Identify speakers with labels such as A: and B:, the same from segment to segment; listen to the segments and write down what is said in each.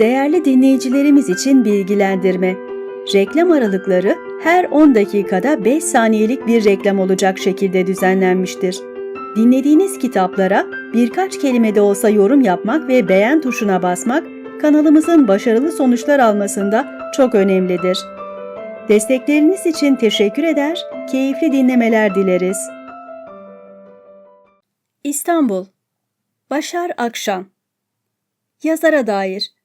A: Değerli dinleyicilerimiz için bilgilendirme. Reklam aralıkları her 10 dakikada 5 saniyelik bir reklam olacak şekilde düzenlenmiştir. Dinlediğiniz kitaplara birkaç kelime de olsa yorum yapmak ve beğen tuşuna basmak kanalımızın başarılı sonuçlar almasında çok önemlidir. Destekleriniz için teşekkür eder, keyifli dinlemeler dileriz. İstanbul Başar Akşan Yazara dair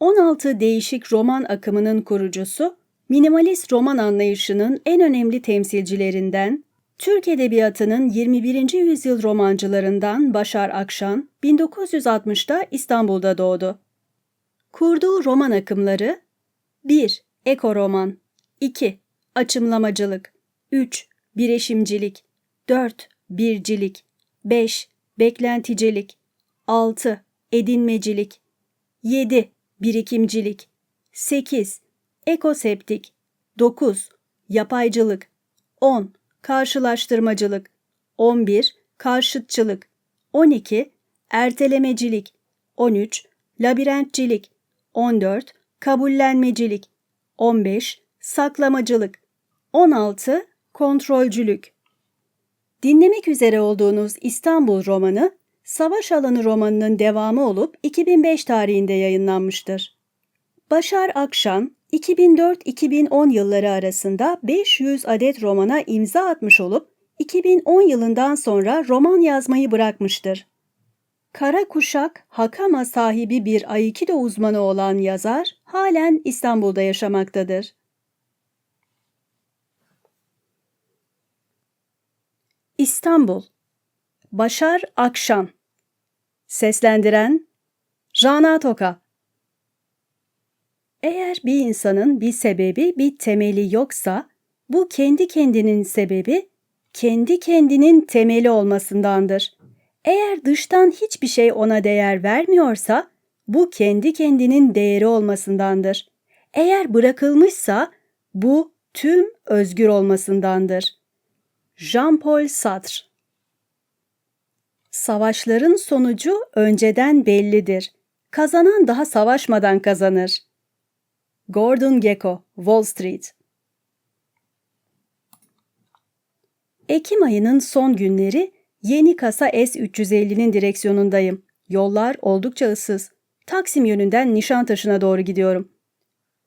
A: 16 değişik roman akımının kurucusu, minimalist roman anlayışının en önemli temsilcilerinden, Türk Edebiyatı'nın 21. yüzyıl romancılarından Başar Akşan, 1960'da İstanbul'da doğdu. Kurduğu roman akımları 1. Eko roman 2. Açımlamacılık 3. Bireşimcilik 4. Bircilik 5. Beklenticilik 6. Edinmecilik 7. Birikimcilik 8. Ekoseptik 9. Yapaycılık 10. Karşılaştırmacılık 11. Karşıtçılık 12. Ertelemecilik 13. Labirentçilik 14. Kabullenmecilik 15. Saklamacılık 16. Kontrolcülük Dinlemek üzere olduğunuz İstanbul romanı, Savaş Alanı romanının devamı olup 2005 tarihinde yayınlanmıştır. Başar Akşan, 2004-2010 yılları arasında 500 adet romana imza atmış olup 2010 yılından sonra roman yazmayı bırakmıştır. Kara kuşak, Hakama sahibi bir Aikido uzmanı olan yazar halen İstanbul'da yaşamaktadır. İstanbul Başar Akşan Seslendiren Rana Toka Eğer bir insanın bir sebebi, bir temeli yoksa, bu kendi kendinin sebebi, kendi kendinin temeli olmasındandır. Eğer dıştan hiçbir şey ona değer vermiyorsa, bu kendi kendinin değeri olmasındandır. Eğer bırakılmışsa, bu tüm özgür olmasındandır. Jean-Paul Sartre Savaşların sonucu önceden bellidir. Kazanan daha savaşmadan kazanır. Gordon Gekko, Wall Street Ekim ayının son günleri yeni kasa S350'nin direksiyonundayım. Yollar oldukça ıssız. Taksim yönünden Nişantaşı'na doğru gidiyorum.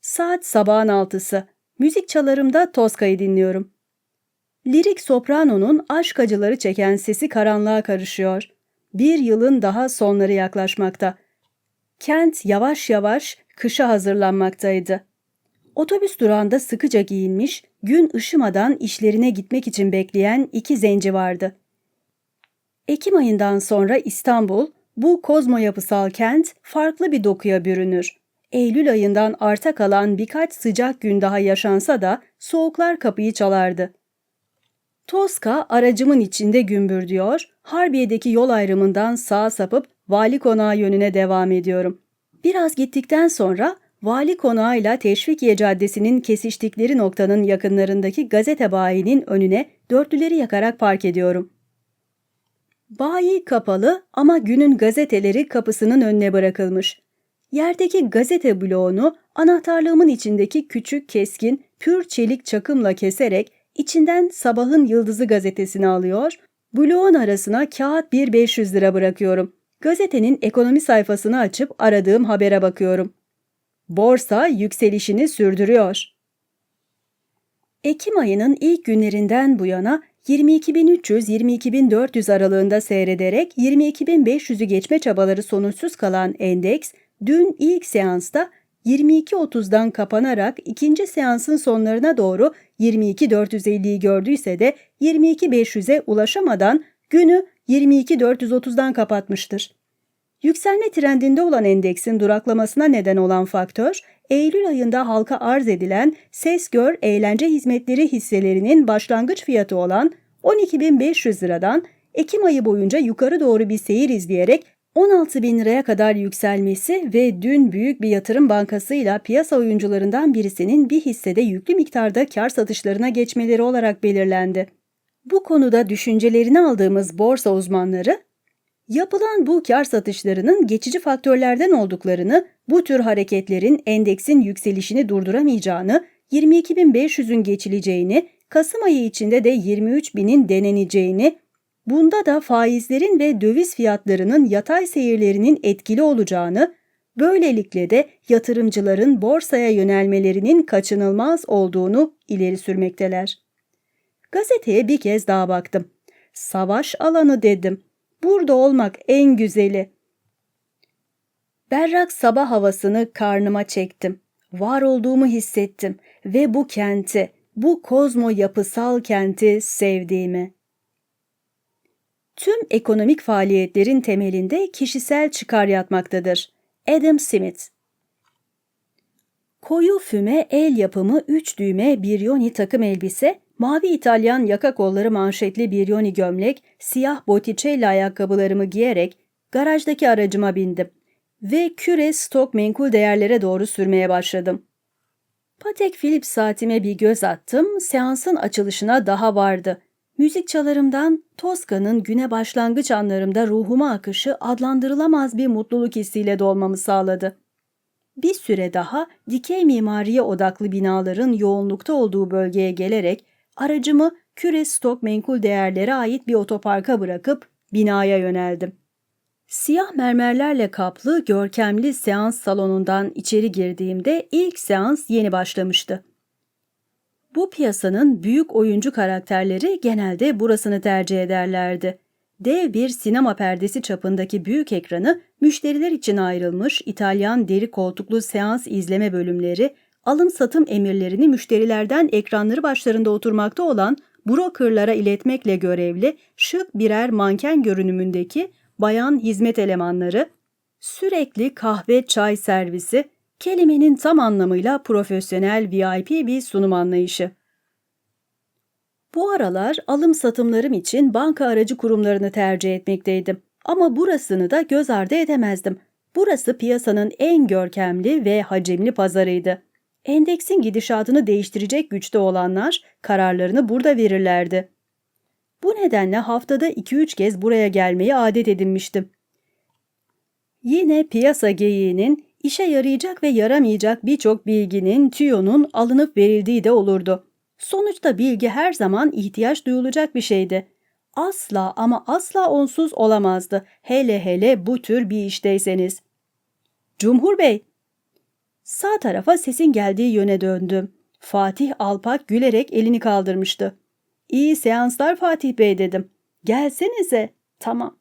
A: Saat sabahın altısı. Müzik çalarımda Toska'yı dinliyorum. Lirik soprano'nun aşk acıları çeken sesi karanlığa karışıyor. Bir yılın daha sonları yaklaşmakta. Kent yavaş yavaş kışa hazırlanmaktaydı. Otobüs durağında sıkıca giyinmiş, gün ışımadan işlerine gitmek için bekleyen iki zenci vardı. Ekim ayından sonra İstanbul, bu kozmo yapısal kent farklı bir dokuya bürünür. Eylül ayından arta kalan birkaç sıcak gün daha yaşansa da soğuklar kapıyı çalardı. Toska aracımın içinde gümbür diyor, Harbiye'deki yol ayrımından sağa sapıp Vali Konağı yönüne devam ediyorum. Biraz gittikten sonra Vali Konağı ile Teşvikiye Caddesi'nin kesiştikleri noktanın yakınlarındaki gazete bayinin önüne dörtlüleri yakarak park ediyorum. Bayi kapalı ama günün gazeteleri kapısının önüne bırakılmış. Yerdeki gazete bloğunu anahtarlığımın içindeki küçük keskin pür çelik çakımla keserek içinden Sabahın Yıldızı gazetesini alıyor, bloğun arasına kağıt bir 500 lira bırakıyorum. Gazetenin ekonomi sayfasını açıp aradığım habere bakıyorum. Borsa yükselişini sürdürüyor. Ekim ayının ilk günlerinden bu yana 22.300-22.400 aralığında seyrederek 22.500'ü geçme çabaları sonuçsuz kalan endeks dün ilk seansta 22.30'dan kapanarak ikinci seansın sonlarına doğru 22.450'yi gördüyse de 22.500'e ulaşamadan günü 22.430'dan kapatmıştır. Yükselme trendinde olan endeksin duraklamasına neden olan faktör, Eylül ayında halka arz edilen ses gör eğlence hizmetleri hisselerinin başlangıç fiyatı olan 12.500 liradan Ekim ayı boyunca yukarı doğru bir seyir izleyerek 16 bin liraya kadar yükselmesi ve dün büyük bir yatırım bankasıyla piyasa oyuncularından birisinin bir hissede yüklü miktarda kar satışlarına geçmeleri olarak belirlendi. Bu konuda düşüncelerini aldığımız borsa uzmanları, Yapılan bu kar satışlarının geçici faktörlerden olduklarını, bu tür hareketlerin endeksin yükselişini durduramayacağını, 22.500'ün geçileceğini, Kasım ayı içinde de 23.000'in deneneceğini, bunda da faizlerin ve döviz fiyatlarının yatay seyirlerinin etkili olacağını, böylelikle de yatırımcıların borsaya yönelmelerinin kaçınılmaz olduğunu ileri sürmekteler. Gazeteye bir kez daha baktım. Savaş alanı dedim. Burada olmak en güzeli. Berrak sabah havasını karnıma çektim. Var olduğumu hissettim ve bu kenti, bu kozmo yapısal kenti sevdiğimi. Tüm ekonomik faaliyetlerin temelinde kişisel çıkar yatmaktadır. Adam Smith Koyu füme el yapımı 3 düğme biryoni takım elbise, mavi İtalyan yaka kolları manşetli biryoni gömlek, siyah Botticelli ayakkabılarımı giyerek garajdaki aracıma bindim ve küre stok menkul değerlere doğru sürmeye başladım. Patek Philippe saatime bir göz attım, seansın açılışına daha vardı. Müzik çalarımdan Toska'nın güne başlangıç anlarımda ruhuma akışı adlandırılamaz bir mutluluk hissiyle dolmamı sağladı. Bir süre daha dikey mimariye odaklı binaların yoğunlukta olduğu bölgeye gelerek aracımı küre stok menkul değerlere ait bir otoparka bırakıp binaya yöneldim. Siyah mermerlerle kaplı görkemli seans salonundan içeri girdiğimde ilk seans yeni başlamıştı. Bu piyasanın büyük oyuncu karakterleri genelde burasını tercih ederlerdi. Dev bir sinema perdesi çapındaki büyük ekranı müşteriler için ayrılmış İtalyan deri koltuklu seans izleme bölümleri, alım-satım emirlerini müşterilerden ekranları başlarında oturmakta olan brokerlara iletmekle görevli şık birer manken görünümündeki bayan hizmet elemanları, sürekli kahve çay servisi, kelimenin tam anlamıyla profesyonel VIP bir sunum anlayışı. Bu aralar alım satımlarım için banka aracı kurumlarını tercih etmekteydim. Ama burasını da göz ardı edemezdim. Burası piyasanın en görkemli ve hacimli pazarıydı. Endeksin gidişatını değiştirecek güçte olanlar kararlarını burada verirlerdi. Bu nedenle haftada 2-3 kez buraya gelmeyi adet edinmiştim. Yine piyasa geyiğinin işe yarayacak ve yaramayacak birçok bilginin tüyonun alınıp verildiği de olurdu. Sonuçta bilgi her zaman ihtiyaç duyulacak bir şeydi. Asla ama asla onsuz olamazdı. Hele hele bu tür bir işteyseniz. Cumhur Bey. Sağ tarafa sesin geldiği yöne döndüm. Fatih Alpak gülerek elini kaldırmıştı. İyi seanslar Fatih Bey dedim. Gelsenize. Tamam.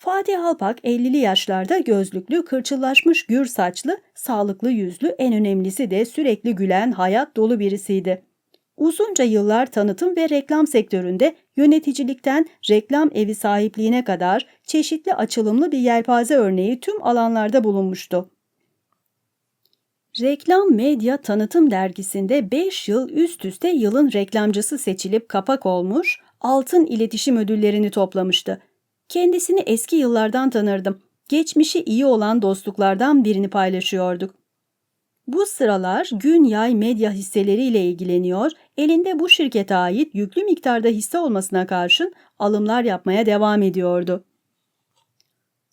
A: Fatih Alpak 50'li yaşlarda gözlüklü, kırçıllaşmış gür saçlı, sağlıklı yüzlü, en önemlisi de sürekli gülen, hayat dolu birisiydi. Uzunca yıllar tanıtım ve reklam sektöründe yöneticilikten reklam evi sahipliğine kadar çeşitli açılımlı bir yelpaze örneği tüm alanlarda bulunmuştu. Reklam Medya Tanıtım Dergisi'nde 5 yıl üst üste yılın reklamcısı seçilip kapak olmuş, altın iletişim ödüllerini toplamıştı. Kendisini eski yıllardan tanırdım. Geçmişi iyi olan dostluklardan birini paylaşıyorduk. Bu sıralar Gün Yay Medya hisseleriyle ilgileniyor, elinde bu şirkete ait yüklü miktarda hisse olmasına karşın alımlar yapmaya devam ediyordu.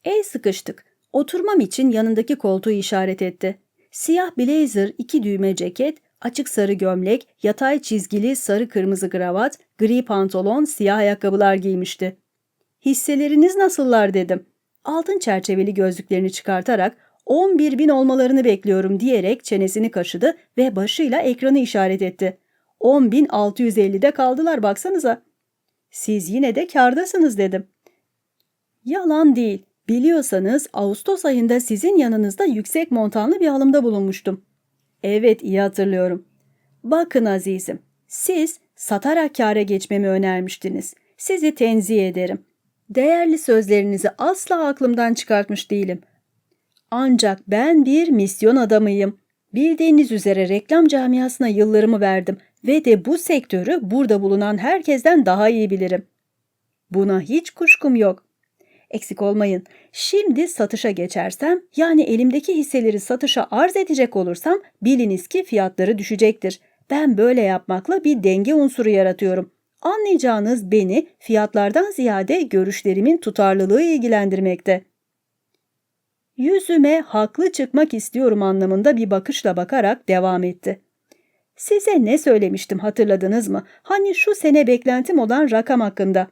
A: El sıkıştık. Oturmam için yanındaki koltuğu işaret etti. Siyah blazer, iki düğme ceket, açık sarı gömlek, yatay çizgili sarı kırmızı kravat, gri pantolon, siyah ayakkabılar giymişti. Hisseleriniz nasıllar dedim. Altın çerçeveli gözlüklerini çıkartarak 11 bin olmalarını bekliyorum diyerek çenesini kaşıdı ve başıyla ekranı işaret etti. 10.650'de kaldılar baksanıza. Siz yine de kardasınız dedim. Yalan değil. Biliyorsanız Ağustos ayında sizin yanınızda yüksek montanlı bir alımda bulunmuştum. Evet iyi hatırlıyorum. Bakın azizim, siz satarak kâra geçmemi önermiştiniz. Sizi tenzih ederim. Değerli sözlerinizi asla aklımdan çıkartmış değilim. Ancak ben bir misyon adamıyım. Bildiğiniz üzere reklam camiasına yıllarımı verdim ve de bu sektörü burada bulunan herkesten daha iyi bilirim. Buna hiç kuşkum yok. Eksik olmayın. Şimdi satışa geçersem, yani elimdeki hisseleri satışa arz edecek olursam biliniz ki fiyatları düşecektir. Ben böyle yapmakla bir denge unsuru yaratıyorum. Anlayacağınız beni fiyatlardan ziyade görüşlerimin tutarlılığı ilgilendirmekte. Yüzüme haklı çıkmak istiyorum anlamında bir bakışla bakarak devam etti. Size ne söylemiştim hatırladınız mı? Hani şu sene beklentim olan rakam hakkında.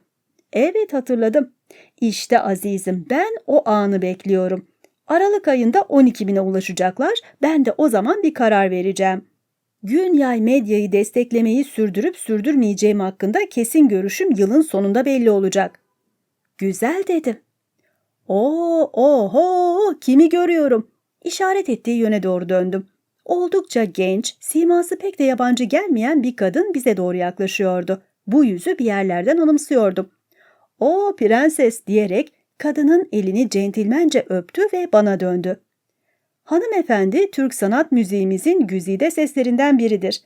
A: Evet hatırladım. İşte azizim ben o anı bekliyorum. Aralık ayında 12 bine ulaşacaklar. Ben de o zaman bir karar vereceğim. Gün yay medyayı desteklemeyi sürdürüp sürdürmeyeceğim hakkında kesin görüşüm yılın sonunda belli olacak. Güzel dedim. Oo, oho, kimi görüyorum? İşaret ettiği yöne doğru döndüm. Oldukça genç, siması pek de yabancı gelmeyen bir kadın bize doğru yaklaşıyordu. Bu yüzü bir yerlerden anımsıyordum. O prenses diyerek kadının elini centilmence öptü ve bana döndü. Hanımefendi Türk sanat müziğimizin güzide seslerinden biridir.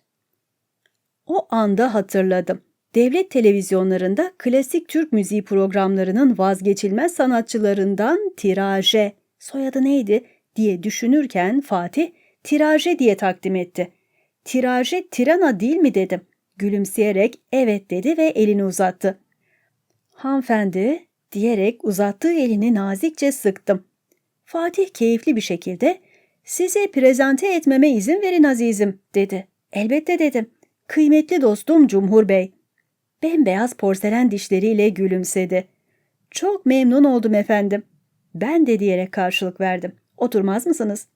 A: O anda hatırladım. Devlet televizyonlarında klasik Türk müziği programlarının vazgeçilmez sanatçılarından Tiraje, soyadı neydi diye düşünürken Fatih Tiraje diye takdim etti. Tiraje Tirana değil mi dedim. Gülümseyerek evet dedi ve elini uzattı. Hanımefendi diyerek uzattığı elini nazikçe sıktım. Fatih keyifli bir şekilde size prezente etmeme izin verin azizim dedi. Elbette dedim. Kıymetli dostum Cumhur Bey. Bembeyaz porselen dişleriyle gülümsedi. Çok memnun oldum efendim. Ben de diyerek karşılık verdim. Oturmaz mısınız?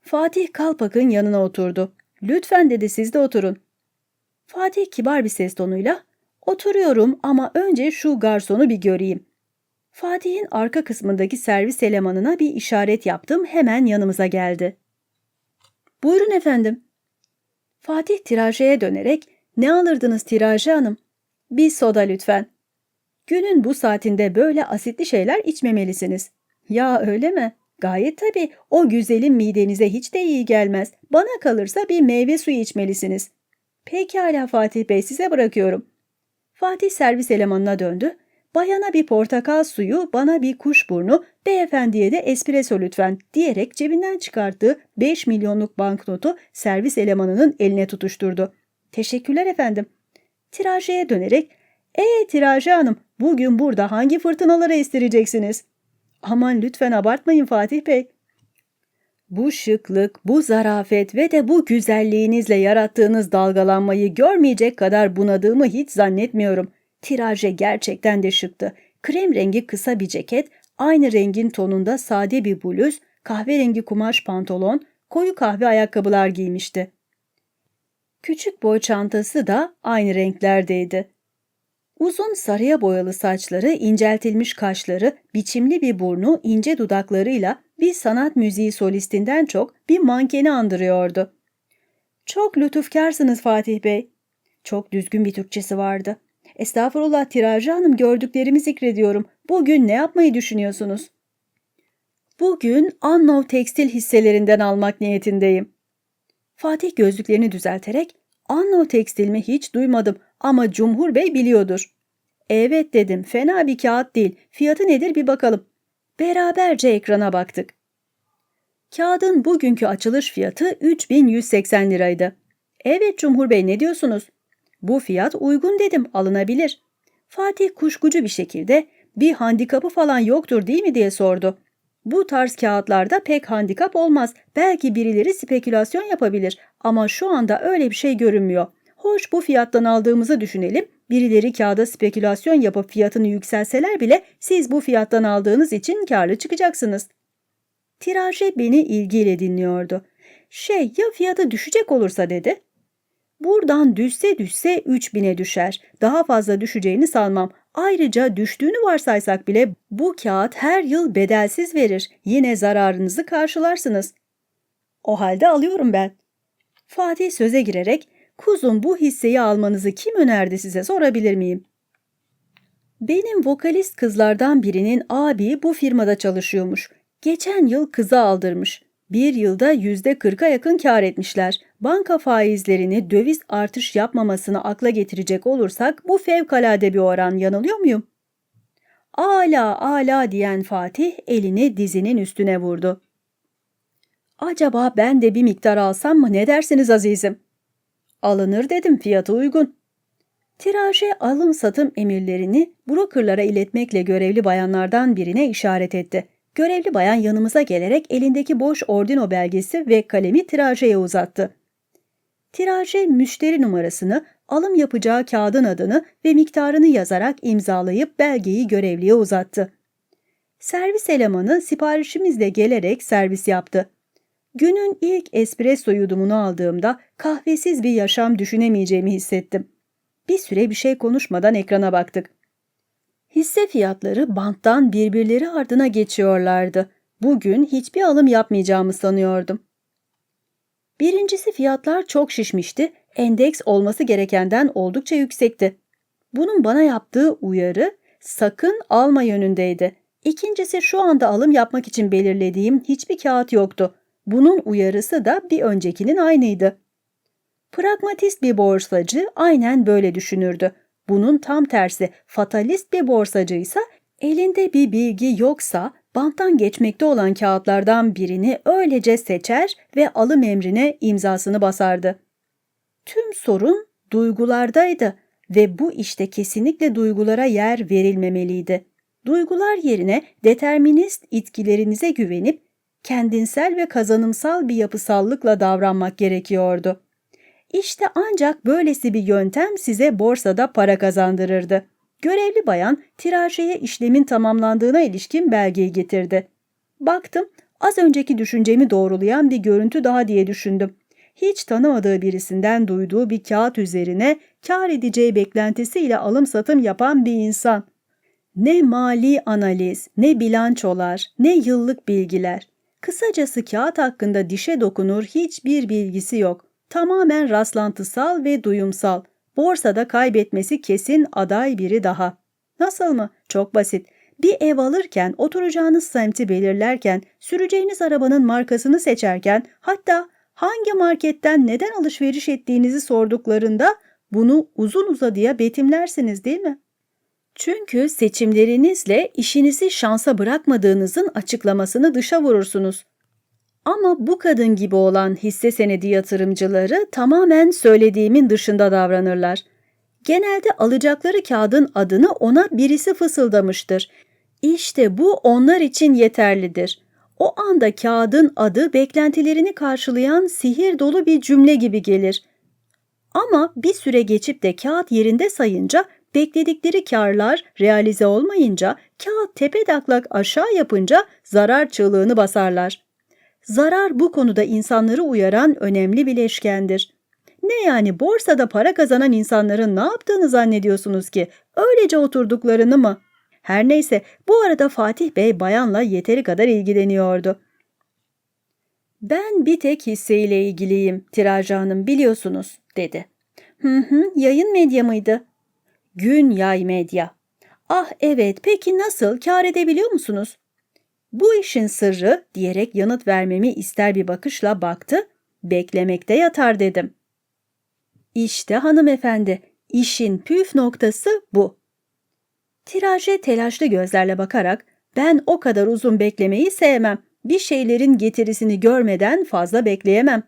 A: Fatih Kalpak'ın yanına oturdu. Lütfen dedi siz de oturun. Fatih kibar bir ses tonuyla oturuyorum ama önce şu garsonu bir göreyim. Fatih'in arka kısmındaki servis elemanına bir işaret yaptım hemen yanımıza geldi. Buyurun efendim. Fatih tirajeye dönerek ne alırdınız Tiraje Hanım? Bir soda lütfen. Günün bu saatinde böyle asitli şeyler içmemelisiniz. Ya öyle mi? Gayet tabii o güzelim midenize hiç de iyi gelmez. Bana kalırsa bir meyve suyu içmelisiniz. Pekala Fatih Bey size bırakıyorum. Fatih servis elemanına döndü. Bayana bir portakal suyu, bana bir kuşburnu, beyefendiye de espresso lütfen diyerek cebinden çıkarttığı 5 milyonluk banknotu servis elemanının eline tutuşturdu. Teşekkürler efendim. Tirajeye dönerek, ''Ee Tiraje Hanım, bugün burada hangi fırtınaları estireceksiniz?'' ''Aman lütfen abartmayın Fatih Bey.'' Bu şıklık, bu zarafet ve de bu güzelliğinizle yarattığınız dalgalanmayı görmeyecek kadar bunadığımı hiç zannetmiyorum. Tiraje gerçekten de şıktı. Krem rengi kısa bir ceket, aynı rengin tonunda sade bir bluz, kahverengi kumaş pantolon, koyu kahve ayakkabılar giymişti. Küçük boy çantası da aynı renklerdeydi. Uzun sarıya boyalı saçları, inceltilmiş kaşları, biçimli bir burnu, ince dudaklarıyla bir sanat müziği solistinden çok bir mankeni andırıyordu. Çok lütufkarsınız Fatih Bey. Çok düzgün bir Türkçesi vardı. Estağfurullah Tiracı Hanım gördüklerimi zikrediyorum. Bugün ne yapmayı düşünüyorsunuz? Bugün Annov tekstil hisselerinden almak niyetindeyim. Fatih gözlüklerini düzelterek Annov tekstil mi hiç duymadım ama Cumhur Bey biliyordur. Evet dedim fena bir kağıt değil. Fiyatı nedir bir bakalım. Beraberce ekrana baktık. Kağıdın bugünkü açılış fiyatı 3180 liraydı. Evet Cumhur Bey ne diyorsunuz? Bu fiyat uygun dedim alınabilir. Fatih kuşkucu bir şekilde bir handikapı falan yoktur değil mi diye sordu. Bu tarz kağıtlarda pek handikap olmaz. Belki birileri spekülasyon yapabilir ama şu anda öyle bir şey görünmüyor. Hoş bu fiyattan aldığımızı düşünelim. Birileri kağıda spekülasyon yapıp fiyatını yükselseler bile siz bu fiyattan aldığınız için karlı çıkacaksınız. Tiraje beni ilgiyle dinliyordu. Şey ya fiyatı düşecek olursa dedi. Buradan düşse düşse 3000'e düşer. Daha fazla düşeceğini sanmam. Ayrıca düştüğünü varsaysak bile bu kağıt her yıl bedelsiz verir. Yine zararınızı karşılarsınız. O halde alıyorum ben. Fatih söze girerek, kuzum bu hisseyi almanızı kim önerdi size sorabilir miyim? Benim vokalist kızlardan birinin abi bu firmada çalışıyormuş. Geçen yıl kızı aldırmış. Bir yılda yüzde kırka yakın kar etmişler. Banka faizlerini döviz artış yapmamasını akla getirecek olursak bu fevkalade bir oran yanılıyor muyum? Ala ala diyen Fatih elini dizinin üstüne vurdu. Acaba ben de bir miktar alsam mı ne dersiniz azizim? Alınır dedim fiyatı uygun. Tiraje alım satım emirlerini brokerlara iletmekle görevli bayanlardan birine işaret etti. Görevli bayan yanımıza gelerek elindeki boş ordino belgesi ve kalemi tirajeye uzattı. Tiraje müşteri numarasını, alım yapacağı kağıdın adını ve miktarını yazarak imzalayıp belgeyi görevliye uzattı. Servis elemanı siparişimizle gelerek servis yaptı. Günün ilk espresso yudumunu aldığımda kahvesiz bir yaşam düşünemeyeceğimi hissettim. Bir süre bir şey konuşmadan ekrana baktık. Hisse fiyatları banttan birbirleri ardına geçiyorlardı. Bugün hiçbir alım yapmayacağımı sanıyordum. Birincisi fiyatlar çok şişmişti, endeks olması gerekenden oldukça yüksekti. Bunun bana yaptığı uyarı sakın alma yönündeydi. İkincisi şu anda alım yapmak için belirlediğim hiçbir kağıt yoktu. Bunun uyarısı da bir öncekinin aynıydı. Pragmatist bir borsacı aynen böyle düşünürdü. Bunun tam tersi fatalist bir borsacı ise elinde bir bilgi yoksa banttan geçmekte olan kağıtlardan birini öylece seçer ve alım emrine imzasını basardı. Tüm sorun duygulardaydı ve bu işte kesinlikle duygulara yer verilmemeliydi. Duygular yerine determinist itkilerinize güvenip kendinsel ve kazanımsal bir yapısallıkla davranmak gerekiyordu. İşte ancak böylesi bir yöntem size borsada para kazandırırdı. Görevli bayan tirajeye işlemin tamamlandığına ilişkin belgeyi getirdi. Baktım, az önceki düşüncemi doğrulayan bir görüntü daha diye düşündüm. Hiç tanımadığı birisinden duyduğu bir kağıt üzerine kar edeceği beklentisiyle alım satım yapan bir insan. Ne mali analiz, ne bilançolar, ne yıllık bilgiler. Kısacası kağıt hakkında dişe dokunur hiçbir bilgisi yok. Tamamen rastlantısal ve duyumsal. Borsada kaybetmesi kesin aday biri daha. Nasıl mı? Çok basit. Bir ev alırken, oturacağınız semti belirlerken, süreceğiniz arabanın markasını seçerken, hatta hangi marketten neden alışveriş ettiğinizi sorduklarında bunu uzun uzadıya betimlersiniz değil mi? Çünkü seçimlerinizle işinizi şansa bırakmadığınızın açıklamasını dışa vurursunuz. Ama bu kadın gibi olan hisse senedi yatırımcıları tamamen söylediğimin dışında davranırlar. Genelde alacakları kağıdın adını ona birisi fısıldamıştır. İşte bu onlar için yeterlidir. O anda kağıdın adı beklentilerini karşılayan sihir dolu bir cümle gibi gelir. Ama bir süre geçip de kağıt yerinde sayınca bekledikleri karlar realize olmayınca kağıt tepe taklak aşağı yapınca zarar çığlığını basarlar. Zarar bu konuda insanları uyaran önemli bileşkendir. Ne yani borsada para kazanan insanların ne yaptığını zannediyorsunuz ki? Öylece oturduklarını mı? Her neyse bu arada Fatih Bey bayanla yeteri kadar ilgileniyordu. Ben bir tek hisseyle ilgiliyim Tiraj Hanım biliyorsunuz dedi. Hı hı yayın medya mıydı? Gün yay medya. Ah evet peki nasıl kar edebiliyor musunuz? Bu işin sırrı diyerek yanıt vermemi ister bir bakışla baktı. Beklemekte yatar dedim. İşte hanımefendi, işin püf noktası bu. Tiraje telaşlı gözlerle bakarak ben o kadar uzun beklemeyi sevmem. Bir şeylerin getirisini görmeden fazla bekleyemem.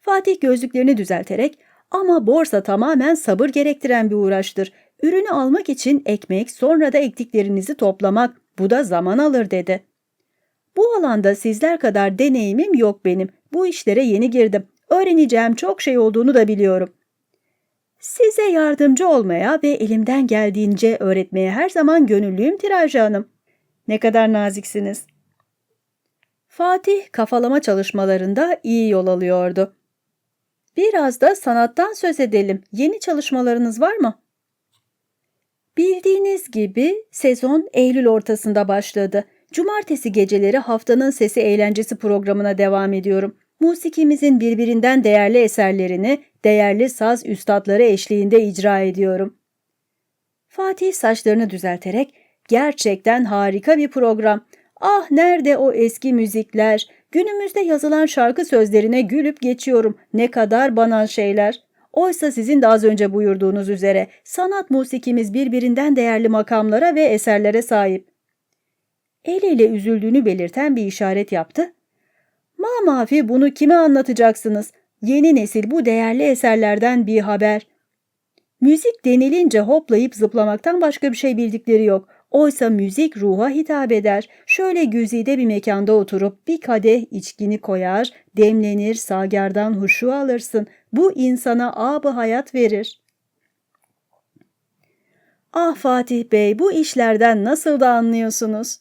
A: Fatih gözlüklerini düzelterek ama borsa tamamen sabır gerektiren bir uğraştır. Ürünü almak için ekmek sonra da ektiklerinizi toplamak bu da zaman alır dedi. Bu alanda sizler kadar deneyimim yok benim. Bu işlere yeni girdim. Öğreneceğim çok şey olduğunu da biliyorum. Size yardımcı olmaya ve elimden geldiğince öğretmeye her zaman gönüllüyüm Tirajı Hanım. Ne kadar naziksiniz. Fatih kafalama çalışmalarında iyi yol alıyordu. Biraz da sanattan söz edelim. Yeni çalışmalarınız var mı? Bildiğiniz gibi sezon Eylül ortasında başladı. Cumartesi geceleri haftanın sesi eğlencesi programına devam ediyorum. Musikimizin birbirinden değerli eserlerini değerli saz üstadları eşliğinde icra ediyorum. Fatih saçlarını düzelterek gerçekten harika bir program. Ah nerede o eski müzikler? Günümüzde yazılan şarkı sözlerine gülüp geçiyorum. Ne kadar banal şeyler. Oysa sizin de az önce buyurduğunuz üzere sanat musikimiz birbirinden değerli makamlara ve eserlere sahip. Eliyle üzüldüğünü belirten bir işaret yaptı. Ma mafi bunu kime anlatacaksınız? Yeni nesil bu değerli eserlerden bir haber. Müzik denilince hoplayıp zıplamaktan başka bir şey bildikleri yok. Oysa müzik ruha hitap eder. Şöyle güzide bir mekanda oturup bir kadeh içkini koyar, demlenir, sagerdan huşu alırsın. Bu insana abı hayat verir. Ah Fatih Bey, bu işlerden nasıl da anlıyorsunuz?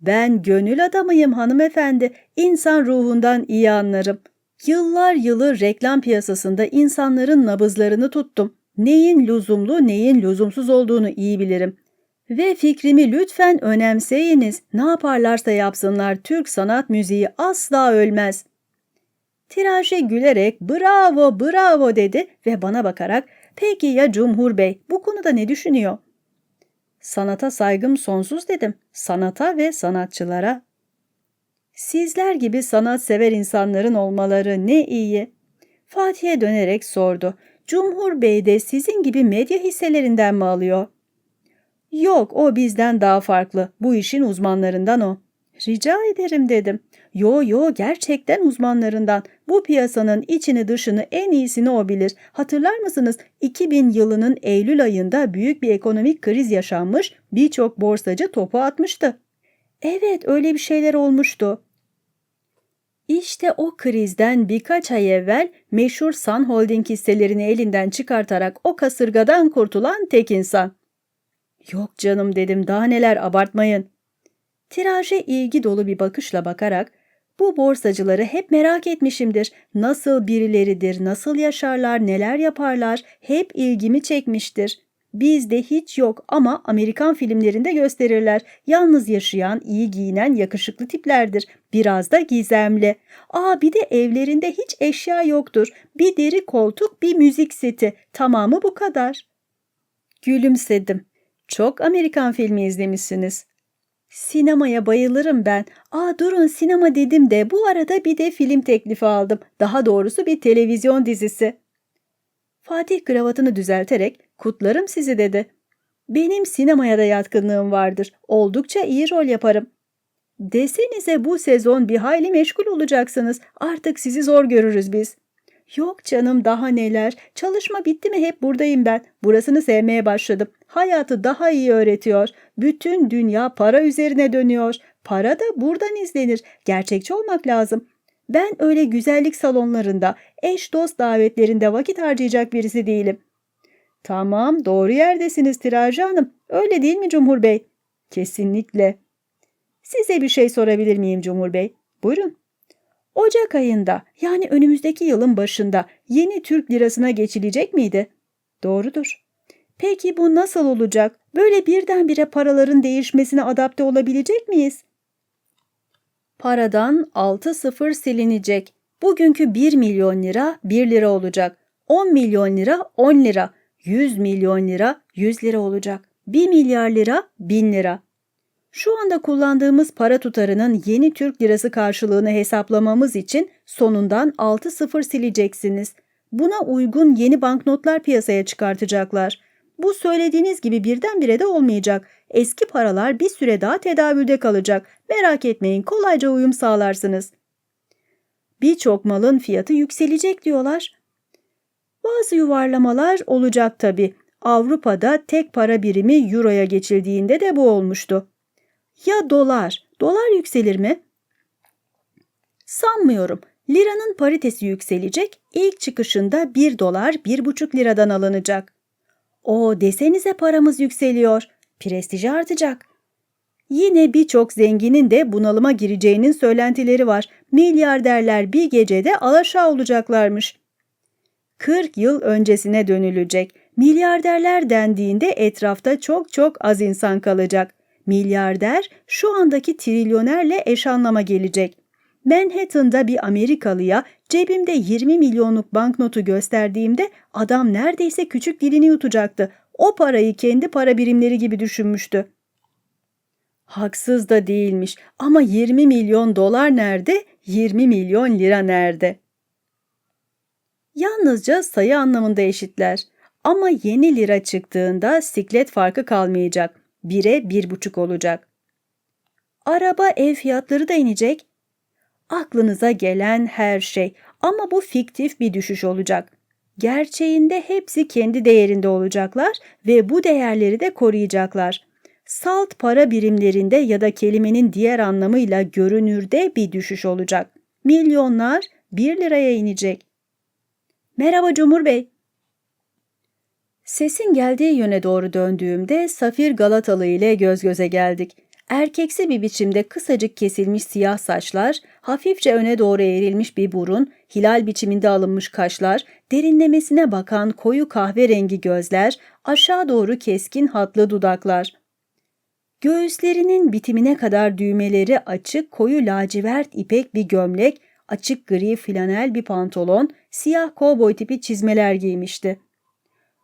A: Ben gönül adamıyım hanımefendi. İnsan ruhundan iyi anlarım. Yıllar yılı reklam piyasasında insanların nabızlarını tuttum. Neyin lüzumlu, neyin lüzumsuz olduğunu iyi bilirim. Ve fikrimi lütfen önemseyiniz. Ne yaparlarsa yapsınlar Türk sanat müziği asla ölmez. Tiraje gülerek bravo bravo dedi ve bana bakarak peki ya Cumhur Bey bu konuda ne düşünüyor? Sanata saygım sonsuz dedim. Sanata ve sanatçılara. Sizler gibi sanat sever insanların olmaları ne iyi. Fatih'e dönerek sordu. Cumhur Bey de sizin gibi medya hisselerinden mi alıyor? Yok o bizden daha farklı. Bu işin uzmanlarından o. Rica ederim dedim. Yo yo gerçekten uzmanlarından. Bu piyasanın içini dışını en iyisini o bilir. Hatırlar mısınız 2000 yılının Eylül ayında büyük bir ekonomik kriz yaşanmış birçok borsacı topu atmıştı. Evet öyle bir şeyler olmuştu. İşte o krizden birkaç ay evvel meşhur Sun Holding hisselerini elinden çıkartarak o kasırgadan kurtulan tek insan. Yok canım dedim daha neler abartmayın. Tiraje ilgi dolu bir bakışla bakarak bu borsacıları hep merak etmişimdir. Nasıl birileridir, nasıl yaşarlar, neler yaparlar hep ilgimi çekmiştir. Bizde hiç yok ama Amerikan filmlerinde gösterirler. Yalnız yaşayan, iyi giyinen, yakışıklı tiplerdir. Biraz da gizemli. Aa bir de evlerinde hiç eşya yoktur. Bir deri koltuk, bir müzik seti. Tamamı bu kadar. Gülümsedim. Çok Amerikan filmi izlemişsiniz. Sinemaya bayılırım ben. Aa durun sinema dedim de bu arada bir de film teklifi aldım. Daha doğrusu bir televizyon dizisi. Fatih kravatını düzelterek kutlarım sizi dedi. Benim sinemaya da yatkınlığım vardır. Oldukça iyi rol yaparım. Desenize bu sezon bir hayli meşgul olacaksınız. Artık sizi zor görürüz biz. Yok canım daha neler. Çalışma bitti mi hep buradayım ben. Burasını sevmeye başladım. Hayatı daha iyi öğretiyor. Bütün dünya para üzerine dönüyor. Para da buradan izlenir. Gerçekçi olmak lazım. Ben öyle güzellik salonlarında, eş dost davetlerinde vakit harcayacak birisi değilim. Tamam, doğru yerdesiniz Tiracı Hanım. Öyle değil mi Cumhur Bey? Kesinlikle. Size bir şey sorabilir miyim Cumhur Bey? Buyurun. Ocak ayında yani önümüzdeki yılın başında yeni Türk lirasına geçilecek miydi? Doğrudur. Peki bu nasıl olacak? Böyle birdenbire paraların değişmesine adapte olabilecek miyiz? Paradan 6 sıfır silinecek. Bugünkü 1 milyon lira 1 lira olacak. 10 milyon lira 10 lira. 100 milyon lira 100 lira olacak. 1 milyar lira 1000 lira. Şu anda kullandığımız para tutarının yeni Türk lirası karşılığını hesaplamamız için sonundan 6 sıfır sileceksiniz. Buna uygun yeni banknotlar piyasaya çıkartacaklar. Bu söylediğiniz gibi birdenbire de olmayacak. Eski paralar bir süre daha tedavülde kalacak. Merak etmeyin kolayca uyum sağlarsınız. Birçok malın fiyatı yükselecek diyorlar. Bazı yuvarlamalar olacak tabii. Avrupa'da tek para birimi euroya geçildiğinde de bu olmuştu. Ya dolar? Dolar yükselir mi? Sanmıyorum. Liranın paritesi yükselecek. İlk çıkışında 1 dolar 1,5 liradan alınacak. O desenize paramız yükseliyor. Prestiji artacak. Yine birçok zenginin de bunalıma gireceğinin söylentileri var. Milyarderler bir gecede alaşağı olacaklarmış. 40 yıl öncesine dönülecek. Milyarderler dendiğinde etrafta çok çok az insan kalacak. Milyarder şu andaki trilyonerle eş anlama gelecek. Manhattan'da bir Amerikalıya cebimde 20 milyonluk banknotu gösterdiğimde adam neredeyse küçük dilini yutacaktı. O parayı kendi para birimleri gibi düşünmüştü. Haksız da değilmiş ama 20 milyon dolar nerede, 20 milyon lira nerede? Yalnızca sayı anlamında eşitler. Ama yeni lira çıktığında siklet farkı kalmayacak. 1'e 1,5 olacak. Araba ev fiyatları da inecek. Aklınıza gelen her şey ama bu fiktif bir düşüş olacak. Gerçeğinde hepsi kendi değerinde olacaklar ve bu değerleri de koruyacaklar. Salt para birimlerinde ya da kelimenin diğer anlamıyla görünürde bir düşüş olacak. Milyonlar 1 liraya inecek. Merhaba Cumhur Bey. Sesin geldiği yöne doğru döndüğümde Safir Galatalı ile göz göze geldik. Erkeksi bir biçimde kısacık kesilmiş siyah saçlar, hafifçe öne doğru eğrilmiş bir burun, hilal biçiminde alınmış kaşlar, derinlemesine bakan koyu kahverengi gözler, aşağı doğru keskin hatlı dudaklar. Göğüslerinin bitimine kadar düğmeleri açık koyu lacivert ipek bir gömlek, açık gri flanel bir pantolon, siyah kovboy tipi çizmeler giymişti.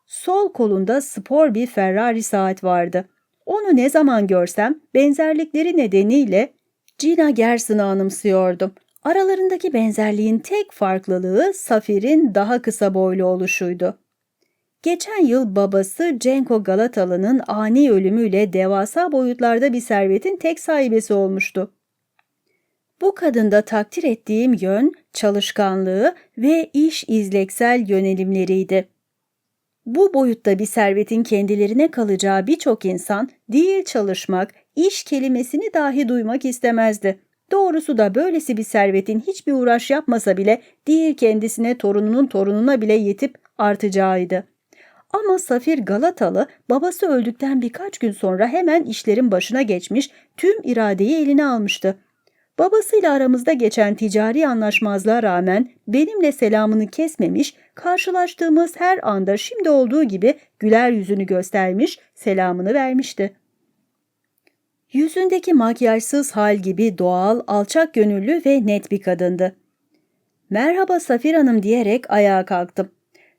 A: Sol kolunda spor bir Ferrari saat vardı. Onu ne zaman görsem benzerlikleri nedeniyle Gina Gerson'ı anımsıyordum. Aralarındaki benzerliğin tek farklılığı Safir'in daha kısa boylu oluşuydu. Geçen yıl babası Cenko Galatalı'nın ani ölümüyle devasa boyutlarda bir servetin tek sahibesi olmuştu. Bu kadında takdir ettiğim yön çalışkanlığı ve iş izleksel yönelimleriydi. Bu boyutta bir servetin kendilerine kalacağı birçok insan değil çalışmak, iş kelimesini dahi duymak istemezdi. Doğrusu da böylesi bir servetin hiçbir uğraş yapmasa bile değil kendisine torununun torununa bile yetip artacağıydı. Ama Safir Galatalı babası öldükten birkaç gün sonra hemen işlerin başına geçmiş, tüm iradeyi eline almıştı. Babasıyla aramızda geçen ticari anlaşmazlığa rağmen benimle selamını kesmemiş, karşılaştığımız her anda şimdi olduğu gibi güler yüzünü göstermiş, selamını vermişti. Yüzündeki makyajsız hal gibi doğal, alçak gönüllü ve net bir kadındı. Merhaba Safir Hanım diyerek ayağa kalktım.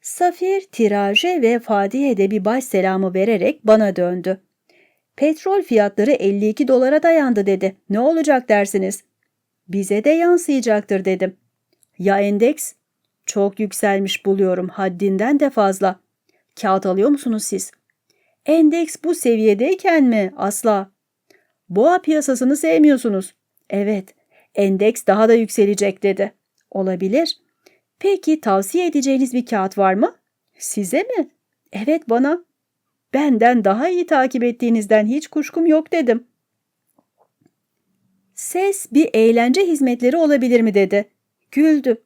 A: Safir, Tiraje ve Fadiye de bir baş selamı vererek bana döndü. Petrol fiyatları 52 dolara dayandı dedi. Ne olacak dersiniz? Bize de yansıyacaktır dedim. Ya endeks? Çok yükselmiş buluyorum haddinden de fazla. Kağıt alıyor musunuz siz? Endeks bu seviyedeyken mi? Asla. Boğa piyasasını sevmiyorsunuz. Evet, endeks daha da yükselecek dedi. Olabilir. Peki tavsiye edeceğiniz bir kağıt var mı? Size mi? Evet bana. Benden daha iyi takip ettiğinizden hiç kuşkum yok dedim. Ses bir eğlence hizmetleri olabilir mi dedi. Güldü.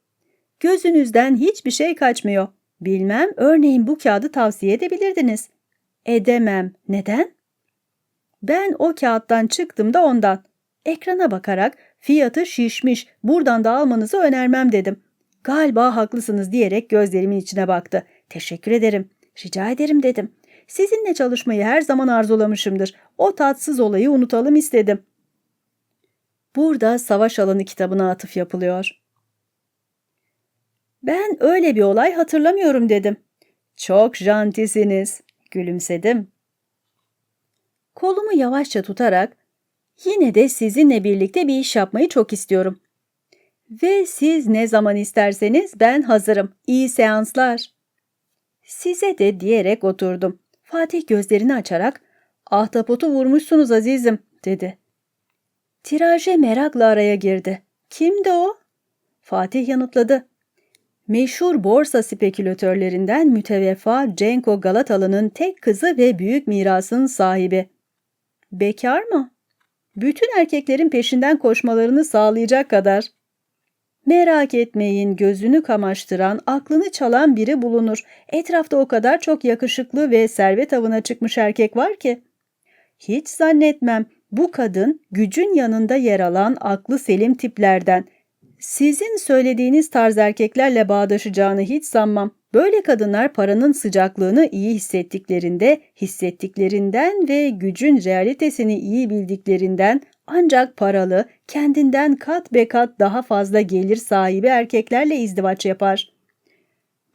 A: Gözünüzden hiçbir şey kaçmıyor. Bilmem örneğin bu kağıdı tavsiye edebilirdiniz. Edemem. Neden? Ben o kağıttan çıktım da ondan. Ekrana bakarak fiyatı şişmiş buradan da almanızı önermem dedim. Galiba haklısınız diyerek gözlerimin içine baktı. Teşekkür ederim. Rica ederim dedim. Sizinle çalışmayı her zaman arzulamışımdır. O tatsız olayı unutalım istedim. Burada savaş alanı kitabına atıf yapılıyor. Ben öyle bir olay hatırlamıyorum dedim. Çok jantisiniz. Gülümsedim. Kolumu yavaşça tutarak yine de sizinle birlikte bir iş yapmayı çok istiyorum. Ve siz ne zaman isterseniz ben hazırım. İyi seanslar. Size de diyerek oturdum. Fatih gözlerini açarak ahtapotu vurmuşsunuz azizim dedi. Tiraje merakla araya girdi. Kimdi o? Fatih yanıtladı. Meşhur borsa spekülatörlerinden müteveffa Cenko Galatalı'nın tek kızı ve büyük mirasın sahibi. Bekar mı? Bütün erkeklerin peşinden koşmalarını sağlayacak kadar. Merak etmeyin gözünü kamaştıran, aklını çalan biri bulunur. Etrafta o kadar çok yakışıklı ve servet avına çıkmış erkek var ki. Hiç zannetmem bu kadın gücün yanında yer alan aklı selim tiplerden. Sizin söylediğiniz tarz erkeklerle bağdaşacağını hiç sanmam. Böyle kadınlar paranın sıcaklığını iyi hissettiklerinde, hissettiklerinden ve gücün realitesini iyi bildiklerinden ancak paralı, kendinden kat be kat daha fazla gelir sahibi erkeklerle izdivaç yapar.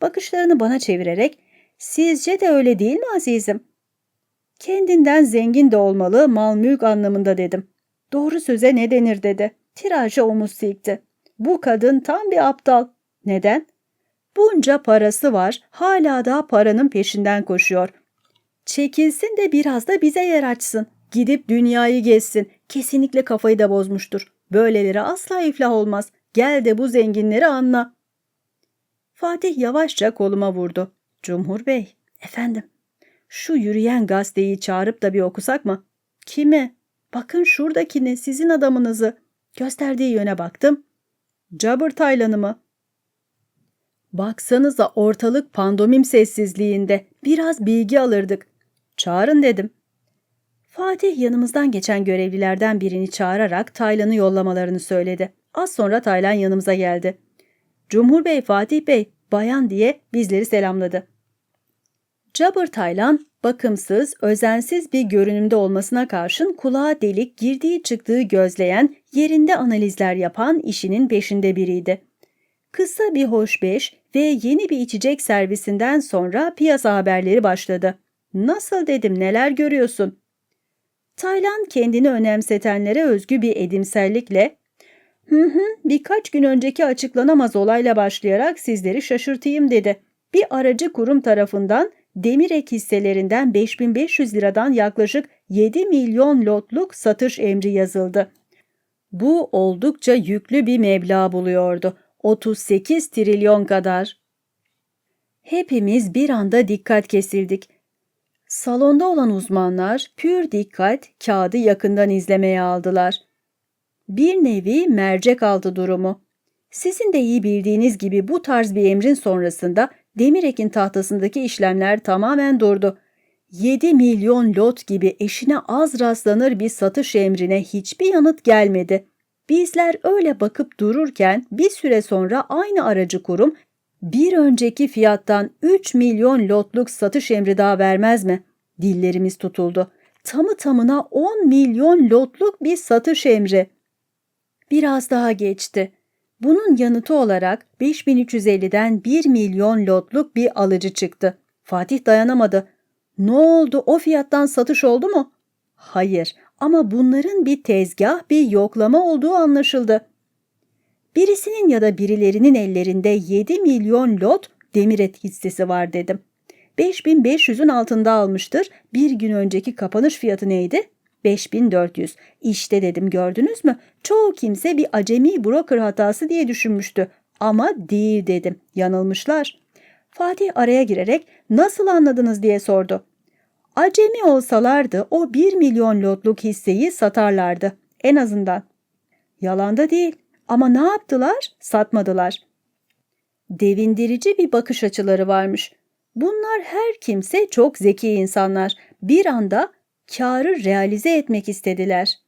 A: Bakışlarını bana çevirerek, sizce de öyle değil mi azizim? Kendinden zengin de olmalı, mal mülk anlamında dedim. Doğru söze ne denir dedi. Tirajı omuz silkti. Bu kadın tam bir aptal. Neden? Bunca parası var, hala da paranın peşinden koşuyor. Çekilsin de biraz da bize yer açsın. Gidip dünyayı gezsin. Kesinlikle kafayı da bozmuştur. Böyleleri asla iflah olmaz. Gel de bu zenginleri anla. Fatih yavaşça koluma vurdu. Cumhur Bey, efendim. Şu yürüyen gazeteyi çağırıp da bir okusak mı? Kimi? Bakın şuradakini, sizin adamınızı. Gösterdiği yöne baktım. Jabber Taylan'ı mı? Baksanıza ortalık pandomim sessizliğinde. Biraz bilgi alırdık. Çağırın dedim. Fatih yanımızdan geçen görevlilerden birini çağırarak Taylan'ı yollamalarını söyledi. Az sonra Taylan yanımıza geldi. Cumhur Bey, Fatih Bey, bayan diye bizleri selamladı. Jabber Taylan, bakımsız, özensiz bir görünümde olmasına karşın kulağa delik, girdiği çıktığı gözleyen, yerinde analizler yapan işinin peşinde biriydi. Kısa bir hoşbeş ve yeni bir içecek servisinden sonra piyasa haberleri başladı. Nasıl dedim neler görüyorsun? Taylan kendini önemsetenlere özgü bir edimsellikle Hı hı birkaç gün önceki açıklanamaz olayla başlayarak sizleri şaşırtayım dedi. Bir aracı kurum tarafından Demirek hisselerinden 5500 liradan yaklaşık 7 milyon lotluk satış emri yazıldı. Bu oldukça yüklü bir meblağ buluyordu. 38 trilyon kadar. Hepimiz bir anda dikkat kesildik. Salonda olan uzmanlar pür dikkat kağıdı yakından izlemeye aldılar. Bir nevi mercek altı durumu. Sizin de iyi bildiğiniz gibi bu tarz bir emrin sonrasında Demirek'in tahtasındaki işlemler tamamen durdu. 7 milyon lot gibi eşine az rastlanır bir satış emrine hiçbir yanıt gelmedi. Bizler öyle bakıp dururken bir süre sonra aynı aracı kurum bir önceki fiyattan 3 milyon lotluk satış emri daha vermez mi? Dillerimiz tutuldu. Tamı tamına 10 milyon lotluk bir satış emri. Biraz daha geçti. Bunun yanıtı olarak 5350'den 1 milyon lotluk bir alıcı çıktı. Fatih dayanamadı. Ne oldu o fiyattan satış oldu mu? Hayır ama bunların bir tezgah, bir yoklama olduğu anlaşıldı. Birisinin ya da birilerinin ellerinde 7 milyon lot demiret hissesi var dedim. 5500'ün altında almıştır. Bir gün önceki kapanış fiyatı neydi? 5400. İşte dedim gördünüz mü? Çoğu kimse bir acemi broker hatası diye düşünmüştü. Ama değil dedim. Yanılmışlar. Fatih araya girerek nasıl anladınız diye sordu. Acemi olsalardı o 1 milyon lotluk hisseyi satarlardı. En azından. Yalanda değil. Ama ne yaptılar? Satmadılar. Devindirici bir bakış açıları varmış. Bunlar her kimse çok zeki insanlar. Bir anda karı realize etmek istediler.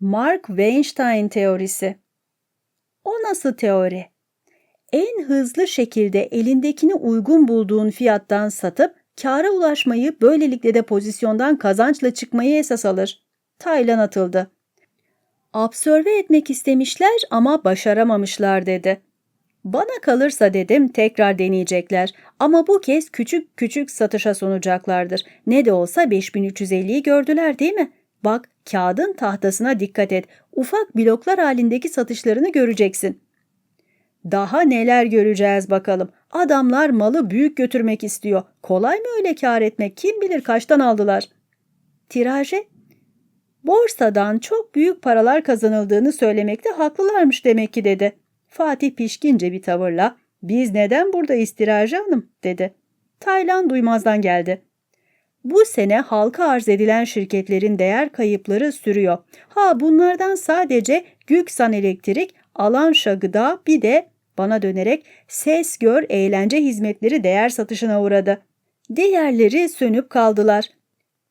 A: Mark Weinstein teorisi O nasıl teori? En hızlı şekilde elindekini uygun bulduğun fiyattan satıp kâra ulaşmayı böylelikle de pozisyondan kazançla çıkmayı esas alır. Taylan atıldı. Absörve etmek istemişler ama başaramamışlar dedi. Bana kalırsa dedim tekrar deneyecekler ama bu kez küçük küçük satışa sunacaklardır. Ne de olsa 5350'yi gördüler değil mi? Bak kağıdın tahtasına dikkat et. Ufak bloklar halindeki satışlarını göreceksin. Daha neler göreceğiz bakalım. Adamlar malı büyük götürmek istiyor. Kolay mı öyle kar etmek? Kim bilir kaçtan aldılar? Tiraje? Borsadan çok büyük paralar kazanıldığını söylemekte haklılarmış demek ki dedi. Fatih pişkince bir tavırla biz neden burada istiracı hanım dedi. Taylan duymazdan geldi. Bu sene halka arz edilen şirketlerin değer kayıpları sürüyor. Ha bunlardan sadece Güksan Elektrik, Alanşa Gıda bir de bana dönerek ses gör eğlence hizmetleri değer satışına uğradı. Diğerleri sönüp kaldılar.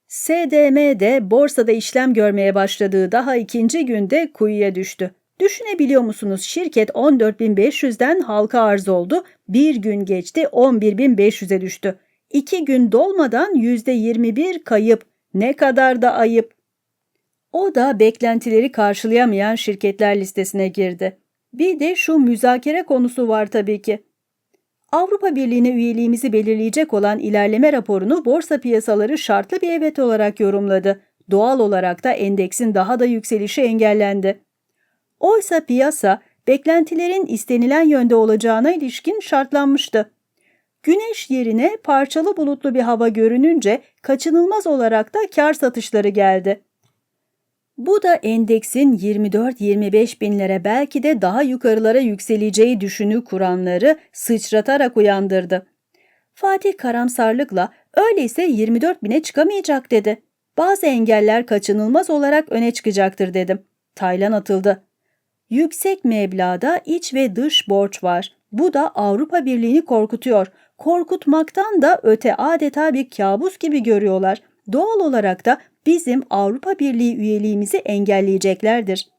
A: SDM de borsada işlem görmeye başladığı daha ikinci günde kuyuya düştü. Düşünebiliyor musunuz? Şirket 14.500'den halka arz oldu. Bir gün geçti 11.500'e düştü. İki gün dolmadan %21 kayıp. Ne kadar da ayıp. O da beklentileri karşılayamayan şirketler listesine girdi. Bir de şu müzakere konusu var tabii ki. Avrupa Birliği'ne üyeliğimizi belirleyecek olan ilerleme raporunu borsa piyasaları şartlı bir evet olarak yorumladı. Doğal olarak da endeksin daha da yükselişi engellendi. Oysa piyasa beklentilerin istenilen yönde olacağına ilişkin şartlanmıştı. Güneş yerine parçalı bulutlu bir hava görününce kaçınılmaz olarak da kar satışları geldi. Bu da endeksin 24-25 binlere belki de daha yukarılara yükseleceği düşünü kuranları sıçratarak uyandırdı. Fatih karamsarlıkla öyleyse 24 bine çıkamayacak dedi. Bazı engeller kaçınılmaz olarak öne çıkacaktır dedim. Taylan atıldı. Yüksek meblağda iç ve dış borç var. Bu da Avrupa Birliği'ni korkutuyor. Korkutmaktan da öte adeta bir kabus gibi görüyorlar. Doğal olarak da bizim Avrupa Birliği üyeliğimizi engelleyeceklerdir.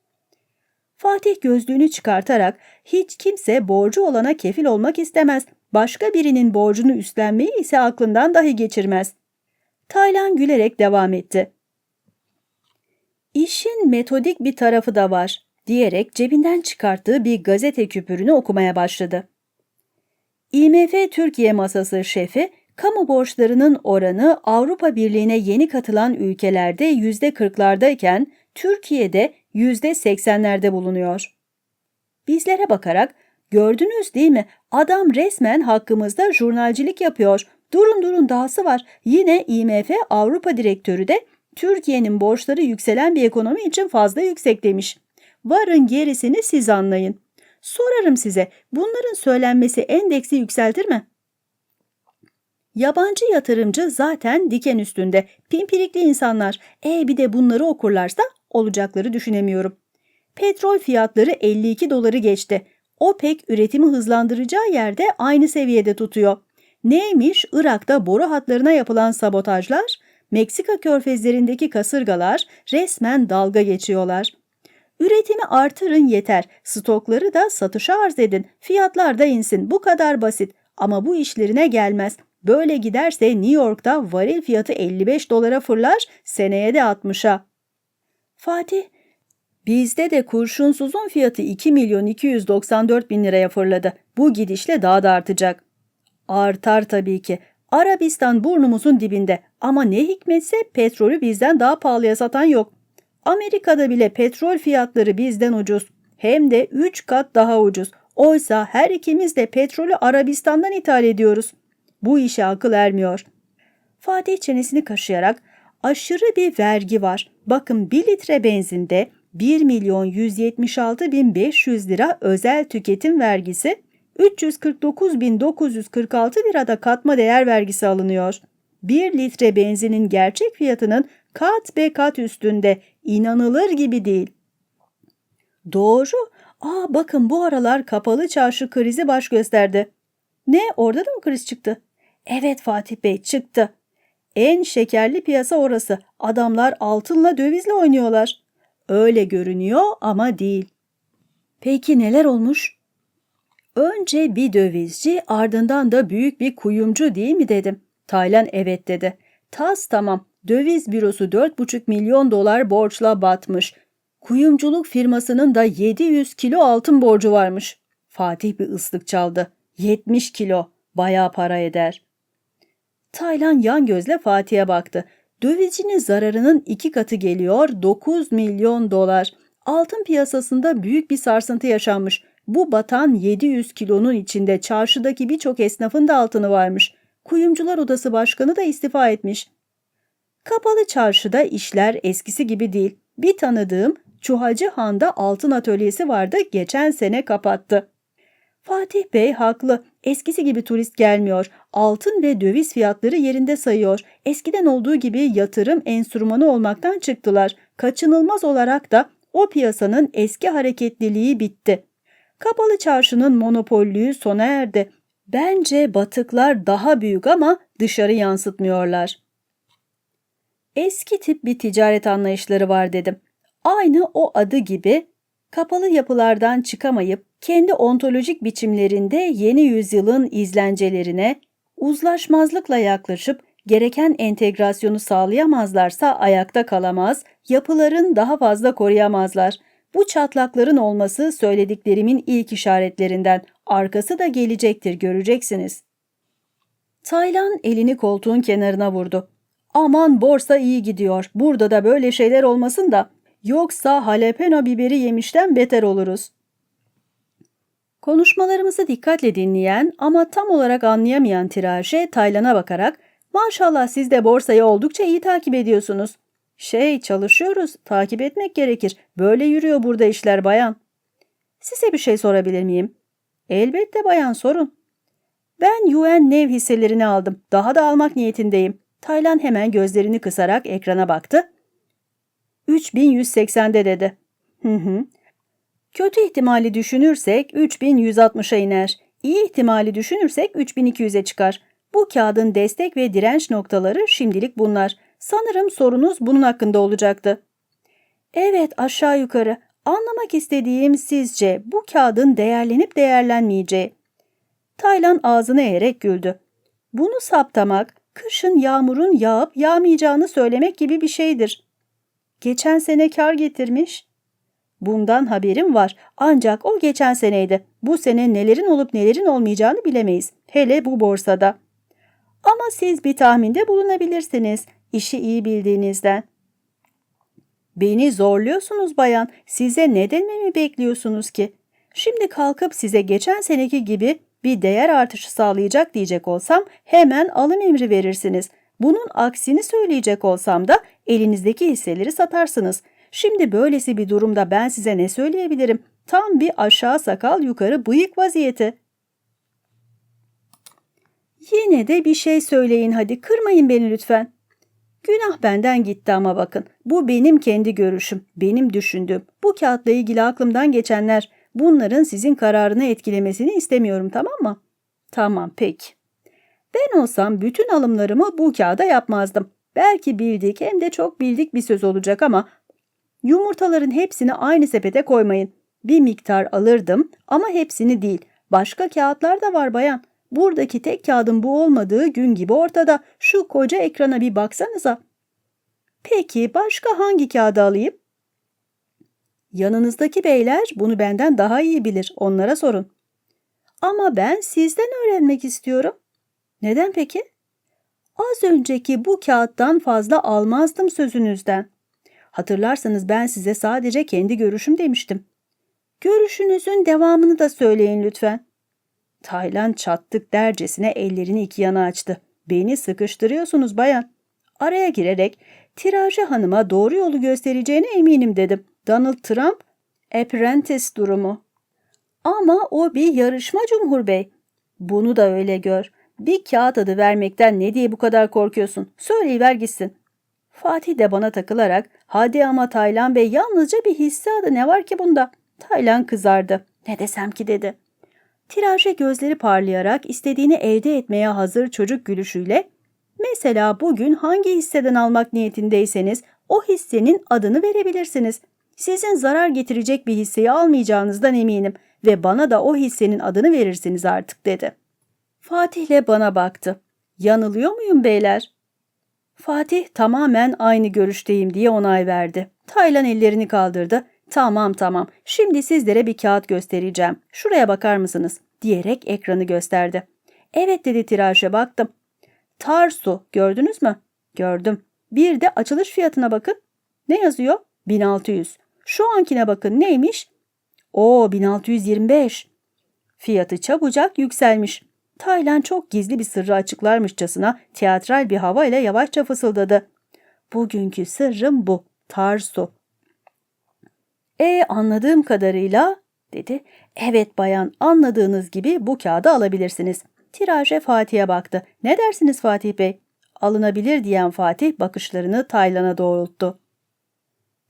A: Fatih gözlüğünü çıkartarak hiç kimse borcu olana kefil olmak istemez. Başka birinin borcunu üstlenmeyi ise aklından dahi geçirmez. Taylan gülerek devam etti. İşin metodik bir tarafı da var diyerek cebinden çıkarttığı bir gazete küpürünü okumaya başladı. IMF Türkiye Masası şefi, kamu borçlarının oranı Avrupa Birliği'ne yeni katılan ülkelerde yüzde kırklardayken Türkiye'de yüzde seksenlerde bulunuyor. Bizlere bakarak gördünüz değil mi adam resmen hakkımızda jurnalcilik yapıyor. Durun durun dahası var. Yine IMF Avrupa Direktörü de Türkiye'nin borçları yükselen bir ekonomi için fazla yüksek demiş. Varın gerisini siz anlayın. Sorarım size bunların söylenmesi endeksi yükseltir mi? Yabancı yatırımcı zaten diken üstünde. Pimpirikli insanlar. E bir de bunları okurlarsa olacakları düşünemiyorum. Petrol fiyatları 52 doları geçti. OPEC üretimi hızlandıracağı yerde aynı seviyede tutuyor. Neymiş Irak'ta boru hatlarına yapılan sabotajlar? Meksika körfezlerindeki kasırgalar resmen dalga geçiyorlar. Üretimi artırın yeter. Stokları da satışa arz edin. Fiyatlar da insin. Bu kadar basit. Ama bu işlerine gelmez. Böyle giderse New York'ta varil fiyatı 55 dolara fırlar, seneye de 60'a. Fatih, bizde de kurşunsuzun fiyatı 2 milyon 294 bin liraya fırladı. Bu gidişle daha da artacak. Artar tabii ki. Arabistan burnumuzun dibinde ama ne hikmetse petrolü bizden daha pahalıya satan yok. Amerika'da bile petrol fiyatları bizden ucuz. Hem de 3 kat daha ucuz. Oysa her ikimiz de petrolü Arabistan'dan ithal ediyoruz. Bu işe akıl ermiyor. Fatih çenesini kaşıyarak aşırı bir vergi var. Bakın 1 litre benzinde 1 milyon 176 bin 500 lira özel tüketim vergisi, 349 bin 946 lirada katma değer vergisi alınıyor. 1 litre benzinin gerçek fiyatının kat be kat üstünde inanılır gibi değil. Doğru. Aa bakın bu aralar kapalı çarşı krizi baş gösterdi. Ne orada da mı kriz çıktı? Evet Fatih Bey çıktı. En şekerli piyasa orası. Adamlar altınla dövizle oynuyorlar. Öyle görünüyor ama değil. Peki neler olmuş? Önce bir dövizci ardından da büyük bir kuyumcu değil mi dedim. Taylan evet dedi. Tas tamam. Döviz bürosu 4,5 milyon dolar borçla batmış. Kuyumculuk firmasının da 700 kilo altın borcu varmış. Fatih bir ıslık çaldı. 70 kilo. Bayağı para eder. Taylan yan gözle Fatih'e baktı. Dövizcinin zararının iki katı geliyor 9 milyon dolar. Altın piyasasında büyük bir sarsıntı yaşanmış. Bu batan 700 kilonun içinde çarşıdaki birçok esnafın da altını varmış. Kuyumcular Odası Başkanı da istifa etmiş. Kapalı çarşıda işler eskisi gibi değil. Bir tanıdığım Çuhacı Han'da altın atölyesi vardı geçen sene kapattı. Fatih Bey haklı. Eskisi gibi turist gelmiyor. Altın ve döviz fiyatları yerinde sayıyor. Eskiden olduğu gibi yatırım enstrümanı olmaktan çıktılar. Kaçınılmaz olarak da o piyasanın eski hareketliliği bitti. Kapalı çarşının monopollüğü sona erdi. Bence batıklar daha büyük ama dışarı yansıtmıyorlar. Eski tip bir ticaret anlayışları var dedim. Aynı o adı gibi kapalı yapılardan çıkamayıp kendi ontolojik biçimlerinde yeni yüzyılın izlencelerine uzlaşmazlıkla yaklaşıp gereken entegrasyonu sağlayamazlarsa ayakta kalamaz, yapıların daha fazla koruyamazlar. Bu çatlakların olması söylediklerimin ilk işaretlerinden, arkası da gelecektir göreceksiniz. Taylan elini koltuğun kenarına vurdu. Aman borsa iyi gidiyor, burada da böyle şeyler olmasın da, yoksa halepeno biberi yemişten beter oluruz. Konuşmalarımızı dikkatle dinleyen ama tam olarak anlayamayan tiraje Taylan'a bakarak ''Maşallah siz de borsayı oldukça iyi takip ediyorsunuz. Şey çalışıyoruz. Takip etmek gerekir. Böyle yürüyor burada işler bayan. Size bir şey sorabilir miyim? Elbette bayan sorun. Ben UN Nev hisselerini aldım. Daha da almak niyetindeyim. Taylan hemen gözlerini kısarak ekrana baktı. 3180'de dedi. Hı hı. Kötü ihtimali düşünürsek 3160'a iner. İyi ihtimali düşünürsek 3200'e çıkar. Bu kağıdın destek ve direnç noktaları şimdilik bunlar. Sanırım sorunuz bunun hakkında olacaktı. Evet aşağı yukarı. Anlamak istediğim sizce bu kağıdın değerlenip değerlenmeyeceği. Taylan ağzını eğerek güldü. Bunu saptamak, kışın yağmurun yağıp yağmayacağını söylemek gibi bir şeydir. Geçen sene kar getirmiş. Bundan haberim var ancak o geçen seneydi. Bu sene nelerin olup nelerin olmayacağını bilemeyiz. Hele bu borsada. Ama siz bir tahminde bulunabilirsiniz. İşi iyi bildiğinizden. Beni zorluyorsunuz bayan. Size ne dememi bekliyorsunuz ki? Şimdi kalkıp size geçen seneki gibi bir değer artışı sağlayacak diyecek olsam hemen alım emri verirsiniz. Bunun aksini söyleyecek olsam da elinizdeki hisseleri satarsınız. Şimdi böylesi bir durumda ben size ne söyleyebilirim? Tam bir aşağı sakal yukarı bıyık vaziyeti. Yine de bir şey söyleyin hadi kırmayın beni lütfen. Günah benden gitti ama bakın. Bu benim kendi görüşüm, benim düşündüğüm. Bu kağıtla ilgili aklımdan geçenler. Bunların sizin kararını etkilemesini istemiyorum tamam mı? Tamam peki. Ben olsam bütün alımlarımı bu kağıda yapmazdım. Belki bildik hem de çok bildik bir söz olacak ama yumurtaların hepsini aynı sepete koymayın. Bir miktar alırdım ama hepsini değil. Başka kağıtlar da var bayan. Buradaki tek kağıdın bu olmadığı gün gibi ortada. Şu koca ekrana bir baksanıza. Peki başka hangi kağıdı alayım? Yanınızdaki beyler bunu benden daha iyi bilir. Onlara sorun. Ama ben sizden öğrenmek istiyorum. Neden peki? Az önceki bu kağıttan fazla almazdım sözünüzden. Hatırlarsanız ben size sadece kendi görüşüm demiştim. Görüşünüzün devamını da söyleyin lütfen. Taylan çattık dercesine ellerini iki yana açtı. Beni sıkıştırıyorsunuz bayan. Araya girerek Tiraje Hanım'a doğru yolu göstereceğine eminim dedim. Donald Trump, apprentice durumu. Ama o bir yarışma Cumhur Bey. Bunu da öyle gör. Bir kağıt adı vermekten ne diye bu kadar korkuyorsun? Söyleyiver gitsin. Fatih de bana takılarak hadi ama Taylan Bey yalnızca bir hisse adı ne var ki bunda? Taylan kızardı. Ne desem ki dedi. Tiraje gözleri parlayarak istediğini elde etmeye hazır çocuk gülüşüyle mesela bugün hangi hisseden almak niyetindeyseniz o hissenin adını verebilirsiniz. Sizin zarar getirecek bir hisseyi almayacağınızdan eminim ve bana da o hissenin adını verirsiniz artık dedi. Fatih'le bana baktı. Yanılıyor muyum beyler? Fatih tamamen aynı görüşteyim diye onay verdi. Taylan ellerini kaldırdı. Tamam tamam şimdi sizlere bir kağıt göstereceğim. Şuraya bakar mısınız? diyerek ekranı gösterdi. Evet dedi tiraje baktım. Tarsu gördünüz mü? Gördüm. Bir de açılış fiyatına bakın. Ne yazıyor? 1600. Şu ankine bakın neymiş? O 1625. Fiyatı çabucak yükselmiş. Taylan çok gizli bir sırrı açıklarmışçasına tiyatral bir havayla yavaşça fısıldadı. Bugünkü sırrım bu. Tarsu. E anladığım kadarıyla dedi. Evet bayan anladığınız gibi bu kağıdı alabilirsiniz. Tiraje Fatih'e baktı. Ne dersiniz Fatih Bey? Alınabilir diyen Fatih bakışlarını Taylan'a doğrulttu.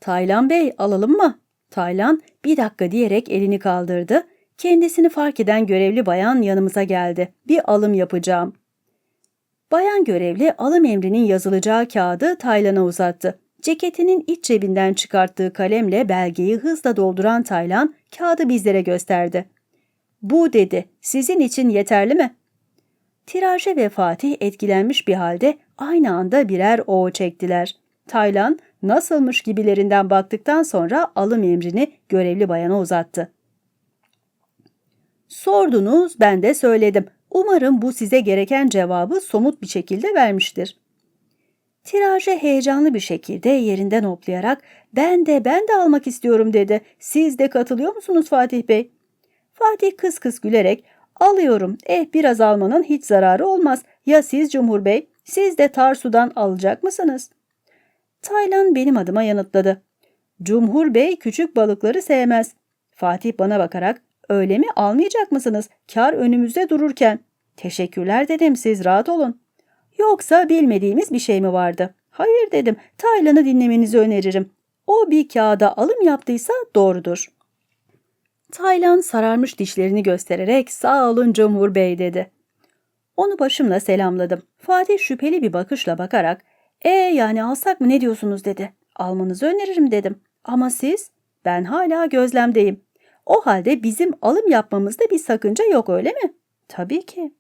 A: Taylan Bey alalım mı? Taylan bir dakika diyerek elini kaldırdı. Kendisini fark eden görevli bayan yanımıza geldi. Bir alım yapacağım. Bayan görevli alım emrinin yazılacağı kağıdı Taylan'a uzattı. Ceketinin iç cebinden çıkarttığı kalemle belgeyi hızla dolduran Taylan kağıdı bizlere gösterdi. Bu dedi, sizin için yeterli mi? Tiraje ve Fatih etkilenmiş bir halde aynı anda birer o çektiler. Taylan nasılmış gibilerinden baktıktan sonra alım emrini görevli bayana uzattı. Sordunuz, ben de söyledim. Umarım bu size gereken cevabı somut bir şekilde vermiştir. Tiraje heyecanlı bir şekilde yerinden hoplayarak ben de ben de almak istiyorum dedi. Siz de katılıyor musunuz Fatih Bey? Fatih kıs kıs gülerek alıyorum. Eh biraz almanın hiç zararı olmaz. Ya siz Cumhur Bey? Siz de Tarsu'dan alacak mısınız? Taylan benim adıma yanıtladı. Cumhur Bey küçük balıkları sevmez. Fatih bana bakarak öyle mi almayacak mısınız? Kar önümüzde dururken. Teşekkürler dedim siz rahat olun. Yoksa bilmediğimiz bir şey mi vardı? Hayır dedim. Taylan'ı dinlemenizi öneririm. O bir kağıda alım yaptıysa doğrudur. Taylan sararmış dişlerini göstererek sağ olun Cumhur Bey dedi. Onu başımla selamladım. Fatih şüpheli bir bakışla bakarak e yani alsak mı ne diyorsunuz dedi. Almanızı öneririm dedim. Ama siz? Ben hala gözlemdeyim. O halde bizim alım yapmamızda bir sakınca yok öyle mi? Tabii ki.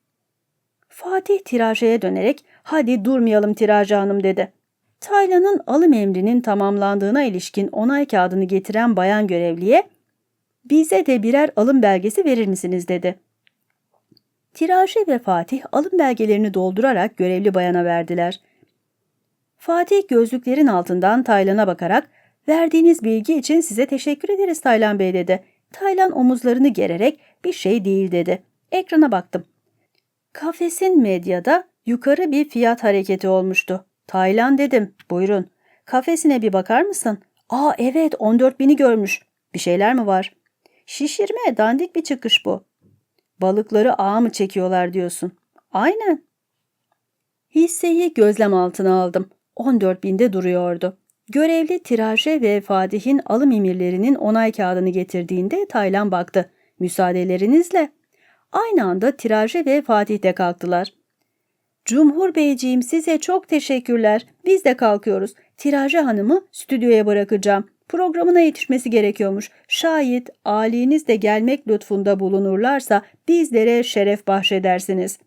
A: Fatih tirajeye dönerek hadi durmayalım tiracı hanım dedi. Taylan'ın alım emrinin tamamlandığına ilişkin onay kağıdını getiren bayan görevliye bize de birer alım belgesi verir misiniz dedi. Tiraje ve Fatih alım belgelerini doldurarak görevli bayana verdiler. Fatih gözlüklerin altından Taylan'a bakarak verdiğiniz bilgi için size teşekkür ederiz Taylan Bey dedi. Taylan omuzlarını gererek bir şey değil dedi. Ekrana baktım. Kafesin medyada yukarı bir fiyat hareketi olmuştu. Taylan dedim. Buyurun. Kafesine bir bakar mısın? Aa evet 14 bini görmüş. Bir şeyler mi var? Şişirme dandik bir çıkış bu. Balıkları ağa mı çekiyorlar diyorsun? Aynen. Hisseyi gözlem altına aldım. 14 binde duruyordu. Görevli tiraje ve Fatih'in alım emirlerinin onay kağıdını getirdiğinde Taylan baktı. Müsaadelerinizle. Aynı anda tiraje ve Fatih de kalktılar. Cumhur Beyciğim size çok teşekkürler. Biz de kalkıyoruz. Tiraje hanımı stüdyoya bırakacağım. Programına yetişmesi gerekiyormuş. Şayet aliniz de gelmek lütfunda bulunurlarsa bizlere şeref bahşedersiniz.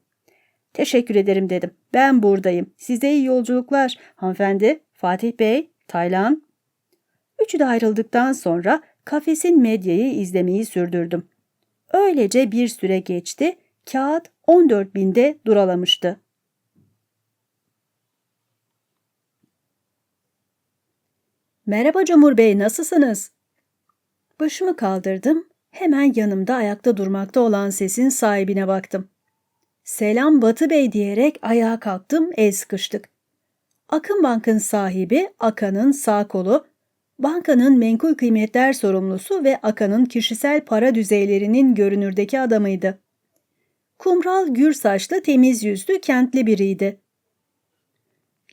A: Teşekkür ederim dedim. Ben buradayım. Size iyi yolculuklar. Hanımefendi, Fatih Bey, Taylan. Üçü de ayrıldıktan sonra kafesin medyayı izlemeyi sürdürdüm. Öylece bir süre geçti. Kağıt 14 binde duralamıştı. Merhaba Cumhur Bey, nasılsınız? Başımı kaldırdım. Hemen yanımda ayakta durmakta olan sesin sahibine baktım. Selam Batı Bey diyerek ayağa kalktım, el sıkıştık. Akın Bank'ın sahibi, Akan'ın sağ kolu, bankanın menkul kıymetler sorumlusu ve Akan'ın kişisel para düzeylerinin görünürdeki adamıydı. Kumral gür saçlı, temiz yüzlü, kentli biriydi.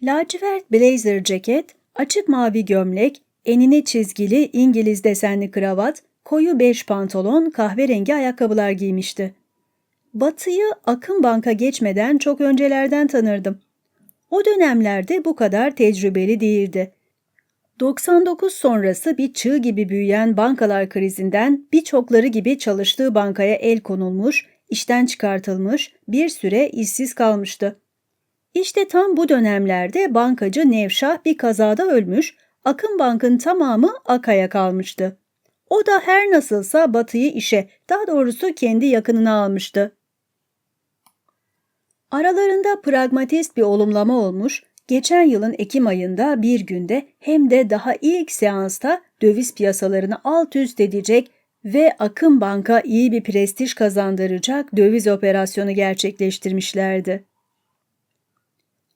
A: Lacivert blazer ceket, açık mavi gömlek, enine çizgili İngiliz desenli kravat, koyu beş pantolon, kahverengi ayakkabılar giymişti. Batı'yı Akın Bank'a geçmeden çok öncelerden tanırdım. O dönemlerde bu kadar tecrübeli değildi. 99 sonrası bir çığ gibi büyüyen bankalar krizinden birçokları gibi çalıştığı bankaya el konulmuş, işten çıkartılmış, bir süre işsiz kalmıştı. İşte tam bu dönemlerde bankacı Nevşah bir kazada ölmüş, Akın Bank'ın tamamı Akay'a kalmıştı. O da her nasılsa Batı'yı işe, daha doğrusu kendi yakınına almıştı. Aralarında pragmatist bir olumlama olmuş, geçen yılın Ekim ayında bir günde hem de daha ilk seansta döviz piyasalarını alt üst edecek ve Akın Bank'a iyi bir prestij kazandıracak döviz operasyonu gerçekleştirmişlerdi.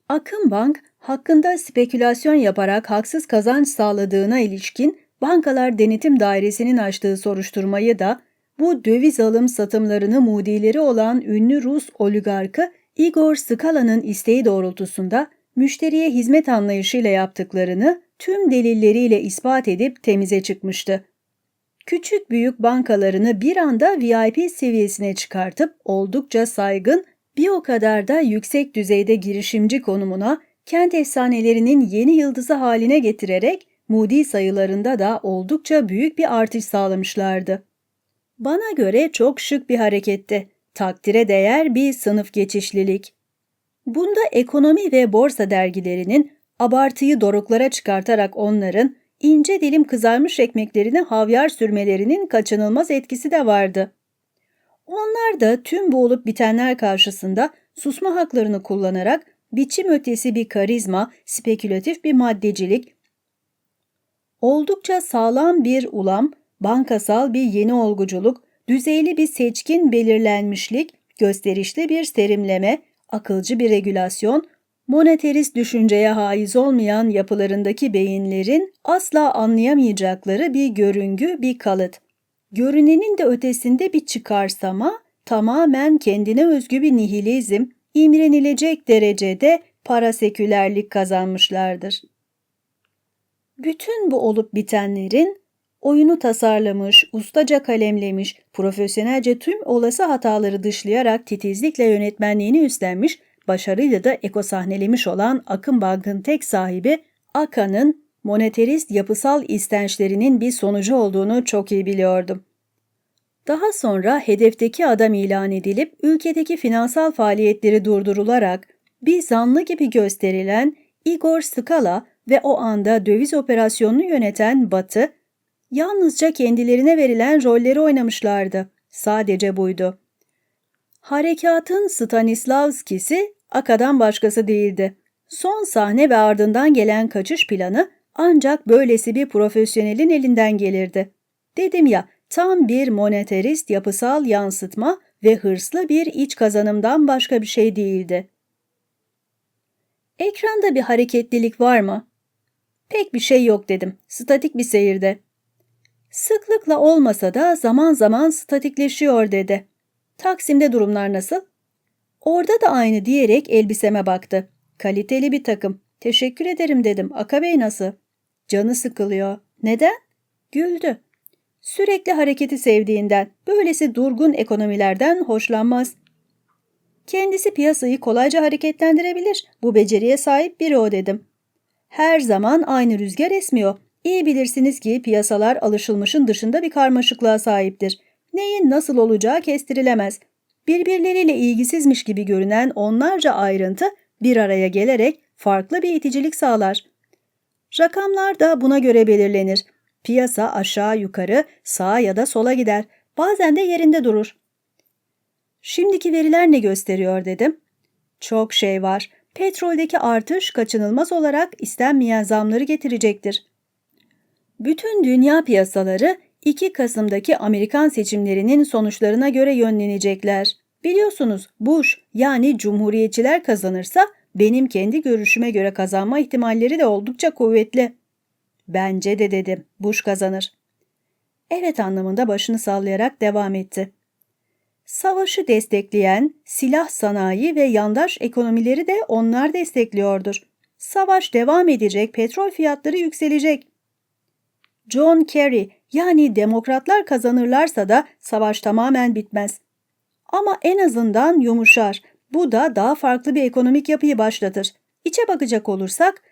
A: Akın Bank, hakkında spekülasyon yaparak haksız kazanç sağladığına ilişkin Bankalar Denetim Dairesi'nin açtığı soruşturmayı da bu döviz alım satımlarını mudileri olan ünlü Rus oligarkı Igor Skala'nın isteği doğrultusunda müşteriye hizmet anlayışıyla yaptıklarını tüm delilleriyle ispat edip temize çıkmıştı. Küçük büyük bankalarını bir anda VIP seviyesine çıkartıp oldukça saygın, bir o kadar da yüksek düzeyde girişimci konumuna kent efsanelerinin yeni yıldızı haline getirerek Moody sayılarında da oldukça büyük bir artış sağlamışlardı. Bana göre çok şık bir hareketti takdire değer bir sınıf geçişlilik. Bunda ekonomi ve borsa dergilerinin abartıyı doruklara çıkartarak onların ince dilim kızarmış ekmeklerine havyar sürmelerinin kaçınılmaz etkisi de vardı. Onlar da tüm bu olup bitenler karşısında susma haklarını kullanarak biçim ötesi bir karizma, spekülatif bir maddecilik, oldukça sağlam bir ulam, bankasal bir yeni olguculuk, düzeyli bir seçkin belirlenmişlik, gösterişli bir serimleme, akılcı bir regülasyon, Moneterist düşünceye haiz olmayan yapılarındaki beyinlerin asla anlayamayacakları bir görüngü, bir kalıt. Görünenin de ötesinde bir çıkarsama, tamamen kendine özgü bir nihilizm, imrenilecek derecede parasekülerlik kazanmışlardır. Bütün bu olup bitenlerin oyunu tasarlamış, ustaca kalemlemiş, profesyonelce tüm olası hataları dışlayarak titizlikle yönetmenliğini üstlenmiş, başarıyla da eko sahnelemiş olan Akın Bank'ın tek sahibi Aka'nın moneterist yapısal istençlerinin bir sonucu olduğunu çok iyi biliyordum. Daha sonra hedefteki adam ilan edilip ülkedeki finansal faaliyetleri durdurularak bir zanlı gibi gösterilen Igor Skala ve o anda döviz operasyonunu yöneten Batı, yalnızca kendilerine verilen rolleri oynamışlardı. Sadece buydu. Harekatın Stanislavski'si Aka'dan başkası değildi. Son sahne ve ardından gelen kaçış planı ancak böylesi bir profesyonelin elinden gelirdi. Dedim ya, tam bir moneterist yapısal yansıtma ve hırslı bir iç kazanımdan başka bir şey değildi. Ekranda bir hareketlilik var mı? Pek bir şey yok dedim. Statik bir seyirde. Sıklıkla olmasa da zaman zaman statikleşiyor dedi. Taksim'de durumlar nasıl? Orada da aynı diyerek elbiseme baktı. Kaliteli bir takım. Teşekkür ederim dedim. Akabey nasıl? Canı sıkılıyor. Neden? Güldü. Sürekli hareketi sevdiğinden, böylesi durgun ekonomilerden hoşlanmaz. Kendisi piyasayı kolayca hareketlendirebilir. Bu beceriye sahip biri o dedim. Her zaman aynı rüzgar esmiyor. İyi bilirsiniz ki piyasalar alışılmışın dışında bir karmaşıklığa sahiptir. Neyin nasıl olacağı kestirilemez. Birbirleriyle ilgisizmiş gibi görünen onlarca ayrıntı bir araya gelerek farklı bir iticilik sağlar. Rakamlar da buna göre belirlenir. Piyasa aşağı yukarı, sağa ya da sola gider. Bazen de yerinde durur. Şimdiki veriler ne gösteriyor dedim. Çok şey var. Petroldeki artış kaçınılmaz olarak istenmeyen zamları getirecektir. Bütün dünya piyasaları 2 Kasım'daki Amerikan seçimlerinin sonuçlarına göre yönlenecekler. Biliyorsunuz Bush yani Cumhuriyetçiler kazanırsa benim kendi görüşüme göre kazanma ihtimalleri de oldukça kuvvetli. Bence de dedim. Bush kazanır. Evet anlamında başını sallayarak devam etti. Savaşı destekleyen silah sanayi ve yandaş ekonomileri de onlar destekliyordur. Savaş devam edecek, petrol fiyatları yükselecek. John Kerry yani demokratlar kazanırlarsa da savaş tamamen bitmez. Ama en azından yumuşar. Bu da daha farklı bir ekonomik yapıyı başlatır. İçe bakacak olursak,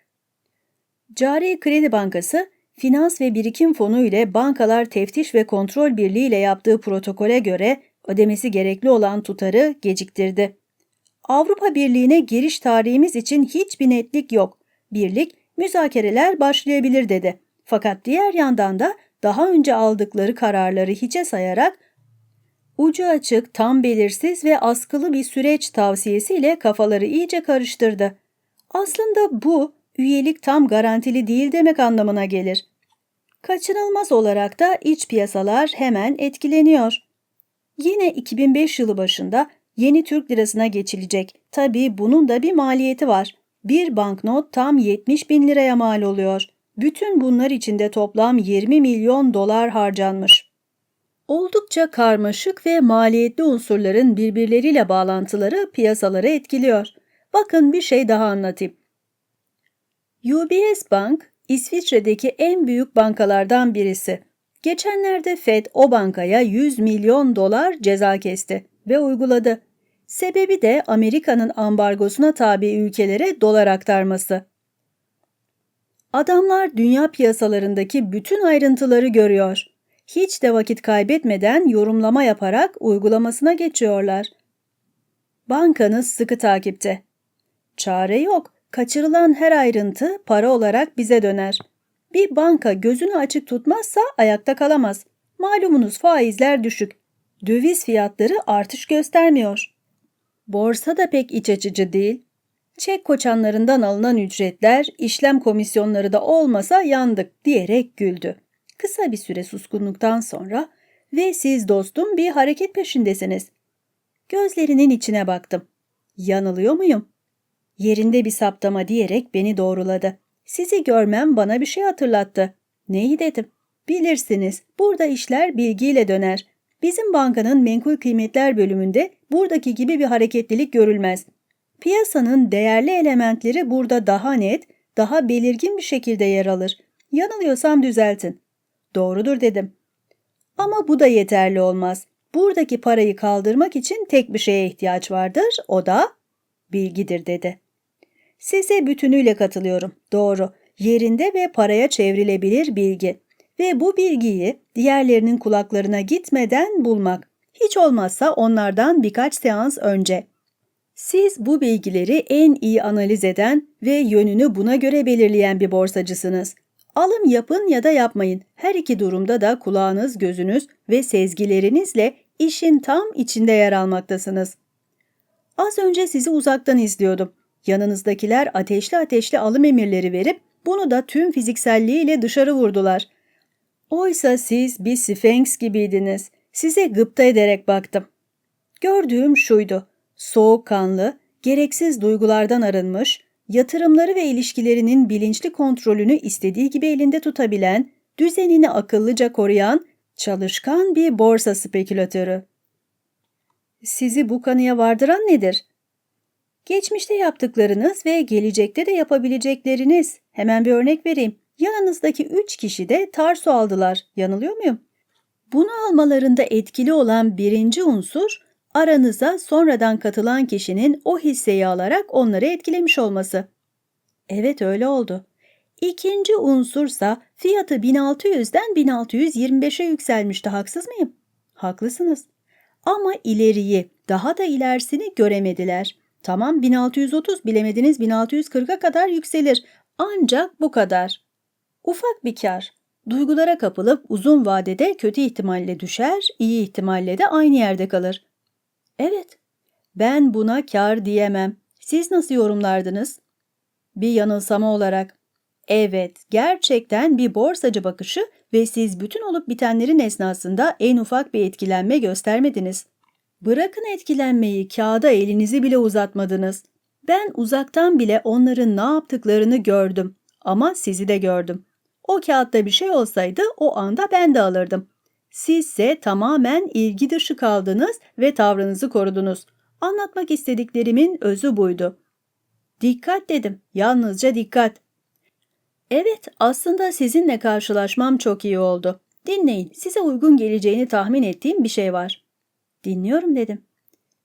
A: Cari Kredi Bankası, Finans ve Birikim Fonu ile Bankalar Teftiş ve Kontrol Birliği ile yaptığı protokole göre ödemesi gerekli olan tutarı geciktirdi. Avrupa Birliği'ne giriş tarihimiz için hiçbir netlik yok. Birlik, müzakereler başlayabilir dedi. Fakat diğer yandan da daha önce aldıkları kararları hiçe sayarak ucu açık, tam belirsiz ve askılı bir süreç tavsiyesiyle kafaları iyice karıştırdı. Aslında bu üyelik tam garantili değil demek anlamına gelir. Kaçınılmaz olarak da iç piyasalar hemen etkileniyor. Yine 2005 yılı başında yeni Türk lirasına geçilecek. Tabii bunun da bir maliyeti var. Bir banknot tam 70 bin liraya mal oluyor. Bütün bunlar içinde toplam 20 milyon dolar harcanmış. Oldukça karmaşık ve maliyetli unsurların birbirleriyle bağlantıları piyasaları etkiliyor. Bakın bir şey daha anlatayım. UBS Bank, İsviçre'deki en büyük bankalardan birisi. Geçenlerde Fed o bankaya 100 milyon dolar ceza kesti ve uyguladı. Sebebi de Amerika'nın ambargosuna tabi ülkelere dolar aktarması. Adamlar dünya piyasalarındaki bütün ayrıntıları görüyor. Hiç de vakit kaybetmeden yorumlama yaparak uygulamasına geçiyorlar. Bankanız sıkı takipte. Çare yok. Kaçırılan her ayrıntı para olarak bize döner. Bir banka gözünü açık tutmazsa ayakta kalamaz. Malumunuz faizler düşük. Döviz fiyatları artış göstermiyor. Borsa da pek iç açıcı değil. Çek koçanlarından alınan ücretler, işlem komisyonları da olmasa yandık diyerek güldü. Kısa bir süre suskunluktan sonra ve siz dostum bir hareket peşindesiniz. Gözlerinin içine baktım. Yanılıyor muyum? Yerinde bir saptama diyerek beni doğruladı. Sizi görmem bana bir şey hatırlattı. Neyi dedim? Bilirsiniz, burada işler bilgiyle döner. Bizim bankanın menkul kıymetler bölümünde buradaki gibi bir hareketlilik görülmez. Piyasanın değerli elementleri burada daha net, daha belirgin bir şekilde yer alır. Yanılıyorsam düzeltin. Doğrudur dedim. Ama bu da yeterli olmaz. Buradaki parayı kaldırmak için tek bir şeye ihtiyaç vardır, o da bilgidir dedi. Size bütünüyle katılıyorum. Doğru. Yerinde ve paraya çevrilebilir bilgi. Ve bu bilgiyi diğerlerinin kulaklarına gitmeden bulmak. Hiç olmazsa onlardan birkaç seans önce. Siz bu bilgileri en iyi analiz eden ve yönünü buna göre belirleyen bir borsacısınız. Alım yapın ya da yapmayın. Her iki durumda da kulağınız, gözünüz ve sezgilerinizle işin tam içinde yer almaktasınız. Az önce sizi uzaktan izliyordum. Yanınızdakiler ateşli ateşli alım emirleri verip bunu da tüm fizikselliğiyle dışarı vurdular. Oysa siz bir sfenks gibiydiniz. Size gıpta ederek baktım. Gördüğüm şuydu. Soğukkanlı, gereksiz duygulardan arınmış, yatırımları ve ilişkilerinin bilinçli kontrolünü istediği gibi elinde tutabilen, düzenini akıllıca koruyan, çalışkan bir borsa spekülatörü. Sizi bu kanıya vardıran nedir? Geçmişte yaptıklarınız ve gelecekte de yapabilecekleriniz. Hemen bir örnek vereyim. Yanınızdaki üç kişi de Tarsu aldılar. Yanılıyor muyum? Bunu almalarında etkili olan birinci unsur, aranıza sonradan katılan kişinin o hisseyi alarak onları etkilemiş olması. Evet öyle oldu. İkinci unsursa fiyatı 1600'den 1625'e yükselmişti. Haksız mıyım? Haklısınız. Ama ileriyi, daha da ilerisini göremediler. Tamam 1630 bilemediniz 1640'a kadar yükselir. Ancak bu kadar. Ufak bir kar. Duygulara kapılıp uzun vadede kötü ihtimalle düşer, iyi ihtimalle de aynı yerde kalır. Evet, ben buna kar diyemem. Siz nasıl yorumlardınız? Bir yanılsama olarak. Evet, gerçekten bir borsacı bakışı ve siz bütün olup bitenlerin esnasında en ufak bir etkilenme göstermediniz. Bırakın etkilenmeyi, kağıda elinizi bile uzatmadınız. Ben uzaktan bile onların ne yaptıklarını gördüm ama sizi de gördüm. O kağıtta bir şey olsaydı o anda ben de alırdım. Sizse tamamen ilgi dışı kaldınız ve tavrınızı korudunuz. Anlatmak istediklerimin özü buydu. Dikkat dedim, yalnızca dikkat. Evet, aslında sizinle karşılaşmam çok iyi oldu. Dinleyin, size uygun geleceğini tahmin ettiğim bir şey var. Dinliyorum dedim.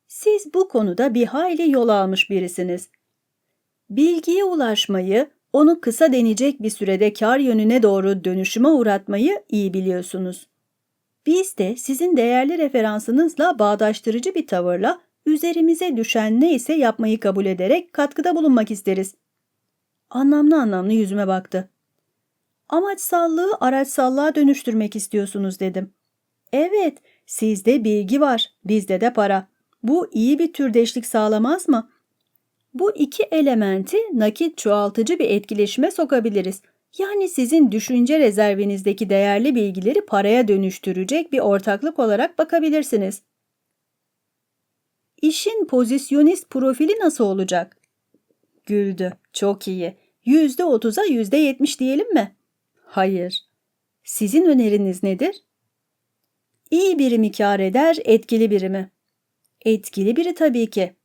A: Siz bu konuda bir hayli yol almış birisiniz. Bilgiye ulaşmayı, onu kısa denecek bir sürede kar yönüne doğru dönüşüme uğratmayı iyi biliyorsunuz. Biz de sizin değerli referansınızla bağdaştırıcı bir tavırla üzerimize düşen neyse yapmayı kabul ederek katkıda bulunmak isteriz. Anlamlı anlamlı yüzüme baktı. Amaçsallığı araçsallığa dönüştürmek istiyorsunuz dedim. Evet, sizde bilgi var, bizde de para. Bu iyi bir türdeşlik sağlamaz mı? Bu iki elementi nakit çoğaltıcı bir etkileşime sokabiliriz. Yani sizin düşünce rezervinizdeki değerli bilgileri paraya dönüştürecek bir ortaklık olarak bakabilirsiniz. İşin pozisyonist profili nasıl olacak? Güldü. Çok iyi. Yüzde otuza yüzde yetmiş diyelim mi? Hayır. Sizin öneriniz nedir? İyi biri mi kar eder, etkili biri mi? Etkili biri tabii ki.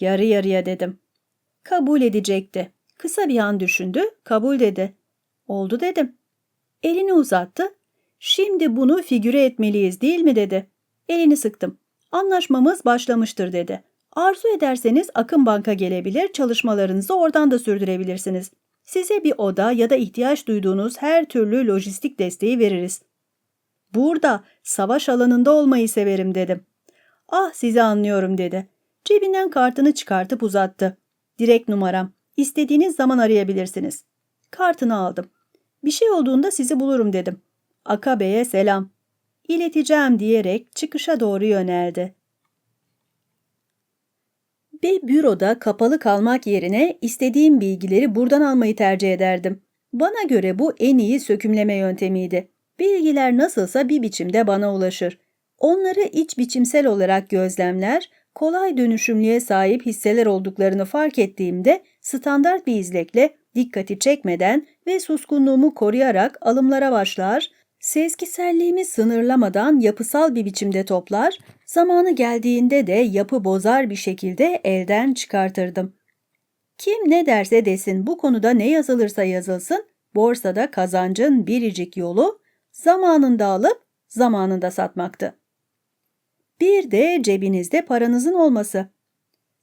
A: Yarı yarıya dedim. Kabul edecekti. Kısa bir an düşündü, kabul dedi. Oldu dedim. Elini uzattı. Şimdi bunu figüre etmeliyiz değil mi dedi. Elini sıktım. Anlaşmamız başlamıştır dedi. Arzu ederseniz Akın Bank'a gelebilir, çalışmalarınızı oradan da sürdürebilirsiniz. Size bir oda ya da ihtiyaç duyduğunuz her türlü lojistik desteği veririz. Burada, savaş alanında olmayı severim dedim. Ah sizi anlıyorum dedi. Cebinden kartını çıkartıp uzattı. Direkt numaram. İstediğiniz zaman arayabilirsiniz. Kartını aldım. Bir şey olduğunda sizi bulurum dedim. Akabe'ye selam. İleteceğim diyerek çıkışa doğru yöneldi. Bir büroda kapalı kalmak yerine istediğim bilgileri buradan almayı tercih ederdim. Bana göre bu en iyi sökümleme yöntemiydi. Bilgiler nasılsa bir biçimde bana ulaşır. Onları iç biçimsel olarak gözlemler, kolay dönüşümlüğe sahip hisseler olduklarını fark ettiğimde standart bir izlekle dikkati çekmeden ve suskunluğumu koruyarak alımlara başlar, sezgiselliğimi sınırlamadan yapısal bir biçimde toplar, zamanı geldiğinde de yapı bozar bir şekilde elden çıkartırdım. Kim ne derse desin bu konuda ne yazılırsa yazılsın, borsada kazancın biricik yolu zamanında alıp zamanında satmaktı. Bir de cebinizde paranızın olması.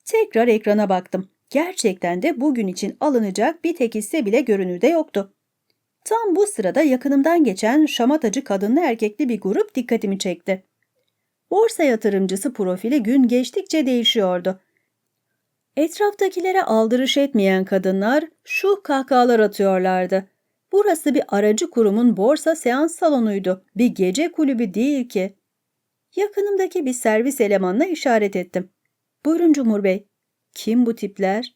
A: Tekrar ekrana baktım. Gerçekten de bugün için alınacak bir tek hisse bile görünürde yoktu. Tam bu sırada yakınımdan geçen şamatacı kadınlı erkekli bir grup dikkatimi çekti. Borsa yatırımcısı profili gün geçtikçe değişiyordu. Etraftakilere aldırış etmeyen kadınlar şu kahkahalar atıyorlardı. Burası bir aracı kurumun borsa seans salonuydu. Bir gece kulübü değil ki. Yakınımdaki bir servis elemanına işaret ettim. Buyurun Cumhur Bey. Kim bu tipler?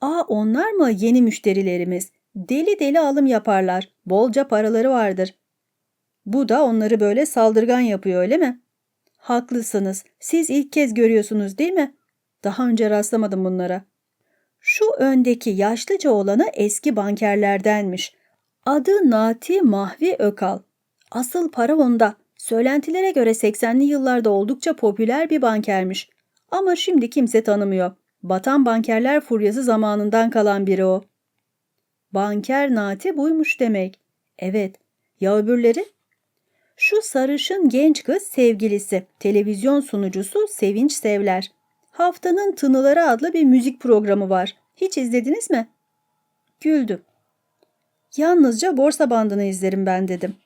A: Aa onlar mı yeni müşterilerimiz? Deli deli alım yaparlar. Bolca paraları vardır. Bu da onları böyle saldırgan yapıyor öyle mi? Haklısınız. Siz ilk kez görüyorsunuz değil mi? Daha önce rastlamadım bunlara. Şu öndeki yaşlıca olanı eski bankerlerdenmiş. Adı Nati Mahvi Ökal. Asıl para onda. Söylentilere göre 80'li yıllarda oldukça popüler bir bankermiş. Ama şimdi kimse tanımıyor. Batan bankerler furyası zamanından kalan biri o. Banker Nati buymuş demek. Evet. Ya öbürleri? Şu sarışın genç kız sevgilisi, televizyon sunucusu Sevinç Sevler. Haftanın Tınıları adlı bir müzik programı var. Hiç izlediniz mi? Güldüm. Yalnızca borsa bandını izlerim ben dedim.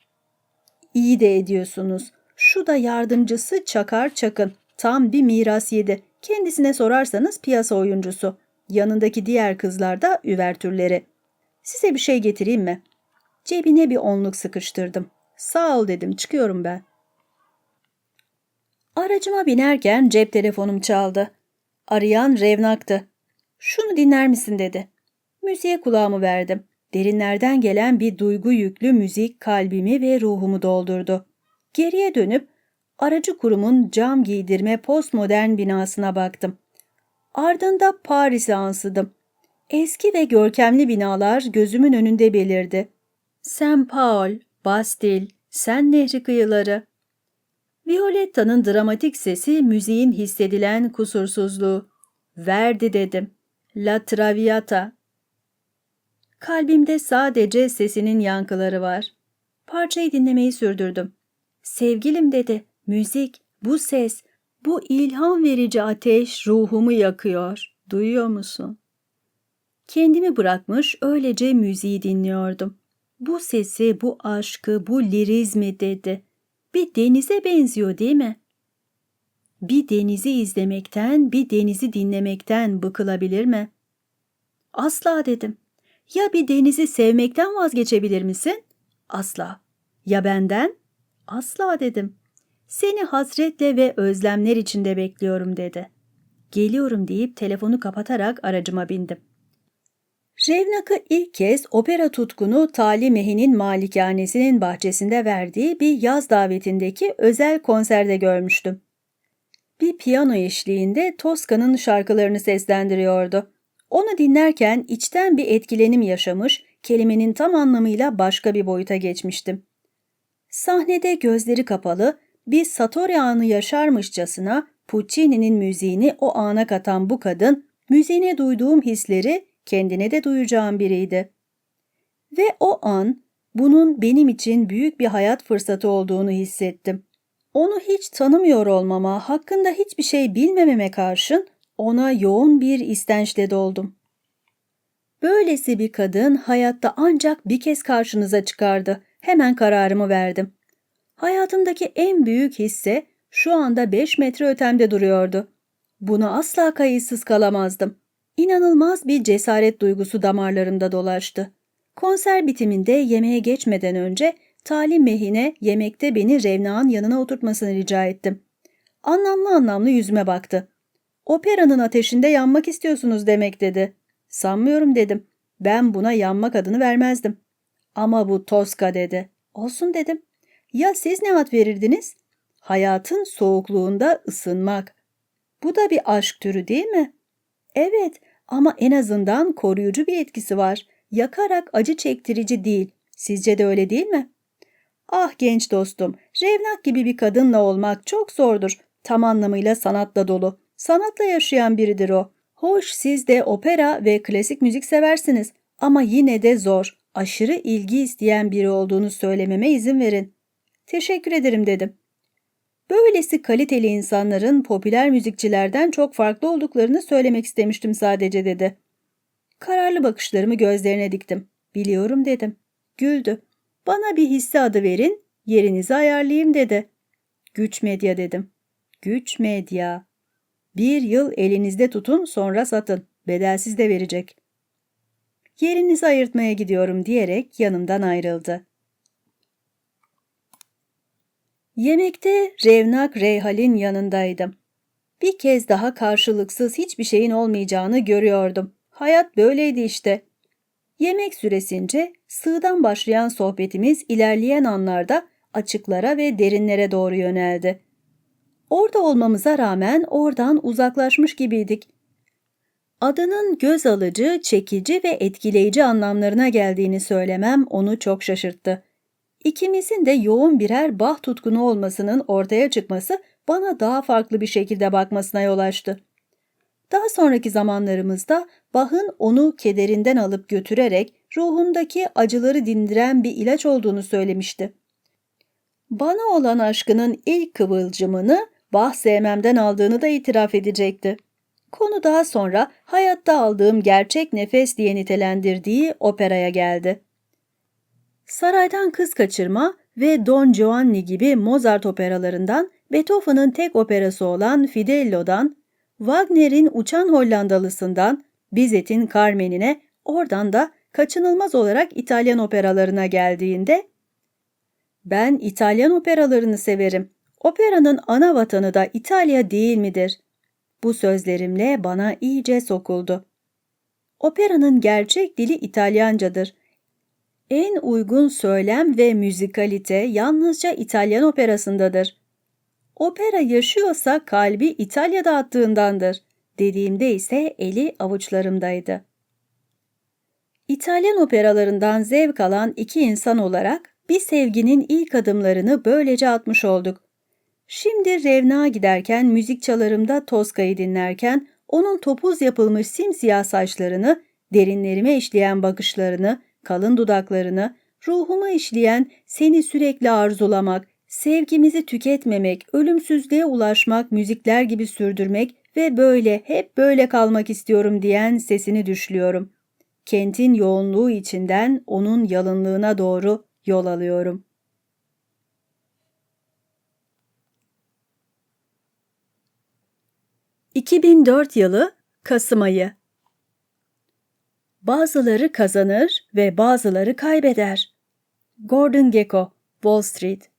A: İyi de ediyorsunuz. Şu da yardımcısı Çakar Çakın. Tam bir miras yedi. Kendisine sorarsanız piyasa oyuncusu. Yanındaki diğer kızlar da üvertürleri. Size bir şey getireyim mi? Cebine bir onluk sıkıştırdım. Sağ ol dedim çıkıyorum ben. Aracıma binerken cep telefonum çaldı. Arayan Revnak'tı. Şunu dinler misin dedi. Müziğe kulağımı verdim. Derinlerden gelen bir duygu yüklü müzik kalbimi ve ruhumu doldurdu. Geriye dönüp aracı kurumun cam giydirme postmodern binasına baktım. Ardında Paris'e ansıdım. Eski ve görkemli binalar gözümün önünde belirdi. Saint Paul, Bastil, Sen Nehri kıyıları. Violetta'nın dramatik sesi müziğin hissedilen kusursuzluğu. Verdi dedim. La Traviata. Kalbimde sadece sesinin yankıları var. Parçayı dinlemeyi sürdürdüm. Sevgilim dedi, müzik, bu ses, bu ilham verici ateş ruhumu yakıyor. Duyuyor musun? Kendimi bırakmış öylece müziği dinliyordum. Bu sesi, bu aşkı, bu lirizmi dedi. Bir denize benziyor değil mi? Bir denizi izlemekten, bir denizi dinlemekten bıkılabilir mi? Asla dedim. Ya bir denizi sevmekten vazgeçebilir misin? Asla. Ya benden? Asla dedim. Seni hasretle ve özlemler içinde bekliyorum dedi. Geliyorum deyip telefonu kapatarak aracıma bindim. Revnak'ı ilk kez opera tutkunu Tali Mehi'nin malikanesinin bahçesinde verdiği bir yaz davetindeki özel konserde görmüştüm. Bir piyano eşliğinde Toska'nın şarkılarını seslendiriyordu. Onu dinlerken içten bir etkilenim yaşamış, kelimenin tam anlamıyla başka bir boyuta geçmiştim. Sahnede gözleri kapalı, bir Satori anı yaşarmışçasına Puccini'nin müziğini o ana katan bu kadın, müziğine duyduğum hisleri kendine de duyacağım biriydi. Ve o an bunun benim için büyük bir hayat fırsatı olduğunu hissettim. Onu hiç tanımıyor olmama, hakkında hiçbir şey bilmememe karşın ona yoğun bir istençle doldum. Böylesi bir kadın hayatta ancak bir kez karşınıza çıkardı. Hemen kararımı verdim. Hayatımdaki en büyük hisse şu anda 5 metre ötemde duruyordu. Buna asla kayıtsız kalamazdım. İnanılmaz bir cesaret duygusu damarlarımda dolaştı. Konser bitiminde yemeğe geçmeden önce talim mehine yemekte beni Revna'nın yanına oturtmasını rica ettim. Anlamlı anlamlı yüzüme baktı. Operanın ateşinde yanmak istiyorsunuz demek dedi. Sanmıyorum dedim. Ben buna yanmak adını vermezdim. Ama bu Toska dedi. Olsun dedim. Ya siz ne ad verirdiniz? Hayatın soğukluğunda ısınmak. Bu da bir aşk türü değil mi? Evet ama en azından koruyucu bir etkisi var. Yakarak acı çektirici değil. Sizce de öyle değil mi? Ah genç dostum, Revnak gibi bir kadınla olmak çok zordur. Tam anlamıyla sanatla dolu. Sanatla yaşayan biridir o. Hoş siz de opera ve klasik müzik seversiniz ama yine de zor, aşırı ilgi isteyen biri olduğunu söylememe izin verin. Teşekkür ederim dedim. Böylesi kaliteli insanların popüler müzikçilerden çok farklı olduklarını söylemek istemiştim sadece dedi. Kararlı bakışlarımı gözlerine diktim. Biliyorum dedim. Güldü. Bana bir hisse adı verin, yerinizi ayarlayayım dedi. Güç medya dedim. Güç medya. Bir yıl elinizde tutun sonra satın. Bedelsiz de verecek. Yerinizi ayırtmaya gidiyorum diyerek yanımdan ayrıldı. Yemekte Revnak Reyhal'in yanındaydım. Bir kez daha karşılıksız hiçbir şeyin olmayacağını görüyordum. Hayat böyleydi işte. Yemek süresince sığdan başlayan sohbetimiz ilerleyen anlarda açıklara ve derinlere doğru yöneldi. Orada olmamıza rağmen oradan uzaklaşmış gibiydik. Adının göz alıcı, çekici ve etkileyici anlamlarına geldiğini söylemem onu çok şaşırttı. İkimizin de yoğun birer bah tutkunu olmasının ortaya çıkması bana daha farklı bir şekilde bakmasına yol açtı. Daha sonraki zamanlarımızda Bach'ın onu kederinden alıp götürerek ruhundaki acıları dindiren bir ilaç olduğunu söylemişti. Bana olan aşkının ilk kıvılcımını Bach sevmemden aldığını da itiraf edecekti. Konu daha sonra hayatta aldığım gerçek nefes diye nitelendirdiği operaya geldi. Saraydan Kız Kaçırma ve Don Giovanni gibi Mozart operalarından Beethoven'ın tek operası olan Fidelio'dan, Wagner'in Uçan Hollandalısından, Bizet'in Carmen'ine, oradan da kaçınılmaz olarak İtalyan operalarına geldiğinde, ben İtalyan operalarını severim. Operanın ana vatanı da İtalya değil midir? Bu sözlerimle bana iyice sokuldu. Operanın gerçek dili İtalyancadır. En uygun söylem ve müzikalite yalnızca İtalyan operasındadır. Opera yaşıyorsa kalbi İtalya'da attığındandır. Dediğimde ise eli avuçlarımdaydı. İtalyan operalarından zevk alan iki insan olarak bir sevginin ilk adımlarını böylece atmış olduk. Şimdi Revna giderken müzik çalarımda Toska'yı dinlerken onun topuz yapılmış simsiyah saçlarını, derinlerime işleyen bakışlarını, kalın dudaklarını, ruhuma işleyen seni sürekli arzulamak, sevgimizi tüketmemek, ölümsüzlüğe ulaşmak, müzikler gibi sürdürmek ve böyle hep böyle kalmak istiyorum diyen sesini düşlüyorum. Kentin yoğunluğu içinden onun yalınlığına doğru yol alıyorum. ...2004 yılı Kasım ayı. Bazıları kazanır ve bazıları kaybeder. Gordon Gekko, Wall Street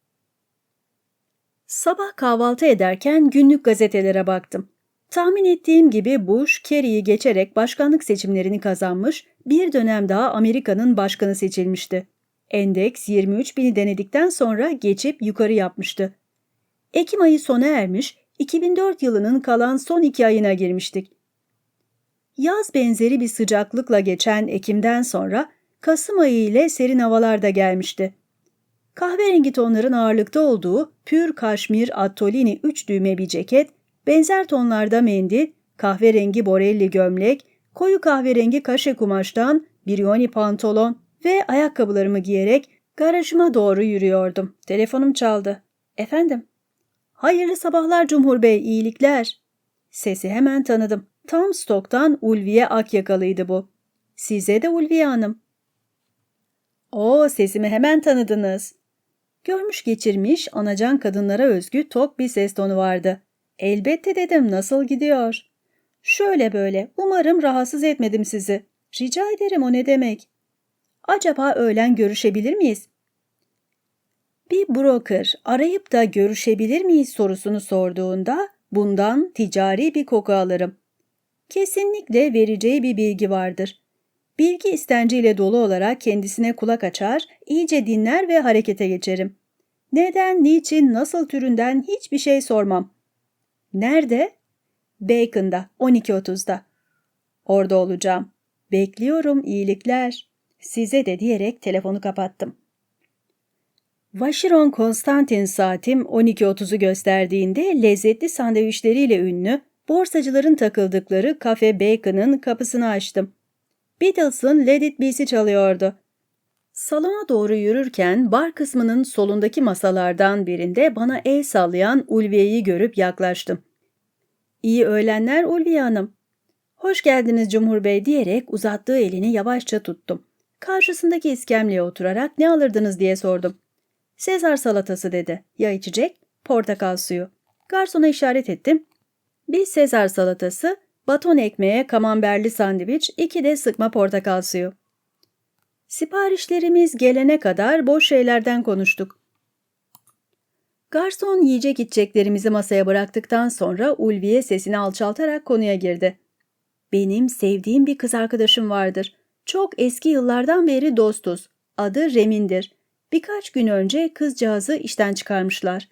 A: Sabah kahvaltı ederken günlük gazetelere baktım. Tahmin ettiğim gibi Bush, Kerry'i geçerek başkanlık seçimlerini kazanmış, bir dönem daha Amerika'nın başkanı seçilmişti. Endeks 23 bini denedikten sonra geçip yukarı yapmıştı. Ekim ayı sona ermiş, 2004 yılının kalan son iki ayına girmiştik. Yaz benzeri bir sıcaklıkla geçen Ekim'den sonra Kasım ayı ile serin havalar da gelmişti. Kahverengi tonların ağırlıkta olduğu pür kaşmir attolini 3 düğme bir ceket, benzer tonlarda mendil, kahverengi borelli gömlek, koyu kahverengi kaşe kumaştan biryoni pantolon ve ayakkabılarımı giyerek garajıma doğru yürüyordum. Telefonum çaldı. Efendim? Hayırlı sabahlar Cumhur Bey, iyilikler. Sesi hemen tanıdım. Tam stoktan Ulviye Akyakalıydı bu. Size de Ulviye Hanım. O sesimi hemen tanıdınız. Görmüş geçirmiş anacan kadınlara özgü tok bir ses tonu vardı. Elbette dedim nasıl gidiyor? Şöyle böyle umarım rahatsız etmedim sizi. Rica ederim o ne demek? Acaba öğlen görüşebilir miyiz? Bir broker arayıp da görüşebilir miyiz sorusunu sorduğunda bundan ticari bir koku alırım. Kesinlikle vereceği bir bilgi vardır. Bilgi istenciyle dolu olarak kendisine kulak açar, iyice dinler ve harekete geçerim. Neden, niçin, nasıl türünden hiçbir şey sormam. Nerede? Bacon'da 12.30'da. Orada olacağım. Bekliyorum iyilikler. Size de diyerek telefonu kapattım. Vacheron Constantin saatim 12.30'u gösterdiğinde lezzetli sandviçleriyle ünlü borsacıların takıldıkları Cafe Bacon'ın kapısını açtım. Beatles'ın Let It Be'si çalıyordu. Salona doğru yürürken bar kısmının solundaki masalardan birinde bana el sallayan Ulviye'yi görüp yaklaştım. İyi öğlenler Ulviye Hanım. Hoş geldiniz Cumhur Bey diyerek uzattığı elini yavaşça tuttum. Karşısındaki iskemleye oturarak ne alırdınız diye sordum. Sezar salatası dedi. Ya içecek? Portakal suyu. Garsona işaret ettim. Bir Sezar salatası, baton ekmeğe kamamberli sandviç, iki de sıkma portakal suyu. Siparişlerimiz gelene kadar boş şeylerden konuştuk. Garson yiyecek içeceklerimizi masaya bıraktıktan sonra Ulviye sesini alçaltarak konuya girdi. Benim sevdiğim bir kız arkadaşım vardır. Çok eski yıllardan beri dostuz. Adı Remin'dir. Birkaç gün önce kızcağızı işten çıkarmışlar.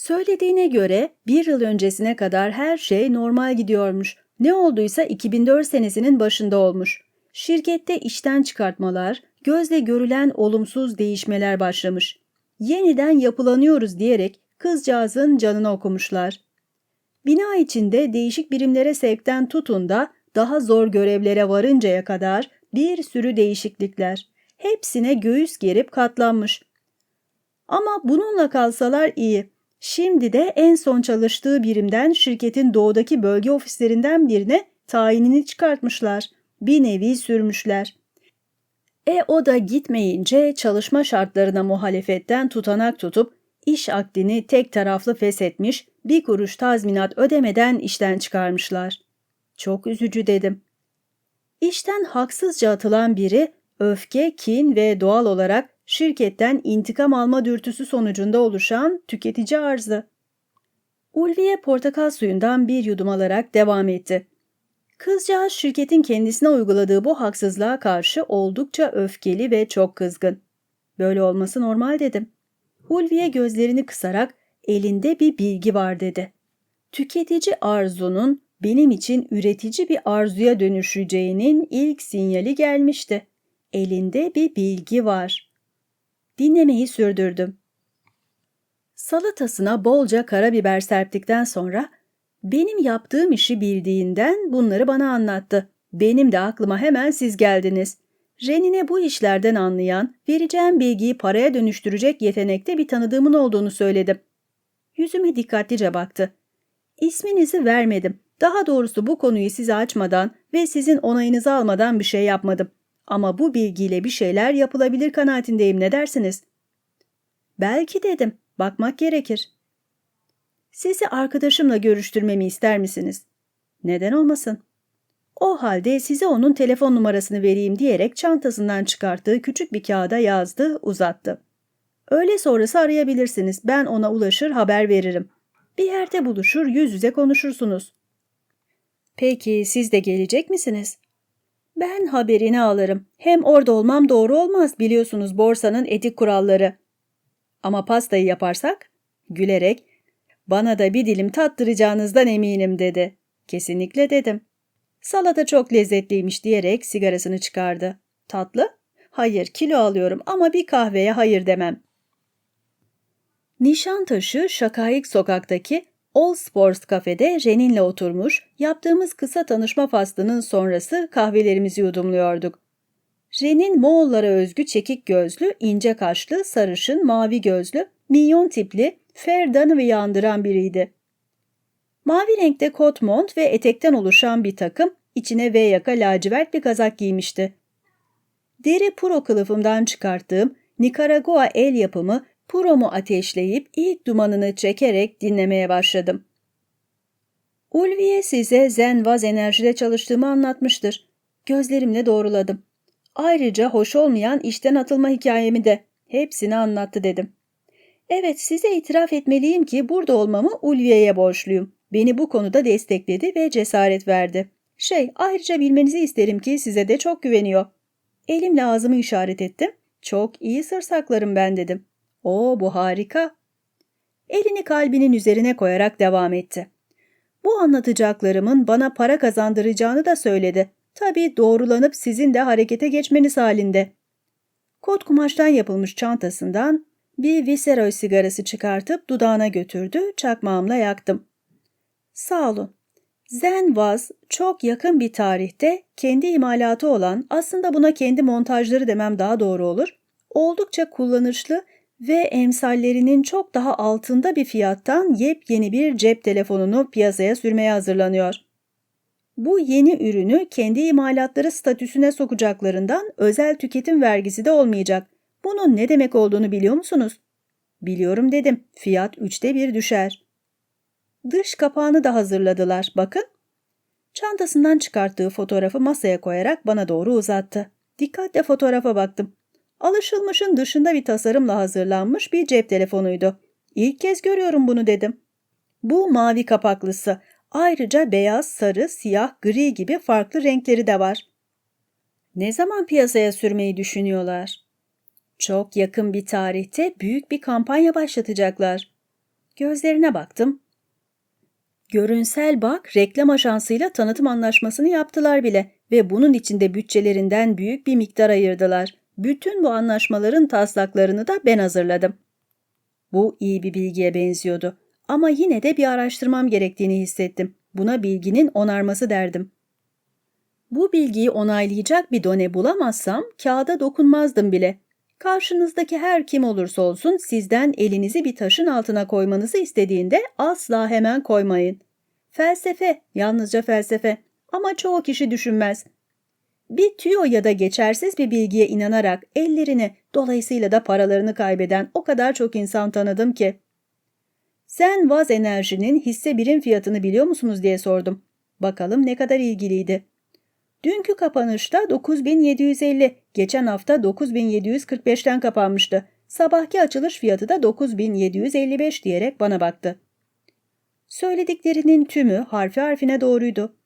A: Söylediğine göre bir yıl öncesine kadar her şey normal gidiyormuş. Ne olduysa 2004 senesinin başında olmuş. Şirkette işten çıkartmalar, gözle görülen olumsuz değişmeler başlamış. Yeniden yapılanıyoruz diyerek kızcağızın canını okumuşlar. Bina içinde değişik birimlere sevkten tutun da daha zor görevlere varıncaya kadar bir sürü değişiklikler. Hepsine göğüs gerip katlanmış. Ama bununla kalsalar iyi. Şimdi de en son çalıştığı birimden şirketin doğudaki bölge ofislerinden birine tayinini çıkartmışlar. Bir nevi sürmüşler. E o da gitmeyince çalışma şartlarına muhalefetten tutanak tutup iş akdini tek taraflı feshetmiş, bir kuruş tazminat ödemeden işten çıkarmışlar. Çok üzücü dedim. İşten haksızca atılan biri öfke, kin ve doğal olarak şirketten intikam alma dürtüsü sonucunda oluşan tüketici arzı. Ulviye portakal suyundan bir yudum alarak devam etti. Kızcağız şirketin kendisine uyguladığı bu haksızlığa karşı oldukça öfkeli ve çok kızgın. Böyle olması normal dedim. Ulviye gözlerini kısarak elinde bir bilgi var dedi. Tüketici arzunun benim için üretici bir arzuya dönüşeceğinin ilk sinyali gelmişti. Elinde bir bilgi var. Dinlemeyi sürdürdüm. Salatasına bolca karabiber serptikten sonra benim yaptığım işi bildiğinden bunları bana anlattı. Benim de aklıma hemen siz geldiniz. Renine bu işlerden anlayan, vereceğim bilgiyi paraya dönüştürecek yetenekte bir tanıdığımın olduğunu söyledim. Yüzüme dikkatlice baktı. İsminizi vermedim. Daha doğrusu bu konuyu size açmadan ve sizin onayınızı almadan bir şey yapmadım. Ama bu bilgiyle bir şeyler yapılabilir kanaatindeyim ne dersiniz? Belki dedim. Bakmak gerekir. Sizi arkadaşımla görüştürmemi ister misiniz? Neden olmasın? O halde size onun telefon numarasını vereyim diyerek çantasından çıkarttığı küçük bir kağıda yazdı, uzattı. Öyle sonrası arayabilirsiniz. Ben ona ulaşır haber veririm. Bir yerde buluşur, yüz yüze konuşursunuz. Peki siz de gelecek misiniz? Ben haberini alırım. Hem orada olmam doğru olmaz biliyorsunuz borsanın etik kuralları. Ama pastayı yaparsak? Gülerek, bana da bir dilim tattıracağınızdan eminim dedi. Kesinlikle dedim. Salata çok lezzetliymiş diyerek sigarasını çıkardı. Tatlı? Hayır, kilo alıyorum ama bir kahveye hayır demem. Nişantaşı Şakayık sokaktaki All Sports kafede Ren'inle oturmuş, yaptığımız kısa tanışma faslının sonrası kahvelerimizi yudumluyorduk. Ren'in Moğollara özgü çekik gözlü, ince kaşlı, sarışın, mavi gözlü, minyon tipli, Ferdan'ı andıran biriydi. Mavi renkte kot mont ve etekten oluşan bir takım, içine V yaka lacivert bir kazak giymişti. Deri puro kılıfımdan çıkarttığım Nikaragua el yapımı puromu ateşleyip ilk dumanını çekerek dinlemeye başladım. Ulviye size zen vaz enerjide çalıştığımı anlatmıştır. Gözlerimle doğruladım. Ayrıca hoş olmayan işten atılma hikayemi de hepsini anlattı dedim. Evet size itiraf etmeliyim ki burada olmamı Ulviye'ye borçluyum. Beni bu konuda destekledi ve cesaret verdi. Şey ayrıca bilmenizi isterim ki size de çok güveniyor. Elimle ağzımı işaret ettim. Çok iyi sır saklarım ben dedim. O bu harika. Elini kalbinin üzerine koyarak devam etti. Bu anlatacaklarımın bana para kazandıracağını da söyledi. Tabii doğrulanıp sizin de harekete geçmeniz halinde. Kot kumaştan yapılmış çantasından bir Viceroy sigarası çıkartıp dudağına götürdü, çakmağımla yaktım. Sağ olun. Zen Vaz çok yakın bir tarihte kendi imalatı olan, aslında buna kendi montajları demem daha doğru olur, oldukça kullanışlı ve emsallerinin çok daha altında bir fiyattan yepyeni bir cep telefonunu piyasaya sürmeye hazırlanıyor. Bu yeni ürünü kendi imalatları statüsüne sokacaklarından özel tüketim vergisi de olmayacak. Bunun ne demek olduğunu biliyor musunuz? Biliyorum dedim. Fiyat üçte bir düşer. Dış kapağını da hazırladılar. Bakın. Çantasından çıkarttığı fotoğrafı masaya koyarak bana doğru uzattı. Dikkatle fotoğrafa baktım. Alışılmışın dışında bir tasarımla hazırlanmış bir cep telefonuydu. İlk kez görüyorum bunu dedim. Bu mavi kapaklısı. Ayrıca beyaz, sarı, siyah, gri gibi farklı renkleri de var. Ne zaman piyasaya sürmeyi düşünüyorlar? Çok yakın bir tarihte büyük bir kampanya başlatacaklar. Gözlerine baktım. Görünsel bak reklam ajansıyla tanıtım anlaşmasını yaptılar bile ve bunun içinde bütçelerinden büyük bir miktar ayırdılar. Bütün bu anlaşmaların taslaklarını da ben hazırladım. Bu iyi bir bilgiye benziyordu. Ama yine de bir araştırmam gerektiğini hissettim. Buna bilginin onarması derdim. Bu bilgiyi onaylayacak bir done bulamazsam kağıda dokunmazdım bile. Karşınızdaki her kim olursa olsun sizden elinizi bir taşın altına koymanızı istediğinde asla hemen koymayın. Felsefe, yalnızca felsefe ama çoğu kişi düşünmez. Bir tüyo ya da geçersiz bir bilgiye inanarak ellerini, dolayısıyla da paralarını kaybeden o kadar çok insan tanıdım ki. Sen Vaz Enerji'nin hisse birim fiyatını biliyor musunuz diye sordum. Bakalım ne kadar ilgiliydi. Dünkü kapanışta 9750, geçen hafta 9745'ten kapanmıştı. Sabahki açılış fiyatı da 9755 diyerek bana baktı. Söylediklerinin tümü harfi harfine doğruydu.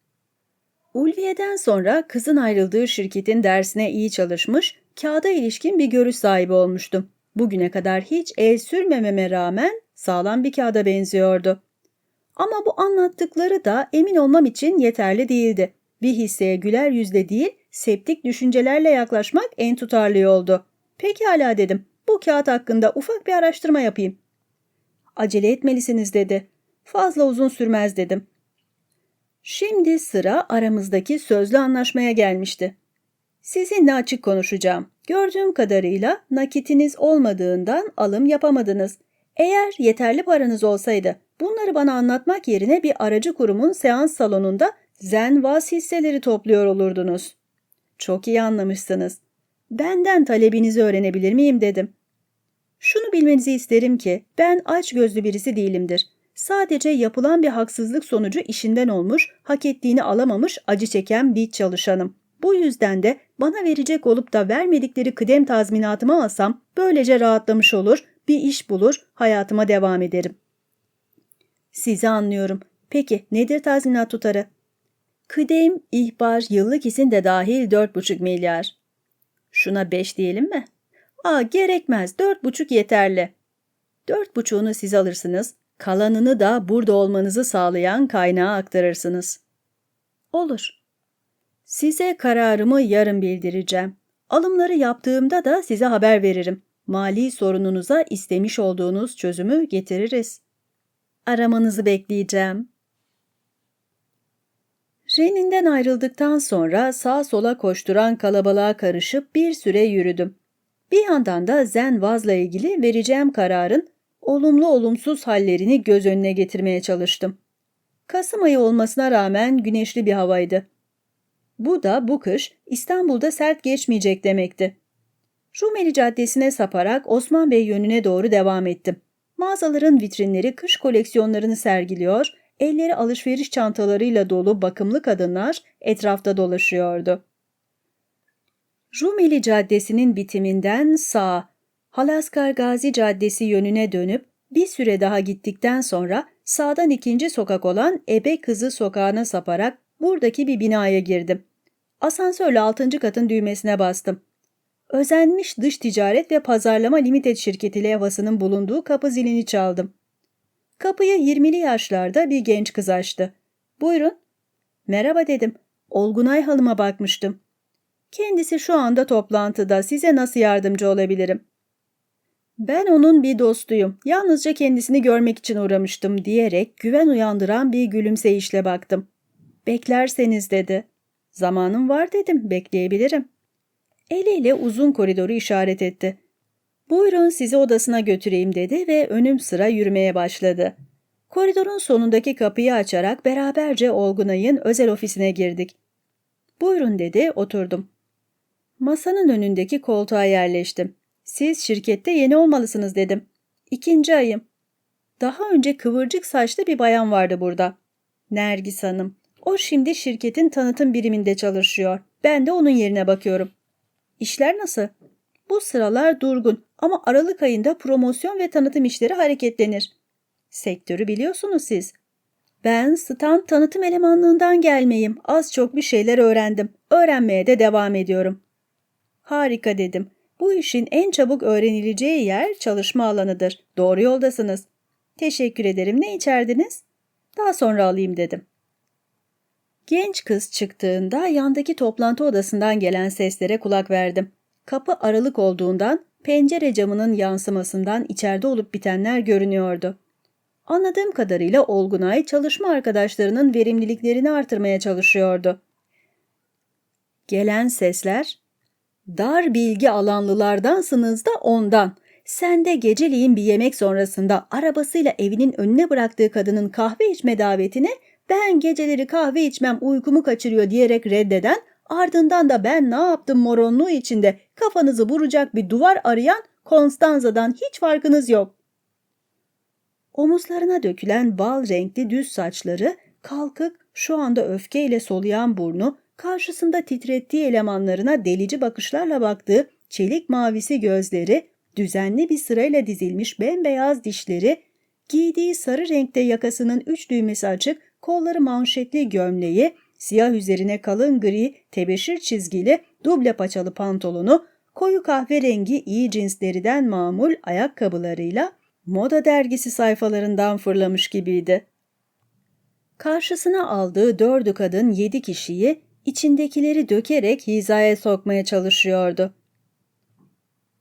A: Ulviye'den sonra kızın ayrıldığı şirketin dersine iyi çalışmış, kağıda ilişkin bir görüş sahibi olmuştum. Bugüne kadar hiç el sürmememe rağmen sağlam bir kağıda benziyordu. Ama bu anlattıkları da emin olmam için yeterli değildi. Bir hisseye güler yüzle değil, septik düşüncelerle yaklaşmak en tutarlı oldu. Pekala dedim. Bu kağıt hakkında ufak bir araştırma yapayım. Acele etmelisiniz dedi. Fazla uzun sürmez dedim. Şimdi sıra aramızdaki sözlü anlaşmaya gelmişti. Sizinle açık konuşacağım. Gördüğüm kadarıyla nakitiniz olmadığından alım yapamadınız. Eğer yeterli paranız olsaydı bunları bana anlatmak yerine bir aracı kurumun seans salonunda zenvas hisseleri topluyor olurdunuz. Çok iyi anlamışsınız. Benden talebinizi öğrenebilir miyim dedim. Şunu bilmenizi isterim ki ben aç gözlü birisi değilimdir. Sadece yapılan bir haksızlık sonucu işinden olmuş, hak ettiğini alamamış, acı çeken bir çalışanım. Bu yüzden de bana verecek olup da vermedikleri kıdem tazminatımı alsam böylece rahatlamış olur, bir iş bulur, hayatıma devam ederim. Sizi anlıyorum. Peki nedir tazminat tutarı? Kıdem, ihbar, yıllık izin de dahil 4,5 milyar. Şuna 5 diyelim mi? Aa gerekmez 4,5 yeterli. 4,5'unu siz alırsınız, kalanını da burada olmanızı sağlayan kaynağa aktarırsınız. Olur. Size kararımı yarın bildireceğim. Alımları yaptığımda da size haber veririm. Mali sorununuza istemiş olduğunuz çözümü getiririz. Aramanızı bekleyeceğim. Renin'den ayrıldıktan sonra sağ sola koşturan kalabalığa karışıp bir süre yürüdüm. Bir yandan da Zen Vaz'la ilgili vereceğim kararın olumlu olumsuz hallerini göz önüne getirmeye çalıştım. Kasım ayı olmasına rağmen güneşli bir havaydı. Bu da bu kış İstanbul'da sert geçmeyecek demekti. Rumeli Caddesi'ne saparak Osman Bey yönüne doğru devam ettim. Mağazaların vitrinleri kış koleksiyonlarını sergiliyor, elleri alışveriş çantalarıyla dolu bakımlı kadınlar etrafta dolaşıyordu. Rumeli Caddesi'nin bitiminden sağ, Halaskar Gazi Caddesi yönüne dönüp bir süre daha gittikten sonra sağdan ikinci sokak olan Ebe Kızı sokağına saparak buradaki bir binaya girdim. Asansörle altıncı katın düğmesine bastım. Özenmiş dış ticaret ve pazarlama limited şirketi levhasının bulunduğu kapı zilini çaldım. Kapıyı 20'li yaşlarda bir genç kız açtı. Buyurun. Merhaba dedim. Olgunay Hanım'a bakmıştım. Kendisi şu anda toplantıda. Size nasıl yardımcı olabilirim? Ben onun bir dostuyum. Yalnızca kendisini görmek için uğramıştım diyerek güven uyandıran bir gülümseyişle baktım. Beklerseniz dedi. Zamanım var dedim. Bekleyebilirim. Eliyle uzun koridoru işaret etti. Buyurun sizi odasına götüreyim dedi ve önüm sıra yürümeye başladı. Koridorun sonundaki kapıyı açarak beraberce Olgunay'ın özel ofisine girdik. Buyurun dedi, oturdum. Masanın önündeki koltuğa yerleştim. Siz şirkette yeni olmalısınız dedim. İkinci ayım. Daha önce kıvırcık saçlı bir bayan vardı burada. Nergis Hanım. O şimdi şirketin tanıtım biriminde çalışıyor. Ben de onun yerine bakıyorum. İşler nasıl? Bu sıralar durgun ama Aralık ayında promosyon ve tanıtım işleri hareketlenir. Sektörü biliyorsunuz siz. Ben stand tanıtım elemanlığından gelmeyim. Az çok bir şeyler öğrendim. Öğrenmeye de devam ediyorum. Harika dedim. Bu işin en çabuk öğrenileceği yer çalışma alanıdır. Doğru yoldasınız. Teşekkür ederim. Ne içerdiniz? Daha sonra alayım dedim. Genç kız çıktığında yandaki toplantı odasından gelen seslere kulak verdim. Kapı aralık olduğundan pencere camının yansımasından içeride olup bitenler görünüyordu. Anladığım kadarıyla Olgunay çalışma arkadaşlarının verimliliklerini artırmaya çalışıyordu. Gelen sesler, dar bilgi alanlılardansınız da ondan. Sen de geceliğin bir yemek sonrasında arabasıyla evinin önüne bıraktığı kadının kahve içme davetine ben geceleri kahve içmem uykumu kaçırıyor diyerek reddeden ardından da ben ne yaptım moronluğu içinde kafanızı vuracak bir duvar arayan Konstanza'dan hiç farkınız yok. Omuzlarına dökülen bal renkli düz saçları, kalkık, şu anda öfkeyle soluyan burnu, karşısında titrettiği elemanlarına delici bakışlarla baktığı çelik mavisi gözleri, düzenli bir sırayla dizilmiş bembeyaz dişleri, giydiği sarı renkte yakasının üç düğmesi açık, kolları manşetli gömleği, siyah üzerine kalın gri, tebeşir çizgili, duble paçalı pantolonu, koyu kahverengi iyi cinslerden mamul ayakkabılarıyla moda dergisi sayfalarından fırlamış gibiydi. Karşısına aldığı dördü kadın yedi kişiyi içindekileri dökerek hizaya sokmaya çalışıyordu.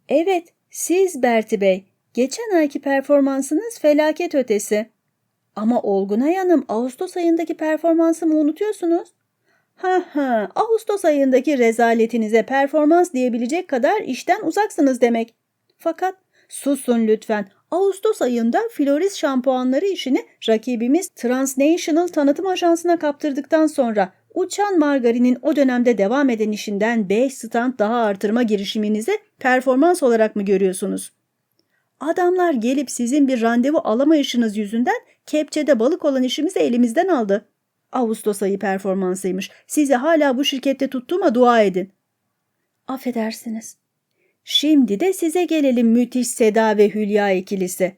A: Evet, siz Berti Bey, geçen ayki performansınız felaket ötesi. Ama Olgunay Hanım Ağustos ayındaki performansımı unutuyorsunuz. Ha ha, Ağustos ayındaki rezaletinize performans diyebilecek kadar işten uzaksınız demek. Fakat susun lütfen. Ağustos ayında Floris şampuanları işini rakibimiz Transnational Tanıtım Ajansı'na kaptırdıktan sonra uçan margarinin o dönemde devam eden işinden 5 stand daha artırma girişiminizi performans olarak mı görüyorsunuz? Adamlar gelip sizin bir randevu alamayışınız yüzünden kepçede balık olan işimizi elimizden aldı. Ağustos ayı performansıymış. Sizi hala bu şirkette tuttuğuma dua edin. Affedersiniz. Şimdi de size gelelim müthiş Seda ve Hülya ikilisi.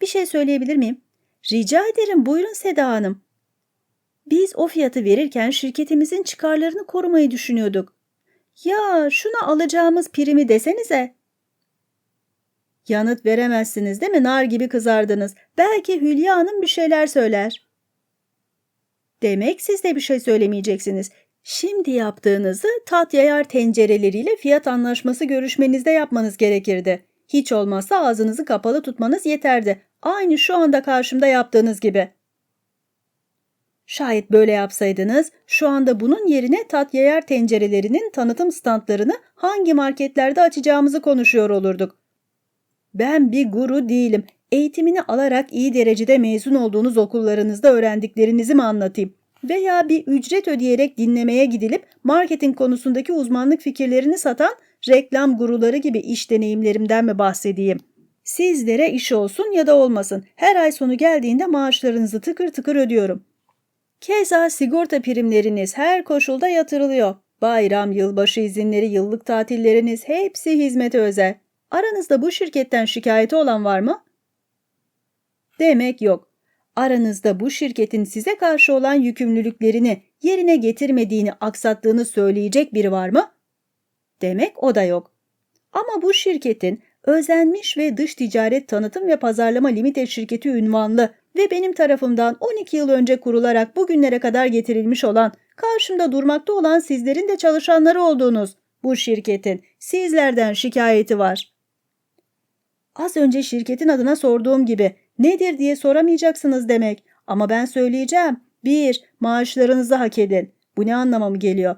A: Bir şey söyleyebilir miyim? Rica ederim buyurun Seda Hanım. Biz o fiyatı verirken şirketimizin çıkarlarını korumayı düşünüyorduk. Ya şuna alacağımız primi desenize. Yanıt veremezsiniz değil mi? Nar gibi kızardınız. Belki Hülya Hanım bir şeyler söyler. Demek siz de bir şey söylemeyeceksiniz. Şimdi yaptığınızı tat yayar tencereleriyle fiyat anlaşması görüşmenizde yapmanız gerekirdi. Hiç olmazsa ağzınızı kapalı tutmanız yeterdi. Aynı şu anda karşımda yaptığınız gibi. Şayet böyle yapsaydınız, şu anda bunun yerine tat yayar tencerelerinin tanıtım standlarını hangi marketlerde açacağımızı konuşuyor olurduk. Ben bir guru değilim. Eğitimini alarak iyi derecede mezun olduğunuz okullarınızda öğrendiklerinizi mi anlatayım? Veya bir ücret ödeyerek dinlemeye gidilip marketing konusundaki uzmanlık fikirlerini satan reklam guruları gibi iş deneyimlerimden mi bahsedeyim? Sizlere iş olsun ya da olmasın. Her ay sonu geldiğinde maaşlarınızı tıkır tıkır ödüyorum. Keza sigorta primleriniz her koşulda yatırılıyor. Bayram, yılbaşı izinleri, yıllık tatilleriniz hepsi hizmete özel. Aranızda bu şirketten şikayeti olan var mı? Demek yok. Aranızda bu şirketin size karşı olan yükümlülüklerini yerine getirmediğini aksattığını söyleyecek biri var mı? Demek o da yok. Ama bu şirketin özenmiş ve dış ticaret tanıtım ve pazarlama limite şirketi ünvanlı ve benim tarafımdan 12 yıl önce kurularak bugünlere kadar getirilmiş olan, karşımda durmakta olan sizlerin de çalışanları olduğunuz bu şirketin sizlerden şikayeti var. Az önce şirketin adına sorduğum gibi nedir diye soramayacaksınız demek. Ama ben söyleyeceğim. 1. Maaşlarınızı hak edin. Bu ne anlama mı geliyor?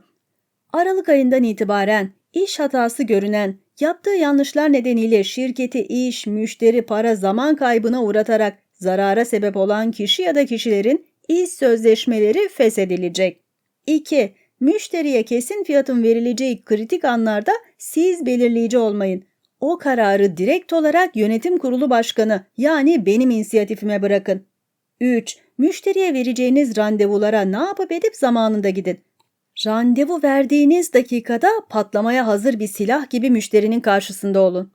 A: Aralık ayından itibaren iş hatası görünen, yaptığı yanlışlar nedeniyle şirketi iş, müşteri, para, zaman kaybına uğratarak zarara sebep olan kişi ya da kişilerin iş sözleşmeleri feshedilecek. 2. Müşteriye kesin fiyatın verileceği kritik anlarda siz belirleyici olmayın. O kararı direkt olarak yönetim kurulu başkanı yani benim inisiyatifime bırakın. 3. Müşteriye vereceğiniz randevulara ne yapıp edip zamanında gidin. Randevu verdiğiniz dakikada patlamaya hazır bir silah gibi müşterinin karşısında olun.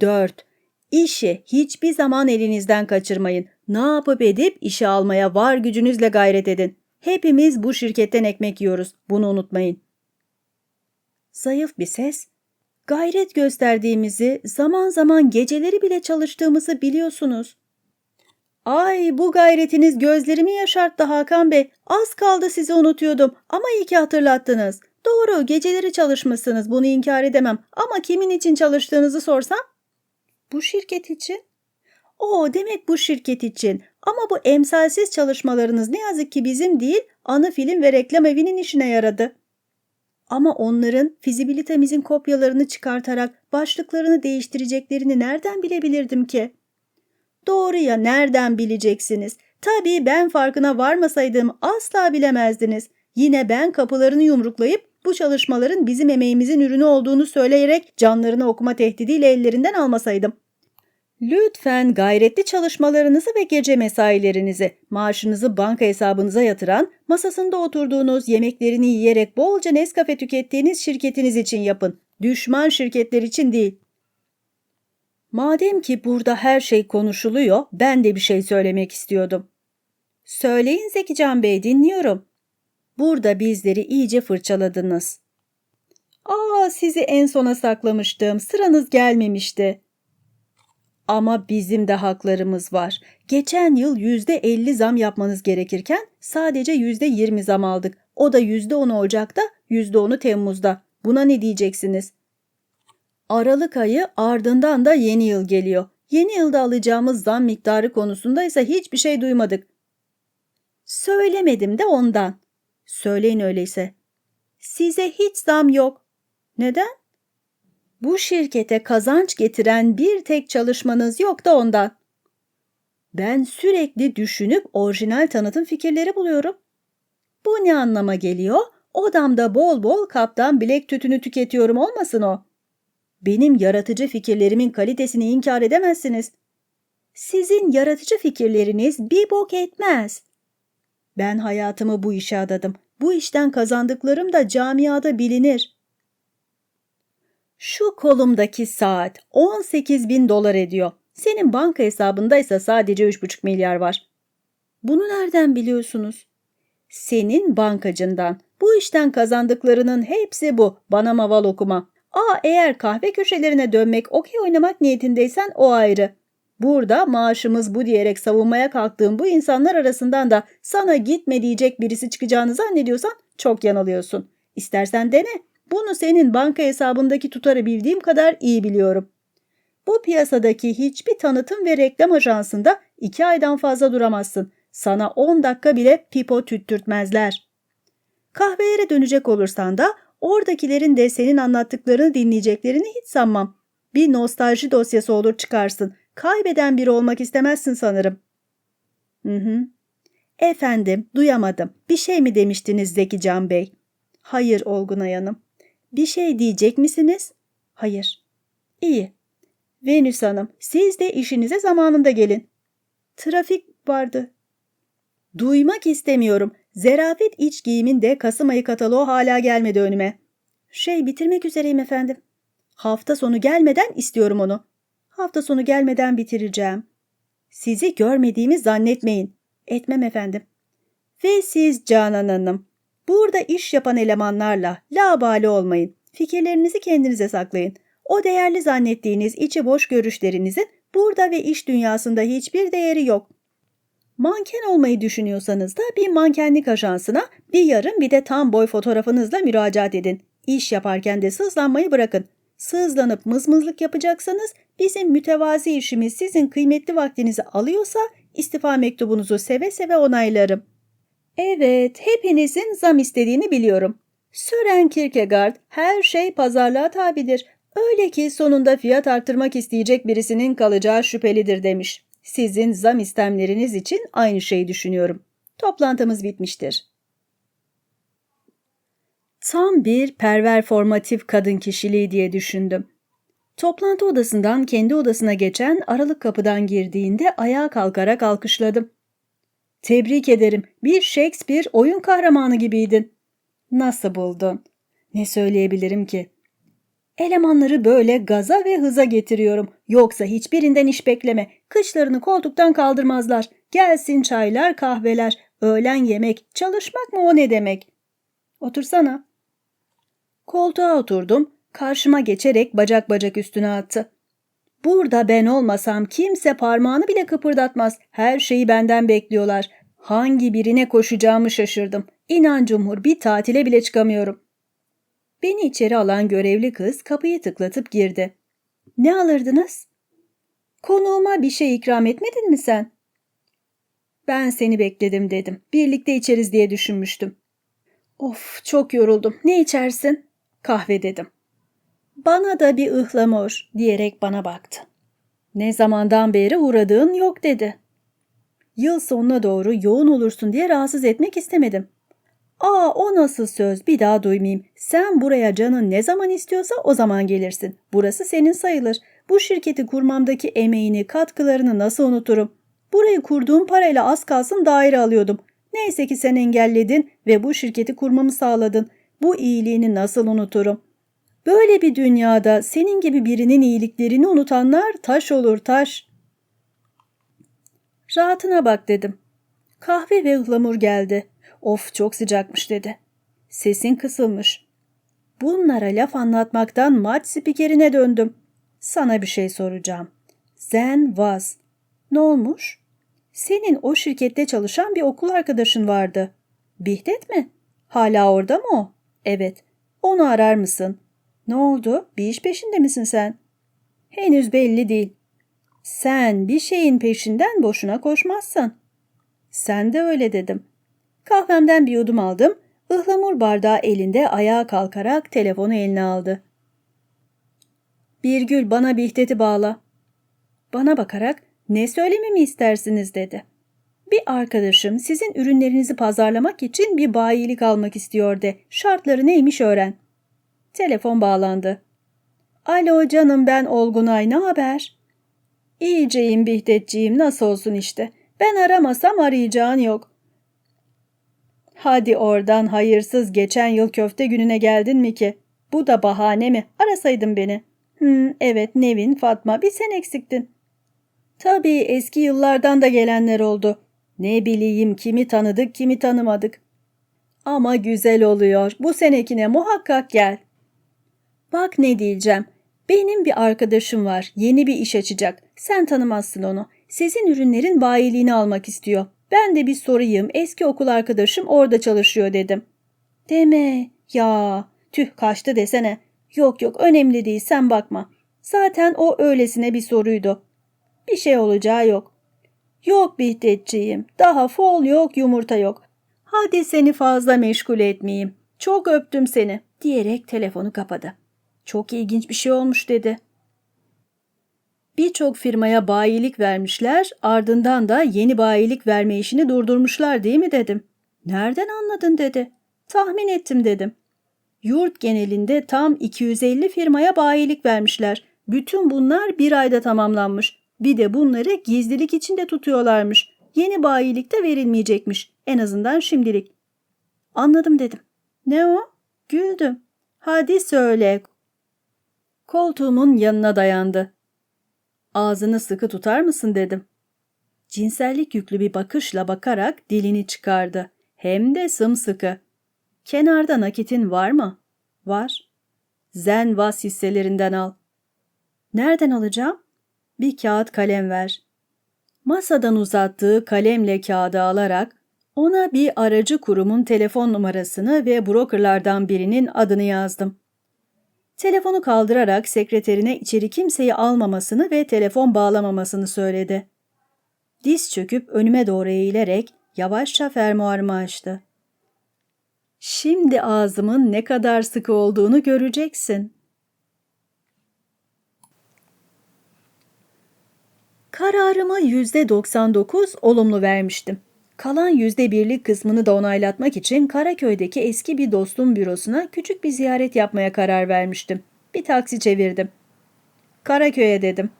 A: 4. İşi hiçbir zaman elinizden kaçırmayın. Ne yapıp edip işe almaya var gücünüzle gayret edin. Hepimiz bu şirketten ekmek yiyoruz. Bunu unutmayın. Zayıf bir ses. Gayret gösterdiğimizi, zaman zaman geceleri bile çalıştığımızı biliyorsunuz. Ay bu gayretiniz gözlerimi yaşarttı Hakan Bey. Az kaldı sizi unutuyordum ama iyi ki hatırlattınız. Doğru geceleri çalışmışsınız bunu inkar edemem ama kimin için çalıştığınızı sorsam? Bu şirket için. O demek bu şirket için ama bu emsalsiz çalışmalarınız ne yazık ki bizim değil ana film ve reklam evinin işine yaradı. Ama onların fizibilitemizin kopyalarını çıkartarak başlıklarını değiştireceklerini nereden bilebilirdim ki? Doğru ya nereden bileceksiniz? Tabii ben farkına varmasaydım asla bilemezdiniz. Yine ben kapılarını yumruklayıp bu çalışmaların bizim emeğimizin ürünü olduğunu söyleyerek canlarını okuma tehdidiyle ellerinden almasaydım. Lütfen gayretli çalışmalarınızı ve gece mesailerinizi, maaşınızı banka hesabınıza yatıran, masasında oturduğunuz, yemeklerini yiyerek bolca Nescafe tükettiğiniz şirketiniz için yapın. Düşman şirketler için değil. Madem ki burada her şey konuşuluyor, ben de bir şey söylemek istiyordum. Söyleyin Zekican Bey, dinliyorum. Burada bizleri iyice fırçaladınız. Aa, sizi en sona saklamıştım. Sıranız gelmemişti. Ama bizim de haklarımız var. Geçen yıl yüzde elli zam yapmanız gerekirken sadece yüzde yirmi zam aldık. O da yüzde onu Ocak'ta, yüzde onu Temmuz'da. Buna ne diyeceksiniz? Aralık ayı ardından da yeni yıl geliyor. Yeni yılda alacağımız zam miktarı konusunda ise hiçbir şey duymadık. Söylemedim de ondan. Söyleyin öyleyse. Size hiç zam yok. Neden? Bu şirkete kazanç getiren bir tek çalışmanız yok da ondan. Ben sürekli düşünüp orijinal tanıtım fikirleri buluyorum. Bu ne anlama geliyor? Odamda bol bol kaptan bilek tütünü tüketiyorum olmasın o. Benim yaratıcı fikirlerimin kalitesini inkar edemezsiniz. Sizin yaratıcı fikirleriniz bir bok etmez. Ben hayatımı bu işe adadım. Bu işten kazandıklarım da camiada bilinir. Şu kolumdaki saat 18 bin dolar ediyor. Senin banka hesabındaysa sadece 3,5 milyar var. Bunu nereden biliyorsunuz? Senin bankacından. Bu işten kazandıklarının hepsi bu. Bana maval okuma. Aa eğer kahve köşelerine dönmek, okey oynamak niyetindeysen o ayrı. Burada maaşımız bu diyerek savunmaya kalktığım bu insanlar arasından da sana gitme diyecek birisi çıkacağını zannediyorsan çok yanılıyorsun. İstersen dene. Bunu senin banka hesabındaki tutarı bildiğim kadar iyi biliyorum. Bu piyasadaki hiçbir tanıtım ve reklam ajansında iki aydan fazla duramazsın. Sana 10 dakika bile pipo tüttürtmezler. Kahvelere dönecek olursan da oradakilerin de senin anlattıklarını dinleyeceklerini hiç sanmam. Bir nostalji dosyası olur çıkarsın. Kaybeden biri olmak istemezsin sanırım. Hı hı. Efendim, duyamadım. Bir şey mi demiştiniz Zeki Can Bey? Hayır Olgun Hanım. Bir şey diyecek misiniz? Hayır. İyi. Venüs Hanım, siz de işinize zamanında gelin. Trafik vardı. Duymak istemiyorum. Zerafet iç giyimin de Kasım ayı kataloğu hala gelmedi önüme. Şey bitirmek üzereyim efendim. Hafta sonu gelmeden istiyorum onu. Hafta sonu gelmeden bitireceğim. Sizi görmediğimi zannetmeyin. Etmem efendim. Ve siz Canan Hanım, Burada iş yapan elemanlarla labali olmayın. Fikirlerinizi kendinize saklayın. O değerli zannettiğiniz içi boş görüşlerinizin burada ve iş dünyasında hiçbir değeri yok. Manken olmayı düşünüyorsanız da bir mankenlik ajansına bir yarım bir de tam boy fotoğrafınızla müracaat edin. İş yaparken de sızlanmayı bırakın. Sızlanıp mızmızlık yapacaksanız bizim mütevazi işimiz sizin kıymetli vaktinizi alıyorsa istifa mektubunuzu seve seve onaylarım. Evet, hepinizin zam istediğini biliyorum. Sören Kierkegaard her şey pazarlığa tabidir. Öyle ki sonunda fiyat arttırmak isteyecek birisinin kalacağı şüphelidir demiş. Sizin zam istemleriniz için aynı şeyi düşünüyorum. Toplantımız bitmiştir. Tam bir perverformatif kadın kişiliği diye düşündüm. Toplantı odasından kendi odasına geçen aralık kapıdan girdiğinde ayağa kalkarak alkışladım. Tebrik ederim. Bir Shakespeare oyun kahramanı gibiydin. Nasıl buldun? Ne söyleyebilirim ki? Elemanları böyle gaza ve hıza getiriyorum. Yoksa hiçbirinden iş bekleme. Kışlarını koltuktan kaldırmazlar. Gelsin çaylar, kahveler, öğlen yemek. Çalışmak mı o ne demek? Otursana. Koltuğa oturdum. Karşıma geçerek bacak bacak üstüne attı. Burada ben olmasam kimse parmağını bile kıpırdatmaz. Her şeyi benden bekliyorlar. Hangi birine koşacağımı şaşırdım. İnan Cumhur bir tatile bile çıkamıyorum. Beni içeri alan görevli kız kapıyı tıklatıp girdi. Ne alırdınız? Konuğuma bir şey ikram etmedin mi sen? Ben seni bekledim dedim. Birlikte içeriz diye düşünmüştüm. Of çok yoruldum. Ne içersin? Kahve dedim. Bana da bir ıhlamur diyerek bana baktı. Ne zamandan beri uğradığın yok dedi. Yıl sonuna doğru yoğun olursun diye rahatsız etmek istemedim. Aa o nasıl söz bir daha duymayayım. Sen buraya canın ne zaman istiyorsa o zaman gelirsin. Burası senin sayılır. Bu şirketi kurmamdaki emeğini, katkılarını nasıl unuturum? Burayı kurduğum parayla az kalsın daire alıyordum. Neyse ki sen engelledin ve bu şirketi kurmamı sağladın. Bu iyiliğini nasıl unuturum? Böyle bir dünyada senin gibi birinin iyiliklerini unutanlar taş olur taş. Rahatına bak dedim. Kahve ve ıhlamur geldi. Of çok sıcakmış dedi. Sesin kısılmış. Bunlara laf anlatmaktan maç spikerine döndüm. Sana bir şey soracağım. Zen Vaz. Ne olmuş? Senin o şirkette çalışan bir okul arkadaşın vardı. Bihdet mi? Hala orada mı o? Evet. Onu arar mısın? Ne oldu? Bir iş peşinde misin sen? Henüz belli değil. Sen bir şeyin peşinden boşuna koşmazsın. Sen de öyle dedim. Kahvemden bir yudum aldım. Ihlamur bardağı elinde ayağa kalkarak telefonu eline aldı. Birgül bana Bihdet'i bağla. Bana bakarak ne söylememi istersiniz dedi. Bir arkadaşım sizin ürünlerinizi pazarlamak için bir bayilik almak istiyor de. Şartları neymiş öğren. Telefon bağlandı. Alo canım ben Olgunay ne haber? İyiceyim Bihdetciğim nasıl olsun işte. Ben aramasam arayacağın yok. Hadi oradan hayırsız geçen yıl köfte gününe geldin mi ki? Bu da bahane mi? Arasaydın beni. Hmm, evet Nevin, Fatma bir sen eksiktin. Tabii eski yıllardan da gelenler oldu. Ne bileyim kimi tanıdık kimi tanımadık. Ama güzel oluyor. Bu senekine muhakkak gel. Bak ne diyeceğim. Benim bir arkadaşım var. Yeni bir iş açacak. Sen tanımazsın onu. Sizin ürünlerin bayiliğini almak istiyor. Ben de bir sorayım. Eski okul arkadaşım orada çalışıyor dedim. Deme. Ya. Tüh kaçtı desene. Yok yok önemli değil sen bakma. Zaten o öylesine bir soruydu. Bir şey olacağı yok. Yok Bihdetciğim. Daha fol yok yumurta yok. Hadi seni fazla meşgul etmeyeyim. Çok öptüm seni diyerek telefonu kapadı. Çok ilginç bir şey olmuş dedi. Birçok firmaya bayilik vermişler, ardından da yeni bayilik verme işini durdurmuşlar değil mi dedim. Nereden anladın dedi. Tahmin ettim dedim. Yurt genelinde tam 250 firmaya bayilik vermişler. Bütün bunlar bir ayda tamamlanmış. Bir de bunları gizlilik içinde tutuyorlarmış. Yeni bayilik de verilmeyecekmiş. En azından şimdilik. Anladım dedim. Ne o? Güldüm. Hadi söyle. Koltuğumun yanına dayandı. Ağzını sıkı tutar mısın dedim. Cinsellik yüklü bir bakışla bakarak dilini çıkardı. Hem de sımsıkı. Kenarda nakitin var mı? Var. Zen vas hisselerinden al. Nereden alacağım? Bir kağıt kalem ver. Masadan uzattığı kalemle kağıdı alarak ona bir aracı kurumun telefon numarasını ve brokerlardan birinin adını yazdım. Telefonu kaldırarak sekreterine içeri kimseyi almamasını ve telefon bağlamamasını söyledi. Diz çöküp önüme doğru eğilerek yavaşça fermuarımı açtı. Şimdi ağzımın ne kadar sıkı olduğunu göreceksin. Kararımı %99 olumlu vermiştim. Kalan %1'lik kısmını da onaylatmak için Karaköy'deki eski bir dostum bürosuna küçük bir ziyaret yapmaya karar vermiştim. Bir taksi çevirdim. Karaköy'e dedim.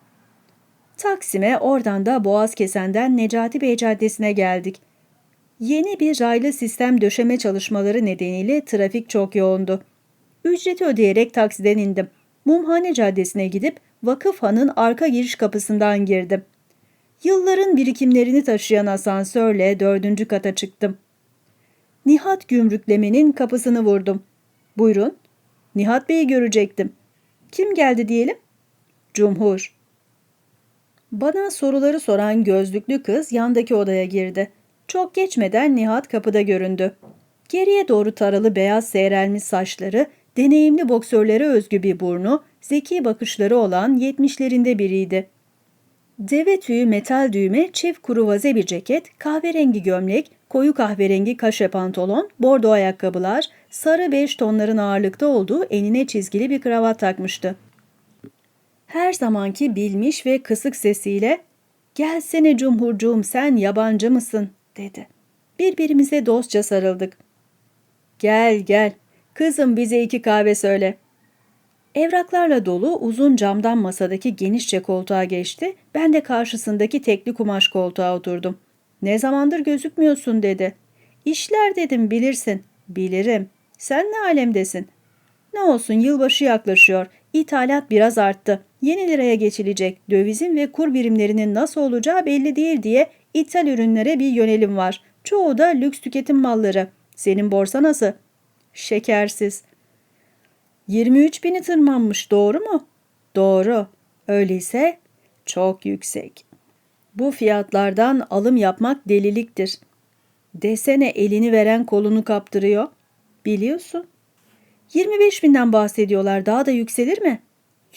A: Taksim'e oradan da Boğaz Kesen'den Necati Bey Caddesi'ne geldik. Yeni bir raylı sistem döşeme çalışmaları nedeniyle trafik çok yoğundu. Ücreti ödeyerek taksiden indim. Mumhane Caddesi'ne gidip Vakıf Han'ın arka giriş kapısından girdim. Yılların birikimlerini taşıyan asansörle dördüncü kata çıktım. Nihat gümrüklemenin kapısını vurdum. Buyurun. Nihat Bey'i görecektim. Kim geldi diyelim? Cumhur. Bana soruları soran gözlüklü kız yandaki odaya girdi. Çok geçmeden Nihat kapıda göründü. Geriye doğru taralı beyaz seyrelmiş saçları, deneyimli boksörlere özgü bir burnu, zeki bakışları olan yetmişlerinde biriydi. Deve tüyü metal düğme, çift kuru vaze bir ceket, kahverengi gömlek, koyu kahverengi kaşe pantolon, bordo ayakkabılar, sarı beş tonların ağırlıkta olduğu enine çizgili bir kravat takmıştı. Her zamanki bilmiş ve kısık sesiyle ''Gelsene Cumhurcuğum sen yabancı mısın?'' dedi. Birbirimize dostça sarıldık. ''Gel gel, kızım bize iki kahve söyle.'' Evraklarla dolu uzun camdan masadaki genişçe koltuğa geçti. Ben de karşısındaki tekli kumaş koltuğa oturdum. Ne zamandır gözükmüyorsun dedi. İşler dedim bilirsin. Bilirim. Sen ne alemdesin? Ne olsun yılbaşı yaklaşıyor. İthalat biraz arttı. Yeni liraya geçilecek. Dövizin ve kur birimlerinin nasıl olacağı belli değil diye ithal ürünlere bir yönelim var. Çoğu da lüks tüketim malları. Senin borsa nasıl? Şekersiz. 23 bini tırmanmış doğru mu? Doğru. Öyleyse çok yüksek. Bu fiyatlardan alım yapmak deliliktir. Desene elini veren kolunu kaptırıyor. Biliyorsun. 25 binden bahsediyorlar daha da yükselir mi?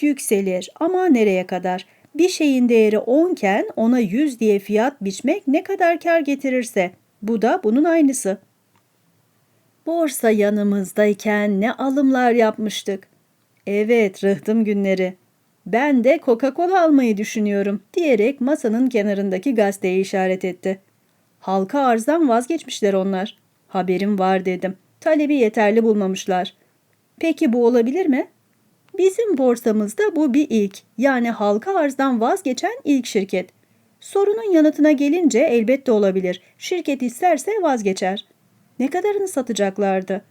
A: Yükselir ama nereye kadar? Bir şeyin değeri 10 iken ona 100 diye fiyat biçmek ne kadar kar getirirse. Bu da bunun aynısı.'' Borsa yanımızdayken ne alımlar yapmıştık. Evet, rıhtım günleri. Ben de Coca-Cola almayı düşünüyorum diyerek masanın kenarındaki gazeteye işaret etti. Halka arzdan vazgeçmişler onlar. Haberim var dedim. Talebi yeterli bulmamışlar. Peki bu olabilir mi? Bizim borsamızda bu bir ilk. Yani halka arzdan vazgeçen ilk şirket. Sorunun yanıtına gelince elbette olabilir. Şirket isterse vazgeçer. Ne kadarını satacaklardı?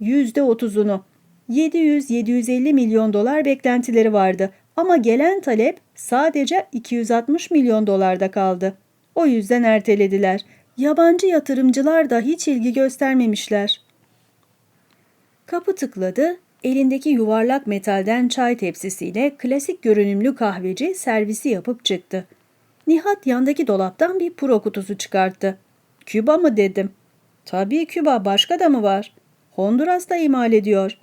A: Yüzde otuzunu. 700-750 milyon dolar beklentileri vardı ama gelen talep sadece 260 milyon dolarda kaldı. O yüzden ertelediler. Yabancı yatırımcılar da hiç ilgi göstermemişler. Kapı tıkladı. Elindeki yuvarlak metalden çay tepsisiyle klasik görünümlü kahveci servisi yapıp çıktı. Nihat yandaki dolaptan bir pro kutusu çıkarttı. Küba mı dedim. Tabii Küba başka da mı var? Honduras da imal ediyor.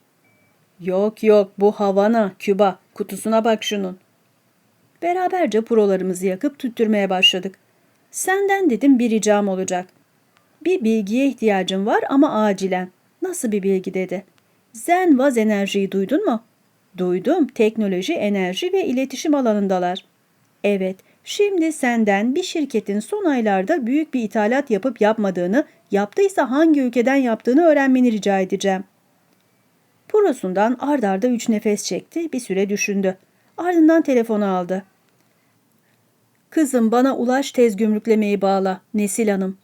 A: Yok yok bu Havana, Küba. Kutusuna bak şunun. Beraberce prolarımızı yakıp tüttürmeye başladık. Senden dedim bir ricam olacak. Bir bilgiye ihtiyacım var ama acilen. Nasıl bir bilgi dedi. Zen Vaz Enerji'yi duydun mu? Duydum. Teknoloji, enerji ve iletişim alanındalar. Evet, Şimdi senden bir şirketin son aylarda büyük bir ithalat yapıp yapmadığını, yaptıysa hangi ülkeden yaptığını öğrenmeni rica edeceğim. Prosundan ard arda üç nefes çekti, bir süre düşündü. Ardından telefonu aldı. Kızım bana ulaş tez gümrüklemeyi bağla, Nesil Hanım.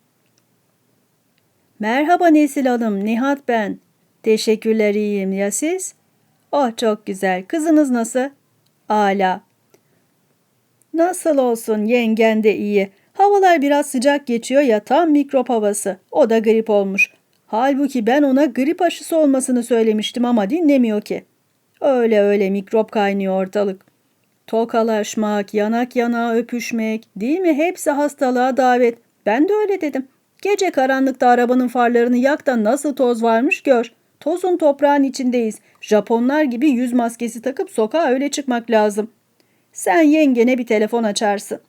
A: Merhaba Nesil Hanım, Nihat ben. Teşekkürler iyiyim, ya siz? Oh çok güzel, kızınız nasıl? Ala, Nasıl olsun yengen de iyi. Havalar biraz sıcak geçiyor ya tam mikrop havası. O da grip olmuş. Halbuki ben ona grip aşısı olmasını söylemiştim ama dinlemiyor ki. Öyle öyle mikrop kaynıyor ortalık. Tokalaşmak, yanak yanağa öpüşmek, değil mi? Hepsi hastalığa davet. Ben de öyle dedim. Gece karanlıkta arabanın farlarını yak da nasıl toz varmış gör. Tozun toprağın içindeyiz. Japonlar gibi yüz maskesi takıp sokağa öyle çıkmak lazım. Sen yengene bir telefon açarsın.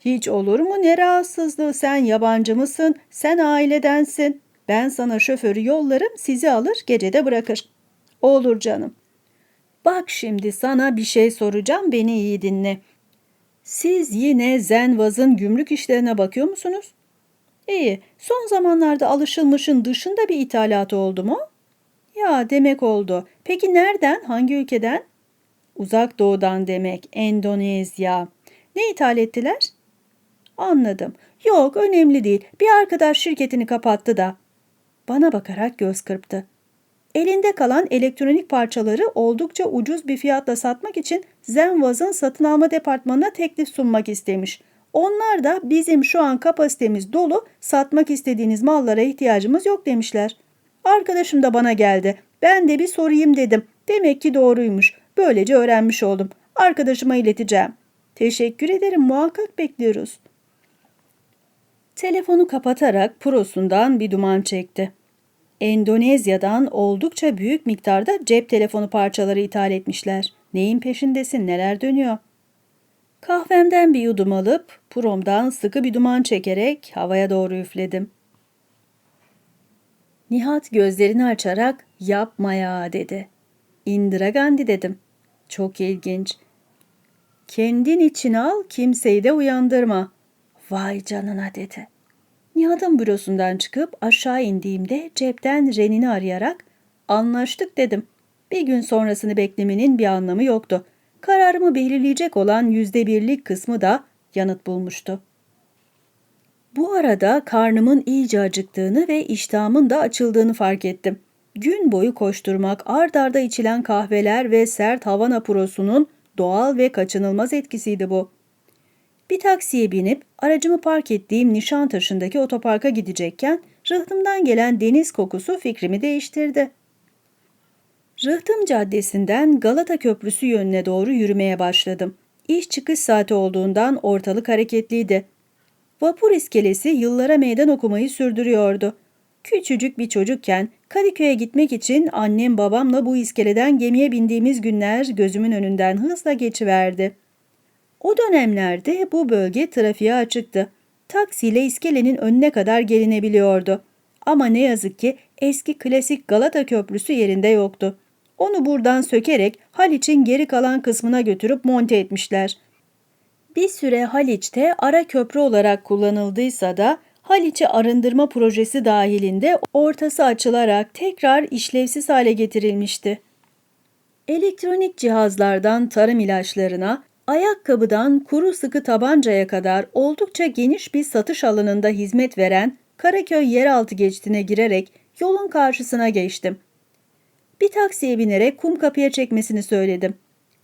A: Hiç olur mu ne rahatsızlığı sen yabancı mısın? Sen ailedensin. Ben sana şoförü yollarım sizi alır gecede bırakır. Olur canım. Bak şimdi sana bir şey soracağım beni iyi dinle. Siz yine Zenvaz'ın gümrük işlerine bakıyor musunuz? İyi. Son zamanlarda alışılmışın dışında bir ithalatı oldu mu? Ya demek oldu. Peki nereden? Hangi ülkeden? Uzak doğudan demek. Endonezya. Ne ithal ettiler? Anladım. Yok önemli değil. Bir arkadaş şirketini kapattı da. Bana bakarak göz kırptı. Elinde kalan elektronik parçaları oldukça ucuz bir fiyatla satmak için Zenvaz'ın satın alma departmanına teklif sunmak istemiş. Onlar da bizim şu an kapasitemiz dolu, satmak istediğiniz mallara ihtiyacımız yok demişler. Arkadaşım da bana geldi. Ben de bir sorayım dedim. Demek ki doğruymuş. Böylece öğrenmiş oldum. Arkadaşıma ileteceğim. Teşekkür ederim. Muhakkak bekliyoruz. Telefonu kapatarak prosundan bir duman çekti. Endonezya'dan oldukça büyük miktarda cep telefonu parçaları ithal etmişler. Neyin peşindesin, neler dönüyor? Kahvemden bir yudum alıp promdan sıkı bir duman çekerek havaya doğru üfledim. Nihat gözlerini açarak yapma ya dedi. Indira Gandhi dedim. Çok ilginç. Kendin için al, kimseyi de uyandırma. Vay canına dedi. Nihat'ın bürosundan çıkıp aşağı indiğimde cepten Ren'ini arayarak anlaştık dedim. Bir gün sonrasını beklemenin bir anlamı yoktu. Kararımı belirleyecek olan yüzde birlik kısmı da yanıt bulmuştu. Bu arada karnımın iyice acıktığını ve iştahımın da açıldığını fark ettim. Gün boyu koşturmak, ard arda içilen kahveler ve sert Havana purosunun doğal ve kaçınılmaz etkisiydi bu. Bir taksiye binip aracımı park ettiğim Nişantaşı'ndaki otoparka gidecekken rıhtımdan gelen deniz kokusu fikrimi değiştirdi. Rıhtım Caddesi'nden Galata Köprüsü yönüne doğru yürümeye başladım. İş çıkış saati olduğundan ortalık hareketliydi. Vapur iskelesi yıllara meydan okumayı sürdürüyordu. Küçücük bir çocukken Kadıköy'e gitmek için annem babamla bu iskeleden gemiye bindiğimiz günler gözümün önünden hızla geçiverdi. O dönemlerde bu bölge trafiğe açıktı. Taksiyle iskelenin önüne kadar gelinebiliyordu. Ama ne yazık ki eski klasik Galata Köprüsü yerinde yoktu. Onu buradan sökerek Haliç'in geri kalan kısmına götürüp monte etmişler. Bir süre Haliç'te ara köprü olarak kullanıldıysa da Haliç'i arındırma projesi dahilinde ortası açılarak tekrar işlevsiz hale getirilmişti. Elektronik cihazlardan tarım ilaçlarına, ayakkabıdan kuru sıkı tabancaya kadar oldukça geniş bir satış alanında hizmet veren Karaköy yeraltı geçitine girerek yolun karşısına geçtim. Bir taksiye binerek kum kapıya çekmesini söyledim.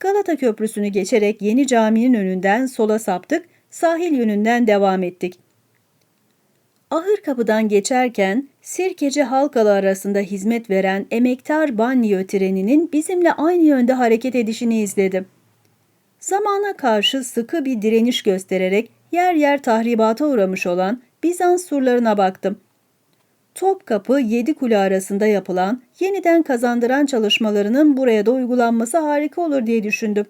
A: Galata Köprüsü'nü geçerek yeni caminin önünden sola saptık, sahil yönünden devam ettik. Ahır kapıdan geçerken Sirkeci Halkalı arasında hizmet veren emektar banyo treninin bizimle aynı yönde hareket edişini izledim. Zamana karşı sıkı bir direniş göstererek yer yer tahribata uğramış olan Bizans surlarına baktım. Topkapı Yedikule arasında yapılan yeniden kazandıran çalışmalarının buraya da uygulanması harika olur diye düşündüm.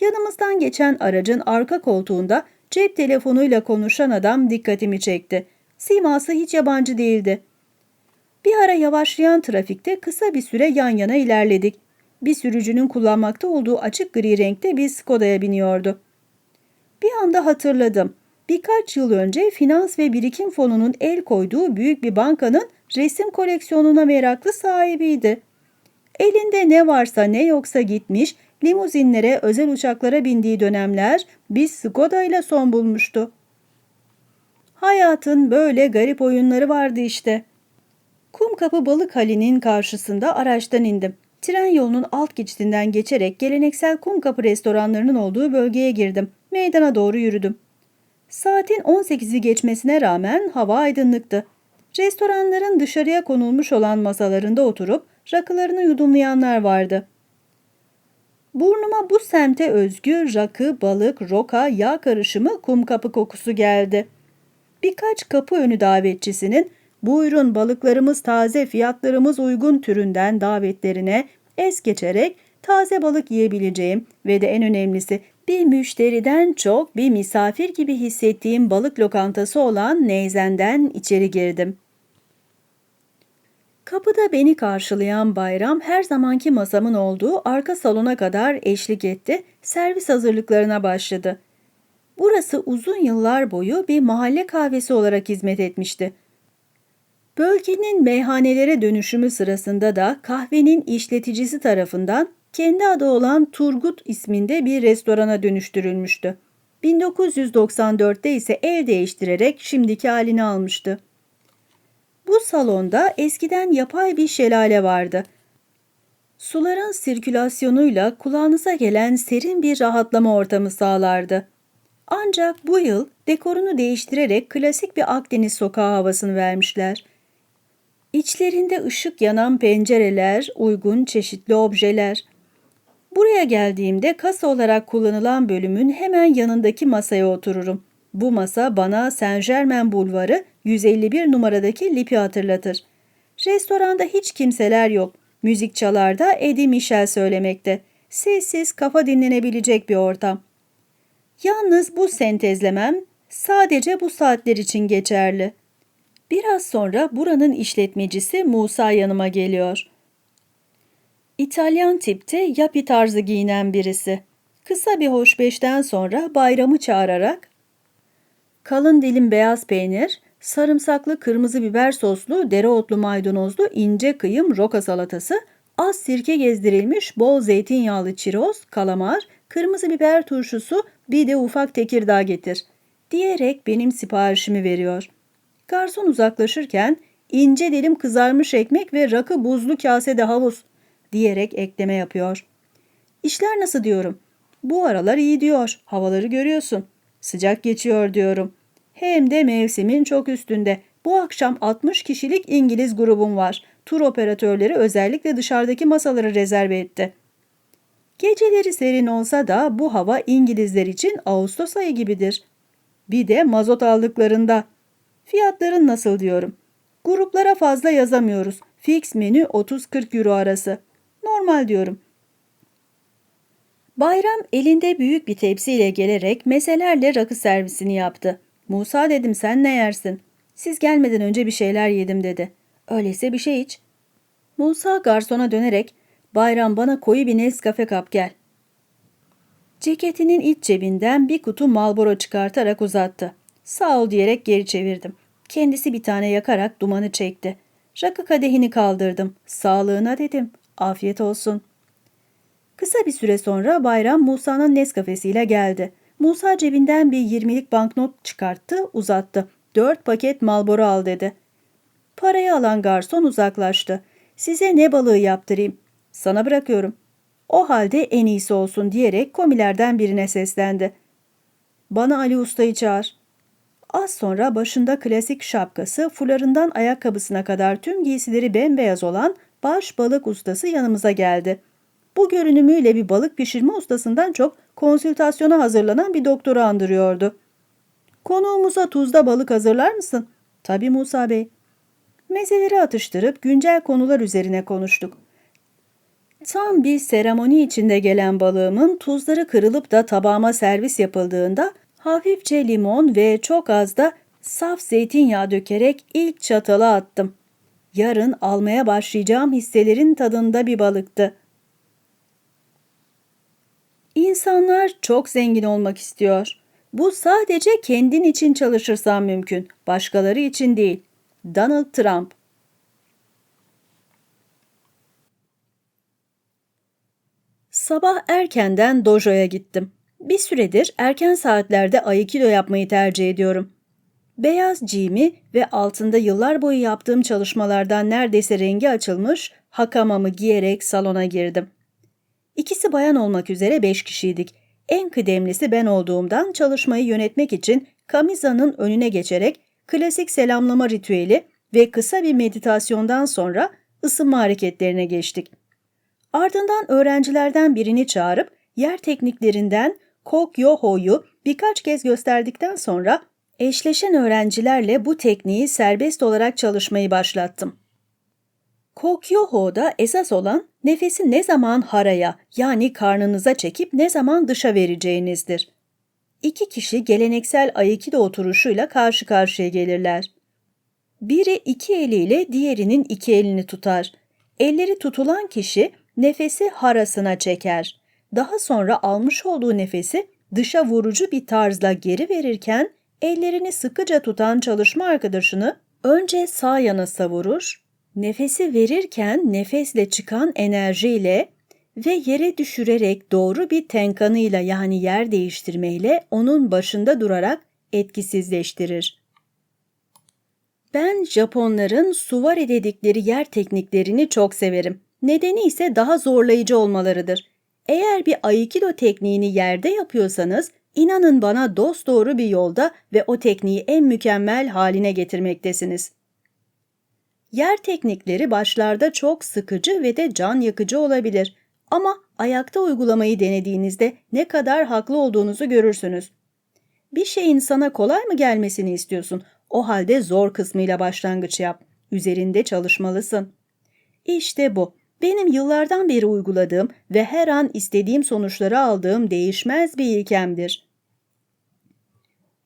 A: Yanımızdan geçen aracın arka koltuğunda cep telefonuyla konuşan adam dikkatimi çekti. Siması hiç yabancı değildi. Bir ara yavaşlayan trafikte kısa bir süre yan yana ilerledik. Bir sürücünün kullanmakta olduğu açık gri renkte bir Skoda'ya biniyordu. Bir anda hatırladım. Birkaç yıl önce Finans ve Birikim Fonu'nun el koyduğu büyük bir bankanın resim koleksiyonuna meraklı sahibiydi. Elinde ne varsa ne yoksa gitmiş, limuzinlere, özel uçaklara bindiği dönemler bir Skoda ile son bulmuştu. Hayatın böyle garip oyunları vardı işte. Kumkapı Balık Hali'nin karşısında araçtan indim. Tren yolunun alt geçitinden geçerek geleneksel Kumkapı restoranlarının olduğu bölgeye girdim. Meydana doğru yürüdüm. Saatin 18'i geçmesine rağmen hava aydınlıktı. Restoranların dışarıya konulmuş olan masalarında oturup rakılarını yudumlayanlar vardı. Burnuma bu semte özgü rakı, balık, roka, yağ karışımı kum kapı kokusu geldi. Birkaç kapı önü davetçisinin buyurun balıklarımız taze fiyatlarımız uygun türünden davetlerine es geçerek taze balık yiyebileceğim ve de en önemlisi bir müşteriden çok bir misafir gibi hissettiğim balık lokantası olan Neyzen'den içeri girdim. Kapıda beni karşılayan bayram her zamanki masamın olduğu arka salona kadar eşlik etti, servis hazırlıklarına başladı. Burası uzun yıllar boyu bir mahalle kahvesi olarak hizmet etmişti. Bölgenin meyhanelere dönüşümü sırasında da kahvenin işleticisi tarafından kendi adı olan Turgut isminde bir restorana dönüştürülmüştü. 1994'te ise el değiştirerek şimdiki halini almıştı. Bu salonda eskiden yapay bir şelale vardı. Suların sirkülasyonuyla kulağınıza gelen serin bir rahatlama ortamı sağlardı. Ancak bu yıl dekorunu değiştirerek klasik bir Akdeniz sokağı havasını vermişler. İçlerinde ışık yanan pencereler, uygun çeşitli objeler. Buraya geldiğimde kasa olarak kullanılan bölümün hemen yanındaki masaya otururum. Bu masa bana Saint Germain Bulvarı 151 numaradaki Lipi hatırlatır. Restoranda hiç kimseler yok. Müzik çalar Eddie Michel söylemekte. Sessiz, kafa dinlenebilecek bir ortam. Yalnız bu sentezlemem sadece bu saatler için geçerli. Biraz sonra buranın işletmecisi Musa yanıma geliyor. İtalyan tipte yapi tarzı giyinen birisi. Kısa bir hoşbeşten sonra bayramı çağırarak kalın dilim beyaz peynir, sarımsaklı kırmızı biber soslu dereotlu maydanozlu ince kıyım roka salatası, az sirke gezdirilmiş bol zeytinyağlı çiroz, kalamar, kırmızı biber turşusu bir de ufak tekirdağ getir diyerek benim siparişimi veriyor. Garson uzaklaşırken ince dilim kızarmış ekmek ve rakı buzlu kasede havuz diyerek ekleme yapıyor. İşler nasıl diyorum. Bu aralar iyi diyor. Havaları görüyorsun. Sıcak geçiyor diyorum. Hem de mevsimin çok üstünde. Bu akşam 60 kişilik İngiliz grubum var. Tur operatörleri özellikle dışarıdaki masaları rezerve etti. Geceleri serin olsa da bu hava İngilizler için Ağustos ayı gibidir. Bir de mazot aldıklarında. Fiyatların nasıl diyorum. Gruplara fazla yazamıyoruz. Fix menü 30-40 euro arası. Normal diyorum. Bayram elinde büyük bir tepsiyle gelerek meselerle rakı servisini yaptı. Musa dedim sen ne yersin? Siz gelmeden önce bir şeyler yedim dedi. Öyleyse bir şey iç. Musa garsona dönerek Bayram bana koyu bir Nescafe kap gel. Ceketinin iç cebinden bir kutu Marlboro çıkartarak uzattı. Sağ ol diyerek geri çevirdim. Kendisi bir tane yakarak dumanı çekti. Rakı kadehini kaldırdım. Sağlığına dedim. Afiyet olsun. Kısa bir süre sonra Bayram Musa'nın Nescafe'siyle geldi. Musa cebinden bir yirmilik banknot çıkarttı, uzattı. Dört paket Malboro al dedi. Parayı alan garson uzaklaştı. Size ne balığı yaptırayım? Sana bırakıyorum. O halde en iyisi olsun diyerek komilerden birine seslendi. Bana Ali Usta'yı çağır. Az sonra başında klasik şapkası, fularından ayakkabısına kadar tüm giysileri bembeyaz olan baş balık ustası yanımıza geldi. Bu görünümüyle bir balık pişirme ustasından çok konsültasyona hazırlanan bir doktoru andırıyordu. Konuğumuza tuzda balık hazırlar mısın? Tabii Musa Bey. Mezeleri atıştırıp güncel konular üzerine konuştuk. Tam bir seremoni içinde gelen balığımın tuzları kırılıp da tabağıma servis yapıldığında hafifçe limon ve çok az da saf zeytinyağı dökerek ilk çatala attım. Yarın almaya başlayacağım hisselerin tadında bir balıktı. İnsanlar çok zengin olmak istiyor. Bu sadece kendin için çalışırsan mümkün, başkaları için değil. Donald Trump Sabah erkenden dojoya gittim. Bir süredir erken saatlerde aikido yapmayı tercih ediyorum. Beyaz cimi ve altında yıllar boyu yaptığım çalışmalardan neredeyse rengi açılmış hakamamı giyerek salona girdim. İkisi bayan olmak üzere beş kişiydik. En kıdemlisi ben olduğumdan çalışmayı yönetmek için Kamiza'nın önüne geçerek klasik selamlama ritüeli ve kısa bir meditasyondan sonra ısınma hareketlerine geçtik. Ardından öğrencilerden birini çağırıp yer tekniklerinden Kok Yoho'yu birkaç kez gösterdikten sonra eşleşen öğrencilerle bu tekniği serbest olarak çalışmayı başlattım. Kokyoho'da esas olan nefesi ne zaman haraya yani karnınıza çekip ne zaman dışa vereceğinizdir. İki kişi geleneksel Aikido oturuşuyla karşı karşıya gelirler. Biri iki eliyle diğerinin iki elini tutar. Elleri tutulan kişi nefesi harasına çeker. Daha sonra almış olduğu nefesi dışa vurucu bir tarzla geri verirken ellerini sıkıca tutan çalışma arkadaşını önce sağ yana savurur, nefesi verirken nefesle çıkan enerjiyle ve yere düşürerek doğru bir tenkanıyla yani yer değiştirmeyle onun başında durarak etkisizleştirir. Ben Japonların suvare dedikleri yer tekniklerini çok severim. Nedeni ise daha zorlayıcı olmalarıdır. Eğer bir Aikido tekniğini yerde yapıyorsanız inanın bana dosdoğru bir yolda ve o tekniği en mükemmel haline getirmektesiniz. Yer teknikleri başlarda çok sıkıcı ve de can yakıcı olabilir ama ayakta uygulamayı denediğinizde ne kadar haklı olduğunuzu görürsünüz. Bir şeyin sana kolay mı gelmesini istiyorsun? O halde zor kısmıyla başlangıç yap. Üzerinde çalışmalısın. İşte bu. Benim yıllardan beri uyguladığım ve her an istediğim sonuçları aldığım değişmez bir ilkemdir.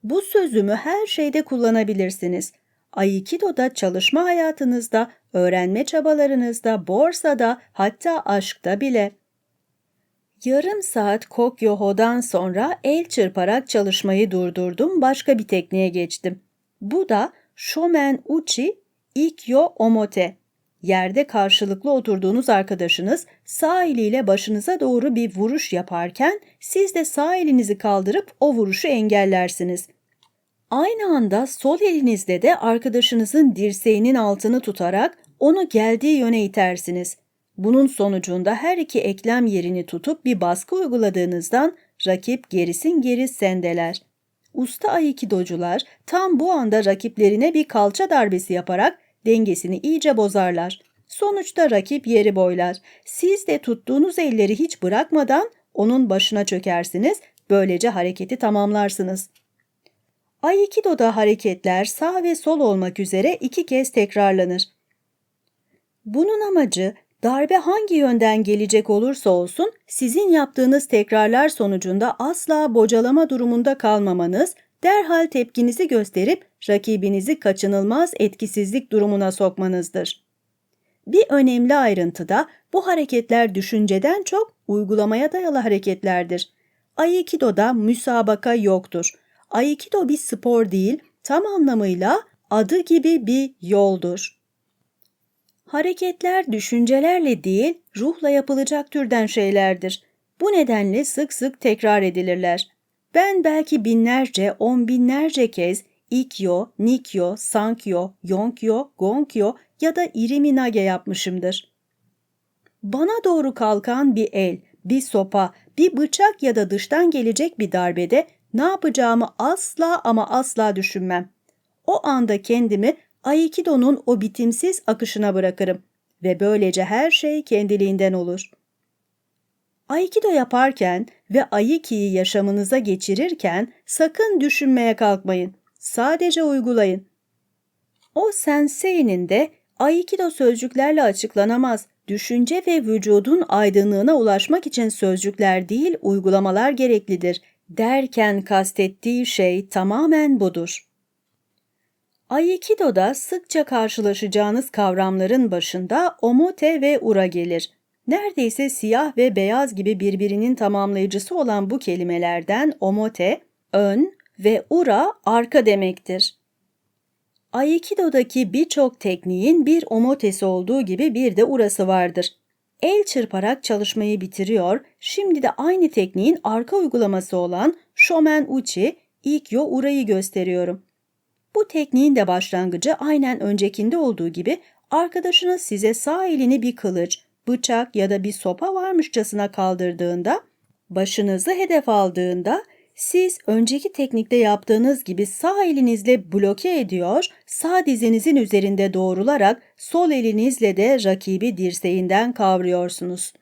A: Bu sözümü her şeyde kullanabilirsiniz. Aikido'da çalışma hayatınızda, öğrenme çabalarınızda, borsada, hatta aşkta bile. Yarım saat Kokyoho'dan sonra el çırparak çalışmayı durdurdum, başka bir tekniğe geçtim. Bu da Shomen Uchi Ikkyo Omote. Yerde karşılıklı oturduğunuz arkadaşınız sağ eliyle başınıza doğru bir vuruş yaparken siz de sağ elinizi kaldırıp o vuruşu engellersiniz. Aynı anda sol elinizle de arkadaşınızın dirseğinin altını tutarak onu geldiği yöne itersiniz. Bunun sonucunda her iki eklem yerini tutup bir baskı uyguladığınızdan rakip gerisin geri sendeler. Usta aikidocular tam bu anda rakiplerine bir kalça darbesi yaparak dengesini iyice bozarlar. Sonuçta rakip yeri boylar. Siz de tuttuğunuz elleri hiç bırakmadan onun başına çökersiniz, böylece hareketi tamamlarsınız. Aikido'da hareketler sağ ve sol olmak üzere iki kez tekrarlanır. Bunun amacı darbe hangi yönden gelecek olursa olsun sizin yaptığınız tekrarlar sonucunda asla bocalama durumunda kalmamanız, derhal tepkinizi gösterip rakibinizi kaçınılmaz etkisizlik durumuna sokmanızdır. Bir önemli ayrıntı da bu hareketler düşünceden çok uygulamaya dayalı hareketlerdir. Aikido'da müsabaka yoktur. Aikido bir spor değil, tam anlamıyla adı gibi bir yoldur. Hareketler düşüncelerle değil, ruhla yapılacak türden şeylerdir. Bu nedenle sık sık tekrar edilirler. Ben belki binlerce, on binlerce kez Ikkyo, Nikyo, Sankyo, Yonkyo, Gonkyo ya da Iriminage yapmışımdır. Bana doğru kalkan bir el, bir sopa, bir bıçak ya da dıştan gelecek bir darbede ne yapacağımı asla ama asla düşünmem. O anda kendimi Aikido'nun o bitimsiz akışına bırakırım ve böylece her şey kendiliğinden olur. Aikido yaparken ve Aiki'yi yaşamınıza geçirirken sakın düşünmeye kalkmayın. Sadece uygulayın. O sensei'nin de Aikido sözcüklerle açıklanamaz. Düşünce ve vücudun aydınlığına ulaşmak için sözcükler değil uygulamalar gereklidir derken kastettiği şey tamamen budur. Aikido'da sıkça karşılaşacağınız kavramların başında omote ve ura gelir. Neredeyse siyah ve beyaz gibi birbirinin tamamlayıcısı olan bu kelimelerden omote, ön ve ura arka demektir. Aikido'daki birçok tekniğin bir omotesi olduğu gibi bir de urası vardır. El çırparak çalışmayı bitiriyor, şimdi de aynı tekniğin arka uygulaması olan Shomen Uchi, Ikkyo Ura'yı gösteriyorum. Bu tekniğin de başlangıcı aynen öncekinde olduğu gibi arkadaşınız size sağ elini bir kılıç, bıçak ya da bir sopa varmışçasına kaldırdığında, başınızı hedef aldığında siz önceki teknikte yaptığınız gibi sağ elinizle bloke ediyor, sağ dizinizin üzerinde doğrularak sol elinizle de rakibi dirseğinden kavruyorsunuz.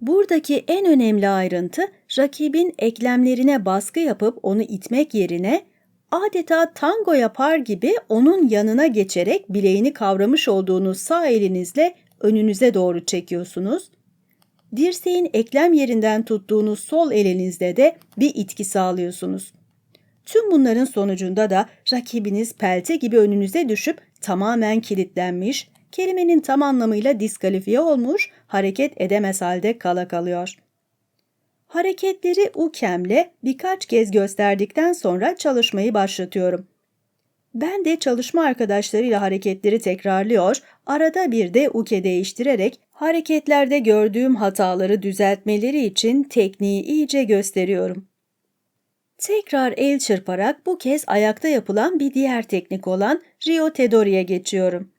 A: Buradaki en önemli ayrıntı rakibin eklemlerine baskı yapıp onu itmek yerine adeta tango yapar gibi onun yanına geçerek bileğini kavramış olduğunuz sağ elinizle önünüze doğru çekiyorsunuz. Dirseğin eklem yerinden tuttuğunuz sol elinizle de bir itki sağlıyorsunuz. Tüm bunların sonucunda da rakibiniz pelte gibi önünüze düşüp tamamen kilitlenmiş, kelimenin tam anlamıyla diskalifiye olmuş, hareket edemez halde kala kalıyor. Hareketleri ukemle birkaç kez gösterdikten sonra çalışmayı başlatıyorum. Ben de çalışma arkadaşlarıyla hareketleri tekrarlıyor, arada bir de uke değiştirerek hareketlerde gördüğüm hataları düzeltmeleri için tekniği iyice gösteriyorum. Tekrar el çırparak bu kez ayakta yapılan bir diğer teknik olan Rio Tedori'ye geçiyorum.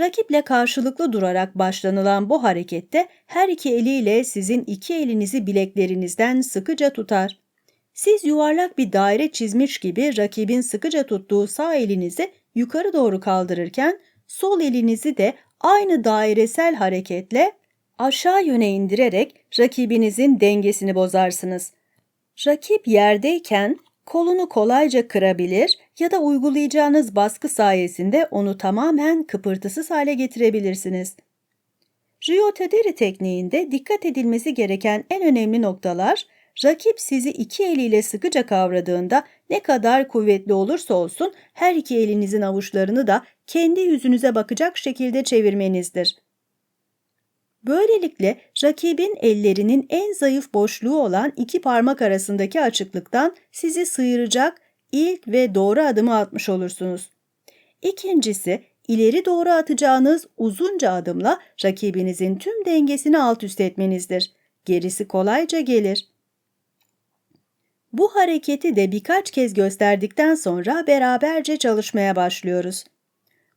A: Rakiple karşılıklı durarak başlanılan bu harekette her iki eliyle sizin iki elinizi bileklerinizden sıkıca tutar. Siz yuvarlak bir daire çizmiş gibi rakibin sıkıca tuttuğu sağ elinizi yukarı doğru kaldırırken sol elinizi de aynı dairesel hareketle aşağı yöne indirerek rakibinizin dengesini bozarsınız. Rakip yerdeyken kolunu kolayca kırabilir ya da uygulayacağınız baskı sayesinde onu tamamen kıpırtısız hale getirebilirsiniz. Rio Tederi tekniğinde dikkat edilmesi gereken en önemli noktalar, rakip sizi iki eliyle sıkıca kavradığında ne kadar kuvvetli olursa olsun her iki elinizin avuçlarını da kendi yüzünüze bakacak şekilde çevirmenizdir. Böylelikle rakibin ellerinin en zayıf boşluğu olan iki parmak arasındaki açıklıktan sizi sıyıracak ilk ve doğru adımı atmış olursunuz. İkincisi, ileri doğru atacağınız uzunca adımla rakibinizin tüm dengesini alt üst etmenizdir. Gerisi kolayca gelir. Bu hareketi de birkaç kez gösterdikten sonra beraberce çalışmaya başlıyoruz.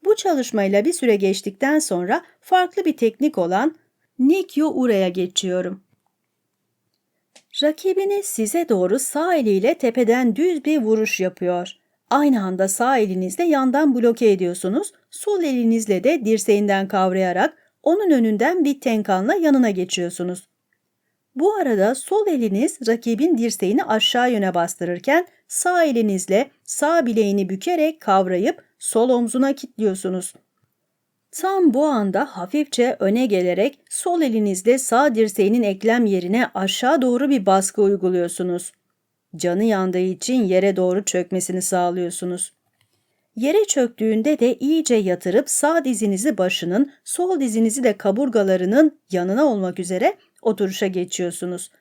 A: Bu çalışmayla bir süre geçtikten sonra farklı bir teknik olan Nikyo Ura'ya geçiyorum. Rakibiniz size doğru sağ eliyle tepeden düz bir vuruş yapıyor. Aynı anda sağ elinizle yandan bloke ediyorsunuz, sol elinizle de dirseğinden kavrayarak onun önünden bir tenkanla yanına geçiyorsunuz. Bu arada sol eliniz rakibin dirseğini aşağı yöne bastırırken sağ elinizle sağ bileğini bükerek kavrayıp sol omzuna kilitliyorsunuz. Tam bu anda hafifçe öne gelerek sol elinizle sağ dirseğinin eklem yerine aşağı doğru bir baskı uyguluyorsunuz. Canı yandığı için yere doğru çökmesini sağlıyorsunuz. Yere çöktüğünde de iyice yatırıp sağ dizinizi başının, sol dizinizi de kaburgalarının yanına olmak üzere oturuşa geçiyorsunuz.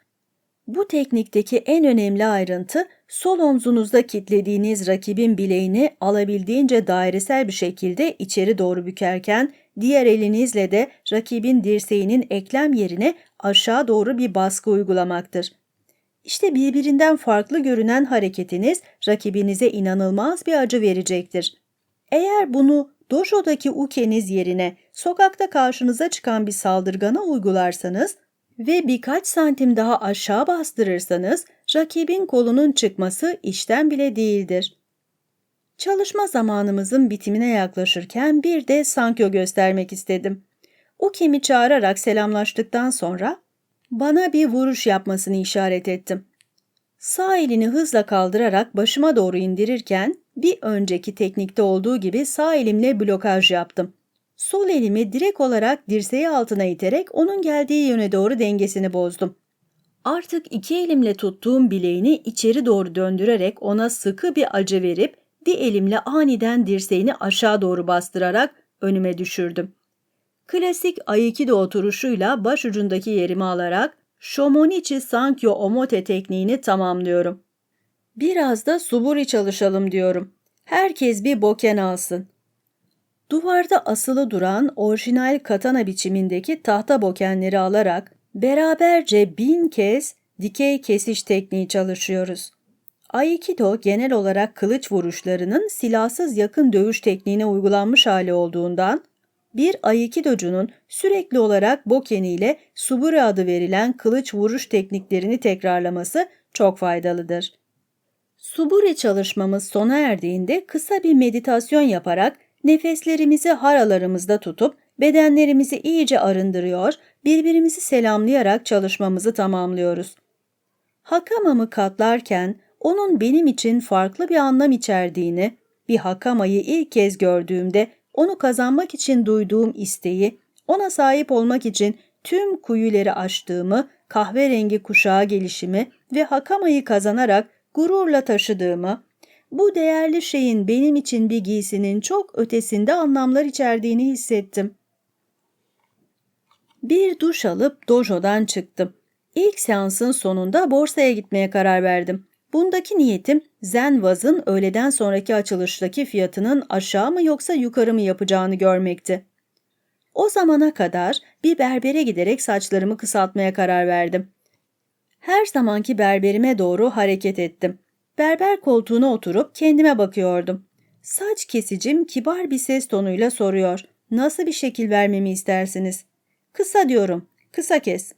A: Bu teknikteki en önemli ayrıntı sol omzunuzda kilitlediğiniz rakibin bileğini alabildiğince dairesel bir şekilde içeri doğru bükerken diğer elinizle de rakibin dirseğinin eklem yerine aşağı doğru bir baskı uygulamaktır. İşte birbirinden farklı görünen hareketiniz rakibinize inanılmaz bir acı verecektir. Eğer bunu dojodaki ukeniz yerine sokakta karşınıza çıkan bir saldırgana uygularsanız ve birkaç santim daha aşağı bastırırsanız rakibin kolunun çıkması işten bile değildir. Çalışma zamanımızın bitimine yaklaşırken bir de Sankyo göstermek istedim. Ukem'i çağırarak selamlaştıktan sonra bana bir vuruş yapmasını işaret ettim. Sağ elini hızla kaldırarak başıma doğru indirirken bir önceki teknikte olduğu gibi sağ elimle blokaj yaptım. Sol elimi direkt olarak dirseği altına iterek onun geldiği yöne doğru dengesini bozdum. Artık iki elimle tuttuğum bileğini içeri doğru döndürerek ona sıkı bir acı verip bir elimle aniden dirseğini aşağı doğru bastırarak önüme düşürdüm. Klasik Aikido oturuşuyla baş ucundaki yerimi alarak Shomonichi Sankyo Omote tekniğini tamamlıyorum. Biraz da suburi çalışalım diyorum. Herkes bir boken alsın. Duvarda asılı duran orijinal katana biçimindeki tahta bokenleri alarak beraberce bin kez dikey kesiş tekniği çalışıyoruz. Aikido genel olarak kılıç vuruşlarının silahsız yakın dövüş tekniğine uygulanmış hali olduğundan bir Aikidocunun sürekli olarak bokeni ile suburi adı verilen kılıç vuruş tekniklerini tekrarlaması çok faydalıdır. Suburi çalışmamız sona erdiğinde kısa bir meditasyon yaparak nefeslerimizi haralarımızda tutup Bedenlerimizi iyice arındırıyor, birbirimizi selamlayarak çalışmamızı tamamlıyoruz. Hakamamı katlarken onun benim için farklı bir anlam içerdiğini, bir hakamayı ilk kez gördüğümde onu kazanmak için duyduğum isteği, ona sahip olmak için tüm kuyuları aştığımı, kahverengi kuşağa gelişimi ve hakamayı kazanarak gururla taşıdığımı, bu değerli şeyin benim için bir giysinin çok ötesinde anlamlar içerdiğini hissettim. Bir duş alıp dojodan çıktım. İlk seansın sonunda borsaya gitmeye karar verdim. Bundaki niyetim Zenvaz'ın öğleden sonraki açılıştaki fiyatının aşağı mı yoksa yukarı mı yapacağını görmekti. O zamana kadar bir berbere giderek saçlarımı kısaltmaya karar verdim. Her zamanki berberime doğru hareket ettim. Berber koltuğuna oturup kendime bakıyordum. Saç kesicim kibar bir ses tonuyla soruyor. Nasıl bir şekil vermemi istersiniz? Kısa diyorum. Kısa kes.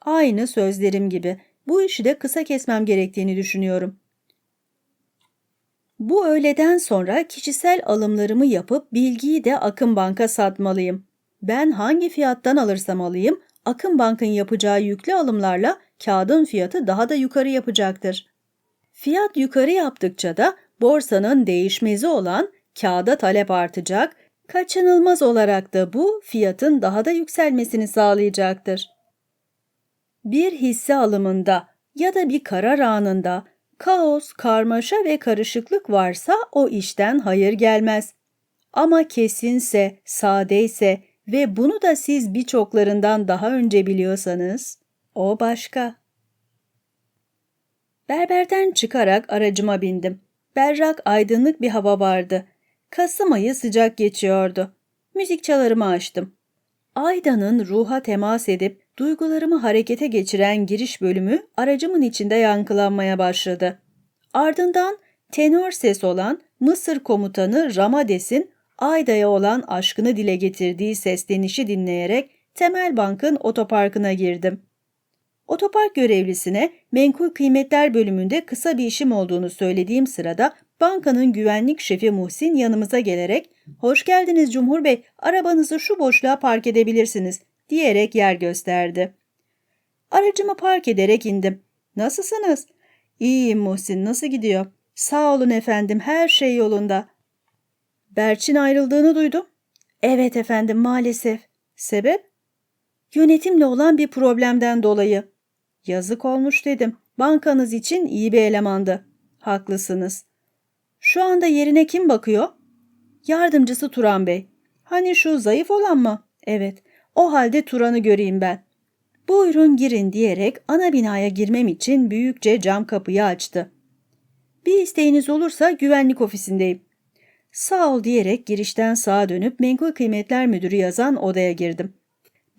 A: Aynı sözlerim gibi. Bu işi de kısa kesmem gerektiğini düşünüyorum. Bu öğleden sonra kişisel alımlarımı yapıp bilgiyi de Akın Bank'a satmalıyım. Ben hangi fiyattan alırsam alayım, Akın Bank'ın yapacağı yüklü alımlarla kağıdın fiyatı daha da yukarı yapacaktır. Fiyat yukarı yaptıkça da borsanın değişmezi olan kağıda talep artacak, kaçınılmaz olarak da bu fiyatın daha da yükselmesini sağlayacaktır. Bir hisse alımında ya da bir karar anında kaos, karmaşa ve karışıklık varsa o işten hayır gelmez. Ama kesinse, sadeyse ve bunu da siz birçoklarından daha önce biliyorsanız o başka. Berberden çıkarak aracıma bindim. Berrak aydınlık bir hava vardı. Kasım ayı sıcak geçiyordu. Müzik çalarımı açtım. Ayda'nın ruha temas edip duygularımı harekete geçiren giriş bölümü aracımın içinde yankılanmaya başladı. Ardından tenor ses olan Mısır komutanı Ramades'in Ayda'ya olan aşkını dile getirdiği seslenişi dinleyerek Temel Bank'ın otoparkına girdim. Otopark görevlisine menkul kıymetler bölümünde kısa bir işim olduğunu söylediğim sırada bankanın güvenlik şefi Muhsin yanımıza gelerek ''Hoş geldiniz Cumhur Bey, arabanızı şu boşluğa park edebilirsiniz.'' diyerek yer gösterdi. Aracımı park ederek indim. ''Nasılsınız?'' ''İyiyim Muhsin, nasıl gidiyor?'' ''Sağ olun efendim, her şey yolunda.'' ''Berçin ayrıldığını duydum.'' ''Evet efendim, maalesef.'' ''Sebep?'' ''Yönetimle olan bir problemden dolayı.'' Yazık olmuş dedim. Bankanız için iyi bir elemandı. Haklısınız. Şu anda yerine kim bakıyor? Yardımcısı Turan Bey. Hani şu zayıf olan mı? Evet. O halde Turan'ı göreyim ben. Buyurun girin diyerek ana binaya girmem için büyükçe cam kapıyı açtı. Bir isteğiniz olursa güvenlik ofisindeyim. Sağ ol diyerek girişten sağa dönüp menkul kıymetler müdürü yazan odaya girdim.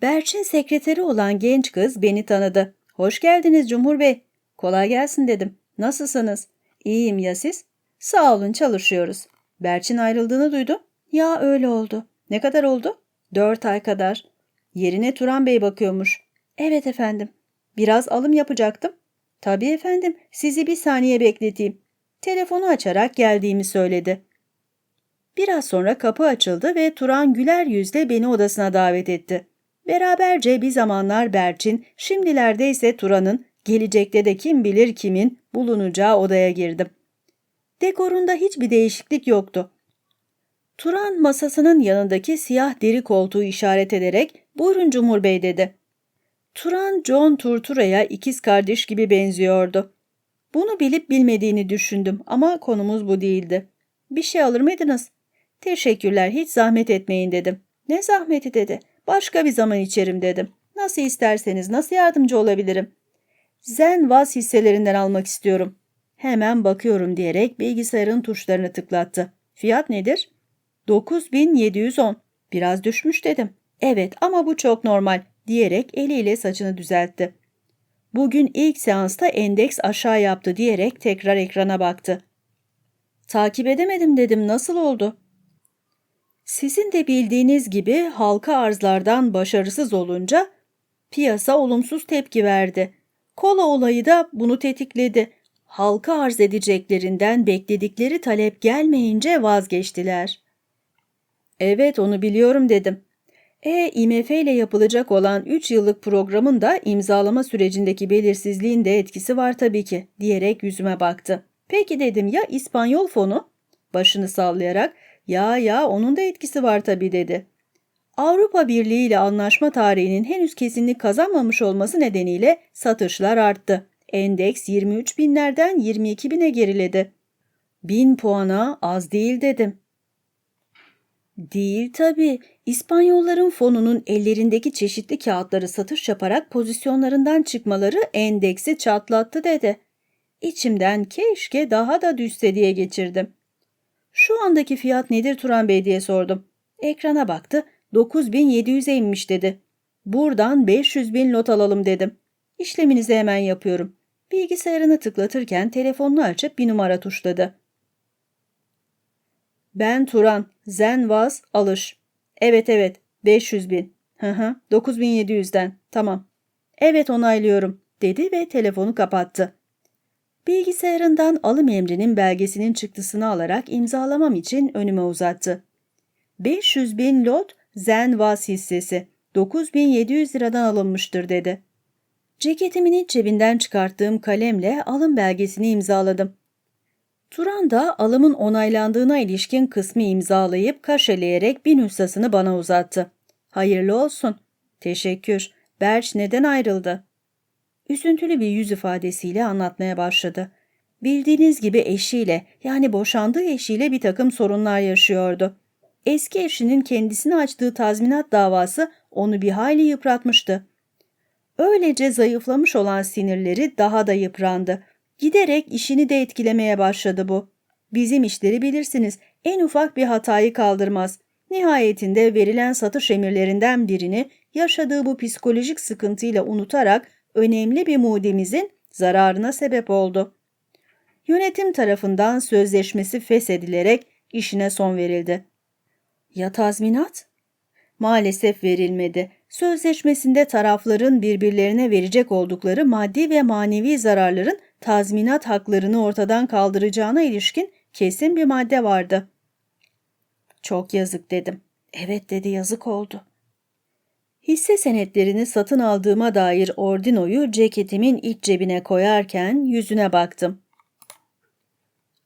A: Berçin sekreteri olan genç kız beni tanıdı. Hoş geldiniz Cumhur Bey. Kolay gelsin dedim. Nasılsınız? İyiyim ya siz? Sağ olun çalışıyoruz. Berçin ayrıldığını duydum. Ya öyle oldu. Ne kadar oldu? Dört ay kadar. Yerine Turan Bey bakıyormuş. Evet efendim. Biraz alım yapacaktım. Tabii efendim. Sizi bir saniye bekleteyim. Telefonu açarak geldiğimi söyledi. Biraz sonra kapı açıldı ve Turan güler yüzle beni odasına davet etti. Beraberce bir zamanlar Berçin, şimdilerde ise Turan'ın, gelecekte de kim bilir kimin bulunacağı odaya girdim. Dekorunda hiçbir değişiklik yoktu. Turan masasının yanındaki siyah deri koltuğu işaret ederek buyurun Cumhur Bey dedi. Turan John Turtura'ya ikiz kardeş gibi benziyordu. Bunu bilip bilmediğini düşündüm ama konumuz bu değildi. Bir şey alır mıydınız? Teşekkürler hiç zahmet etmeyin dedim. Ne zahmeti dedi. Başka bir zaman içerim dedim. Nasıl isterseniz nasıl yardımcı olabilirim? Zen Vaz hisselerinden almak istiyorum. Hemen bakıyorum diyerek bilgisayarın tuşlarını tıklattı. Fiyat nedir? 9710. Biraz düşmüş dedim. Evet ama bu çok normal diyerek eliyle saçını düzeltti. Bugün ilk seansta endeks aşağı yaptı diyerek tekrar ekrana baktı. Takip edemedim dedim nasıl oldu? Sizin de bildiğiniz gibi halka arzlardan başarısız olunca piyasa olumsuz tepki verdi. Kola olayı da bunu tetikledi. Halka arz edeceklerinden bekledikleri talep gelmeyince vazgeçtiler. Evet onu biliyorum dedim. E, IMF ile yapılacak olan 3 yıllık programın da imzalama sürecindeki belirsizliğin de etkisi var tabii ki diyerek yüzüme baktı. Peki dedim ya İspanyol fonu? Başını sallayarak ya ya onun da etkisi var tabii dedi. Avrupa Birliği ile anlaşma tarihinin henüz kesinlik kazanmamış olması nedeniyle satışlar arttı. Endeks 23 binlerden 22 bine geriledi. Bin puana az değil dedim. Değil tabii. İspanyolların fonunun ellerindeki çeşitli kağıtları satış yaparak pozisyonlarından çıkmaları endeksi çatlattı dedi. İçimden keşke daha da düşse diye geçirdim. Şu andaki fiyat nedir Turan Bey diye sordum. Ekrana baktı. 9700'e inmiş dedi. Buradan 500 bin lot alalım dedim. İşleminizi hemen yapıyorum. Bilgisayarını tıklatırken telefonunu açıp bir numara tuşladı. Ben Turan, Zenvaz, alış. Evet evet, 500 bin. Hı hı, 9700'den. Tamam. Evet onaylıyorum, dedi ve telefonu kapattı. Bilgisayarından alım emrinin belgesinin çıktısını alarak imzalamam için önüme uzattı. 500 bin lot Zenvaz hissesi 9700 liradan alınmıştır dedi. Ceketimin iç cebinden çıkarttığım kalemle alım belgesini imzaladım. Turan da alımın onaylandığına ilişkin kısmı imzalayıp kaşeleyerek bir nüshasını bana uzattı. Hayırlı olsun. Teşekkür. Berç neden ayrıldı? Üzüntülü bir yüz ifadesiyle anlatmaya başladı. Bildiğiniz gibi eşiyle yani boşandığı eşiyle bir takım sorunlar yaşıyordu. Eski eşinin kendisine açtığı tazminat davası onu bir hayli yıpratmıştı. Öylece zayıflamış olan sinirleri daha da yıprandı. Giderek işini de etkilemeye başladı bu. Bizim işleri bilirsiniz. En ufak bir hatayı kaldırmaz. Nihayetinde verilen satış emirlerinden birini yaşadığı bu psikolojik sıkıntıyla unutarak önemli bir mudimizin zararına sebep oldu. Yönetim tarafından sözleşmesi feshedilerek işine son verildi. Ya tazminat? Maalesef verilmedi. Sözleşmesinde tarafların birbirlerine verecek oldukları maddi ve manevi zararların tazminat haklarını ortadan kaldıracağına ilişkin kesin bir madde vardı. Çok yazık dedim. Evet dedi yazık oldu. Hisse senetlerini satın aldığıma dair ordinoyu ceketimin iç cebine koyarken yüzüne baktım.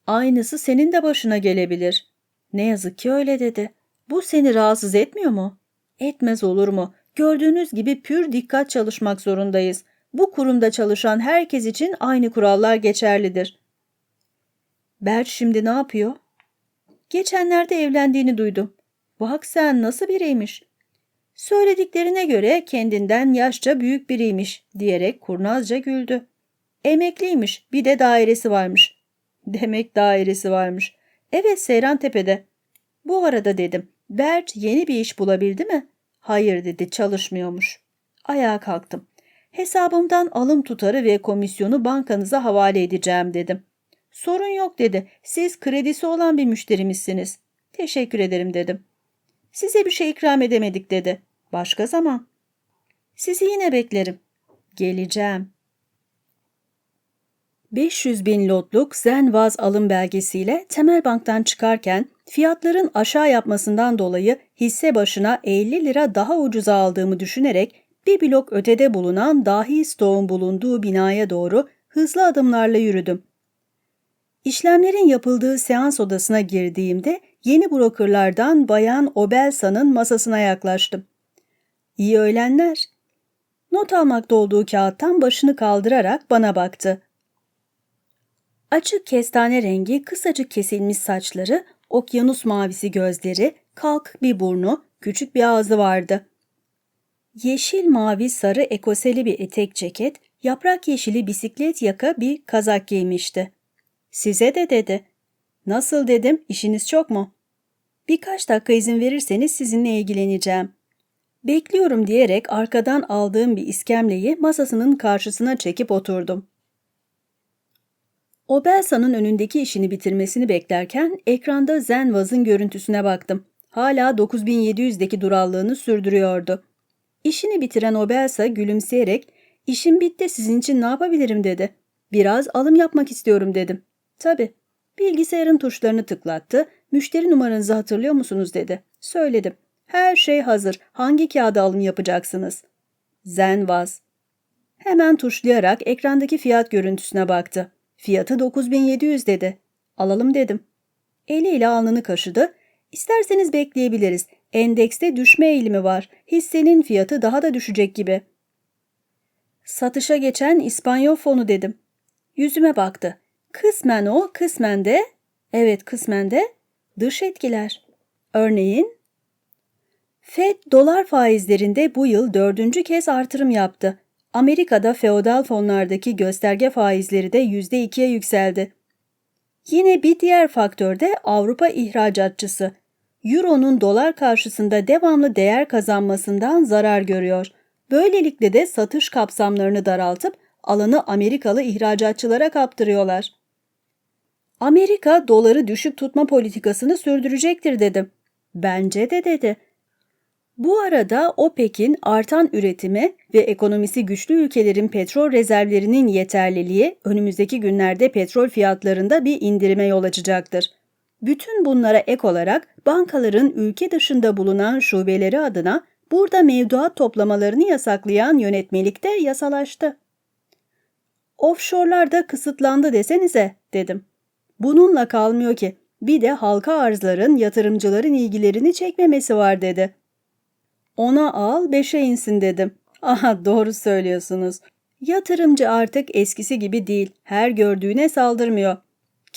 A: Aynısı senin de başına gelebilir. Ne yazık ki öyle dedi. Bu seni rahatsız etmiyor mu? Etmez olur mu? Gördüğünüz gibi pür dikkat çalışmak zorundayız. Bu kurumda çalışan herkes için aynı kurallar geçerlidir. Bert şimdi ne yapıyor? Geçenlerde evlendiğini duydum. Bak sen nasıl biriymiş. Söylediklerine göre kendinden yaşça büyük biriymiş diyerek kurnazca güldü. Emekliymiş bir de dairesi varmış. Demek dairesi varmış. Evet Seyran Tepe'de. Bu arada dedim. Bert yeni bir iş bulabildi mi? Hayır dedi çalışmıyormuş. Ayağa kalktım. Hesabımdan alım tutarı ve komisyonu bankanıza havale edeceğim dedim. Sorun yok dedi. Siz kredisi olan bir müşterimizsiniz. Teşekkür ederim dedim. Size bir şey ikram edemedik dedi. Başka zaman. Sizi yine beklerim. Geleceğim. 500 bin lotluk Zenvaz alım belgesiyle Temel Bank'tan çıkarken fiyatların aşağı yapmasından dolayı hisse başına 50 lira daha ucuza aldığımı düşünerek bir blok ötede bulunan dahi stoğun bulunduğu binaya doğru hızlı adımlarla yürüdüm. İşlemlerin yapıldığı seans odasına girdiğimde yeni brokerlardan Bayan Obelsa'nın masasına yaklaştım. İyi öğlenler. Not almakta olduğu kağıttan başını kaldırarak bana baktı. Açık kestane rengi kısacık kesilmiş saçları, okyanus mavisi gözleri, kalk bir burnu, küçük bir ağzı vardı. Yeşil mavi sarı ekoseli bir etek ceket, yaprak yeşili bisiklet yaka bir kazak giymişti. Size de dedi. Nasıl dedim, işiniz çok mu? Birkaç dakika izin verirseniz sizinle ilgileneceğim. Bekliyorum diyerek arkadan aldığım bir iskemleyi masasının karşısına çekip oturdum. O Belsa'nın önündeki işini bitirmesini beklerken ekranda Zenvaz'ın görüntüsüne baktım. Hala 9700'deki durallığını sürdürüyordu. İşini bitiren Obelsa gülümseyerek ''İşim bitti sizin için ne yapabilirim?'' dedi. ''Biraz alım yapmak istiyorum.'' dedim. ''Tabii.'' Bilgisayarın tuşlarını tıklattı. ''Müşteri numaranızı hatırlıyor musunuz?'' dedi. Söyledim. Her şey hazır. Hangi kağıda alım yapacaksınız? Zenvaz. Hemen tuşlayarak ekrandaki fiyat görüntüsüne baktı. Fiyatı 9700 dedi. Alalım dedim. Eliyle alnını kaşıdı. İsterseniz bekleyebiliriz. Endekste düşme eğilimi var. Hissenin fiyatı daha da düşecek gibi. Satışa geçen İspanyol fonu dedim. Yüzüme baktı. Kısmen o, kısmen de, evet kısmen de dış etkiler. Örneğin, Fed dolar faizlerinde bu yıl dördüncü kez artırım yaptı. Amerika'da feodal fonlardaki gösterge faizleri de %2'ye yükseldi. Yine bir diğer faktör de Avrupa ihracatçısı. Euro'nun dolar karşısında devamlı değer kazanmasından zarar görüyor. Böylelikle de satış kapsamlarını daraltıp alanı Amerikalı ihracatçılara kaptırıyorlar. Amerika doları düşük tutma politikasını sürdürecektir dedim. Bence de dedi. Bu arada OPEC'in artan üretimi ve ekonomisi güçlü ülkelerin petrol rezervlerinin yeterliliği önümüzdeki günlerde petrol fiyatlarında bir indirime yol açacaktır. Bütün bunlara ek olarak bankaların ülke dışında bulunan şubeleri adına burada mevduat toplamalarını yasaklayan yönetmelik de yasalaştı. Offshore'lar da kısıtlandı desenize dedim. Bununla kalmıyor ki bir de halka arzların yatırımcıların ilgilerini çekmemesi var dedi. Ona al beşe insin dedim. Aha doğru söylüyorsunuz. Yatırımcı artık eskisi gibi değil. Her gördüğüne saldırmıyor.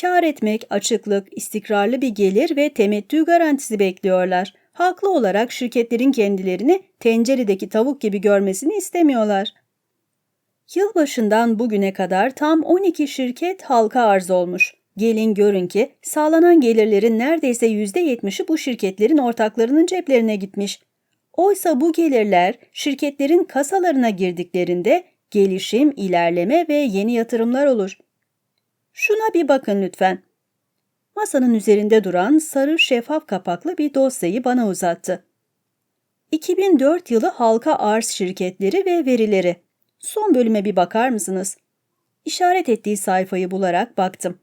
A: Kar etmek, açıklık, istikrarlı bir gelir ve temettü garantisi bekliyorlar. Haklı olarak şirketlerin kendilerini tenceredeki tavuk gibi görmesini istemiyorlar. Yılbaşından bugüne kadar tam 12 şirket halka arz olmuş. Gelin görün ki sağlanan gelirlerin neredeyse %70'i bu şirketlerin ortaklarının ceplerine gitmiş. Oysa bu gelirler şirketlerin kasalarına girdiklerinde gelişim, ilerleme ve yeni yatırımlar olur. Şuna bir bakın lütfen. Masanın üzerinde duran sarı şeffaf kapaklı bir dosyayı bana uzattı. 2004 yılı halka arz şirketleri ve verileri. Son bölüme bir bakar mısınız? İşaret ettiği sayfayı bularak baktım.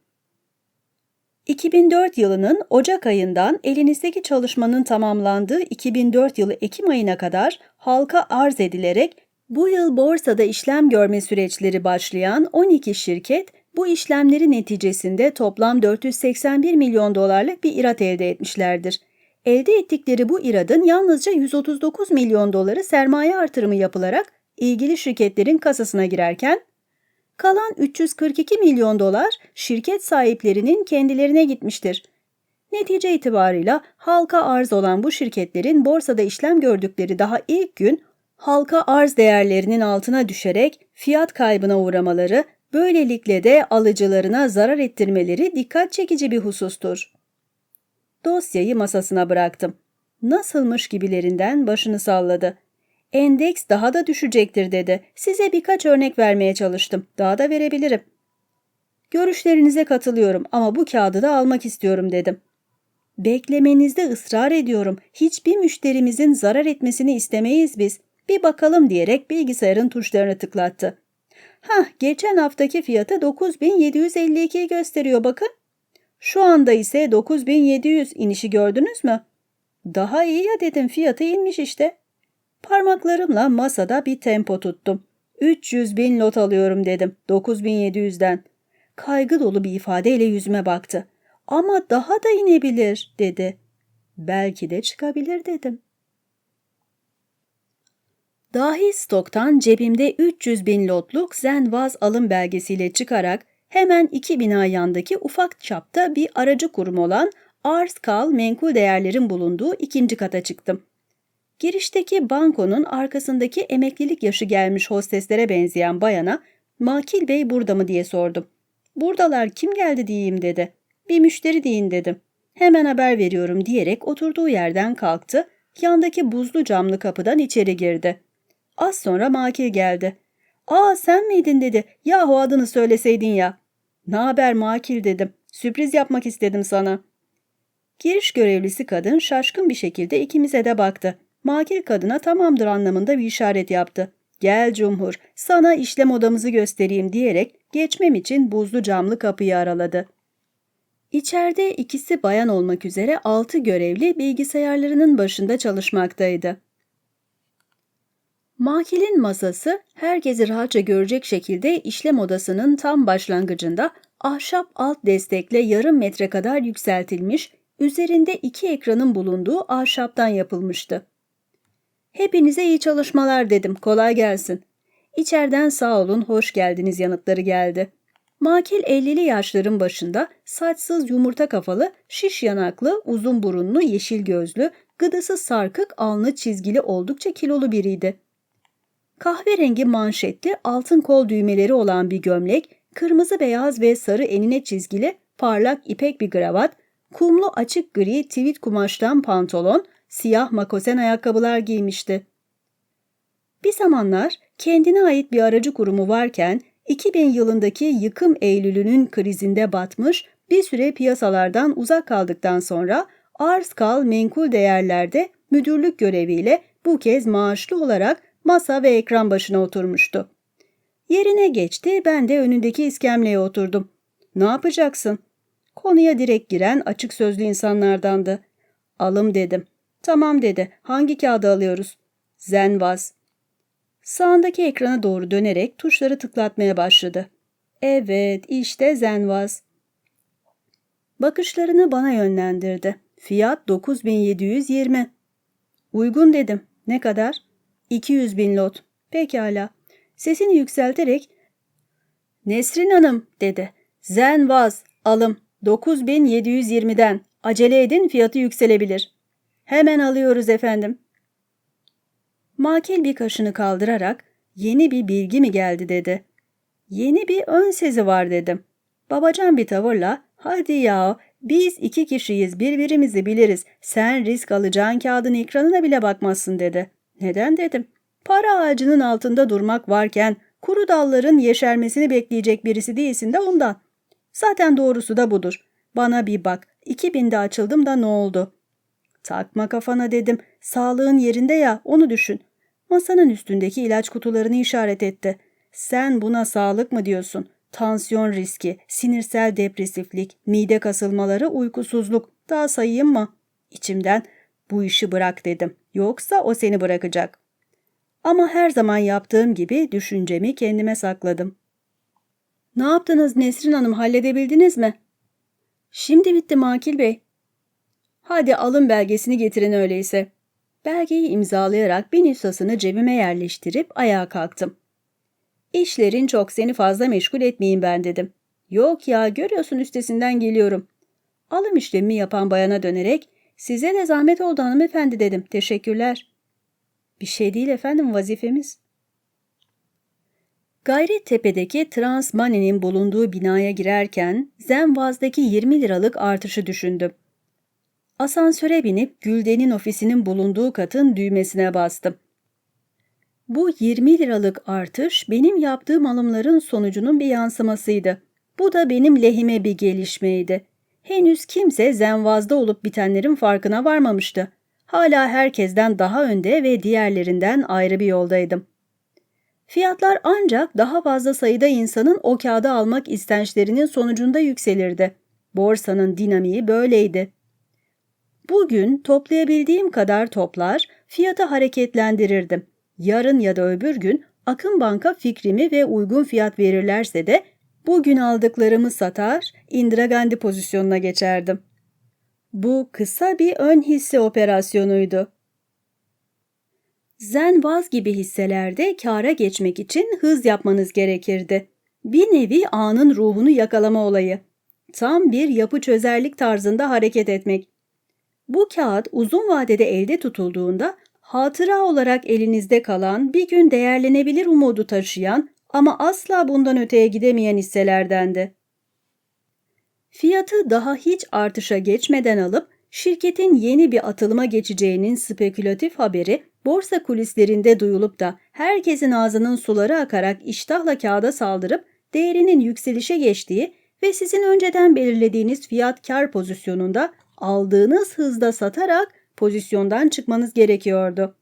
A: 2004 yılının Ocak ayından elinizdeki çalışmanın tamamlandığı 2004 yılı Ekim ayına kadar halka arz edilerek bu yıl borsada işlem görme süreçleri başlayan 12 şirket bu işlemleri neticesinde toplam 481 milyon dolarlık bir irat elde etmişlerdir. Elde ettikleri bu iradın yalnızca 139 milyon doları sermaye artırımı yapılarak ilgili şirketlerin kasasına girerken Kalan 342 milyon dolar şirket sahiplerinin kendilerine gitmiştir. Netice itibarıyla halka arz olan bu şirketlerin borsada işlem gördükleri daha ilk gün halka arz değerlerinin altına düşerek fiyat kaybına uğramaları, böylelikle de alıcılarına zarar ettirmeleri dikkat çekici bir husustur. Dosyayı masasına bıraktım. Nasılmış gibilerinden başını salladı. Endeks daha da düşecektir dedi. Size birkaç örnek vermeye çalıştım. Daha da verebilirim. Görüşlerinize katılıyorum ama bu kağıdı da almak istiyorum dedim. Beklemenizde ısrar ediyorum. Hiçbir müşterimizin zarar etmesini istemeyiz biz. Bir bakalım diyerek bilgisayarın tuşlarını tıklattı. Hah, geçen haftaki fiyatı 9752'yi gösteriyor bakın. Şu anda ise 9700 inişi gördünüz mü? Daha iyi ya dedim fiyatı inmiş işte. Parmaklarımla masada bir tempo tuttum. 300 bin lot alıyorum dedim 9700'den. Kaygı dolu bir ifadeyle yüzüme baktı. Ama daha da inebilir dedi. Belki de çıkabilir dedim. Dahi stoktan cebimde 300 bin lotluk Zenvaz alım belgesiyle çıkarak hemen iki bina yandaki ufak çapta bir aracı kurum olan Arz Kal Menkul Değerlerin bulunduğu ikinci kata çıktım. Girişteki bankonun arkasındaki emeklilik yaşı gelmiş hosteslere benzeyen bayana Makil Bey burada mı diye sordum. Buradalar kim geldi diyeyim dedi. Bir müşteri deyin dedim. Hemen haber veriyorum diyerek oturduğu yerden kalktı. Yandaki buzlu camlı kapıdan içeri girdi. Az sonra Makil geldi. Aa sen miydin dedi. Yahu adını söyleseydin ya. Ne haber Makil dedim. Sürpriz yapmak istedim sana. Giriş görevlisi kadın şaşkın bir şekilde ikimize de baktı. Makil kadına tamamdır anlamında bir işaret yaptı. Gel Cumhur, sana işlem odamızı göstereyim diyerek geçmem için buzlu camlı kapıyı araladı. İçeride ikisi bayan olmak üzere altı görevli bilgisayarlarının başında çalışmaktaydı. Makil'in masası herkesi rahatça görecek şekilde işlem odasının tam başlangıcında ahşap alt destekle yarım metre kadar yükseltilmiş, üzerinde iki ekranın bulunduğu ahşaptan yapılmıştı. Hepinize iyi çalışmalar dedim, kolay gelsin. İçeriden sağ olun, hoş geldiniz yanıtları geldi. Makil 50'li yaşların başında, saçsız yumurta kafalı, şiş yanaklı, uzun burunlu, yeşil gözlü, gıdısı sarkık, alnı çizgili oldukça kilolu biriydi. Kahverengi manşetli, altın kol düğmeleri olan bir gömlek, kırmızı beyaz ve sarı enine çizgili, parlak ipek bir gravat, kumlu açık gri tweed kumaştan pantolon, siyah makosen ayakkabılar giymişti. Bir zamanlar kendine ait bir aracı kurumu varken 2000 yılındaki yıkım Eylül'ünün krizinde batmış, bir süre piyasalardan uzak kaldıktan sonra arz kal menkul değerlerde müdürlük göreviyle bu kez maaşlı olarak masa ve ekran başına oturmuştu. Yerine geçti, ben de önündeki iskemleye oturdum. Ne yapacaksın? Konuya direkt giren açık sözlü insanlardandı. Alım dedim. Tamam dedi. Hangi kağıdı alıyoruz? Zenvaz. Sağındaki ekrana doğru dönerek tuşları tıklatmaya başladı. Evet, işte Zenvaz. Bakışlarını bana yönlendirdi. Fiyat 9720. Uygun dedim. Ne kadar? 200 bin lot. Pekala. Sesini yükselterek Nesrin Hanım dedi. Zenvaz alım 9720'den. Acele edin fiyatı yükselebilir. Hemen alıyoruz efendim. Makil bir kaşını kaldırarak yeni bir bilgi mi geldi dedi. Yeni bir ön sezi var dedim. Babacan bir tavırla hadi ya biz iki kişiyiz birbirimizi biliriz sen risk alacağın kağıdın ekranına bile bakmazsın dedi. Neden dedim. Para ağacının altında durmak varken kuru dalların yeşermesini bekleyecek birisi değilsin de ondan. Zaten doğrusu da budur. Bana bir bak. 2000'de açıldım da ne oldu? Takma kafana dedim. Sağlığın yerinde ya onu düşün. Masanın üstündeki ilaç kutularını işaret etti. Sen buna sağlık mı diyorsun? Tansiyon riski, sinirsel depresiflik, mide kasılmaları, uykusuzluk. Daha sayayım mı? İçimden bu işi bırak dedim. Yoksa o seni bırakacak. Ama her zaman yaptığım gibi düşüncemi kendime sakladım. Ne yaptınız Nesrin Hanım halledebildiniz mi? Şimdi bitti Makil Bey. Hadi alın belgesini getirin öyleyse. Belgeyi imzalayarak bir cebime yerleştirip ayağa kalktım. İşlerin çok seni fazla meşgul etmeyin ben dedim. Yok ya görüyorsun üstesinden geliyorum. Alım işlemi yapan bayana dönerek size de zahmet oldu hanımefendi dedim. Teşekkürler. Bir şey değil efendim vazifemiz. Gayrettepe'deki Transmoney'nin bulunduğu binaya girerken Zenvaz'daki 20 liralık artışı düşündüm. Asansöre binip Gülden'in ofisinin bulunduğu katın düğmesine bastım. Bu 20 liralık artış benim yaptığım alımların sonucunun bir yansımasıydı. Bu da benim lehime bir gelişmeydi. Henüz kimse Zenvaz'da olup bitenlerin farkına varmamıştı. Hala herkesten daha önde ve diğerlerinden ayrı bir yoldaydım. Fiyatlar ancak daha fazla sayıda insanın o kağıdı almak istençlerinin sonucunda yükselirdi. Borsanın dinamiği böyleydi. Bugün toplayabildiğim kadar toplar, fiyatı hareketlendirirdim. Yarın ya da öbür gün Akın Banka fikrimi ve uygun fiyat verirlerse de bugün aldıklarımı satar, Indira Gandhi pozisyonuna geçerdim. Bu kısa bir ön hisse operasyonuydu. Zenvaz gibi hisselerde kâra geçmek için hız yapmanız gerekirdi. Bir nevi anın ruhunu yakalama olayı. Tam bir yapı çözerlik tarzında hareket etmek. Bu kağıt uzun vadede elde tutulduğunda hatıra olarak elinizde kalan, bir gün değerlenebilir umudu taşıyan ama asla bundan öteye gidemeyen hisselerdendi. Fiyatı daha hiç artışa geçmeden alıp şirketin yeni bir atılıma geçeceğinin spekülatif haberi borsa kulislerinde duyulup da herkesin ağzının suları akarak iştahla kağıda saldırıp değerinin yükselişe geçtiği ve sizin önceden belirlediğiniz fiyat kar pozisyonunda aldığınız hızda satarak pozisyondan çıkmanız gerekiyordu.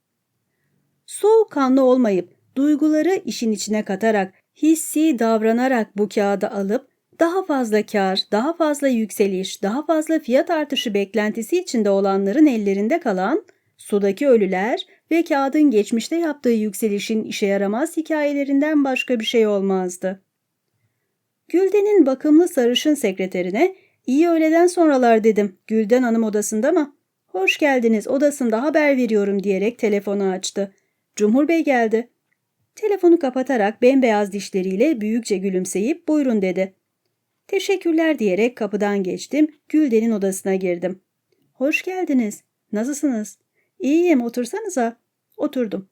A: Soğukkanlı olmayıp duyguları işin içine katarak hissi davranarak bu kağıdı alıp Daha fazla kar, daha fazla yükseliş, daha fazla fiyat artışı beklentisi içinde olanların ellerinde kalan sudaki ölüler ve kağıdın geçmişte yaptığı yükselişin işe yaramaz hikayelerinden başka bir şey olmazdı. Gülden'in bakımlı sarışın sekreterine iyi öğleden sonralar dedim. Gülden Hanım odasında mı? Hoş geldiniz odasında haber veriyorum diyerek telefonu açtı. Cumhur Bey geldi. Telefonu kapatarak bembeyaz dişleriyle büyükçe gülümseyip buyurun dedi. Teşekkürler diyerek kapıdan geçtim. Gülden'in odasına girdim. Hoş geldiniz. Nasılsınız? İyiyim otursanıza. Oturdum.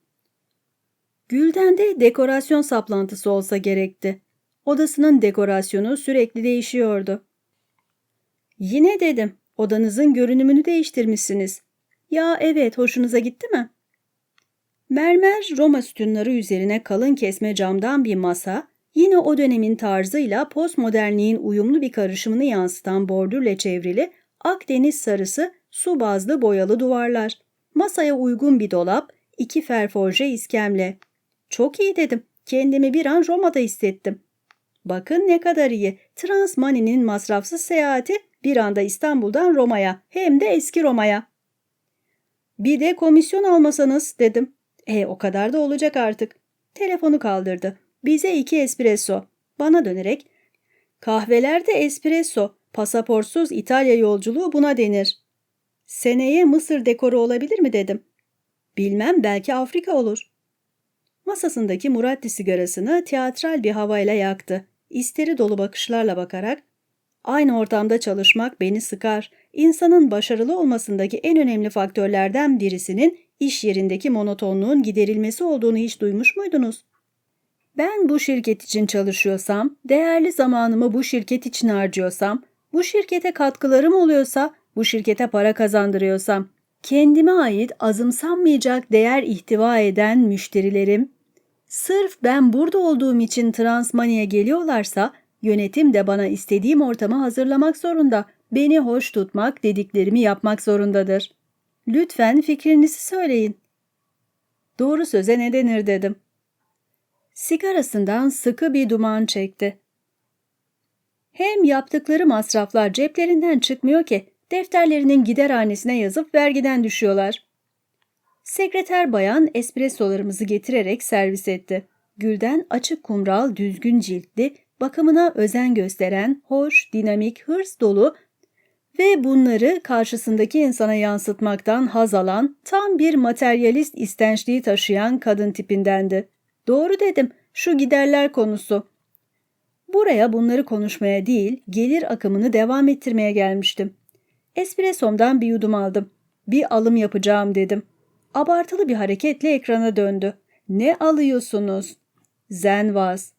A: Gülden'de dekorasyon saplantısı olsa gerekti. Odasının dekorasyonu sürekli değişiyordu. Yine dedim, odanızın görünümünü değiştirmişsiniz. Ya evet, hoşunuza gitti mi? Mermer Roma sütunları üzerine kalın kesme camdan bir masa, yine o dönemin tarzıyla postmodernliğin uyumlu bir karışımını yansıtan bordürle çevrili Akdeniz sarısı su bazlı boyalı duvarlar, masaya uygun bir dolap, iki ferforje iskemle. Çok iyi dedim. Kendimi bir an Roma'da hissettim. Bakın ne kadar iyi. Transmani'nin masrafsız seyahati bir anda İstanbul'dan Roma'ya hem de eski Roma'ya. Bir de komisyon almasanız dedim. E o kadar da olacak artık. Telefonu kaldırdı. Bize iki espresso. Bana dönerek kahvelerde espresso, pasaportsuz İtalya yolculuğu buna denir. Seneye Mısır dekoru olabilir mi dedim. Bilmem belki Afrika olur. Masasındaki Muratti sigarasını tiyatral bir havayla yaktı. İsteri dolu bakışlarla bakarak Aynı ortamda çalışmak beni sıkar. İnsanın başarılı olmasındaki en önemli faktörlerden birisinin iş yerindeki monotonluğun giderilmesi olduğunu hiç duymuş muydunuz? Ben bu şirket için çalışıyorsam, değerli zamanımı bu şirket için harcıyorsam, bu şirkete katkılarım oluyorsa, bu şirkete para kazandırıyorsam, kendime ait azımsanmayacak değer ihtiva eden müşterilerim, sırf ben burada olduğum için Transmani'ye geliyorlarsa, yönetim de bana istediğim ortamı hazırlamak zorunda, beni hoş tutmak, dediklerimi yapmak zorundadır. Lütfen fikrinizi söyleyin. Doğru söze ne denir dedim. Sigarasından sıkı bir duman çekti. Hem yaptıkları masraflar ceplerinden çıkmıyor ki defterlerinin giderhanesine yazıp vergiden düşüyorlar. Sekreter bayan espressolarımızı getirerek servis etti. Gülden açık kumral, düzgün ciltli, bakımına özen gösteren, hoş, dinamik, hırs dolu ve bunları karşısındaki insana yansıtmaktan haz alan tam bir materyalist istençliği taşıyan kadın tipindendi. Doğru dedim, şu giderler konusu. Buraya bunları konuşmaya değil, gelir akımını devam ettirmeye gelmiştim. Espressom'dan bir yudum aldım. Bir alım yapacağım dedim. Abartılı bir hareketle ekrana döndü. Ne alıyorsunuz? Zenvaz.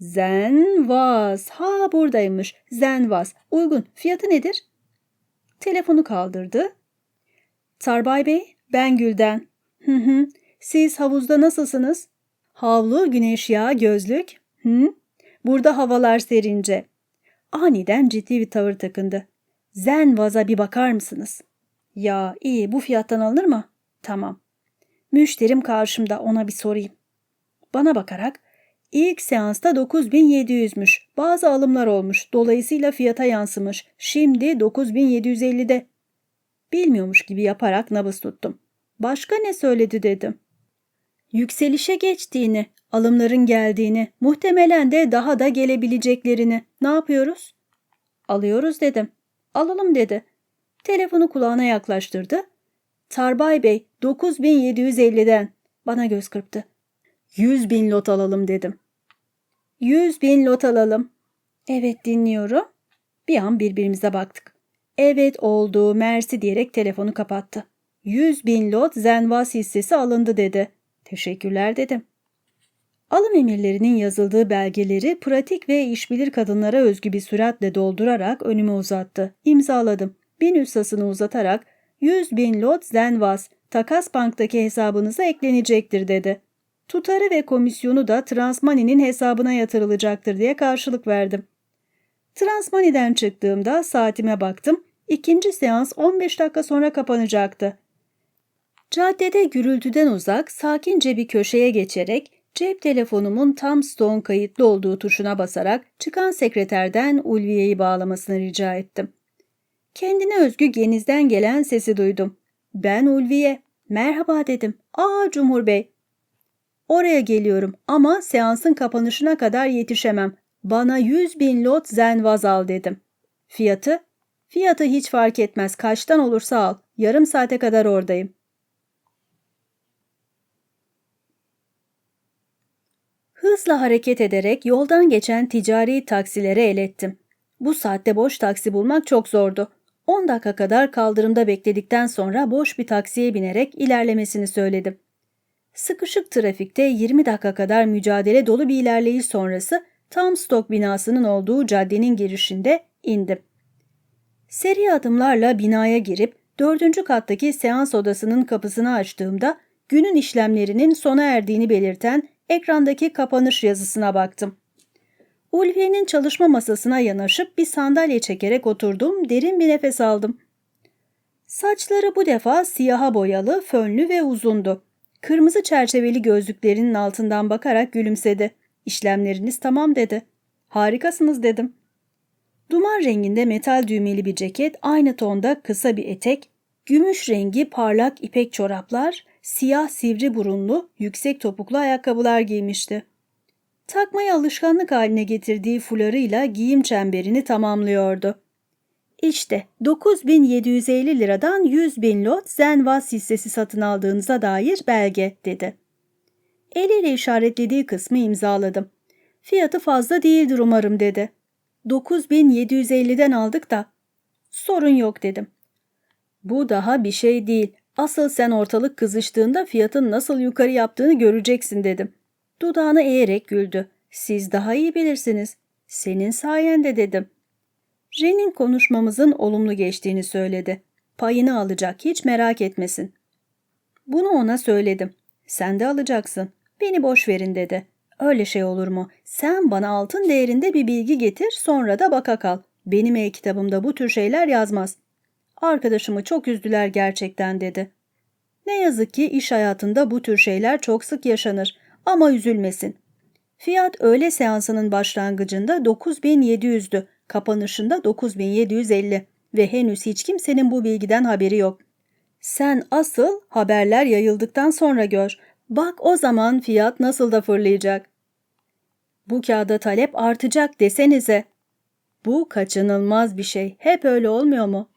A: Zenvaz. Ha buradaymış. Zenvaz. Uygun. Fiyatı nedir? Telefonu kaldırdı. Tarbay Bey, ben Gülden. Hı hı. Siz havuzda nasılsınız? Havlu, güneş yağı, gözlük. Hı? Burada havalar serince. Aniden ciddi bir tavır takındı. Zenvaz'a bir bakar mısınız? Ya iyi bu fiyattan alınır mı? Tamam. Müşterim karşımda ona bir sorayım. Bana bakarak ilk seansta 9700'müş. Bazı alımlar olmuş. Dolayısıyla fiyata yansımış. Şimdi 9750'de. Bilmiyormuş gibi yaparak nabız tuttum. Başka ne söyledi dedim. Yükselişe geçtiğini, alımların geldiğini, muhtemelen de daha da gelebileceklerini. Ne yapıyoruz? Alıyoruz dedim. Alalım dedi. Telefonu kulağına yaklaştırdı. Tarbay Bey 9750'den. Bana göz kırptı. 100 bin lot alalım dedim. 100 bin lot alalım. Evet dinliyorum. Bir an birbirimize baktık. Evet oldu mersi diyerek telefonu kapattı. 100 bin lot zenvas hissesi alındı dedi. Teşekkürler dedim. Alım emirlerinin yazıldığı belgeleri pratik ve işbilir kadınlara özgü bir süratle doldurarak önüme uzattı. İmzaladım. Bin üssasını uzatarak 100 bin lot zenvas takas banktaki hesabınıza eklenecektir dedi. Tutarı ve komisyonu da Transmani'nin hesabına yatırılacaktır diye karşılık verdim. Transmani'den çıktığımda saatime baktım. İkinci seans 15 dakika sonra kapanacaktı. Caddede gürültüden uzak, sakince bir köşeye geçerek Cep telefonumun tam Stone kayıtlı olduğu tuşuna basarak çıkan sekreterden Ulviye'yi bağlamasını rica ettim. Kendine özgü genizden gelen sesi duydum. Ben Ulviye. Merhaba dedim. Aa Cumhur Bey. Oraya geliyorum ama seansın kapanışına kadar yetişemem. Bana yüz bin lot zenvaz al dedim. Fiyatı? Fiyatı hiç fark etmez. Kaçtan olursa al. Yarım saate kadar oradayım. Hızla hareket ederek yoldan geçen ticari taksilere el ettim. Bu saatte boş taksi bulmak çok zordu. 10 dakika kadar kaldırımda bekledikten sonra boş bir taksiye binerek ilerlemesini söyledim. Sıkışık trafikte 20 dakika kadar mücadele dolu bir ilerleyiş sonrası tam stok binasının olduğu caddenin girişinde indim. Seri adımlarla binaya girip dördüncü kattaki seans odasının kapısını açtığımda günün işlemlerinin sona erdiğini belirten ekrandaki kapanış yazısına baktım. Ulviye'nin çalışma masasına yanaşıp bir sandalye çekerek oturdum, derin bir nefes aldım. Saçları bu defa siyaha boyalı, fönlü ve uzundu. Kırmızı çerçeveli gözlüklerinin altından bakarak gülümsedi. İşlemleriniz tamam dedi. Harikasınız dedim. Duman renginde metal düğmeli bir ceket, aynı tonda kısa bir etek, gümüş rengi parlak ipek çoraplar, siyah sivri burunlu, yüksek topuklu ayakkabılar giymişti. Takmayı alışkanlık haline getirdiği fularıyla giyim çemberini tamamlıyordu. İşte 9750 liradan 100 bin lot Zenvas hissesi satın aldığınıza dair belge dedi. Eliyle işaretlediği kısmı imzaladım. Fiyatı fazla değildir umarım dedi. 9750'den aldık da. Sorun yok dedim. Bu daha bir şey değil. Asıl sen ortalık kızıştığında fiyatın nasıl yukarı yaptığını göreceksin dedim. Dudağını eğerek güldü. Siz daha iyi bilirsiniz. Senin sayende dedim. Ren'in konuşmamızın olumlu geçtiğini söyledi. Payını alacak hiç merak etmesin. Bunu ona söyledim. Sen de alacaksın. Beni boş verin dedi. Öyle şey olur mu? Sen bana altın değerinde bir bilgi getir sonra da baka kal. Benim e-kitabımda bu tür şeyler yazmaz. Arkadaşımı çok üzdüler gerçekten dedi. Ne yazık ki iş hayatında bu tür şeyler çok sık yaşanır ama üzülmesin. Fiyat öğle seansının başlangıcında 9700'dü, kapanışında 9750 ve henüz hiç kimsenin bu bilgiden haberi yok. Sen asıl haberler yayıldıktan sonra gör. Bak o zaman fiyat nasıl da fırlayacak. Bu kağıda talep artacak desenize. Bu kaçınılmaz bir şey. Hep öyle olmuyor mu?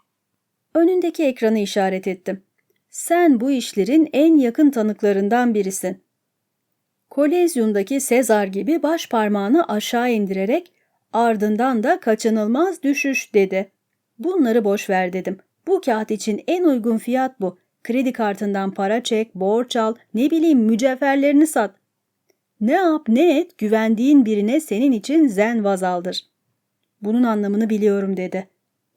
A: Önündeki ekranı işaret ettim. Sen bu işlerin en yakın tanıklarından birisin. Kolezyumdaki Sezar gibi baş parmağını aşağı indirerek ardından da kaçınılmaz düşüş dedi. Bunları boş ver dedim. Bu kağıt için en uygun fiyat bu. Kredi kartından para çek, borç al, ne bileyim mücevherlerini sat. Ne yap ne et güvendiğin birine senin için zen vaz aldır. Bunun anlamını biliyorum dedi.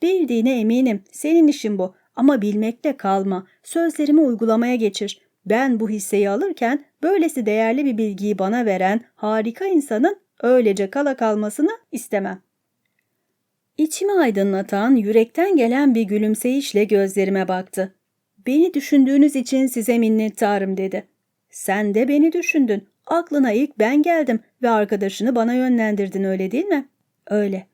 A: Bildiğine eminim. Senin işin bu. Ama bilmekte kalma. Sözlerimi uygulamaya geçir. Ben bu hisseyi alırken böylesi değerli bir bilgiyi bana veren harika insanın öylece kala kalmasını istemem. İçimi aydınlatan, yürekten gelen bir gülümseyişle gözlerime baktı. Beni düşündüğünüz için size minnettarım dedi. Sen de beni düşündün. Aklına ilk ben geldim ve arkadaşını bana yönlendirdin öyle değil mi? Öyle.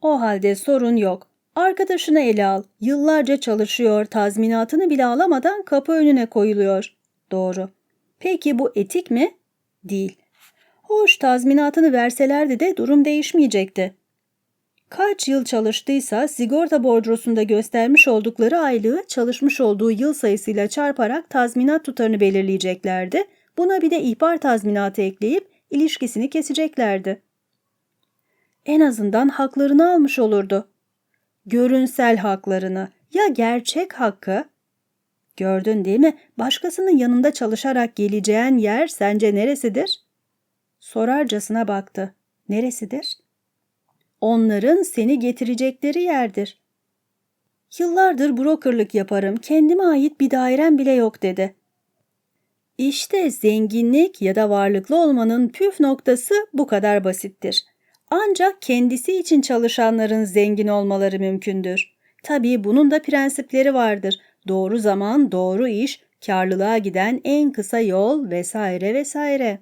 A: O halde sorun yok. Arkadaşını ele al. Yıllarca çalışıyor, tazminatını bile alamadan kapı önüne koyuluyor. Doğru. Peki bu etik mi? Değil. Hoş tazminatını verselerdi de durum değişmeyecekti. Kaç yıl çalıştıysa sigorta bordrosunda göstermiş oldukları aylığı çalışmış olduğu yıl sayısıyla çarparak tazminat tutarını belirleyeceklerdi. Buna bir de ihbar tazminatı ekleyip ilişkisini keseceklerdi. En azından haklarını almış olurdu görünsel haklarını ya gerçek hakkı? Gördün değil mi? Başkasının yanında çalışarak geleceğin yer sence neresidir? Sorarcasına baktı. Neresidir? Onların seni getirecekleri yerdir. Yıllardır brokerlık yaparım. Kendime ait bir dairem bile yok dedi. İşte zenginlik ya da varlıklı olmanın püf noktası bu kadar basittir. Ancak kendisi için çalışanların zengin olmaları mümkündür. Tabii bunun da prensipleri vardır. Doğru zaman, doğru iş, karlılığa giden en kısa yol vesaire vesaire.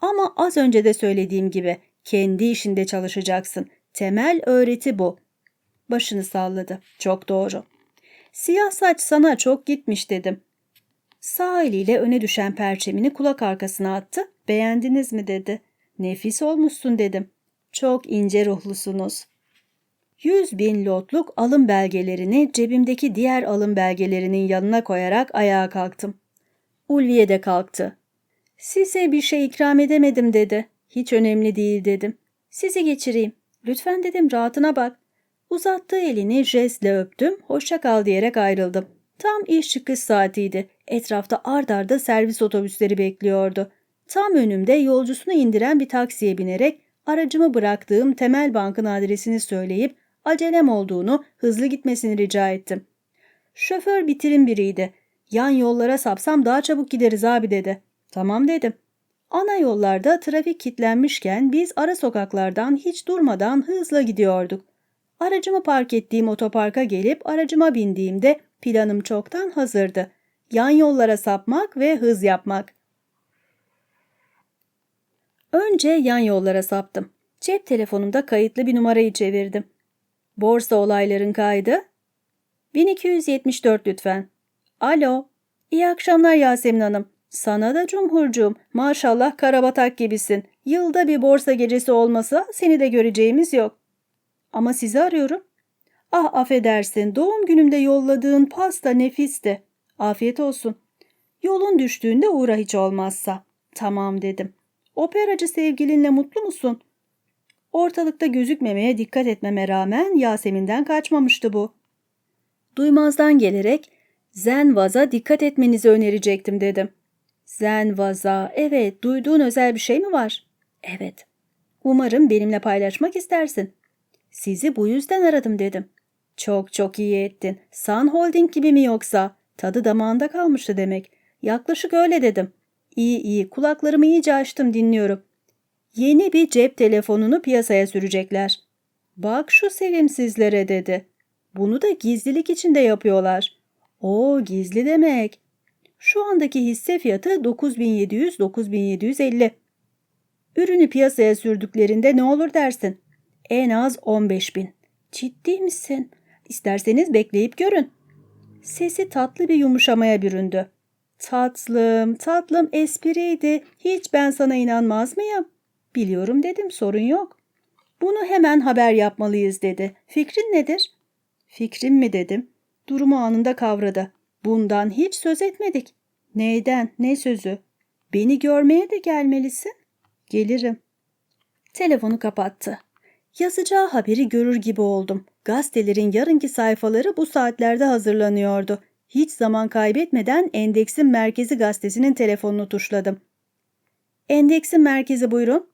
A: Ama az önce de söylediğim gibi kendi işinde çalışacaksın. Temel öğreti bu. Başını salladı. Çok doğru. Siyah saç sana çok gitmiş dedim. Sağ eliyle öne düşen perçemini kulak arkasına attı. Beğendiniz mi dedi. Nefis olmuşsun dedim. Çok ince ruhlusunuz. Yüz bin lotluk alım belgelerini cebimdeki diğer alım belgelerinin yanına koyarak ayağa kalktım. Ulviye de kalktı. Size bir şey ikram edemedim dedi. Hiç önemli değil dedim. Sizi geçireyim. Lütfen dedim rahatına bak. Uzattığı elini jestle öptüm, hoşça kal diyerek ayrıldım. Tam iş çıkış saatiydi. Etrafta ard arda servis otobüsleri bekliyordu. Tam önümde yolcusunu indiren bir taksiye binerek aracımı bıraktığım Temel Bank'ın adresini söyleyip acelem olduğunu hızlı gitmesini rica ettim. Şoför bitirim biriydi. Yan yollara sapsam daha çabuk gideriz abi dedi. Tamam dedim. Ana yollarda trafik kilitlenmişken biz ara sokaklardan hiç durmadan hızla gidiyorduk. Aracımı park ettiğim otoparka gelip aracıma bindiğimde planım çoktan hazırdı. Yan yollara sapmak ve hız yapmak. Önce yan yollara saptım. Cep telefonumda kayıtlı bir numarayı çevirdim. Borsa olayların kaydı. 1274 lütfen. Alo. İyi akşamlar Yasemin Hanım. Sana da cumhurcuğum. Maşallah karabatak gibisin. Yılda bir borsa gecesi olmasa seni de göreceğimiz yok. Ama sizi arıyorum. Ah affedersin doğum günümde yolladığın pasta nefisti. Afiyet olsun. Yolun düştüğünde uğra hiç olmazsa. Tamam dedim. Operacı sevgilinle mutlu musun? Ortalıkta gözükmemeye dikkat etmeme rağmen Yasemin'den kaçmamıştı bu. Duymazdan gelerek Zenvaz'a dikkat etmenizi önerecektim dedim. Zenvaza, evet duyduğun özel bir şey mi var? Evet. Umarım benimle paylaşmak istersin. Sizi bu yüzden aradım dedim. Çok çok iyi ettin. Sun Holding gibi mi yoksa? Tadı damağında kalmıştı demek. Yaklaşık öyle dedim. İyi iyi kulaklarımı iyice açtım dinliyorum. Yeni bir cep telefonunu piyasaya sürecekler. Bak şu sevimsizlere dedi. Bunu da gizlilik içinde yapıyorlar. O gizli demek. Şu andaki hisse fiyatı 9700-9750. Ürünü piyasaya sürdüklerinde ne olur dersin? En az 15 bin. Ciddi misin? İsterseniz bekleyip görün. Sesi tatlı bir yumuşamaya büründü. Tatlım, tatlım espriydi. Hiç ben sana inanmaz mıyım? Biliyorum dedim, sorun yok. Bunu hemen haber yapmalıyız dedi. Fikrin nedir? Fikrim mi dedim. Durumu anında kavradı. Bundan hiç söz etmedik. Neyden, ne sözü? Beni görmeye de gelmelisin. Gelirim. Telefonu kapattı. Yazacağı haberi görür gibi oldum. Gazetelerin yarınki sayfaları bu saatlerde hazırlanıyordu. Hiç zaman kaybetmeden Endeksin Merkezi Gazetesi'nin telefonunu tuşladım. Endeksin Merkezi buyurun.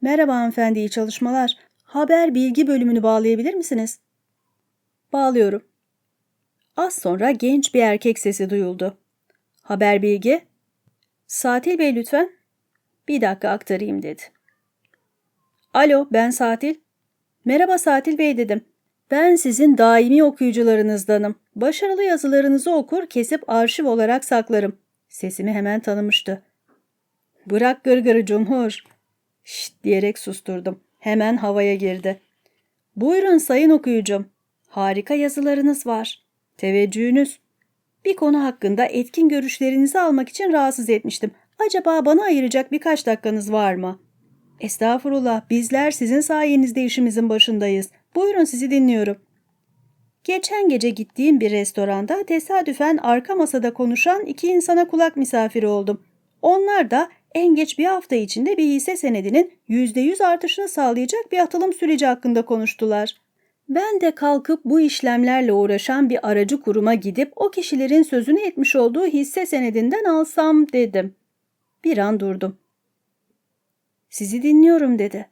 A: Merhaba hanımefendi iyi çalışmalar. Haber bilgi bölümünü bağlayabilir misiniz? Bağlıyorum. Az sonra genç bir erkek sesi duyuldu. Haber bilgi. Satil Bey lütfen. Bir dakika aktarayım dedi. Alo ben Satil. Merhaba Satil Bey dedim. Ben sizin daimi okuyucularınızdanım. Başarılı yazılarınızı okur, kesip arşiv olarak saklarım. Sesimi hemen tanımıştı. Bırak gırgırı cumhur. Şşt diyerek susturdum. Hemen havaya girdi. Buyurun sayın okuyucum. Harika yazılarınız var. Teveccühünüz. Bir konu hakkında etkin görüşlerinizi almak için rahatsız etmiştim. Acaba bana ayıracak birkaç dakikanız var mı? Estağfurullah, bizler sizin sayenizde işimizin başındayız. Buyurun sizi dinliyorum. Geçen gece gittiğim bir restoranda tesadüfen arka masada konuşan iki insana kulak misafiri oldum. Onlar da en geç bir hafta içinde bir hisse senedinin %100 artışını sağlayacak bir atılım süreci hakkında konuştular. Ben de kalkıp bu işlemlerle uğraşan bir aracı kuruma gidip o kişilerin sözünü etmiş olduğu hisse senedinden alsam dedim. Bir an durdum. Sizi dinliyorum dedi.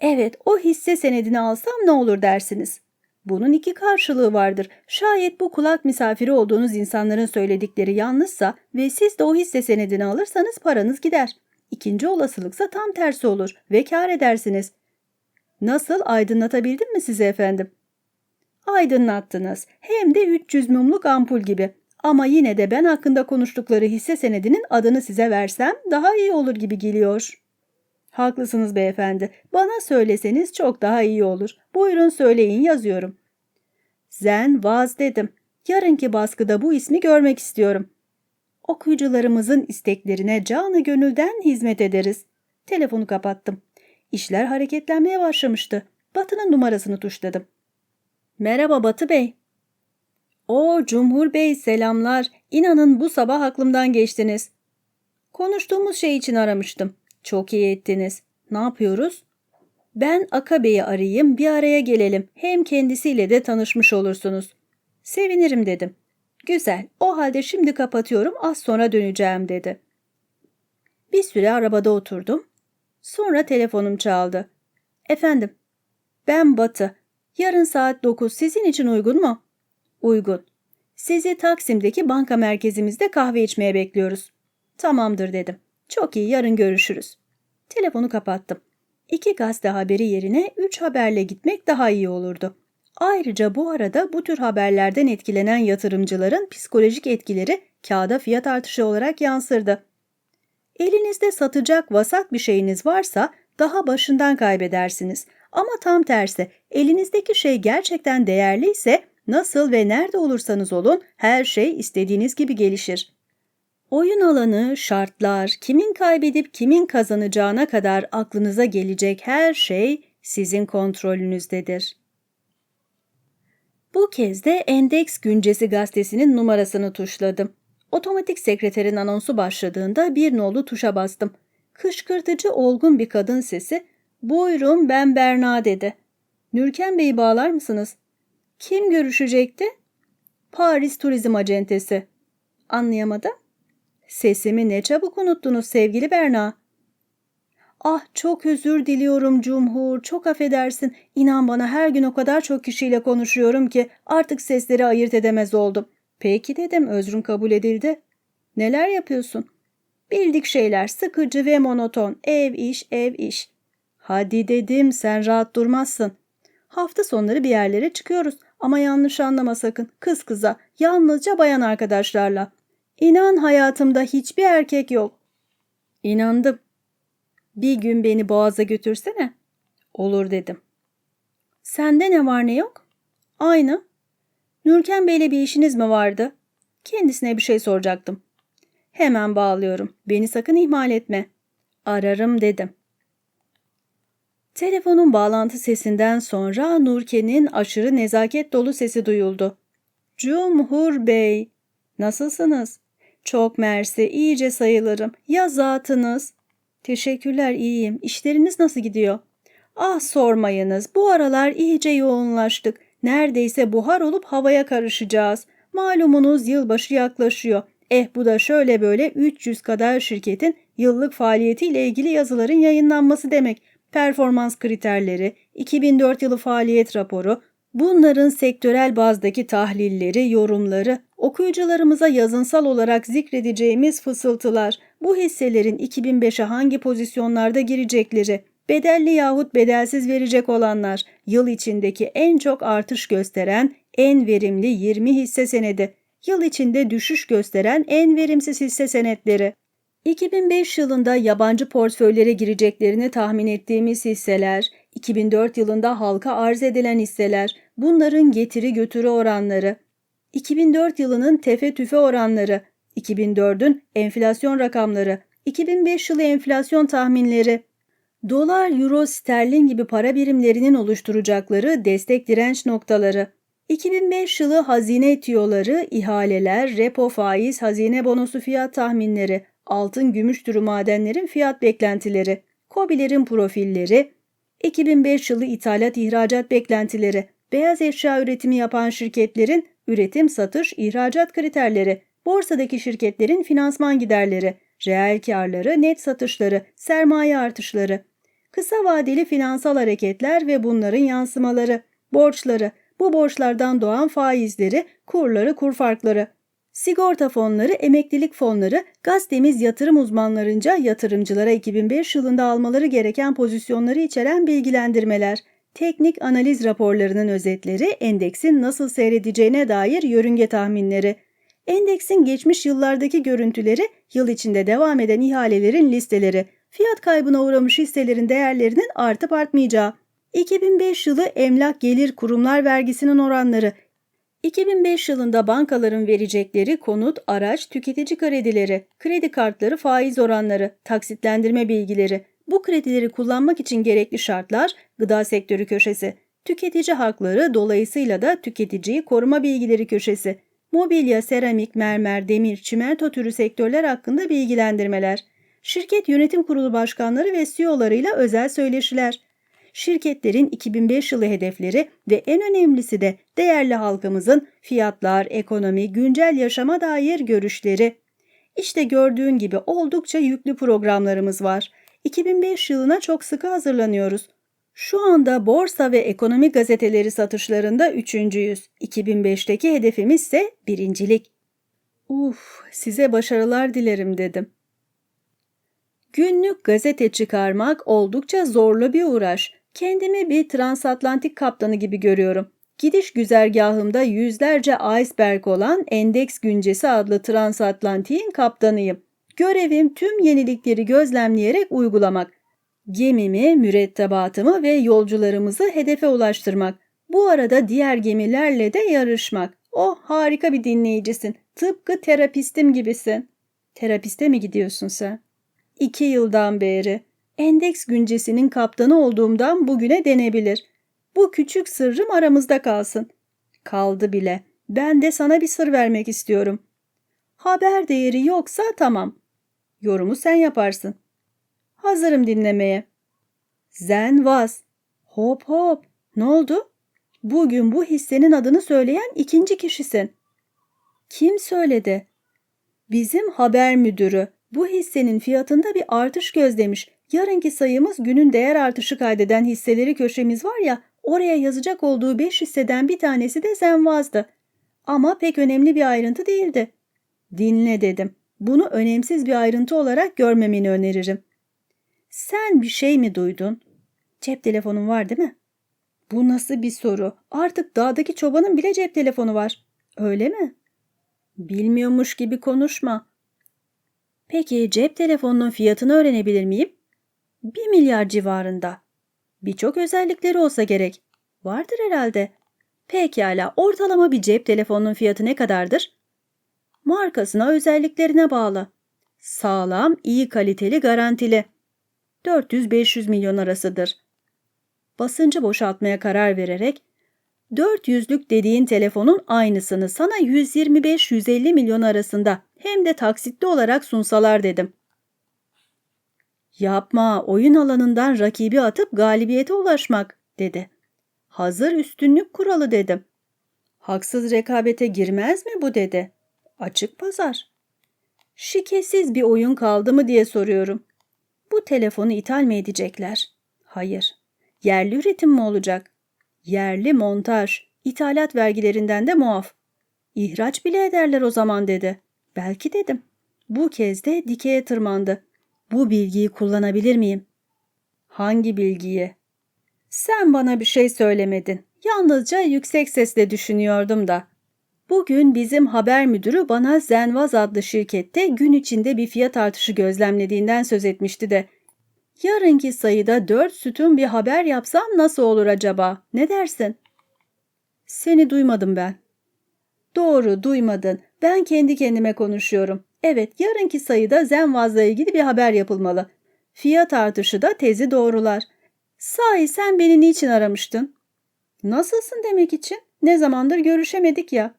A: Evet o hisse senedini alsam ne olur dersiniz. Bunun iki karşılığı vardır. Şayet bu kulak misafiri olduğunuz insanların söyledikleri yanlışsa ve siz de o hisse senedini alırsanız paranız gider. İkinci olasılıksa tam tersi olur ve kar edersiniz. Nasıl aydınlatabildim mi size efendim? Aydınlattınız. Hem de 300 mumluk ampul gibi. Ama yine de ben hakkında konuştukları hisse senedinin adını size versem daha iyi olur gibi geliyor. Haklısınız beyefendi. Bana söyleseniz çok daha iyi olur. Buyurun söyleyin yazıyorum. Zen vaz dedim. Yarınki baskıda bu ismi görmek istiyorum. Okuyucularımızın isteklerine canı gönülden hizmet ederiz. Telefonu kapattım. İşler hareketlenmeye başlamıştı. Batı'nın numarasını tuşladım. Merhaba Batı Bey. O Cumhur Bey selamlar. İnanın bu sabah aklımdan geçtiniz. Konuştuğumuz şey için aramıştım. Çok iyi ettiniz. Ne yapıyoruz? Ben Akabe'yi arayayım, bir araya gelelim. Hem kendisiyle de tanışmış olursunuz. Sevinirim dedim. Güzel, o halde şimdi kapatıyorum, az sonra döneceğim dedi. Bir süre arabada oturdum. Sonra telefonum çaldı. Efendim, ben Batı. Yarın saat 9 sizin için uygun mu? Uygun. Sizi Taksim'deki banka merkezimizde kahve içmeye bekliyoruz. Tamamdır dedim. Çok iyi yarın görüşürüz. Telefonu kapattım. İki gazete haberi yerine üç haberle gitmek daha iyi olurdu. Ayrıca bu arada bu tür haberlerden etkilenen yatırımcıların psikolojik etkileri kağıda fiyat artışı olarak yansırdı. Elinizde satacak vasat bir şeyiniz varsa daha başından kaybedersiniz. Ama tam tersi elinizdeki şey gerçekten değerliyse nasıl ve nerede olursanız olun her şey istediğiniz gibi gelişir. Oyun alanı, şartlar, kimin kaybedip kimin kazanacağına kadar aklınıza gelecek her şey sizin kontrolünüzdedir. Bu kez de Endeks Güncesi gazetesinin numarasını tuşladım. Otomatik sekreterin anonsu başladığında bir nolu tuşa bastım. Kışkırtıcı olgun bir kadın sesi, ''Buyurun ben Berna'' dedi. ''Nürken Bey'i bağlar mısınız?'' ''Kim görüşecekti?'' ''Paris Turizm Acentesi'' Anlayamadım. Sesimi ne çabuk unuttunuz sevgili Berna. Ah çok özür diliyorum Cumhur, çok affedersin. İnan bana her gün o kadar çok kişiyle konuşuyorum ki artık sesleri ayırt edemez oldum. Peki dedim özrün kabul edildi. Neler yapıyorsun? Bildik şeyler sıkıcı ve monoton. Ev iş, ev iş. Hadi dedim sen rahat durmazsın. Hafta sonları bir yerlere çıkıyoruz ama yanlış anlama sakın. Kız kıza, yalnızca bayan arkadaşlarla. İnan hayatımda hiçbir erkek yok. İnandım. Bir gün beni boğaza götürsene. Olur dedim. Sende ne var ne yok? Aynı. Nürken Bey'le bir işiniz mi vardı? Kendisine bir şey soracaktım. Hemen bağlıyorum. Beni sakın ihmal etme. Ararım dedim. Telefonun bağlantı sesinden sonra Nurken'in aşırı nezaket dolu sesi duyuldu. Cumhur Bey, nasılsınız? Çok mersi, iyice sayılırım. Ya zatınız? Teşekkürler, iyiyim. İşleriniz nasıl gidiyor? Ah sormayınız, bu aralar iyice yoğunlaştık. Neredeyse buhar olup havaya karışacağız. Malumunuz yılbaşı yaklaşıyor. Eh bu da şöyle böyle 300 kadar şirketin yıllık faaliyetiyle ilgili yazıların yayınlanması demek. Performans kriterleri, 2004 yılı faaliyet raporu, bunların sektörel bazdaki tahlilleri, yorumları, okuyucularımıza yazınsal olarak zikredeceğimiz fısıltılar, bu hisselerin 2005'e hangi pozisyonlarda girecekleri, bedelli yahut bedelsiz verecek olanlar, yıl içindeki en çok artış gösteren en verimli 20 hisse senedi, yıl içinde düşüş gösteren en verimsiz hisse senetleri, 2005 yılında yabancı portföylere gireceklerini tahmin ettiğimiz hisseler, 2004 yılında halka arz edilen hisseler, bunların getiri götürü oranları, 2004 yılının tefe tüfe oranları, 2004'ün enflasyon rakamları, 2005 yılı enflasyon tahminleri, dolar, euro, sterlin gibi para birimlerinin oluşturacakları destek direnç noktaları, 2005 yılı hazine tiyoları, ihaleler, repo faiz, hazine bonosu fiyat tahminleri, altın gümüş türü madenlerin fiyat beklentileri, COBİ'lerin profilleri, 2005 yılı ithalat ihracat beklentileri, beyaz eşya üretimi yapan şirketlerin üretim, satış, ihracat kriterleri, borsadaki şirketlerin finansman giderleri, reel karları, net satışları, sermaye artışları, kısa vadeli finansal hareketler ve bunların yansımaları, borçları, bu borçlardan doğan faizleri, kurları, kur farkları, sigorta fonları, emeklilik fonları, gazetemiz yatırım uzmanlarınca yatırımcılara 2005 yılında almaları gereken pozisyonları içeren bilgilendirmeler, teknik analiz raporlarının özetleri, endeksin nasıl seyredeceğine dair yörünge tahminleri, endeksin geçmiş yıllardaki görüntüleri, yıl içinde devam eden ihalelerin listeleri, Fiyat kaybına uğramış hisselerin değerlerinin artıp artmayacağı. 2005 yılı emlak gelir kurumlar vergisinin oranları. 2005 yılında bankaların verecekleri konut, araç, tüketici kredileri, kredi kartları faiz oranları, taksitlendirme bilgileri, bu kredileri kullanmak için gerekli şartlar, gıda sektörü köşesi, tüketici hakları dolayısıyla da tüketiciyi koruma bilgileri köşesi, mobilya, seramik, mermer, demir, çimento türü sektörler hakkında bilgilendirmeler, şirket yönetim kurulu başkanları ve CEO'larıyla özel söyleşiler, şirketlerin 2005 yılı hedefleri ve en önemlisi de değerli halkımızın fiyatlar, ekonomi, güncel yaşama dair görüşleri. İşte gördüğün gibi oldukça yüklü programlarımız var. 2005 yılına çok sıkı hazırlanıyoruz. Şu anda borsa ve ekonomi gazeteleri satışlarında üçüncüyüz. 2005'teki hedefimiz ise birincilik. Uf, size başarılar dilerim dedim. Günlük gazete çıkarmak oldukça zorlu bir uğraş. Kendimi bir transatlantik kaptanı gibi görüyorum. Gidiş güzergahımda yüzlerce iceberg olan Endeks Güncesi adlı transatlantiğin kaptanıyım. Görevim tüm yenilikleri gözlemleyerek uygulamak. Gemimi, mürettebatımı ve yolcularımızı hedefe ulaştırmak. Bu arada diğer gemilerle de yarışmak. Oh harika bir dinleyicisin. Tıpkı terapistim gibisin. Terapiste mi gidiyorsun sen? İki yıldan beri. Endeks güncesinin kaptanı olduğumdan bugüne denebilir. Bu küçük sırrım aramızda kalsın. Kaldı bile. Ben de sana bir sır vermek istiyorum. Haber değeri yoksa tamam. Yorumu sen yaparsın. Hazırım dinlemeye. Zen vaz. Hop hop. Ne oldu? Bugün bu hissenin adını söyleyen ikinci kişisin. Kim söyledi? Bizim haber müdürü. Bu hissenin fiyatında bir artış gözlemiş. Yarınki sayımız günün değer artışı kaydeden hisseleri köşemiz var ya, oraya yazacak olduğu 5 hisseden bir tanesi de Zenvaz'dı. Ama pek önemli bir ayrıntı değildi. Dinle dedim. Bunu önemsiz bir ayrıntı olarak görmemeni öneririm. Sen bir şey mi duydun? Cep telefonun var değil mi? Bu nasıl bir soru? Artık dağdaki çobanın bile cep telefonu var. Öyle mi? Bilmiyormuş gibi konuşma. Peki cep telefonunun fiyatını öğrenebilir miyim? Bir milyar civarında. Birçok özellikleri olsa gerek. Vardır herhalde. Pekala ortalama bir cep telefonunun fiyatı ne kadardır? Markasına özelliklerine bağlı. Sağlam, iyi kaliteli, garantili. 400-500 milyon arasıdır. Basıncı boşaltmaya karar vererek 400'lük dediğin telefonun aynısını sana 125-150 milyon arasında hem de taksitli olarak sunsalar dedim. Yapma, oyun alanından rakibi atıp galibiyete ulaşmak, dedi. Hazır üstünlük kuralı dedim. Haksız rekabete girmez mi bu dedi. Açık pazar. Şikesiz bir oyun kaldı mı diye soruyorum. Bu telefonu ithal mi edecekler? Hayır. Yerli üretim mi olacak? Yerli montaj, ithalat vergilerinden de muaf. İhraç bile ederler o zaman dedi. Belki dedim. Bu kez de dikeye tırmandı. Bu bilgiyi kullanabilir miyim? Hangi bilgiyi? Sen bana bir şey söylemedin. Yalnızca yüksek sesle düşünüyordum da. Bugün bizim haber müdürü bana Zenvaz adlı şirkette gün içinde bir fiyat artışı gözlemlediğinden söz etmişti de. Yarınki sayıda dört sütun bir haber yapsam nasıl olur acaba? Ne dersin? Seni duymadım ben. Doğru, duymadın. Ben kendi kendime konuşuyorum. Evet, yarınki sayıda Zenvaz'la ilgili bir haber yapılmalı. Fiyat artışı da tezi doğrular. Sahi sen beni niçin aramıştın? Nasılsın demek için? Ne zamandır görüşemedik ya.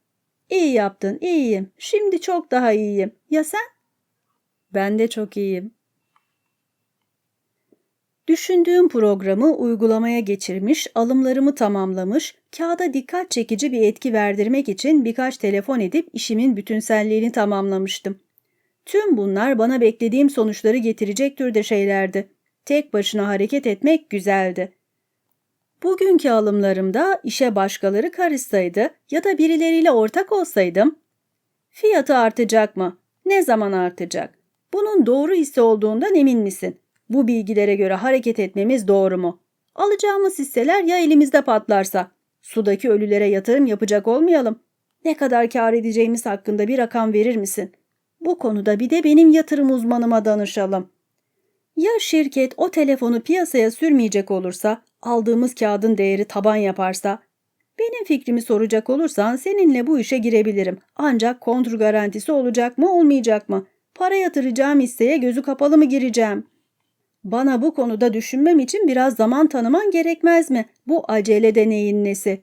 A: İyi yaptın, iyiyim. Şimdi çok daha iyiyim. Ya sen? Ben de çok iyiyim. Düşündüğüm programı uygulamaya geçirmiş, alımlarımı tamamlamış, kağıda dikkat çekici bir etki verdirmek için birkaç telefon edip işimin bütünselliğini tamamlamıştım. Tüm bunlar bana beklediğim sonuçları getirecek türde şeylerdi. Tek başına hareket etmek güzeldi. Bugünkü alımlarımda işe başkaları karışsaydı ya da birileriyle ortak olsaydım, fiyatı artacak mı? Ne zaman artacak? Bunun doğru hisse olduğundan emin misin? Bu bilgilere göre hareket etmemiz doğru mu? Alacağımız hisseler ya elimizde patlarsa? Sudaki ölülere yatırım yapacak olmayalım. Ne kadar kar edeceğimiz hakkında bir rakam verir misin? Bu konuda bir de benim yatırım uzmanıma danışalım. Ya şirket o telefonu piyasaya sürmeyecek olursa, aldığımız kağıdın değeri taban yaparsa? Benim fikrimi soracak olursan seninle bu işe girebilirim. Ancak kontr garantisi olacak mı olmayacak mı? Para yatıracağım hisseye gözü kapalı mı gireceğim? Bana bu konuda düşünmem için biraz zaman tanıman gerekmez mi? Bu acele de neyin nesi?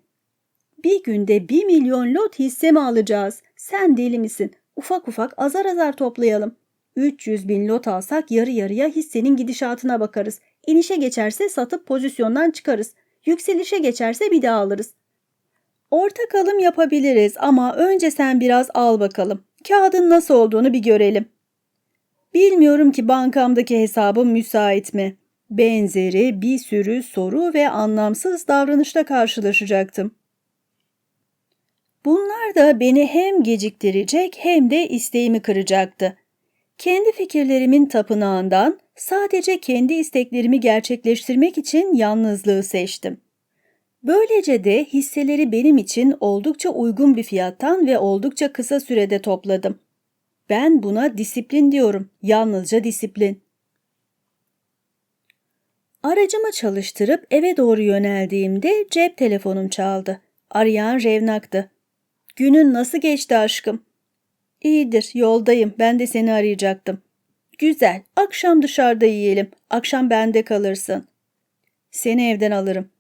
A: Bir günde bir milyon lot hisse mi alacağız? Sen deli misin? Ufak ufak azar azar toplayalım. 300 bin lot alsak yarı yarıya hissenin gidişatına bakarız. İnişe geçerse satıp pozisyondan çıkarız. Yükselişe geçerse bir daha alırız. Ortak alım yapabiliriz ama önce sen biraz al bakalım. Kağıdın nasıl olduğunu bir görelim. Bilmiyorum ki bankamdaki hesabım müsait mi? Benzeri bir sürü soru ve anlamsız davranışla karşılaşacaktım. Bunlar da beni hem geciktirecek hem de isteğimi kıracaktı. Kendi fikirlerimin tapınağından sadece kendi isteklerimi gerçekleştirmek için yalnızlığı seçtim. Böylece de hisseleri benim için oldukça uygun bir fiyattan ve oldukça kısa sürede topladım. Ben buna disiplin diyorum, yalnızca disiplin. Aracımı çalıştırıp eve doğru yöneldiğimde cep telefonum çaldı. Arayan Revnak'tı. Günün nasıl geçti aşkım? İyidir, yoldayım. Ben de seni arayacaktım. Güzel, akşam dışarıda yiyelim. Akşam bende kalırsın. Seni evden alırım.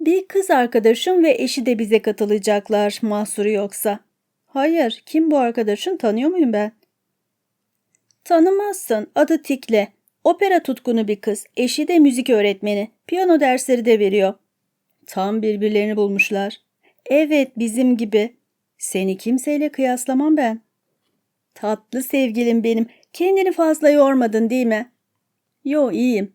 A: Bir kız arkadaşım ve eşi de bize katılacaklar, mahsuru yoksa. Hayır, kim bu arkadaşın tanıyor muyum ben? Tanımazsın, adı Tikle. Opera tutkunu bir kız, eşi de müzik öğretmeni. Piyano dersleri de veriyor. Tam birbirlerini bulmuşlar. Evet, bizim gibi. Seni kimseyle kıyaslamam ben. Tatlı sevgilim benim. Kendini fazla yormadın değil mi? Yo iyiyim.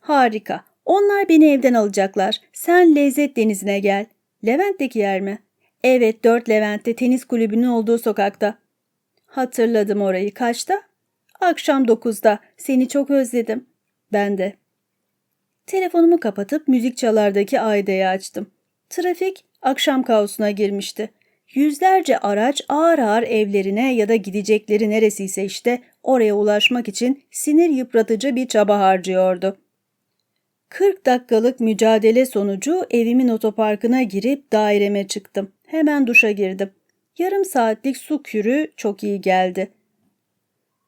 A: Harika. Onlar beni evden alacaklar. Sen lezzet denizine gel. Levent'teki yer mi? Evet, dört Levent'te tenis kulübünün olduğu sokakta. Hatırladım orayı. Kaçta? Akşam dokuzda. Seni çok özledim. Ben de. Telefonumu kapatıp müzik çalardaki Ayde'yi açtım. Trafik akşam kaosuna girmişti. Yüzlerce araç ağır ağır evlerine ya da gidecekleri neresiyse işte oraya ulaşmak için sinir yıpratıcı bir çaba harcıyordu. 40 dakikalık mücadele sonucu evimin otoparkına girip daireme çıktım. Hemen duşa girdim. Yarım saatlik su kürü çok iyi geldi.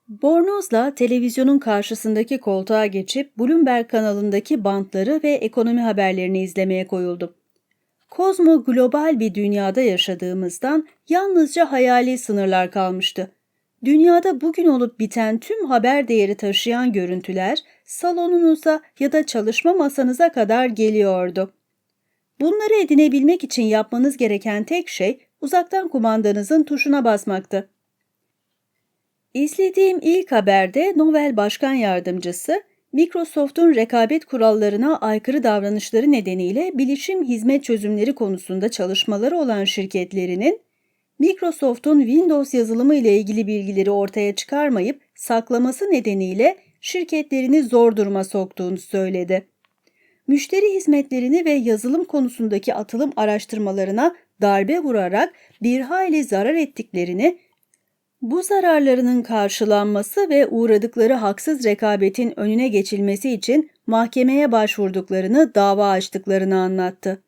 A: Bornozla televizyonun karşısındaki koltuğa geçip Bloomberg kanalındaki bantları ve ekonomi haberlerini izlemeye koyuldum. Kozmo global bir dünyada yaşadığımızdan yalnızca hayali sınırlar kalmıştı. Dünyada bugün olup biten tüm haber değeri taşıyan görüntüler salonunuza ya da çalışma masanıza kadar geliyordu. Bunları edinebilmek için yapmanız gereken tek şey uzaktan kumandanızın tuşuna basmaktı. İzlediğim ilk haberde Nobel Başkan Yardımcısı Microsoft'un rekabet kurallarına aykırı davranışları nedeniyle bilişim hizmet çözümleri konusunda çalışmaları olan şirketlerinin Microsoft'un Windows yazılımı ile ilgili bilgileri ortaya çıkarmayıp saklaması nedeniyle şirketlerini zor duruma soktuğunu söyledi. Müşteri hizmetlerini ve yazılım konusundaki atılım araştırmalarına darbe vurarak bir hayli zarar ettiklerini bu zararlarının karşılanması ve uğradıkları haksız rekabetin önüne geçilmesi için mahkemeye başvurduklarını, dava açtıklarını anlattı.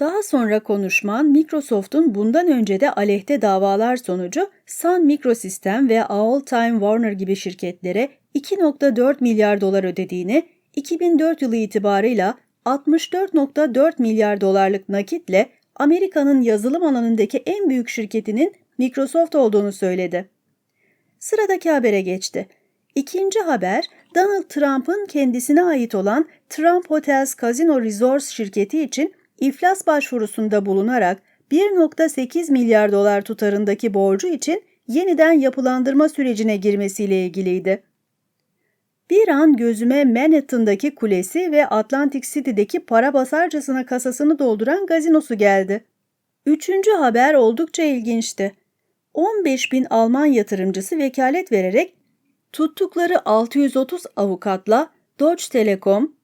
A: Daha sonra konuşman Microsoft'un bundan önce de aleyhte davalar sonucu Sun Microsystem ve All Time Warner gibi şirketlere 2.4 milyar dolar ödediğini, 2004 yılı itibarıyla 64.4 milyar dolarlık nakitle Amerika'nın yazılım alanındaki en büyük şirketinin Microsoft olduğunu söyledi. Sıradaki habere geçti. İkinci haber Donald Trump'ın kendisine ait olan Trump Hotels Casino Resorts şirketi için iflas başvurusunda bulunarak 1.8 milyar dolar tutarındaki borcu için yeniden yapılandırma sürecine girmesiyle ilgiliydi. Bir an gözüme Manhattan'daki kulesi ve Atlantic City'deki para basarcasına kasasını dolduran gazinosu geldi. Üçüncü haber oldukça ilginçti. 15 bin Alman yatırımcısı vekalet vererek tuttukları 630 avukatla Deutsche Telekom,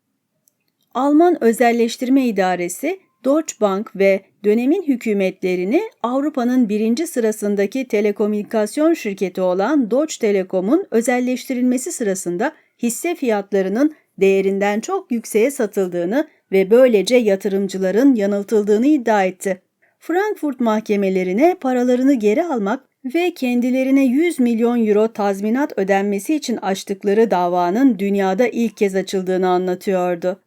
A: Alman Özelleştirme İdaresi, Deutsche Bank ve dönemin hükümetlerini Avrupa'nın birinci sırasındaki telekomünikasyon şirketi olan Deutsche Telekom'un özelleştirilmesi sırasında hisse fiyatlarının değerinden çok yükseğe satıldığını ve böylece yatırımcıların yanıltıldığını iddia etti. Frankfurt mahkemelerine paralarını geri almak ve kendilerine 100 milyon euro tazminat ödenmesi için açtıkları davanın dünyada ilk kez açıldığını anlatıyordu.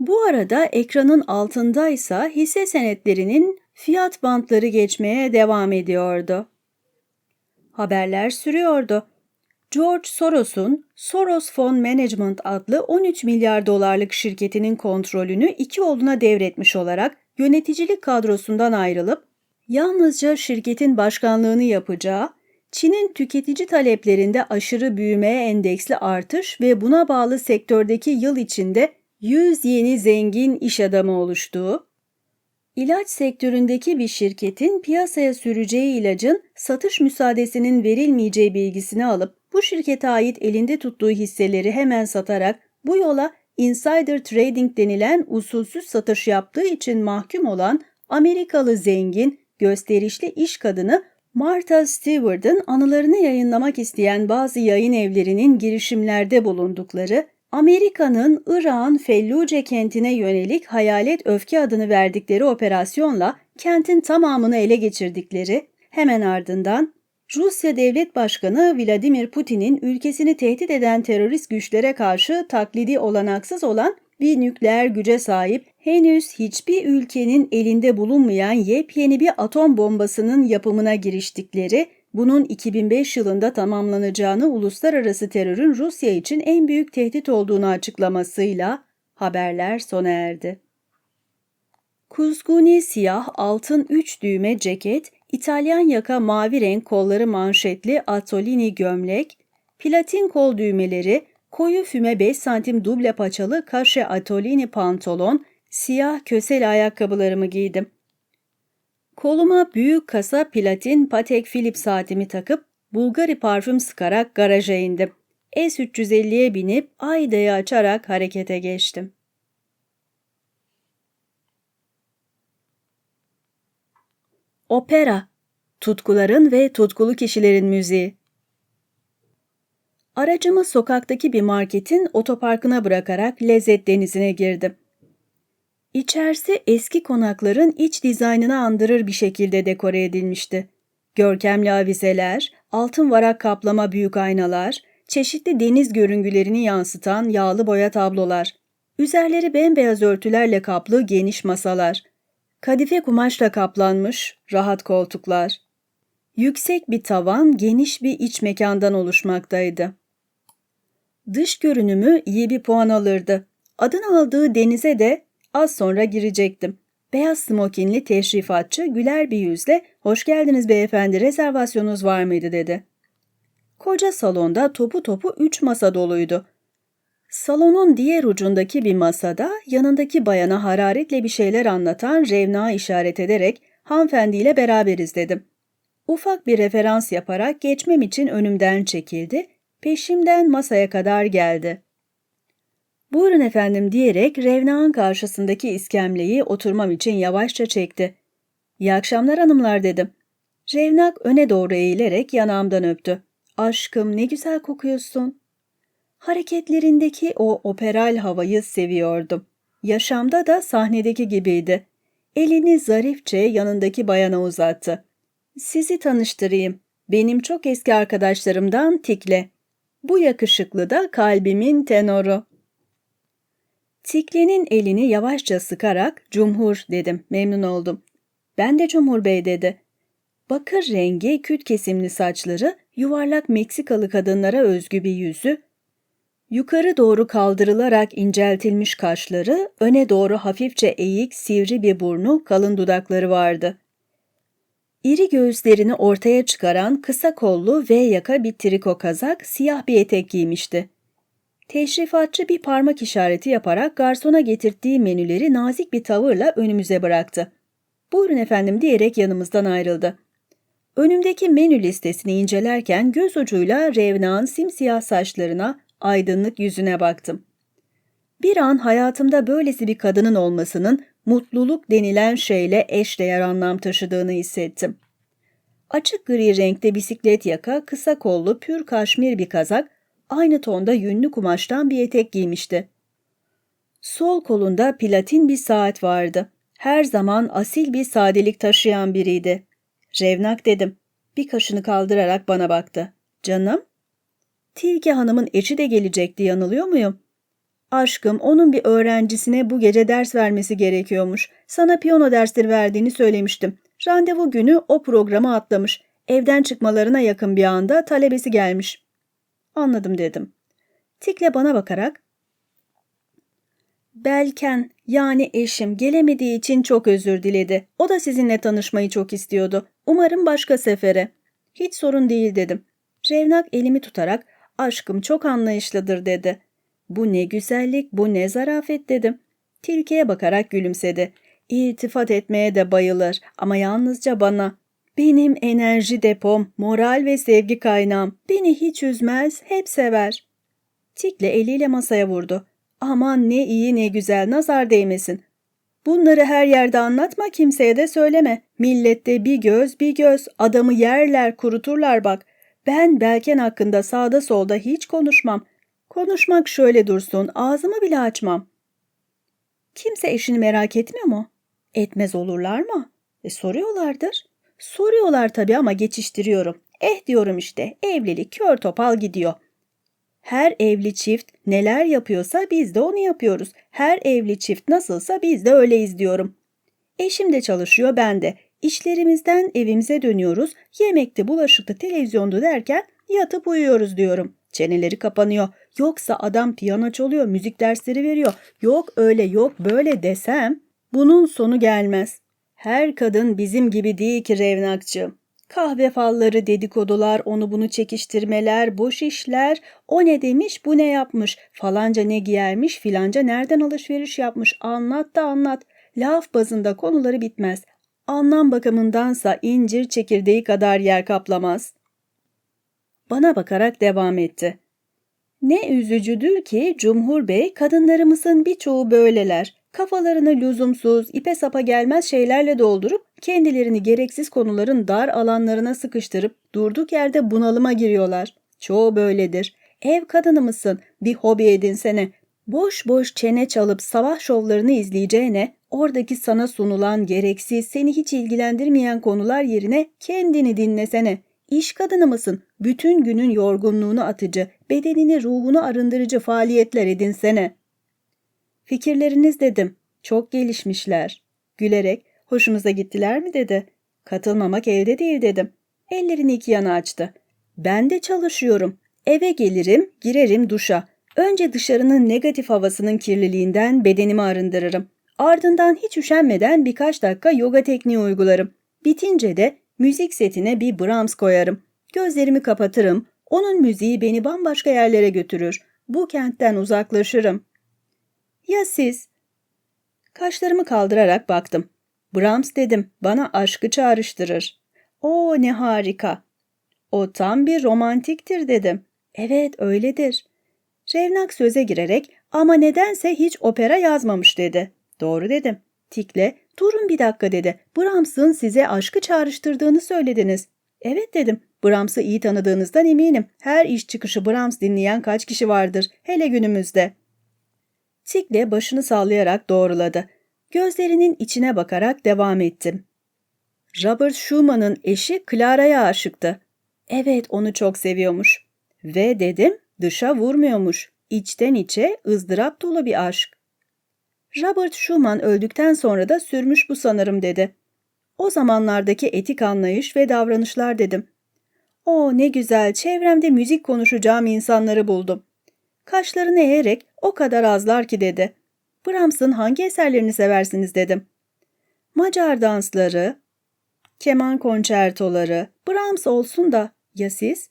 A: Bu arada ekranın altındaysa hisse senetlerinin fiyat bantları geçmeye devam ediyordu. Haberler sürüyordu. George Soros'un Soros Fund Management adlı 13 milyar dolarlık şirketinin kontrolünü iki oğluna devretmiş olarak yöneticilik kadrosundan ayrılıp yalnızca şirketin başkanlığını yapacağı, Çin'in tüketici taleplerinde aşırı büyümeye endeksli artış ve buna bağlı sektördeki yıl içinde 100 yeni zengin iş adamı oluştuğu, ilaç sektöründeki bir şirketin piyasaya süreceği ilacın satış müsaadesinin verilmeyeceği bilgisini alıp bu şirkete ait elinde tuttuğu hisseleri hemen satarak bu yola insider trading denilen usulsüz satış yaptığı için mahkum olan Amerikalı zengin, gösterişli iş kadını Martha Stewart'ın anılarını yayınlamak isteyen bazı yayın evlerinin girişimlerde bulundukları, Amerika'nın Irak'ın Felluce kentine yönelik hayalet öfke adını verdikleri operasyonla kentin tamamını ele geçirdikleri, hemen ardından Rusya Devlet Başkanı Vladimir Putin'in ülkesini tehdit eden terörist güçlere karşı taklidi olanaksız olan bir nükleer güce sahip henüz hiçbir ülkenin elinde bulunmayan yepyeni bir atom bombasının yapımına giriştikleri, bunun 2005 yılında tamamlanacağını uluslararası terörün Rusya için en büyük tehdit olduğunu açıklamasıyla haberler sona erdi. Kuzguni siyah altın 3 düğme ceket, İtalyan yaka mavi renk kolları manşetli Atolini gömlek, platin kol düğmeleri, koyu füme 5 santim duble paçalı kaşe Atolini pantolon, siyah kösel ayakkabılarımı giydim. Koluma büyük kasa platin Patek Philippe saatimi takıp Bulgari parfüm sıkarak garaja indim. S350'ye binip Ayda'yı açarak harekete geçtim. Opera, tutkuların ve tutkulu kişilerin müziği. Aracımı sokaktaki bir marketin otoparkına bırakarak lezzet denizine girdim. İçerisi eski konakların iç dizaynını andırır bir şekilde dekore edilmişti. Görkemli avizeler, altın varak kaplama büyük aynalar, çeşitli deniz görüngülerini yansıtan yağlı boya tablolar, üzerleri bembeyaz örtülerle kaplı geniş masalar, Kadife kumaşla kaplanmış rahat koltuklar. Yüksek bir tavan geniş bir iç mekandan oluşmaktaydı. Dış görünümü iyi bir puan alırdı. Adını aldığı denize de az sonra girecektim. Beyaz smokinli teşrifatçı güler bir yüzle ''Hoş geldiniz beyefendi, rezervasyonunuz var mıydı?'' dedi. Koca salonda topu topu üç masa doluydu. Salonun diğer ucundaki bir masada yanındaki bayana hararetle bir şeyler anlatan Revna işaret ederek hanımefendiyle beraberiz dedim. Ufak bir referans yaparak geçmem için önümden çekildi, peşimden masaya kadar geldi. Buyurun efendim diyerek Revna'nın karşısındaki iskemleyi oturmam için yavaşça çekti. İyi akşamlar hanımlar dedim. Revnak öne doğru eğilerek yanağımdan öptü. Aşkım ne güzel kokuyorsun. Hareketlerindeki o operal havayı seviyordum. Yaşamda da sahnedeki gibiydi. Elini zarifçe yanındaki bayana uzattı. Sizi tanıştırayım. Benim çok eski arkadaşlarımdan Tikle. Bu yakışıklı da kalbimin tenoru. Tikle'nin elini yavaşça sıkarak Cumhur dedim. Memnun oldum. Ben de Cumhur Bey dedi. Bakır rengi küt kesimli saçları, yuvarlak Meksikalı kadınlara özgü bir yüzü, Yukarı doğru kaldırılarak inceltilmiş kaşları, öne doğru hafifçe eğik, sivri bir burnu, kalın dudakları vardı. İri göğüslerini ortaya çıkaran kısa kollu V yaka bir triko kazak, siyah bir etek giymişti. Teşrifatçı bir parmak işareti yaparak garsona getirdiği menüleri nazik bir tavırla önümüze bıraktı. Buyurun efendim diyerek yanımızdan ayrıldı. Önümdeki menü listesini incelerken göz ucuyla Revna'nın simsiyah saçlarına, aydınlık yüzüne baktım. Bir an hayatımda böylesi bir kadının olmasının mutluluk denilen şeyle eşdeğer anlam taşıdığını hissettim. Açık gri renkte bisiklet yaka, kısa kollu pür kaşmir bir kazak, Aynı tonda yünlü kumaştan bir etek giymişti. Sol kolunda platin bir saat vardı. Her zaman asil bir sadelik taşıyan biriydi. Revnak dedim. Bir kaşını kaldırarak bana baktı. Canım? Tilki Hanım'ın eşi de gelecekti yanılıyor muyum? Aşkım onun bir öğrencisine bu gece ders vermesi gerekiyormuş. Sana piyano dersleri verdiğini söylemiştim. Randevu günü o programı atlamış. Evden çıkmalarına yakın bir anda talebesi gelmiş. Anladım dedim. Tikle bana bakarak Belken yani eşim gelemediği için çok özür diledi. O da sizinle tanışmayı çok istiyordu. Umarım başka sefere. Hiç sorun değil dedim. Revnak elimi tutarak aşkım çok anlayışlıdır dedi. Bu ne güzellik, bu ne zarafet dedim. Tilkiye bakarak gülümsedi. İltifat etmeye de bayılır ama yalnızca bana. Benim enerji depom, moral ve sevgi kaynağım. Beni hiç üzmez, hep sever. Tikle eliyle masaya vurdu. Aman ne iyi ne güzel, nazar değmesin. Bunları her yerde anlatma, kimseye de söyleme. Millette bir göz bir göz, adamı yerler, kuruturlar bak. Ben Belken hakkında sağda solda hiç konuşmam. Konuşmak şöyle dursun, ağzımı bile açmam. Kimse eşini merak etmiyor mu? Etmez olurlar mı? E, soruyorlardır. Soruyorlar tabii ama geçiştiriyorum. Eh diyorum işte, evlilik kör topal gidiyor. Her evli çift neler yapıyorsa biz de onu yapıyoruz. Her evli çift nasılsa biz de öyleyiz diyorum. Eşim de çalışıyor, ben de. İşlerimizden evimize dönüyoruz. Yemekte, bulaşıkta, televizyonda derken yatıp uyuyoruz diyorum. Çeneleri kapanıyor. Yoksa adam piyano çalıyor, müzik dersleri veriyor. Yok öyle yok böyle desem bunun sonu gelmez. Her kadın bizim gibi değil ki Revnakçı. Kahve falları, dedikodular, onu bunu çekiştirmeler, boş işler, o ne demiş, bu ne yapmış, falanca ne giyermiş, filanca nereden alışveriş yapmış, anlat da anlat. Laf bazında konuları bitmez. Anlam bakımındansa incir çekirdeği kadar yer kaplamaz. Bana bakarak devam etti. Ne üzücüdür ki Cumhur Bey kadınlarımızın birçoğu böyleler. Kafalarını lüzumsuz, ipe sapa gelmez şeylerle doldurup kendilerini gereksiz konuların dar alanlarına sıkıştırıp durduk yerde bunalıma giriyorlar. Çoğu böyledir. Ev kadını mısın? Bir hobi edinsene. Boş boş çene çalıp sabah şovlarını izleyeceğine oradaki sana sunulan gereksiz, seni hiç ilgilendirmeyen konular yerine kendini dinlesene. İş kadını mısın? Bütün günün yorgunluğunu atıcı, bedenini ruhunu arındırıcı faaliyetler edinsene. Fikirleriniz dedim. Çok gelişmişler. Gülerek, hoşunuza gittiler mi dedi. Katılmamak elde değil dedim. Ellerini iki yana açtı. Ben de çalışıyorum. Eve gelirim, girerim duşa. Önce dışarının negatif havasının kirliliğinden bedenimi arındırırım. Ardından hiç üşenmeden birkaç dakika yoga tekniği uygularım. Bitince de müzik setine bir Brahms koyarım. Gözlerimi kapatırım. Onun müziği beni bambaşka yerlere götürür. Bu kentten uzaklaşırım. Ya siz? Kaşlarımı kaldırarak baktım. Brahms dedim. Bana aşkı çağrıştırır. O ne harika. O tam bir romantiktir dedim. Evet öyledir. Revnak söze girerek ama nedense hiç opera yazmamış dedi. Doğru dedim. Tikle durun bir dakika dedi. Brahms'ın size aşkı çağrıştırdığını söylediniz. Evet dedim. Brahms'ı iyi tanıdığınızdan eminim. Her iş çıkışı Brahms dinleyen kaç kişi vardır, hele günümüzde. Tikle başını sallayarak doğruladı. Gözlerinin içine bakarak devam ettim. Robert Schumann'ın eşi Clara'ya aşıktı. Evet onu çok seviyormuş. Ve dedim dışa vurmuyormuş. İçten içe ızdırap dolu bir aşk. Robert Schumann öldükten sonra da sürmüş bu sanırım dedi. O zamanlardaki etik anlayış ve davranışlar dedim. O ne güzel çevremde müzik konuşacağım insanları buldum. Kaşlarını eğerek o kadar azlar ki dedi. Brahms'ın hangi eserlerini seversiniz dedim. Macar dansları, keman konçertoları, Brahms olsun da ya siz?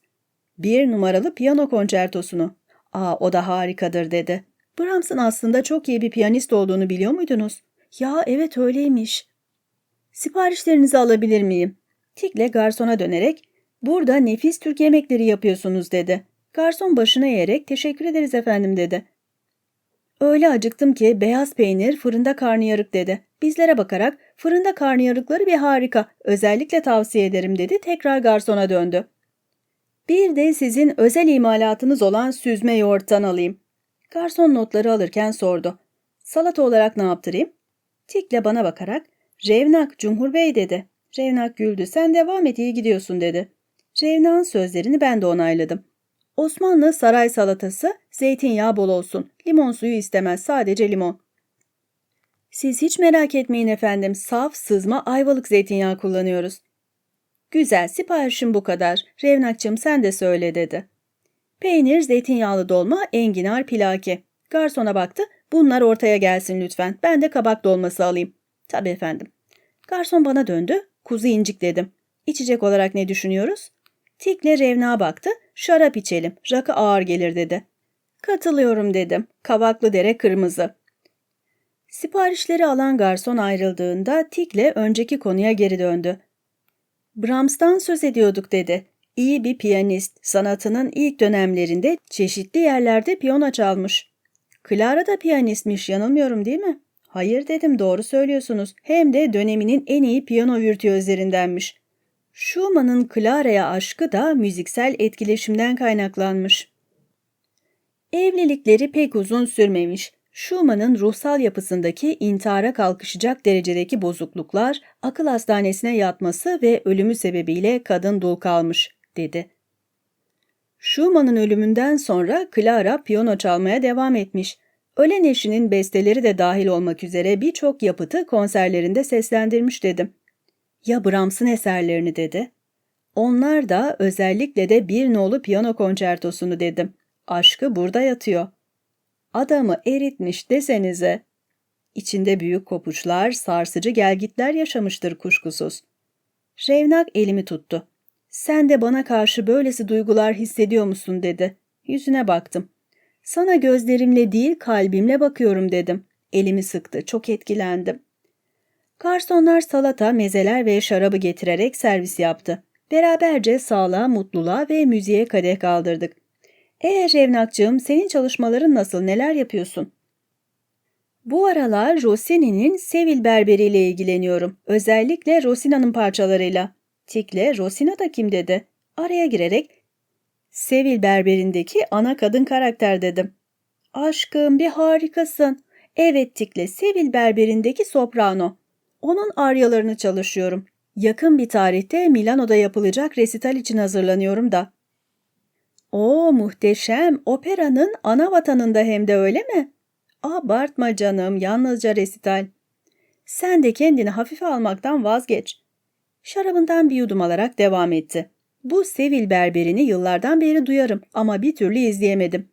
A: Bir numaralı piyano konçertosunu. Aa o da harikadır dedi. Brahms'ın aslında çok iyi bir piyanist olduğunu biliyor muydunuz? Ya evet öyleymiş. Siparişlerinizi alabilir miyim? Tikle garsona dönerek burada nefis Türk yemekleri yapıyorsunuz dedi. Garson başına eğerek teşekkür ederiz efendim dedi. Öyle acıktım ki beyaz peynir fırında karnıyarık dedi. Bizlere bakarak fırında karnıyarıkları bir harika özellikle tavsiye ederim dedi tekrar garsona döndü. Bir de sizin özel imalatınız olan süzme yoğurttan alayım. Garson notları alırken sordu. Salata olarak ne yaptırayım? Tikle bana bakarak Revnak Cumhur Bey dedi. Revnak güldü. Sen devam et iyi gidiyorsun dedi. Revnak'ın sözlerini ben de onayladım. Osmanlı saray salatası zeytinyağı bol olsun. Limon suyu istemez sadece limon. Siz hiç merak etmeyin efendim. Saf sızma ayvalık zeytinyağı kullanıyoruz. Güzel siparişim bu kadar. Revnakçım sen de söyle dedi. Peynir, zeytinyağlı dolma, enginar, pilaki. Garsona baktı. Bunlar ortaya gelsin lütfen. Ben de kabak dolması alayım. Tabii efendim. Garson bana döndü. Kuzu incik dedim. İçecek olarak ne düşünüyoruz? Tikle Revna baktı. Şarap içelim. Rakı ağır gelir dedi. Katılıyorum dedim. Kavaklı dere kırmızı. Siparişleri alan garson ayrıldığında Tikle önceki konuya geri döndü. Brahms'tan söz ediyorduk dedi. İyi bir piyanist, sanatının ilk dönemlerinde çeşitli yerlerde piyano çalmış. Clara da piyanistmiş, yanılmıyorum değil mi? Hayır dedim, doğru söylüyorsunuz. Hem de döneminin en iyi piyano virtüözlerindenmiş. Schumann'ın Clara'ya aşkı da müziksel etkileşimden kaynaklanmış. Evlilikleri pek uzun sürmemiş. Schumann'ın ruhsal yapısındaki intihara kalkışacak derecedeki bozukluklar, akıl hastanesine yatması ve ölümü sebebiyle kadın dul kalmış, dedi. Schumann'ın ölümünden sonra Clara piyano çalmaya devam etmiş. Ölen eşinin besteleri de dahil olmak üzere birçok yapıtı konserlerinde seslendirmiş dedim. Ya Brahms'ın eserlerini dedi. Onlar da özellikle de bir nolu piyano konçertosunu dedim. Aşkı burada yatıyor. Adamı eritmiş desenize. İçinde büyük kopuçlar, sarsıcı gelgitler yaşamıştır kuşkusuz. Revnak elimi tuttu. Sen de bana karşı böylesi duygular hissediyor musun dedi. Yüzüne baktım. Sana gözlerimle değil kalbimle bakıyorum dedim. Elimi sıktı. Çok etkilendim. Garsonlar salata, mezeler ve şarabı getirerek servis yaptı. Beraberce sağlığa, mutluluğa ve müziğe kadeh kaldırdık. Ee Revnakcığım, senin çalışmaların nasıl, neler yapıyorsun? Bu aralar Rossini'nin Sevil Berberi ile ilgileniyorum. Özellikle Rosina'nın parçalarıyla. Tikle Rosina da kim dedi. Araya girerek Sevil Berberi'ndeki ana kadın karakter dedim. Aşkım bir harikasın. Evet Tikle Sevil Berberi'ndeki soprano. Onun aryalarını çalışıyorum. Yakın bir tarihte Milano'da yapılacak resital için hazırlanıyorum da. O muhteşem. Operanın ana vatanında hem de öyle mi? Abartma canım, yalnızca resital. Sen de kendini hafife almaktan vazgeç. Şarabından bir yudum alarak devam etti. Bu Sevil berberini yıllardan beri duyarım ama bir türlü izleyemedim.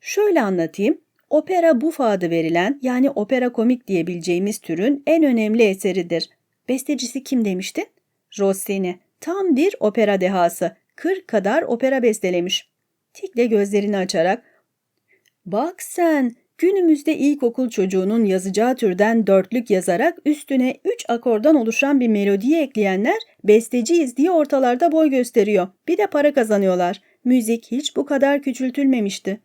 A: Şöyle anlatayım. Opera buff adı verilen yani opera komik diyebileceğimiz türün en önemli eseridir. Bestecisi kim demiştin? Rossini. Tam bir opera dehası. 40 kadar opera bestelemiş. Tikle gözlerini açarak ''Bak sen, günümüzde ilkokul çocuğunun yazacağı türden dörtlük yazarak üstüne üç akordan oluşan bir melodiyi ekleyenler besteciyiz diye ortalarda boy gösteriyor. Bir de para kazanıyorlar. Müzik hiç bu kadar küçültülmemişti.''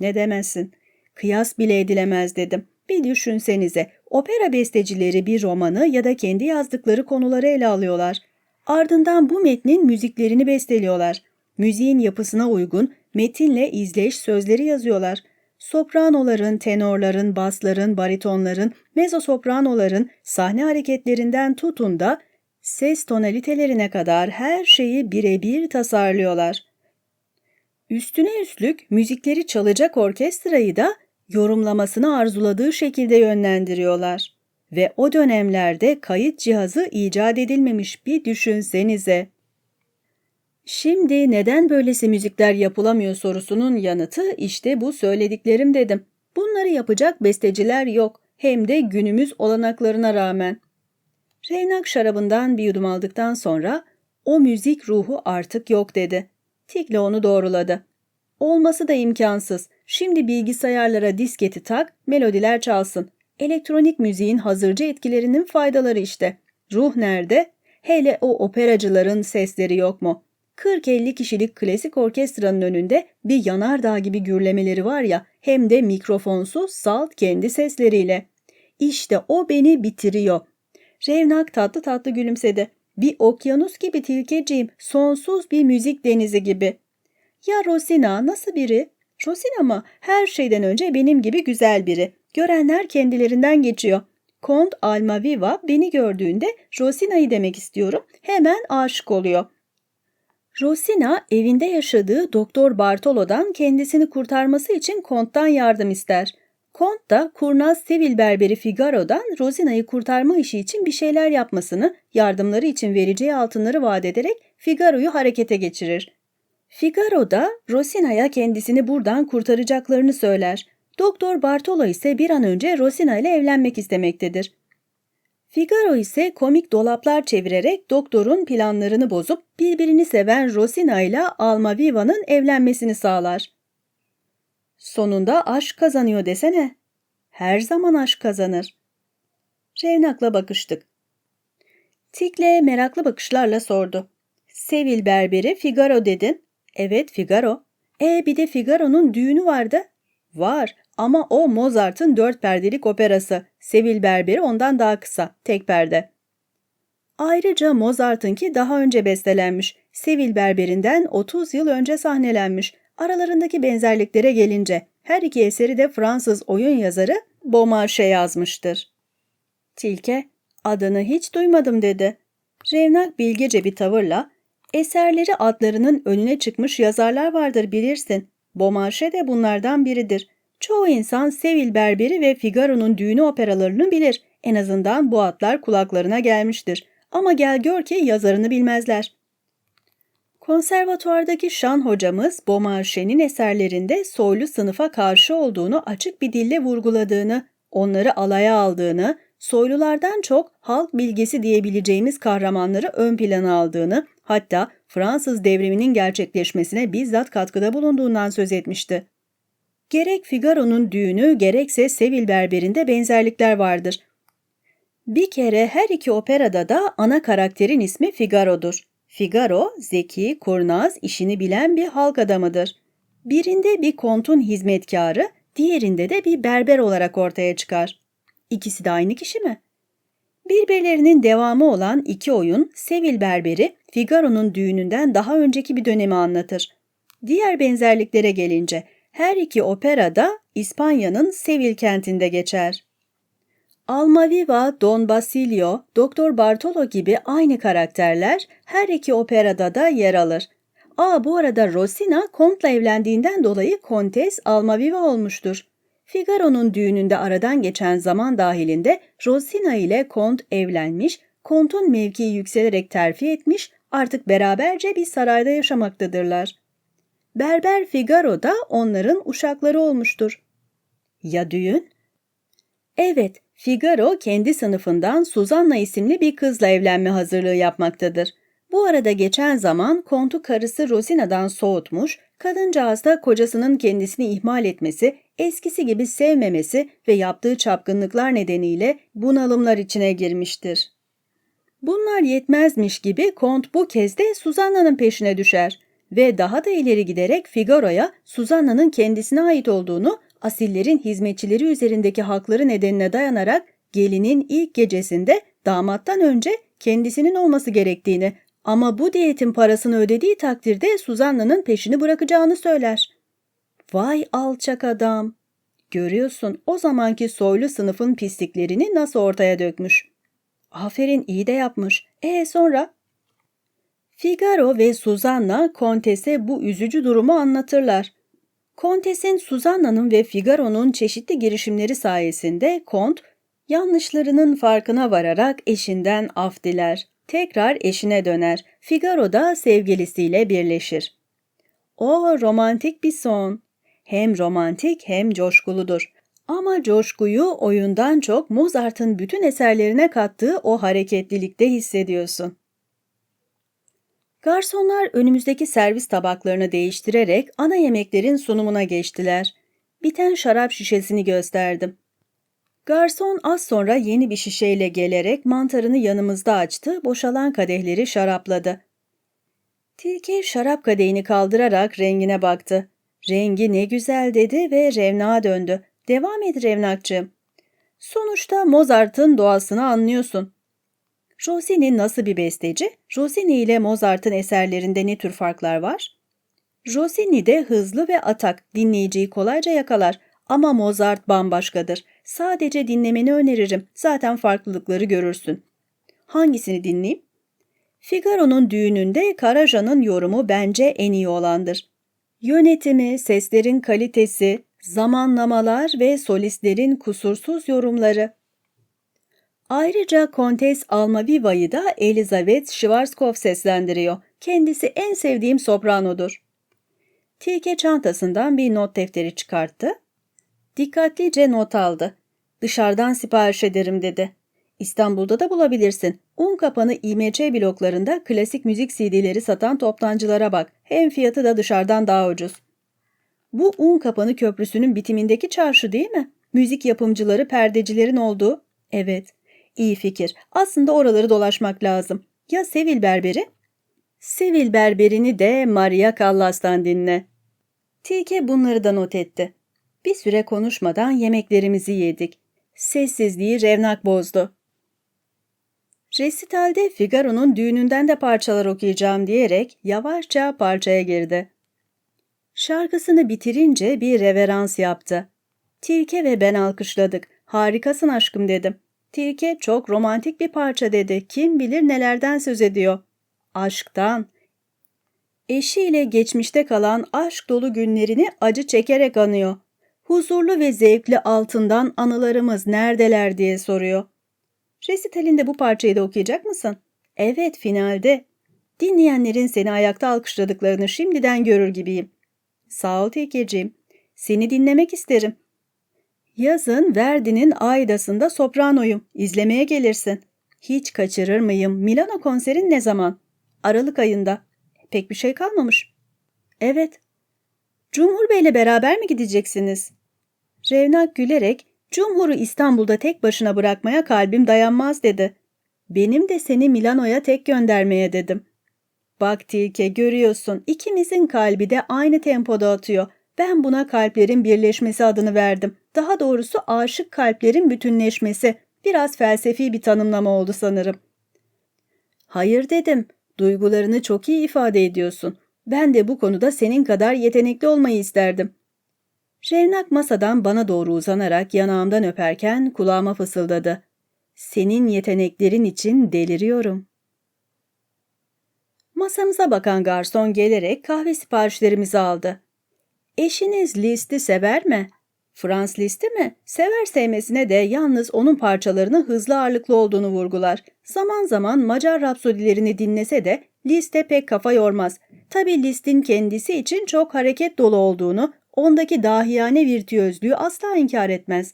A: ''Ne demezsin, kıyas bile edilemez.'' dedim. Bir düşünsenize, opera bestecileri bir romanı ya da kendi yazdıkları konuları ele alıyorlar. Ardından bu metnin müziklerini besteliyorlar. Müziğin yapısına uygun metinle izleş sözleri yazıyorlar. Sopranoların, tenorların, basların, baritonların, mezzosopranoların sahne hareketlerinden tutun da ses tonalitelerine kadar her şeyi birebir tasarlıyorlar. Üstüne üstlük müzikleri çalacak orkestrayı da yorumlamasını arzuladığı şekilde yönlendiriyorlar. Ve o dönemlerde kayıt cihazı icat edilmemiş bir düşünsenize. Şimdi neden böylesi müzikler yapılamıyor sorusunun yanıtı işte bu söylediklerim dedim. Bunları yapacak besteciler yok hem de günümüz olanaklarına rağmen. Reynak şarabından bir yudum aldıktan sonra o müzik ruhu artık yok dedi. Tikle onu doğruladı. Olması da imkansız. Şimdi bilgisayarlara disketi tak, melodiler çalsın. Elektronik müziğin hazırcı etkilerinin faydaları işte. Ruh nerede? Hele o operacıların sesleri yok mu? 40-50 kişilik klasik orkestranın önünde bir yanardağ gibi gürlemeleri var ya hem de mikrofonsuz salt kendi sesleriyle. İşte o beni bitiriyor. Revnak tatlı tatlı gülümsedi. Bir okyanus gibi tilkeciğim, sonsuz bir müzik denizi gibi. Ya Rosina nasıl biri? Rosina mı? Her şeyden önce benim gibi güzel biri. Görenler kendilerinden geçiyor. Kont Almaviva beni gördüğünde Rosina'yı demek istiyorum. Hemen aşık oluyor. Rosina evinde yaşadığı Doktor Bartolo'dan kendisini kurtarması için Kont'tan yardım ister. Kont da kurnaz Sevil berberi Figaro'dan Rosina'yı kurtarma işi için bir şeyler yapmasını, yardımları için vereceği altınları vaat ederek Figaro'yu harekete geçirir. Figaro da Rosina'ya kendisini buradan kurtaracaklarını söyler. Doktor Bartolo ise bir an önce Rosina ile evlenmek istemektedir. Figaro ise komik dolaplar çevirerek doktorun planlarını bozup birbirini seven Rosina ile Almaviva'nın evlenmesini sağlar. Sonunda aşk kazanıyor desene. Her zaman aşk kazanır. Revnak'la bakıştık. Tikle meraklı bakışlarla sordu. Sevil berberi Figaro dedin. Evet Figaro. E bir de Figaro'nun düğünü vardı. Var ama o Mozart'ın dört perdelik operası. Sevil berberi ondan daha kısa, tek perde. Ayrıca Mozart'ınki daha önce bestelenmiş. Sevil berberinden 30 yıl önce sahnelenmiş. Aralarındaki benzerliklere gelince her iki eseri de Fransız oyun yazarı Beaumarchais yazmıştır. Tilke, adını hiç duymadım dedi. Revnak bilgece bir tavırla, eserleri adlarının önüne çıkmış yazarlar vardır bilirsin. Beaumarchais de bunlardan biridir. Çoğu insan Sevil Berberi ve Figaro'nun düğünü operalarını bilir. En azından bu adlar kulaklarına gelmiştir. Ama gel gör ki yazarını bilmezler. Konservatuardaki şan hocamız Beaumarchais'in eserlerinde soylu sınıfa karşı olduğunu açık bir dille vurguladığını, onları alaya aldığını, soylulardan çok halk bilgesi diyebileceğimiz kahramanları ön plana aldığını, hatta Fransız devriminin gerçekleşmesine bizzat katkıda bulunduğundan söz etmişti. Gerek Figaro'nun düğünü gerekse Sevil Berberi'nde benzerlikler vardır. Bir kere her iki operada da ana karakterin ismi Figaro'dur. Figaro, zeki, kurnaz, işini bilen bir halk adamıdır. Birinde bir kontun hizmetkarı, diğerinde de bir berber olarak ortaya çıkar. İkisi de aynı kişi mi? Birbirlerinin devamı olan iki oyun Sevil Berberi, Figaro'nun düğününden daha önceki bir dönemi anlatır. Diğer benzerliklere gelince her iki opera da İspanya'nın Sevil kentinde geçer. Almaviva, Don Basilio, Doktor Bartolo gibi aynı karakterler her iki operada da yer alır. Aa bu arada Rosina Kont'la evlendiğinden dolayı Kontes Almaviva olmuştur. Figaro'nun düğününde aradan geçen zaman dahilinde Rosina ile Kont evlenmiş, Kont'un mevkii yükselerek terfi etmiş, artık beraberce bir sarayda yaşamaktadırlar. Berber Figaro da onların uşakları olmuştur. Ya düğün? Evet, Figaro kendi sınıfından Suzanna isimli bir kızla evlenme hazırlığı yapmaktadır. Bu arada geçen zaman kontu karısı Rosina'dan soğutmuş, kadıncağız da kocasının kendisini ihmal etmesi, eskisi gibi sevmemesi ve yaptığı çapkınlıklar nedeniyle bunalımlar içine girmiştir. Bunlar yetmezmiş gibi kont bu kez de Suzanna'nın peşine düşer ve daha da ileri giderek Figaro'ya Suzanna'nın kendisine ait olduğunu asillerin hizmetçileri üzerindeki hakları nedenine dayanarak gelinin ilk gecesinde damattan önce kendisinin olması gerektiğini ama bu diyetin parasını ödediği takdirde Suzanna'nın peşini bırakacağını söyler. Vay alçak adam! Görüyorsun o zamanki soylu sınıfın pisliklerini nasıl ortaya dökmüş. Aferin iyi de yapmış. E sonra? Figaro ve Susanna Kontes'e bu üzücü durumu anlatırlar. Kontes'in Susanna'nın ve Figaro'nun çeşitli girişimleri sayesinde Kont, yanlışlarının farkına vararak eşinden af diler. Tekrar eşine döner. Figaro da sevgilisiyle birleşir. O romantik bir son. Hem romantik hem coşkuludur. Ama coşkuyu oyundan çok Mozart'ın bütün eserlerine kattığı o hareketlilikte hissediyorsun. Garsonlar önümüzdeki servis tabaklarını değiştirerek ana yemeklerin sunumuna geçtiler. Biten şarap şişesini gösterdim. Garson az sonra yeni bir şişeyle gelerek mantarını yanımızda açtı, boşalan kadehleri şarapladı. Tilki şarap kadehini kaldırarak rengine baktı. Rengi ne güzel dedi ve Revnak'a döndü. Devam et Revnakçığım. Sonuçta Mozart'ın doğasını anlıyorsun. Rossini nasıl bir besteci? Rossini ile Mozart'ın eserlerinde ne tür farklar var? Rossini de hızlı ve atak, dinleyiciyi kolayca yakalar ama Mozart bambaşkadır. Sadece dinlemeni öneririm. Zaten farklılıkları görürsün. Hangisini dinleyeyim? Figaro'nun düğününde Karaja'nın yorumu bence en iyi olandır. Yönetimi, seslerin kalitesi, zamanlamalar ve solistlerin kusursuz yorumları. Ayrıca Kontes Almaviva'yı da Elizabeth Schwarzkopf seslendiriyor. Kendisi en sevdiğim sopranodur. Tilke çantasından bir not defteri çıkarttı. Dikkatlice not aldı. Dışarıdan sipariş ederim dedi. İstanbul'da da bulabilirsin. Un kapanı IMC bloklarında klasik müzik CD'leri satan toptancılara bak. Hem fiyatı da dışarıdan daha ucuz. Bu un kapanı köprüsünün bitimindeki çarşı değil mi? Müzik yapımcıları, perdecilerin olduğu. Evet. İyi fikir. Aslında oraları dolaşmak lazım. Ya Sevil Berberi? Sevil Berberi'ni de Maria Callas'tan dinle. Tilke bunları da not etti. Bir süre konuşmadan yemeklerimizi yedik. Sessizliği Revnak bozdu. Resitalde Figaro'nun düğününden de parçalar okuyacağım diyerek yavaşça parçaya girdi. Şarkısını bitirince bir reverans yaptı. Tilke ve ben alkışladık. Harikasın aşkım dedim. Tilke çok romantik bir parça dedi. Kim bilir nelerden söz ediyor. Aşktan. Eşiyle geçmişte kalan aşk dolu günlerini acı çekerek anıyor. Huzurlu ve zevkli altından anılarımız neredeler diye soruyor. Resitalinde bu parçayı da okuyacak mısın? Evet, finalde. Dinleyenlerin seni ayakta alkışladıklarını şimdiden görür gibiyim. Sağ ol Tilkeciğim. Seni dinlemek isterim. Yazın Verdi'nin Aida'sında sopranoyum. İzlemeye gelirsin. Hiç kaçırır mıyım? Milano konserin ne zaman? Aralık ayında. Pek bir şey kalmamış. Evet. Cumhur Bey'le beraber mi gideceksiniz? Revnak gülerek, Cumhur'u İstanbul'da tek başına bırakmaya kalbim dayanmaz dedi. Benim de seni Milano'ya tek göndermeye dedim. Bak Tilke görüyorsun ikimizin kalbi de aynı tempoda atıyor. Ben buna kalplerin birleşmesi adını verdim. Daha doğrusu aşık kalplerin bütünleşmesi. Biraz felsefi bir tanımlama oldu sanırım. Hayır dedim. Duygularını çok iyi ifade ediyorsun. Ben de bu konuda senin kadar yetenekli olmayı isterdim. Revnak masadan bana doğru uzanarak yanağımdan öperken kulağıma fısıldadı. Senin yeteneklerin için deliriyorum. Masamıza bakan garson gelerek kahve siparişlerimizi aldı. Eşiniz List'i sever mi? Frans List'i mi? Sever sevmesine de yalnız onun parçalarının hızlı ağırlıklı olduğunu vurgular. Zaman zaman Macar rapsodilerini dinlese de List'e pek kafa yormaz. Tabi List'in kendisi için çok hareket dolu olduğunu, ondaki dahiyane virtüözlüğü asla inkar etmez.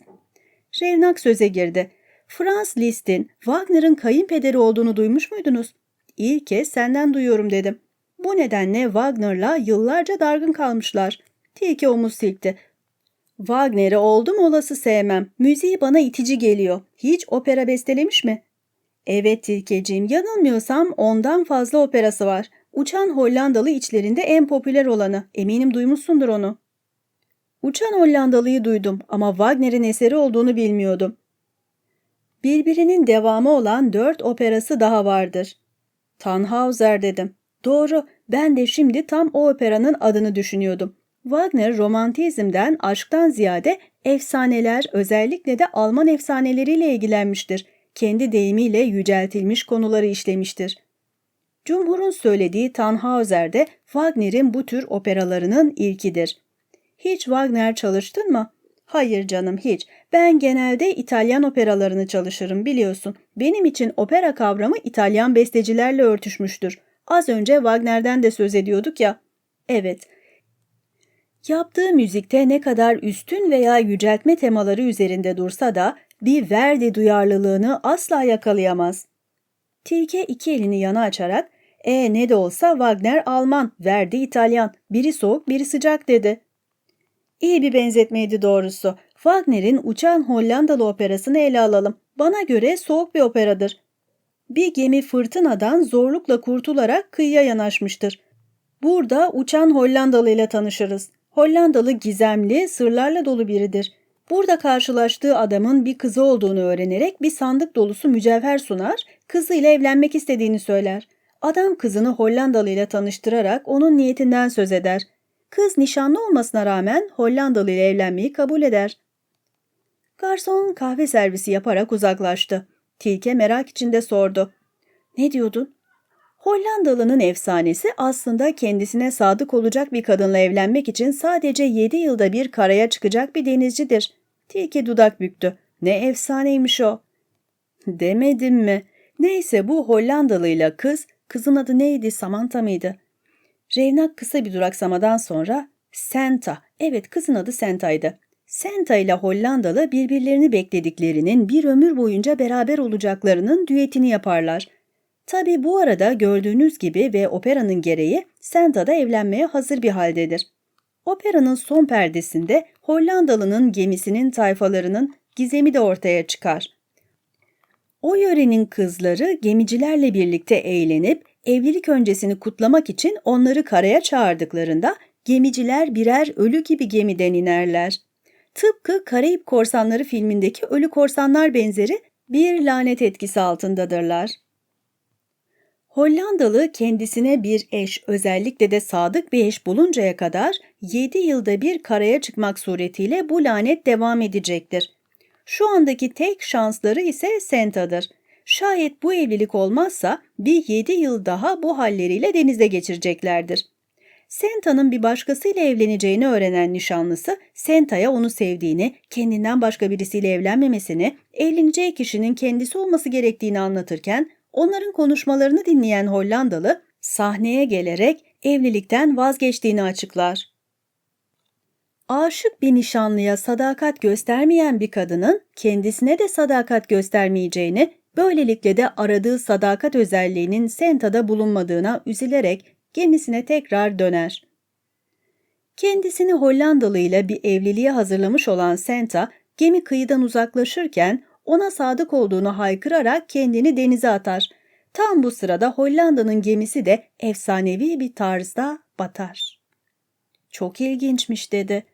A: Revnak söze girdi. Frans Liszt'in Wagner'ın kayınpederi olduğunu duymuş muydunuz? İlk kez senden duyuyorum dedim. Bu nedenle Wagner'la yıllarca dargın kalmışlar. Tilki omuz silkti. Wagner'i oldum olası sevmem. Müziği bana itici geliyor. Hiç opera bestelemiş mi? Evet Tilkeciğim yanılmıyorsam ondan fazla operası var. Uçan Hollandalı içlerinde en popüler olanı. Eminim duymuşsundur onu. Uçan Hollandalı'yı duydum ama Wagner'in eseri olduğunu bilmiyordum. Birbirinin devamı olan dört operası daha vardır. Tannhauser dedim. Doğru, ben de şimdi tam o operanın adını düşünüyordum. Wagner romantizmden, aşktan ziyade efsaneler, özellikle de Alman efsaneleriyle ilgilenmiştir. Kendi deyimiyle yüceltilmiş konuları işlemiştir. Cumhur'un söylediği Tannhauser de Wagner'in bu tür operalarının ilkidir. Hiç Wagner çalıştın mı? Hayır canım hiç. Ben genelde İtalyan operalarını çalışırım biliyorsun. Benim için opera kavramı İtalyan bestecilerle örtüşmüştür. Az önce Wagner'den de söz ediyorduk ya. Evet. Yaptığı müzikte ne kadar üstün veya yüceltme temaları üzerinde dursa da bir Verdi duyarlılığını asla yakalayamaz. Tilke iki elini yana açarak, e ne de olsa Wagner Alman, Verdi İtalyan, biri soğuk biri sıcak dedi. İyi bir benzetmeydi doğrusu. Wagner'in Uçan Hollandalı operasını ele alalım. Bana göre soğuk bir operadır. Bir gemi fırtınadan zorlukla kurtularak kıyıya yanaşmıştır. Burada Uçan Hollandalı ile tanışırız. Hollandalı gizemli, sırlarla dolu biridir. Burada karşılaştığı adamın bir kızı olduğunu öğrenerek bir sandık dolusu mücevher sunar, Kızıyla evlenmek istediğini söyler. Adam kızını Hollandalı ile tanıştırarak onun niyetinden söz eder. Kız nişanlı olmasına rağmen Hollandalı ile evlenmeyi kabul eder. Garson kahve servisi yaparak uzaklaştı. Tilke merak içinde sordu. Ne diyordun? Hollandalı'nın efsanesi aslında kendisine sadık olacak bir kadınla evlenmek için sadece 7 yılda bir karaya çıkacak bir denizcidir. Tilki dudak büktü. Ne efsaneymiş o. Demedim mi? Neyse bu Hollandalıyla kız, kızın adı neydi Samantha mıydı? Revnak kısa bir duraksamadan sonra Senta, evet kızın adı Senta'ydı. Senta ile Hollandalı birbirlerini beklediklerinin bir ömür boyunca beraber olacaklarının düetini yaparlar. Tabi bu arada gördüğünüz gibi ve operanın gereği Senta da evlenmeye hazır bir haldedir. Operanın son perdesinde Hollandalı'nın gemisinin tayfalarının gizemi de ortaya çıkar. O yörenin kızları gemicilerle birlikte eğlenip evlilik öncesini kutlamak için onları karaya çağırdıklarında gemiciler birer ölü gibi gemiden inerler. Tıpkı Karayip Korsanları filmindeki ölü korsanlar benzeri bir lanet etkisi altındadırlar. Hollandalı kendisine bir eş, özellikle de sadık bir eş buluncaya kadar 7 yılda bir karaya çıkmak suretiyle bu lanet devam edecektir. Şu andaki tek şansları ise Senta'dır. Şayet bu evlilik olmazsa bir 7 yıl daha bu halleriyle denizde geçireceklerdir. Senta'nın bir başkasıyla evleneceğini öğrenen nişanlısı, Senta'ya onu sevdiğini, kendinden başka birisiyle evlenmemesini, evleneceği kişinin kendisi olması gerektiğini anlatırken, onların konuşmalarını dinleyen Hollandalı, sahneye gelerek evlilikten vazgeçtiğini açıklar. Aşık bir nişanlıya sadakat göstermeyen bir kadının kendisine de sadakat göstermeyeceğini, böylelikle de aradığı sadakat özelliğinin Senta'da bulunmadığına üzülerek gemisine tekrar döner. Kendisini Hollandalı ile bir evliliğe hazırlamış olan Senta, gemi kıyıdan uzaklaşırken ona sadık olduğunu haykırarak kendini denize atar. Tam bu sırada Hollanda'nın gemisi de efsanevi bir tarzda batar. Çok ilginçmiş dedi.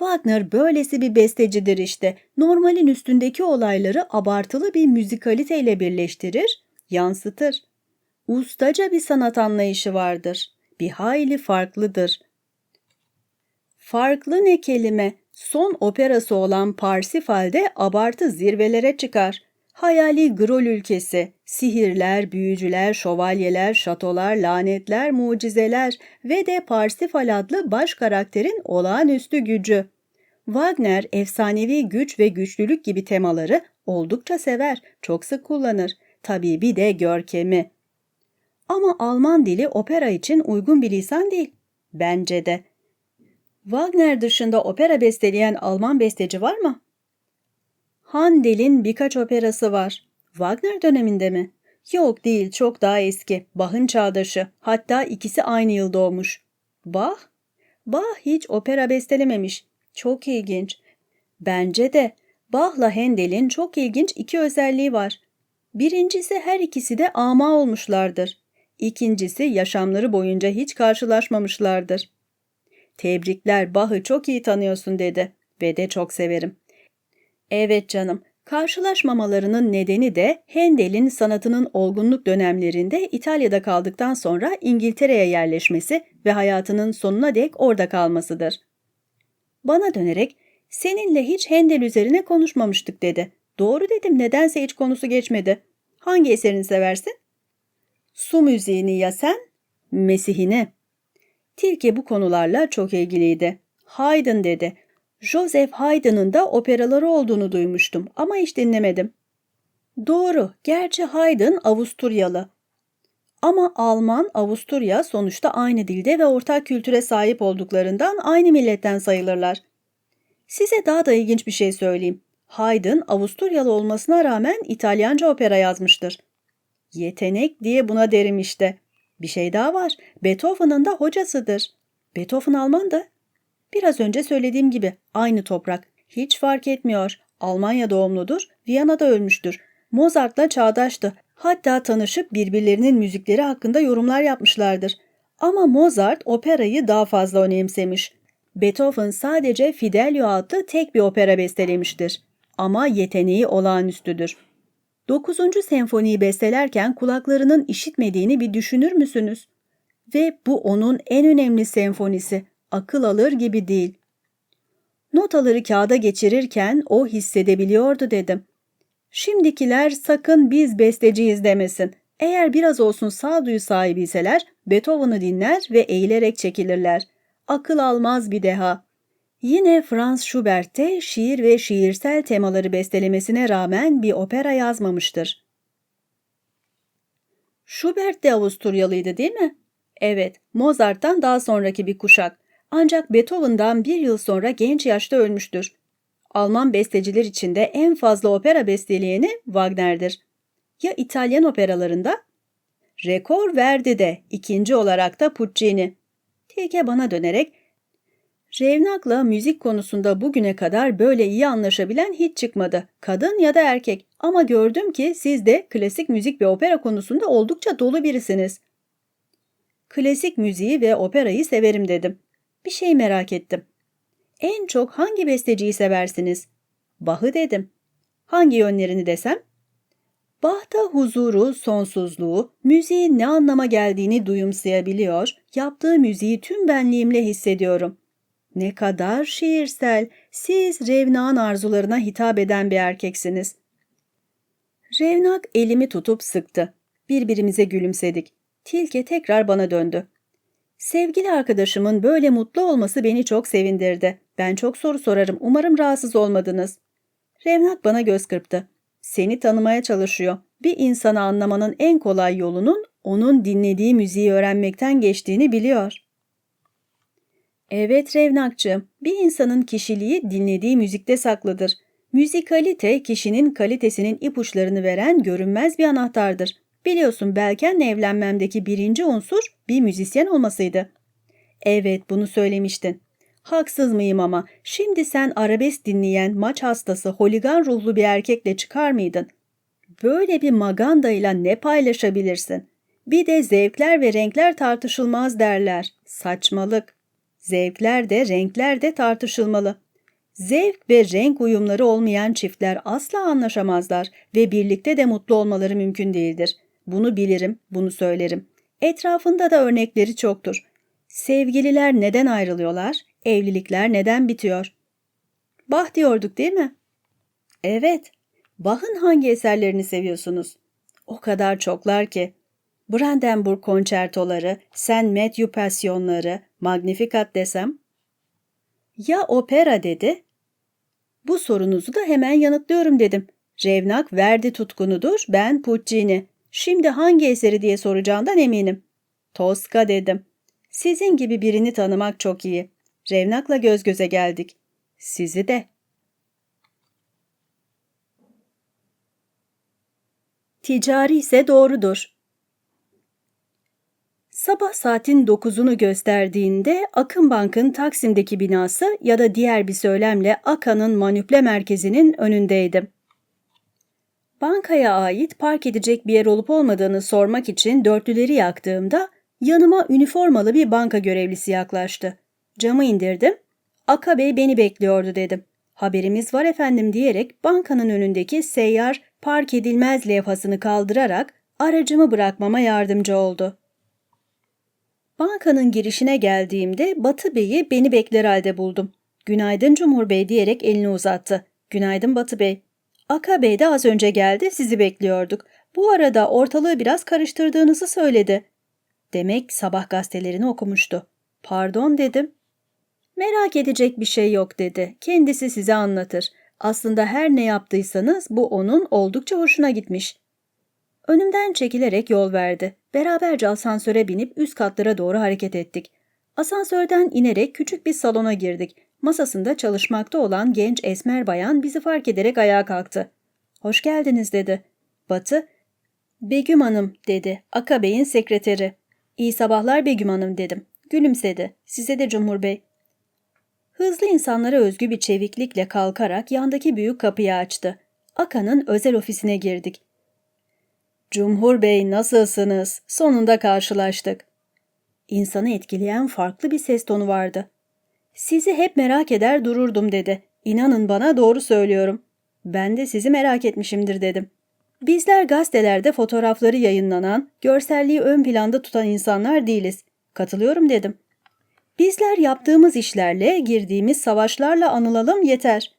A: Wagner böylesi bir bestecidir işte. Normalin üstündeki olayları abartılı bir müzikaliteyle birleştirir, yansıtır. Ustaca bir sanat anlayışı vardır. Bir hayli farklıdır. Farklı ne kelime? Son operası olan Parsifal'de abartı zirvelere çıkar. Hayali Grol ülkesi, sihirler, büyücüler, şövalyeler, şatolar, lanetler, mucizeler ve de Parsifal adlı baş karakterin olağanüstü gücü. Wagner efsanevi güç ve güçlülük gibi temaları oldukça sever, çok sık kullanır. Tabii bir de görkemi. Ama Alman dili opera için uygun bir lisan değil. Bence de. Wagner dışında opera besteleyen Alman besteci var mı? Handel'in birkaç operası var. Wagner döneminde mi? Yok değil, çok daha eski. Bach'ın çağdaşı. Hatta ikisi aynı yıl doğmuş. Bach? Bach hiç opera bestelememiş. Çok ilginç. Bence de Bach'la Handel'in çok ilginç iki özelliği var. Birincisi her ikisi de ama olmuşlardır. İkincisi yaşamları boyunca hiç karşılaşmamışlardır. Tebrikler Bach'ı çok iyi tanıyorsun dedi ve de çok severim. Evet canım, karşılaşmamalarının nedeni de Handel'in sanatının olgunluk dönemlerinde İtalya'da kaldıktan sonra İngiltere'ye yerleşmesi ve hayatının sonuna dek orada kalmasıdır. Bana dönerek seninle hiç Handel üzerine konuşmamıştık dedi. Doğru dedim nedense hiç konusu geçmedi. Hangi eserini seversin? Su müziğini ya sen? Mesihini. Tilke bu konularla çok ilgiliydi. Haydn dedi. Joseph Haydn'ın da operaları olduğunu duymuştum ama hiç dinlemedim. Doğru, gerçi Haydn Avusturyalı. Ama Alman, Avusturya sonuçta aynı dilde ve ortak kültüre sahip olduklarından aynı milletten sayılırlar. Size daha da ilginç bir şey söyleyeyim. Haydn, Avusturyalı olmasına rağmen İtalyanca opera yazmıştır. Yetenek diye buna derim işte. Bir şey daha var. Beethoven'ın da hocasıdır. Beethoven Alman da. Biraz önce söylediğim gibi aynı toprak. Hiç fark etmiyor. Almanya doğumludur, Viyana'da ölmüştür. Mozart'la çağdaştı. Hatta tanışıp birbirlerinin müzikleri hakkında yorumlar yapmışlardır. Ama Mozart operayı daha fazla önemsemiş. Beethoven sadece Fidelio adlı tek bir opera bestelemiştir. Ama yeteneği olağanüstüdür. 9. senfoniyi bestelerken kulaklarının işitmediğini bir düşünür müsünüz? Ve bu onun en önemli senfonisi. Akıl alır gibi değil. Notaları kağıda geçirirken o hissedebiliyordu dedim. Şimdikiler sakın biz besteciyiz demesin. Eğer biraz olsun sağduyu sahibiyseler Beethoven'ı dinler ve eğilerek çekilirler. Akıl almaz bir deha. Yine Franz Schubert de şiir ve şiirsel temaları bestelemesine rağmen bir opera yazmamıştır. Schubert de Avusturyalıydı değil mi? Evet, Mozart'tan daha sonraki bir kuşak. Ancak Beethoven'dan bir yıl sonra genç yaşta ölmüştür. Alman besteciler içinde en fazla opera besteleyeni Wagner'dir. Ya İtalyan operalarında? Rekor verdi de ikinci olarak da Puccini. Tilke bana dönerek Revnak'la müzik konusunda bugüne kadar böyle iyi anlaşabilen hiç çıkmadı. Kadın ya da erkek. Ama gördüm ki siz de klasik müzik ve opera konusunda oldukça dolu birisiniz. Klasik müziği ve operayı severim dedim. Bir şey merak ettim. En çok hangi besteciyi seversiniz? Bach'ı dedim. Hangi yönlerini desem? Bach'ta huzuru, sonsuzluğu, müziğin ne anlama geldiğini duyumsayabiliyor, yaptığı müziği tüm benliğimle hissediyorum. Ne kadar şiirsel, siz Revnak'ın arzularına hitap eden bir erkeksiniz. Revnak elimi tutup sıktı. Birbirimize gülümsedik. Tilke tekrar bana döndü. Sevgili arkadaşımın böyle mutlu olması beni çok sevindirdi. Ben çok soru sorarım. Umarım rahatsız olmadınız. Revnak bana göz kırptı. Seni tanımaya çalışıyor. Bir insanı anlamanın en kolay yolunun onun dinlediği müziği öğrenmekten geçtiğini biliyor. Evet Revnakçığım, bir insanın kişiliği dinlediği müzikte saklıdır. Müzikalite kişinin kalitesinin ipuçlarını veren görünmez bir anahtardır. Biliyorsun Belken'le evlenmemdeki birinci unsur bir müzisyen olmasıydı. Evet bunu söylemiştin. Haksız mıyım ama şimdi sen arabesk dinleyen maç hastası holigan ruhlu bir erkekle çıkar mıydın? Böyle bir magandayla ne paylaşabilirsin? Bir de zevkler ve renkler tartışılmaz derler. Saçmalık. Zevkler de renkler de tartışılmalı. Zevk ve renk uyumları olmayan çiftler asla anlaşamazlar ve birlikte de mutlu olmaları mümkün değildir. Bunu bilirim, bunu söylerim. Etrafında da örnekleri çoktur. Sevgililer neden ayrılıyorlar? Evlilikler neden bitiyor? Bah diyorduk değil mi? Evet. Bach'ın hangi eserlerini seviyorsunuz? O kadar çoklar ki. Brandenburg konçertoları, St. Matthew pasyonları, Magnificat desem? Ya opera dedi? Bu sorunuzu da hemen yanıtlıyorum dedim. Revnak Verdi tutkunudur, ben Puccini. Şimdi hangi eseri diye soracağından eminim. Tosca dedim. Sizin gibi birini tanımak çok iyi. Revnak'la göz göze geldik. Sizi de. Ticari ise doğrudur. Sabah saatin 9'unu gösterdiğinde Akın Bank'ın Taksim'deki binası ya da diğer bir söylemle Aka'nın manüple merkezinin önündeydim. Bankaya ait park edecek bir yer olup olmadığını sormak için dörtlüleri yaktığımda yanıma üniformalı bir banka görevlisi yaklaştı. Camı indirdim. Aka Bey beni bekliyordu dedim. Haberimiz var efendim diyerek bankanın önündeki seyyar park edilmez levhasını kaldırarak aracımı bırakmama yardımcı oldu. Bankanın girişine geldiğimde Batı Bey'i beni bekler halde buldum. Günaydın Cumhur Bey diyerek elini uzattı. Günaydın Batı Bey. Aka Bey de az önce geldi sizi bekliyorduk. Bu arada ortalığı biraz karıştırdığınızı söyledi. Demek sabah gazetelerini okumuştu. Pardon dedim. Merak edecek bir şey yok dedi. Kendisi size anlatır. Aslında her ne yaptıysanız bu onun oldukça hoşuna gitmiş. Önümden çekilerek yol verdi. Beraberce asansöre binip üst katlara doğru hareket ettik. Asansörden inerek küçük bir salona girdik. Masasında çalışmakta olan genç esmer bayan bizi fark ederek ayağa kalktı. Hoş geldiniz dedi. Batı, Begüm Hanım dedi. Aka Bey'in sekreteri. İyi sabahlar Begüm Hanım dedim. Gülümsedi. Size de Cumhur Bey. Hızlı insanlara özgü bir çeviklikle kalkarak yandaki büyük kapıyı açtı. Aka'nın özel ofisine girdik. Cumhur Bey nasılsınız? Sonunda karşılaştık. İnsanı etkileyen farklı bir ses tonu vardı. Sizi hep merak eder dururdum dedi. İnanın bana doğru söylüyorum. Ben de sizi merak etmişimdir dedim. Bizler gazetelerde fotoğrafları yayınlanan, görselliği ön planda tutan insanlar değiliz. Katılıyorum dedim. Bizler yaptığımız işlerle, girdiğimiz savaşlarla anılalım yeter.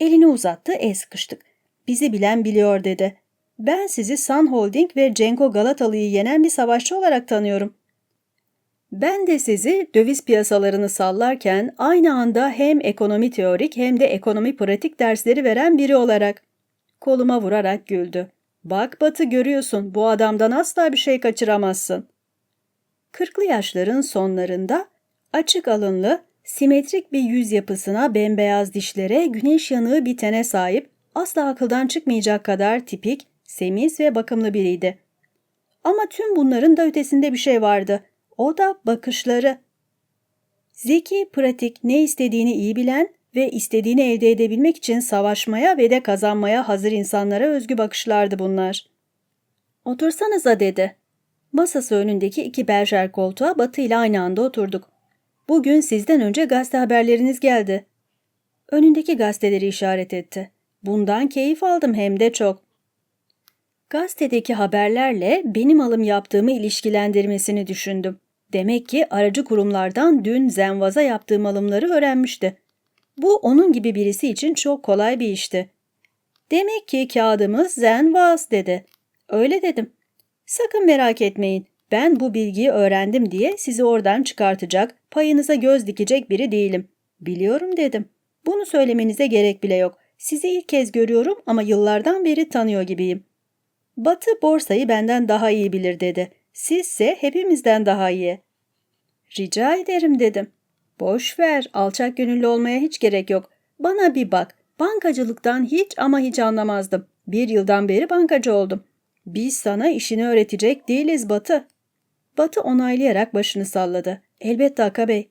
A: Elini uzattı, el sıkıştık. Bizi bilen biliyor dedi. Ben sizi Sun Holding ve Cenko Galatalı'yı yenen bir savaşçı olarak tanıyorum. Ben de sizi döviz piyasalarını sallarken aynı anda hem ekonomi teorik hem de ekonomi pratik dersleri veren biri olarak. Koluma vurarak güldü. Bak Batı görüyorsun bu adamdan asla bir şey kaçıramazsın. Kırklı yaşların sonlarında açık alınlı, simetrik bir yüz yapısına bembeyaz dişlere güneş yanığı bir tene sahip asla akıldan çıkmayacak kadar tipik, semiz ve bakımlı biriydi. Ama tüm bunların da ötesinde bir şey vardı. O da bakışları. Zeki, pratik, ne istediğini iyi bilen ve istediğini elde edebilmek için savaşmaya ve de kazanmaya hazır insanlara özgü bakışlardı bunlar. Otursanıza dedi. Masası önündeki iki berjer koltuğa Batı ile aynı anda oturduk. Bugün sizden önce gazete haberleriniz geldi. Önündeki gazeteleri işaret etti. Bundan keyif aldım hem de çok. Gazetedeki haberlerle benim alım yaptığımı ilişkilendirmesini düşündüm. Demek ki aracı kurumlardan dün Zenvaz'a yaptığım alımları öğrenmişti. Bu onun gibi birisi için çok kolay bir işti. Demek ki kağıdımız Zenvaz dedi. Öyle dedim. Sakın merak etmeyin. Ben bu bilgiyi öğrendim diye sizi oradan çıkartacak, payınıza göz dikecek biri değilim. Biliyorum dedim. Bunu söylemenize gerek bile yok. Sizi ilk kez görüyorum ama yıllardan beri tanıyor gibiyim. Batı borsayı benden daha iyi bilir dedi. Sizse hepimizden daha iyi. Rica ederim dedim. Boş ver, alçak gönüllü olmaya hiç gerek yok. Bana bir bak. Bankacılıktan hiç ama hiç anlamazdım. Bir yıldan beri bankacı oldum. Biz sana işini öğretecek değiliz Batı. Batı onaylayarak başını salladı. Elbette Aka Bey.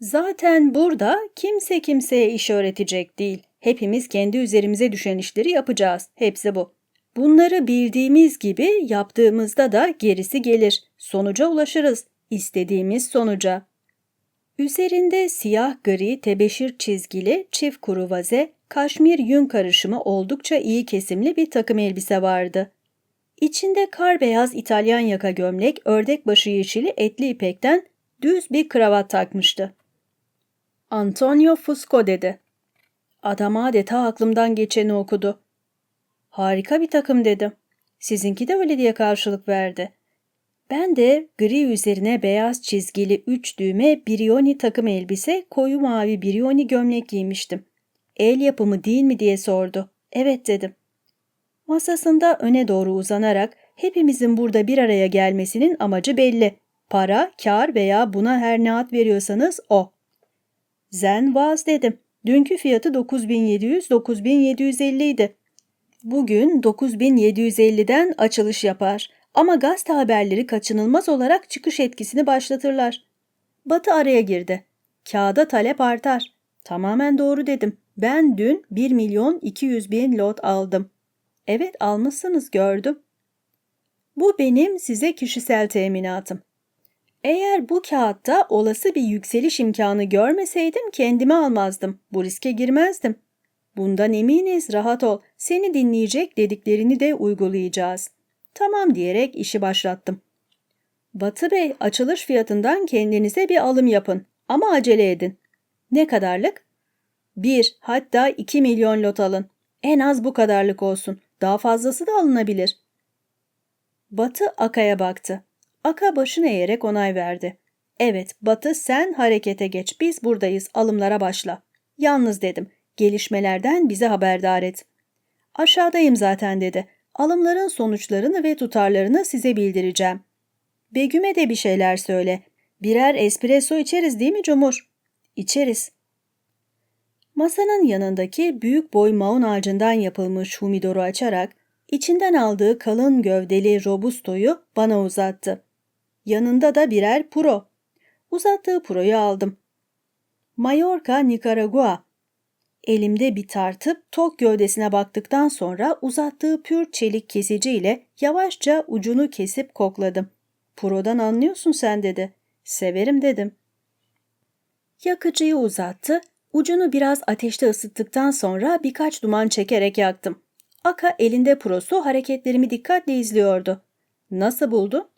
A: Zaten burada kimse kimseye iş öğretecek değil. Hepimiz kendi üzerimize düşen işleri yapacağız. Hepsi bu. Bunları bildiğimiz gibi yaptığımızda da gerisi gelir. Sonuca ulaşırız. İstediğimiz sonuca. Üzerinde siyah gri tebeşir çizgili çift kuru vaze, kaşmir yün karışımı oldukça iyi kesimli bir takım elbise vardı. İçinde kar beyaz İtalyan yaka gömlek, ördek başı yeşili etli ipekten düz bir kravat takmıştı. Antonio Fusco dedi. Adam adeta aklımdan geçeni okudu. Harika bir takım dedim. Sizinki de öyle diye karşılık verdi. Ben de gri üzerine beyaz çizgili üç düğme Brioni takım elbise, koyu mavi Brioni gömlek giymiştim. El yapımı değil mi diye sordu. Evet dedim. Masasında öne doğru uzanarak hepimizin burada bir araya gelmesinin amacı belli. Para, kar veya buna her ne ad veriyorsanız o. Zen vaz dedim. Dünkü fiyatı 9700-9750 idi. Bugün 9750'den açılış yapar. Ama gazete haberleri kaçınılmaz olarak çıkış etkisini başlatırlar. Batı araya girdi. Kağıda talep artar. Tamamen doğru dedim. Ben dün 1 milyon 200 bin lot aldım. Evet almışsınız gördüm. Bu benim size kişisel teminatım. Eğer bu kağıtta olası bir yükseliş imkanı görmeseydim kendimi almazdım. Bu riske girmezdim. Bundan eminiz rahat ol. Seni dinleyecek dediklerini de uygulayacağız. Tamam diyerek işi başlattım. Batı Bey açılış fiyatından kendinize bir alım yapın ama acele edin. Ne kadarlık? Bir hatta iki milyon lot alın. En az bu kadarlık olsun. Daha fazlası da alınabilir. Batı Aka'ya baktı. Aka başını eğerek onay verdi. Evet Batı sen harekete geç biz buradayız alımlara başla. Yalnız dedim gelişmelerden bize haberdar et. Aşağıdayım zaten dedi. Alımların sonuçlarını ve tutarlarını size bildireceğim. Begüm'e de bir şeyler söyle. Birer espresso içeriz değil mi Cumhur? İçeriz. Masanın yanındaki büyük boy maun ağacından yapılmış humidoru açarak içinden aldığı kalın gövdeli robustoyu bana uzattı. Yanında da birer puro. Uzattığı puroyu aldım. Mallorca, Nikaragua. Elimde bir tartıp tok gövdesine baktıktan sonra uzattığı pür çelik kesiciyle yavaşça ucunu kesip kokladım. Puro'dan anlıyorsun sen dedi. Severim dedim. Yakıcıyı uzattı Ucunu biraz ateşte ısıttıktan sonra birkaç duman çekerek yaktım. Aka elinde prosu hareketlerimi dikkatle izliyordu. Nasıl buldu?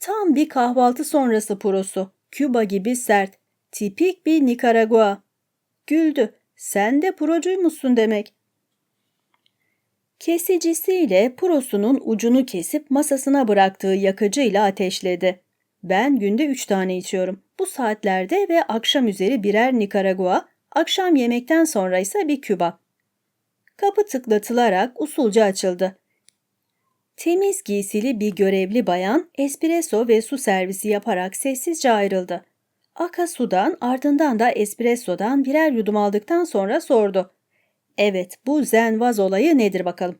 A: Tam bir kahvaltı sonrası prosu. Küba gibi sert. Tipik bir Nikaragua. Güldü. Sen de procuymuşsun demek. Kesicisiyle prosunun ucunu kesip masasına bıraktığı yakıcıyla ateşledi. Ben günde üç tane içiyorum. Bu saatlerde ve akşam üzeri birer Nikaragua, akşam yemekten sonra ise bir Küba. Kapı tıklatılarak usulca açıldı. Temiz giysili bir görevli bayan espresso ve su servisi yaparak sessizce ayrıldı. Aka sudan ardından da espressodan birer yudum aldıktan sonra sordu. Evet bu zenvaz olayı nedir bakalım?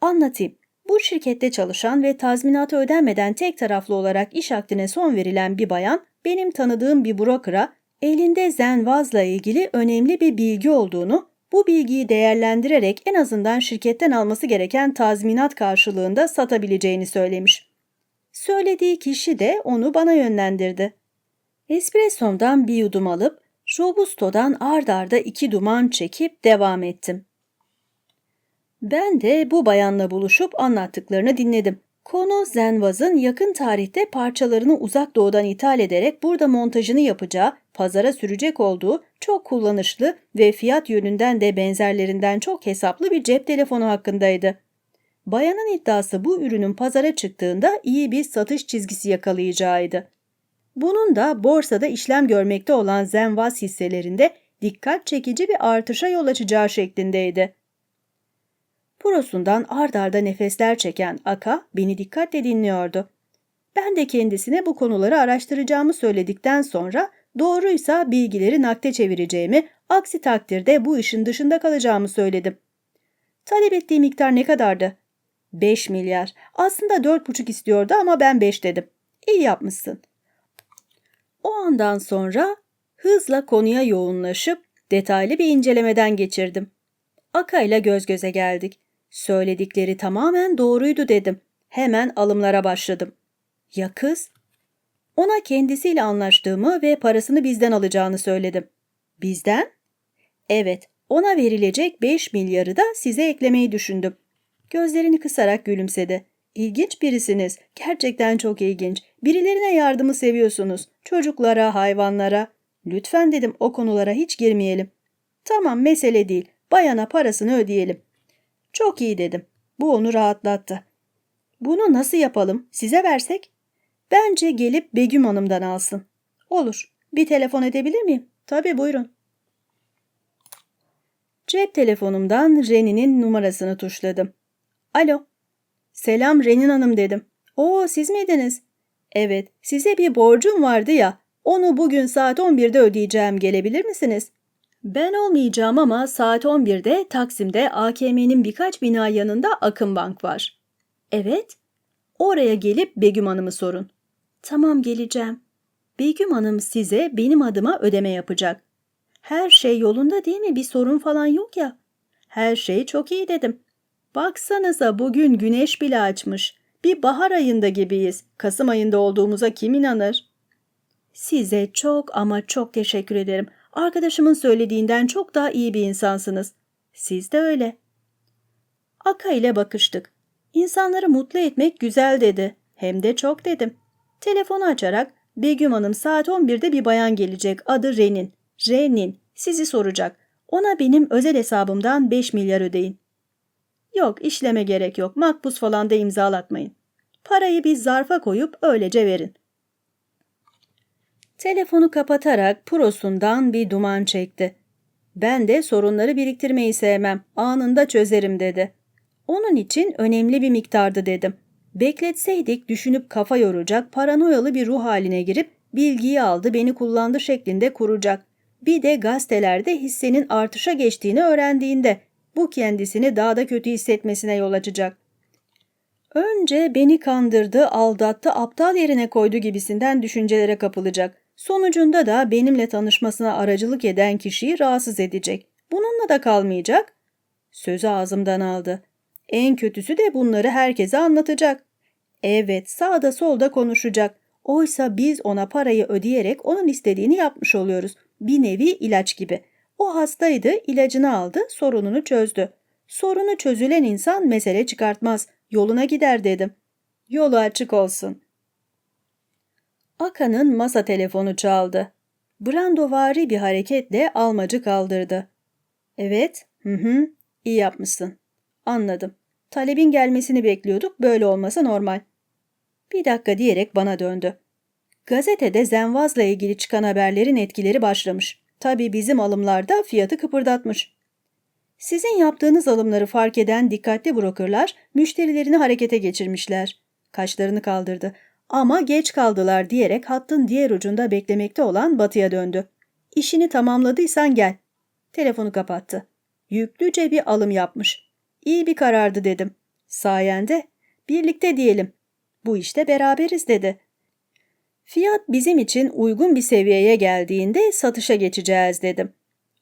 A: Anlatayım. Bu şirkette çalışan ve tazminatı ödenmeden tek taraflı olarak iş akdine son verilen bir bayan benim tanıdığım bir brokera elinde zenvazla ilgili önemli bir bilgi olduğunu, bu bilgiyi değerlendirerek en azından şirketten alması gereken tazminat karşılığında satabileceğini söylemiş. Söylediği kişi de onu bana yönlendirdi. Espressom'dan bir yudum alıp Robusto'dan ard arda iki duman çekip devam ettim. Ben de bu bayanla buluşup anlattıklarını dinledim. Konu Zenvaz'ın yakın tarihte parçalarını uzak doğudan ithal ederek burada montajını yapacağı, pazara sürecek olduğu çok kullanışlı ve fiyat yönünden de benzerlerinden çok hesaplı bir cep telefonu hakkındaydı. Bayanın iddiası bu ürünün pazara çıktığında iyi bir satış çizgisi yakalayacağıydı. Bunun da borsada işlem görmekte olan Zenvaz hisselerinde dikkat çekici bir artışa yol açacağı şeklindeydi. Prosundan ard arda nefesler çeken Aka beni dikkatle dinliyordu. Ben de kendisine bu konuları araştıracağımı söyledikten sonra doğruysa bilgileri nakde çevireceğimi, aksi takdirde bu işin dışında kalacağımı söyledim. Talep ettiği miktar ne kadardı? 5 milyar. Aslında 4,5 istiyordu ama ben 5 dedim. İyi yapmışsın. O andan sonra hızla konuya yoğunlaşıp detaylı bir incelemeden geçirdim. Aka ile göz göze geldik. Söyledikleri tamamen doğruydu dedim. Hemen alımlara başladım. Ya kız? Ona kendisiyle anlaştığımı ve parasını bizden alacağını söyledim. Bizden? Evet, ona verilecek 5 milyarı da size eklemeyi düşündüm. Gözlerini kısarak gülümsedi. İlginç birisiniz. Gerçekten çok ilginç. Birilerine yardımı seviyorsunuz. Çocuklara, hayvanlara. Lütfen dedim o konulara hiç girmeyelim. Tamam mesele değil. Bayana parasını ödeyelim. Çok iyi dedim. Bu onu rahatlattı. Bunu nasıl yapalım? Size versek? Bence gelip Begüm Hanım'dan alsın. Olur. Bir telefon edebilir miyim? Tabii buyurun. Cep telefonumdan Reni'nin numarasını tuşladım. Alo. Selam Renin Hanım dedim. Oo siz miydiniz? Evet, size bir borcum vardı ya. Onu bugün saat 11'de ödeyeceğim. Gelebilir misiniz? Ben olmayacağım ama saat 11'de Taksim'de AKM'nin birkaç bina yanında Akın Bank var. Evet. Oraya gelip Begüm Hanım'ı sorun. Tamam geleceğim. Begüm Hanım size benim adıma ödeme yapacak. Her şey yolunda değil mi? Bir sorun falan yok ya. Her şey çok iyi dedim. Baksanıza bugün güneş bile açmış. Bir bahar ayında gibiyiz. Kasım ayında olduğumuza kim inanır? Size çok ama çok teşekkür ederim. Arkadaşımın söylediğinden çok daha iyi bir insansınız. Siz de öyle. Aka ile bakıştık. İnsanları mutlu etmek güzel dedi. Hem de çok dedim. Telefonu açarak Begüm Hanım saat 11'de bir bayan gelecek. Adı Renin. Renin. Sizi soracak. Ona benim özel hesabımdan 5 milyar ödeyin. Yok işleme gerek yok. Makbuz falan da imzalatmayın. Parayı bir zarfa koyup öylece verin. Telefonu kapatarak prosundan bir duman çekti. Ben de sorunları biriktirmeyi sevmem. Anında çözerim dedi. Onun için önemli bir miktardı dedim. Bekletseydik düşünüp kafa yoracak, paranoyalı bir ruh haline girip bilgiyi aldı beni kullandı şeklinde kuracak. Bir de gazetelerde hissenin artışa geçtiğini öğrendiğinde bu kendisini daha da kötü hissetmesine yol açacak. Önce beni kandırdı, aldattı, aptal yerine koydu gibisinden düşüncelere kapılacak. Sonucunda da benimle tanışmasına aracılık eden kişiyi rahatsız edecek. Bununla da kalmayacak. Sözü ağzımdan aldı. En kötüsü de bunları herkese anlatacak. Evet, sağda solda konuşacak. Oysa biz ona parayı ödeyerek onun istediğini yapmış oluyoruz. Bir nevi ilaç gibi. O hastaydı, ilacını aldı, sorununu çözdü. Sorunu çözülen insan mesele çıkartmaz. Yoluna gider dedim. Yolu açık olsun. Aka'nın masa telefonu çaldı. Brandovari bir hareketle almacı kaldırdı. Evet, hı hı, iyi yapmışsın. Anladım. Talebin gelmesini bekliyorduk, böyle olmasa normal. Bir dakika diyerek bana döndü. Gazetede Zenvaz'la ilgili çıkan haberlerin etkileri başlamış. Tabii bizim alımlarda fiyatı kıpırdatmış. Sizin yaptığınız alımları fark eden dikkatli brokerlar müşterilerini harekete geçirmişler. Kaşlarını kaldırdı. Ama geç kaldılar diyerek hattın diğer ucunda beklemekte olan Batı'ya döndü. İşini tamamladıysan gel. Telefonu kapattı. Yüklüce bir alım yapmış. İyi bir karardı dedim. Sayende. Birlikte diyelim. Bu işte beraberiz dedi. Fiyat bizim için uygun bir seviyeye geldiğinde satışa geçeceğiz dedim.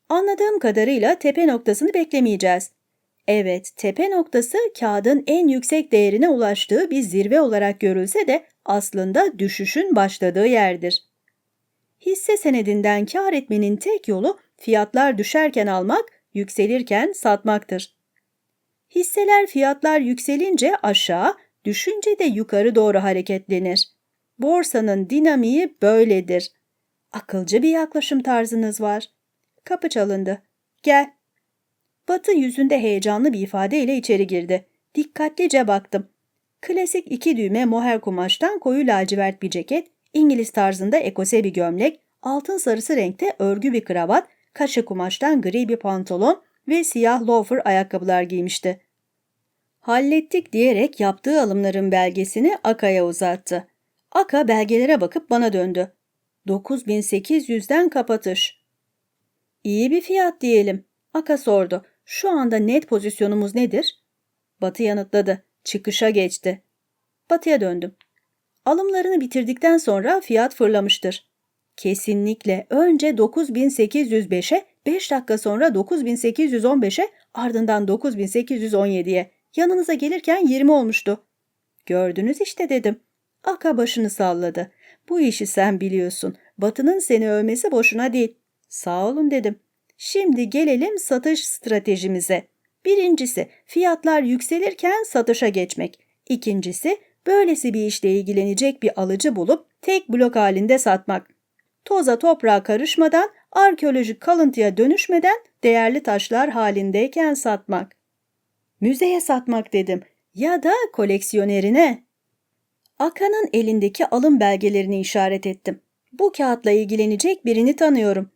A: Anladığım kadarıyla tepe noktasını beklemeyeceğiz. Evet, tepe noktası kağıdın en yüksek değerine ulaştığı bir zirve olarak görülse de aslında düşüşün başladığı yerdir. Hisse senedinden kar etmenin tek yolu fiyatlar düşerken almak, yükselirken satmaktır. Hisseler fiyatlar yükselince aşağı, düşünce de yukarı doğru hareketlenir. Borsanın dinamiği böyledir. Akılcı bir yaklaşım tarzınız var. Kapı çalındı. Gel. Batı yüzünde heyecanlı bir ifadeyle içeri girdi. Dikkatlice baktım. Klasik iki düğme moher kumaştan koyu lacivert bir ceket, İngiliz tarzında ekose bir gömlek, altın sarısı renkte örgü bir kravat, kaşı kumaştan gri bir pantolon ve siyah loafer ayakkabılar giymişti. Hallettik diyerek yaptığı alımların belgesini Aka'ya uzattı. Aka belgelere bakıp bana döndü. 9800'den kapatış. İyi bir fiyat diyelim. Aka sordu. Şu anda net pozisyonumuz nedir? Batı yanıtladı. Çıkışa geçti. Batıya döndüm. Alımlarını bitirdikten sonra fiyat fırlamıştır. Kesinlikle önce 9805'e, 5 dakika sonra 9815'e, ardından 9817'ye. Yanınıza gelirken 20 olmuştu. Gördünüz işte dedim. Aka başını salladı. Bu işi sen biliyorsun. Batı'nın seni övmesi boşuna değil. Sağ olun dedim. Şimdi gelelim satış stratejimize. Birincisi fiyatlar yükselirken satışa geçmek. İkincisi böylesi bir işle ilgilenecek bir alıcı bulup tek blok halinde satmak. Toza toprağa karışmadan, arkeolojik kalıntıya dönüşmeden değerli taşlar halindeyken satmak. Müzeye satmak dedim ya da koleksiyonerine. Aka'nın elindeki alım belgelerini işaret ettim. Bu kağıtla ilgilenecek birini tanıyorum.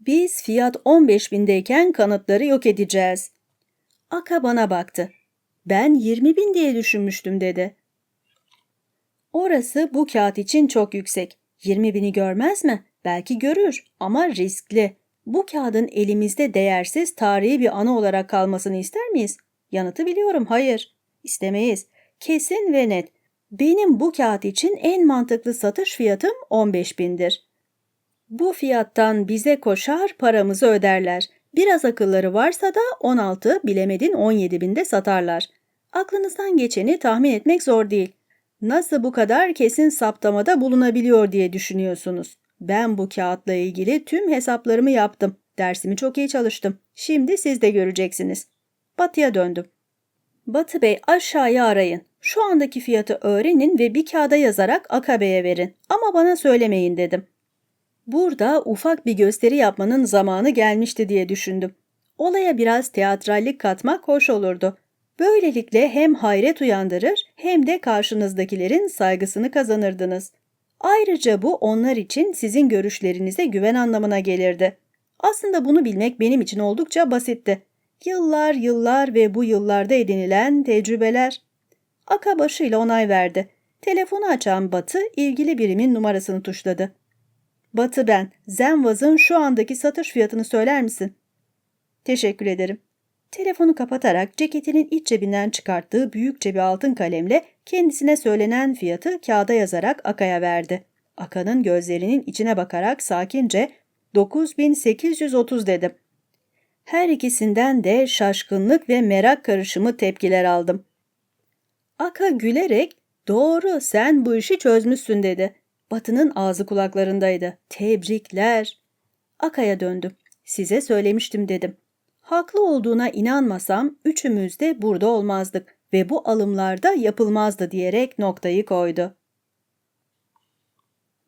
A: Biz fiyat 15 bindeyken kanıtları yok edeceğiz. Aka bana baktı. Ben 20 bin diye düşünmüştüm dedi. Orası bu kağıt için çok yüksek. 20 bini görmez mi? Belki görür ama riskli. Bu kağıdın elimizde değersiz tarihi bir anı olarak kalmasını ister miyiz? Yanıtı biliyorum hayır. İstemeyiz. Kesin ve net. Benim bu kağıt için en mantıklı satış fiyatım 15 bindir. Bu fiyattan bize koşar paramızı öderler. Biraz akılları varsa da 16 bilemedin 17 binde satarlar. Aklınızdan geçeni tahmin etmek zor değil. Nasıl bu kadar kesin saptamada bulunabiliyor diye düşünüyorsunuz. Ben bu kağıtla ilgili tüm hesaplarımı yaptım. Dersimi çok iyi çalıştım. Şimdi siz de göreceksiniz. Batı'ya döndüm. Batı Bey aşağıya arayın. Şu andaki fiyatı öğrenin ve bir kağıda yazarak Akabe'ye verin. Ama bana söylemeyin dedim. Burada ufak bir gösteri yapmanın zamanı gelmişti diye düşündüm. Olaya biraz teatrallik katmak hoş olurdu. Böylelikle hem hayret uyandırır hem de karşınızdakilerin saygısını kazanırdınız. Ayrıca bu onlar için sizin görüşlerinize güven anlamına gelirdi. Aslında bunu bilmek benim için oldukça basitti. Yıllar yıllar ve bu yıllarda edinilen tecrübeler. Aka başıyla onay verdi. Telefonu açan Batı ilgili birimin numarasını tuşladı. Batı ben. Zenvaz'ın şu andaki satış fiyatını söyler misin? Teşekkür ederim. Telefonu kapatarak ceketinin iç cebinden çıkarttığı büyükçe bir altın kalemle kendisine söylenen fiyatı kağıda yazarak Aka'ya verdi. Aka'nın gözlerinin içine bakarak sakince 9830 dedim. Her ikisinden de şaşkınlık ve merak karışımı tepkiler aldım. Aka gülerek doğru sen bu işi çözmüşsün dedi. Batı'nın ağzı kulaklarındaydı. Tebrikler. Aka'ya döndüm. Size söylemiştim dedim. Haklı olduğuna inanmasam üçümüz de burada olmazdık ve bu alımlarda yapılmazdı diyerek noktayı koydu.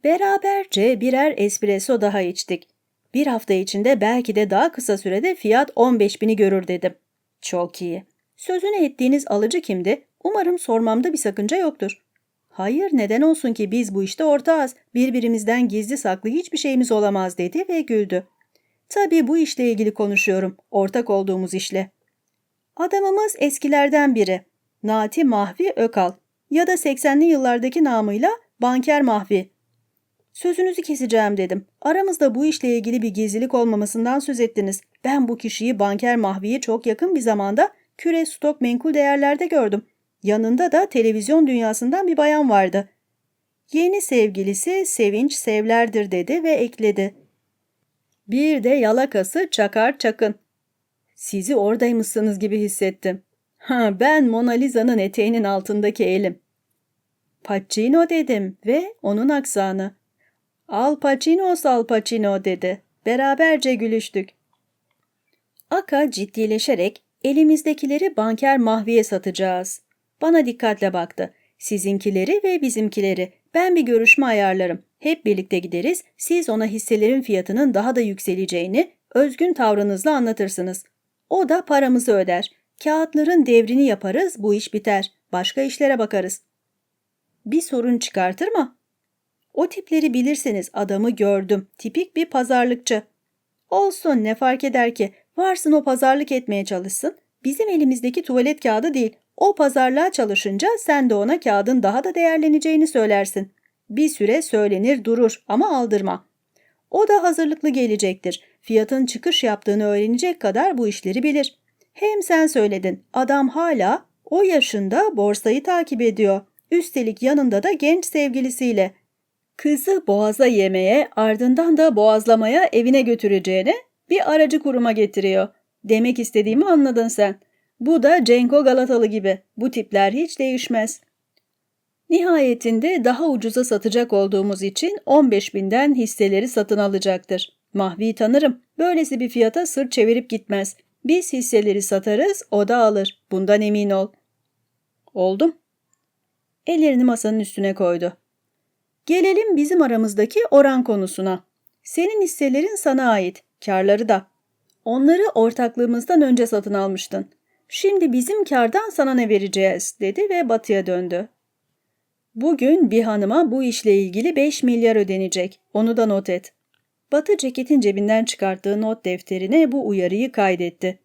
A: Beraberce birer espresso daha içtik. Bir hafta içinde belki de daha kısa sürede fiyat 15 bini görür dedim. Çok iyi. Sözünü ettiğiniz alıcı kimdi? Umarım sormamda bir sakınca yoktur. Hayır neden olsun ki biz bu işte ortağız. Birbirimizden gizli saklı hiçbir şeyimiz olamaz dedi ve güldü. Tabii bu işle ilgili konuşuyorum. Ortak olduğumuz işle. Adamımız eskilerden biri. Nati Mahvi Ökal ya da 80'li yıllardaki namıyla Banker Mahvi. Sözünüzü keseceğim dedim. Aramızda bu işle ilgili bir gizlilik olmamasından söz ettiniz. Ben bu kişiyi Banker Mahvi'yi çok yakın bir zamanda küre stok menkul değerlerde gördüm. Yanında da televizyon dünyasından bir bayan vardı. Yeni sevgilisi Sevinç Sevlerdir dedi ve ekledi. Bir de yalakası Çakar Çakın. Sizi oradaymışsınız gibi hissettim. Ha, ben Mona Lisa'nın eteğinin altındaki elim. Pacino dedim ve onun aksanı. Al Pacino Al Pacino dedi. Beraberce gülüştük. Aka ciddileşerek elimizdekileri banker mahviye satacağız. Bana dikkatle baktı. Sizinkileri ve bizimkileri. Ben bir görüşme ayarlarım. Hep birlikte gideriz. Siz ona hisselerin fiyatının daha da yükseleceğini özgün tavrınızla anlatırsınız. O da paramızı öder. Kağıtların devrini yaparız, bu iş biter. Başka işlere bakarız. Bir sorun çıkartır mı? O tipleri bilirseniz adamı gördüm. Tipik bir pazarlıkçı. Olsun ne fark eder ki? Varsın o pazarlık etmeye çalışsın. Bizim elimizdeki tuvalet kağıdı değil. O pazarlığa çalışınca sen de ona kağıdın daha da değerleneceğini söylersin. Bir süre söylenir durur ama aldırma. O da hazırlıklı gelecektir. Fiyatın çıkış yaptığını öğrenecek kadar bu işleri bilir. Hem sen söyledin. Adam hala o yaşında borsayı takip ediyor. Üstelik yanında da genç sevgilisiyle. Kızı boğaza yemeye ardından da boğazlamaya evine götüreceğine bir aracı kuruma getiriyor. Demek istediğimi anladın sen. Bu da Cenko Galatalı gibi. Bu tipler hiç değişmez. Nihayetinde daha ucuza satacak olduğumuz için 15 binden hisseleri satın alacaktır. Mahvi tanırım. Böylesi bir fiyata sırt çevirip gitmez. Biz hisseleri satarız, o da alır. Bundan emin ol. Oldum. Ellerini masanın üstüne koydu. Gelelim bizim aramızdaki oran konusuna. Senin hisselerin sana ait, karları da. Onları ortaklığımızdan önce satın almıştın. Şimdi bizim kardan sana ne vereceğiz dedi ve batıya döndü. Bugün bir hanıma bu işle ilgili 5 milyar ödenecek. Onu da not et. Batı ceketin cebinden çıkarttığı not defterine bu uyarıyı kaydetti.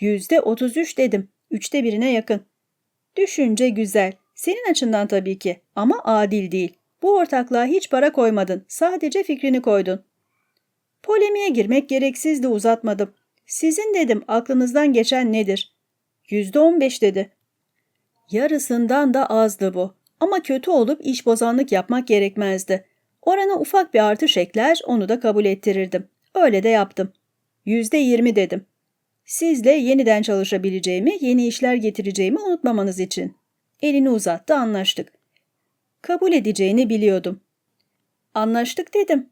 A: Yüzde 33 dedim. Üçte birine yakın. Düşünce güzel. Senin açından tabii ki ama adil değil. Bu ortaklığa hiç para koymadın. Sadece fikrini koydun. Polemiğe girmek gereksizdi uzatmadım. Sizin dedim aklınızdan geçen nedir? Yüzde on beş dedi. Yarısından da azdı bu. Ama kötü olup iş bozanlık yapmak gerekmezdi. Orana ufak bir artış ekler, onu da kabul ettirirdim. Öyle de yaptım. Yüzde yirmi dedim. Sizle yeniden çalışabileceğimi, yeni işler getireceğimi unutmamanız için. Elini uzattı, anlaştık. Kabul edeceğini biliyordum. Anlaştık dedim.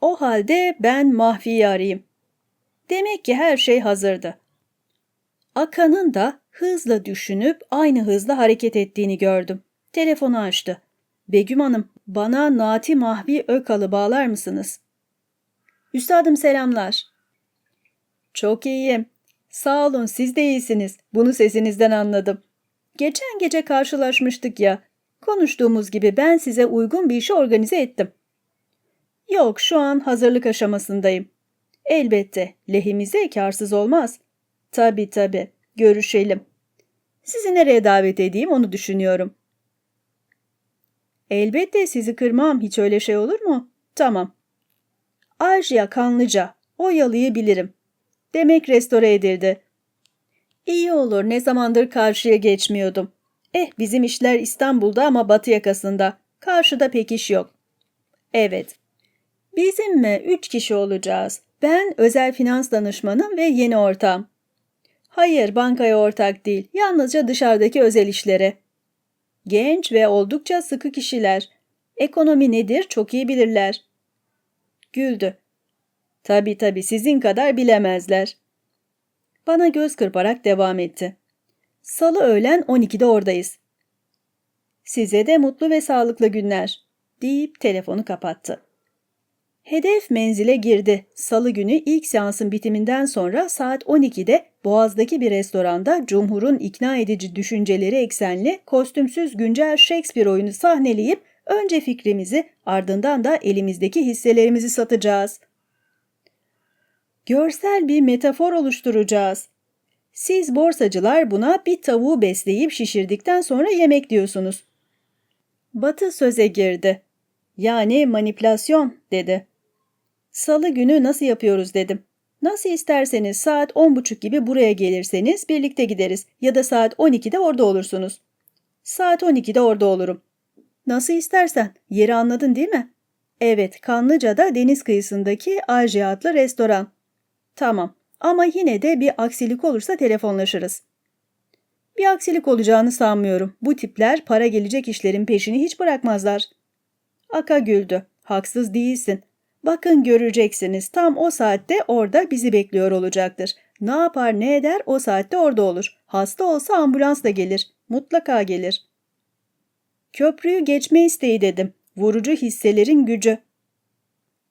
A: O halde ben Mahfi'yi arayayım. Demek ki her şey hazırdı. Akan'ın da hızla düşünüp aynı hızla hareket ettiğini gördüm. Telefonu açtı. Begüm Hanım, bana Nati Mahvi Ökal'ı bağlar mısınız? Üstadım selamlar. Çok iyiyim. Sağ olun siz de iyisiniz. Bunu sesinizden anladım. Geçen gece karşılaşmıştık ya. Konuştuğumuz gibi ben size uygun bir işi organize ettim. Yok şu an hazırlık aşamasındayım. Elbette lehimize karsız olmaz. Tabii tabii görüşelim. Sizi nereye davet edeyim onu düşünüyorum. Elbette sizi kırmam hiç öyle şey olur mu? Tamam. Ajya Kanlıca. O yalıyı bilirim. Demek restore edildi. İyi olur ne zamandır karşıya geçmiyordum. Eh bizim işler İstanbul'da ama batı yakasında. Karşıda pek iş yok. Evet. Bizim mi? Üç kişi olacağız. Ben özel finans danışmanım ve yeni ortağım. Hayır bankaya ortak değil. Yalnızca dışarıdaki özel işlere. Genç ve oldukça sıkı kişiler. Ekonomi nedir çok iyi bilirler. Güldü. Tabii tabii sizin kadar bilemezler. Bana göz kırparak devam etti. Salı öğlen 12'de oradayız. Size de mutlu ve sağlıklı günler deyip telefonu kapattı. Hedef menzile girdi. Salı günü ilk seansın bitiminden sonra saat 12'de Boğaz'daki bir restoranda Cumhur'un ikna edici düşünceleri eksenli kostümsüz güncel Shakespeare oyunu sahneleyip önce fikrimizi ardından da elimizdeki hisselerimizi satacağız. Görsel bir metafor oluşturacağız. Siz borsacılar buna bir tavuğu besleyip şişirdikten sonra yemek diyorsunuz. Batı söze girdi. Yani manipülasyon dedi. Salı günü nasıl yapıyoruz dedim. Nasıl isterseniz saat 10.30 gibi buraya gelirseniz birlikte gideriz ya da saat 12'de orada olursunuz. Saat 12'de orada olurum. Nasıl istersen. Yeri anladın değil mi? Evet, Kanlıca'da deniz kıyısındaki Ajia adlı restoran. Tamam ama yine de bir aksilik olursa telefonlaşırız. Bir aksilik olacağını sanmıyorum. Bu tipler para gelecek işlerin peşini hiç bırakmazlar. Aka güldü. Haksız değilsin. Bakın göreceksiniz tam o saatte orada bizi bekliyor olacaktır. Ne yapar ne eder o saatte orada olur. Hasta olsa ambulans da gelir. Mutlaka gelir. Köprüyü geçme isteği dedim. Vurucu hisselerin gücü.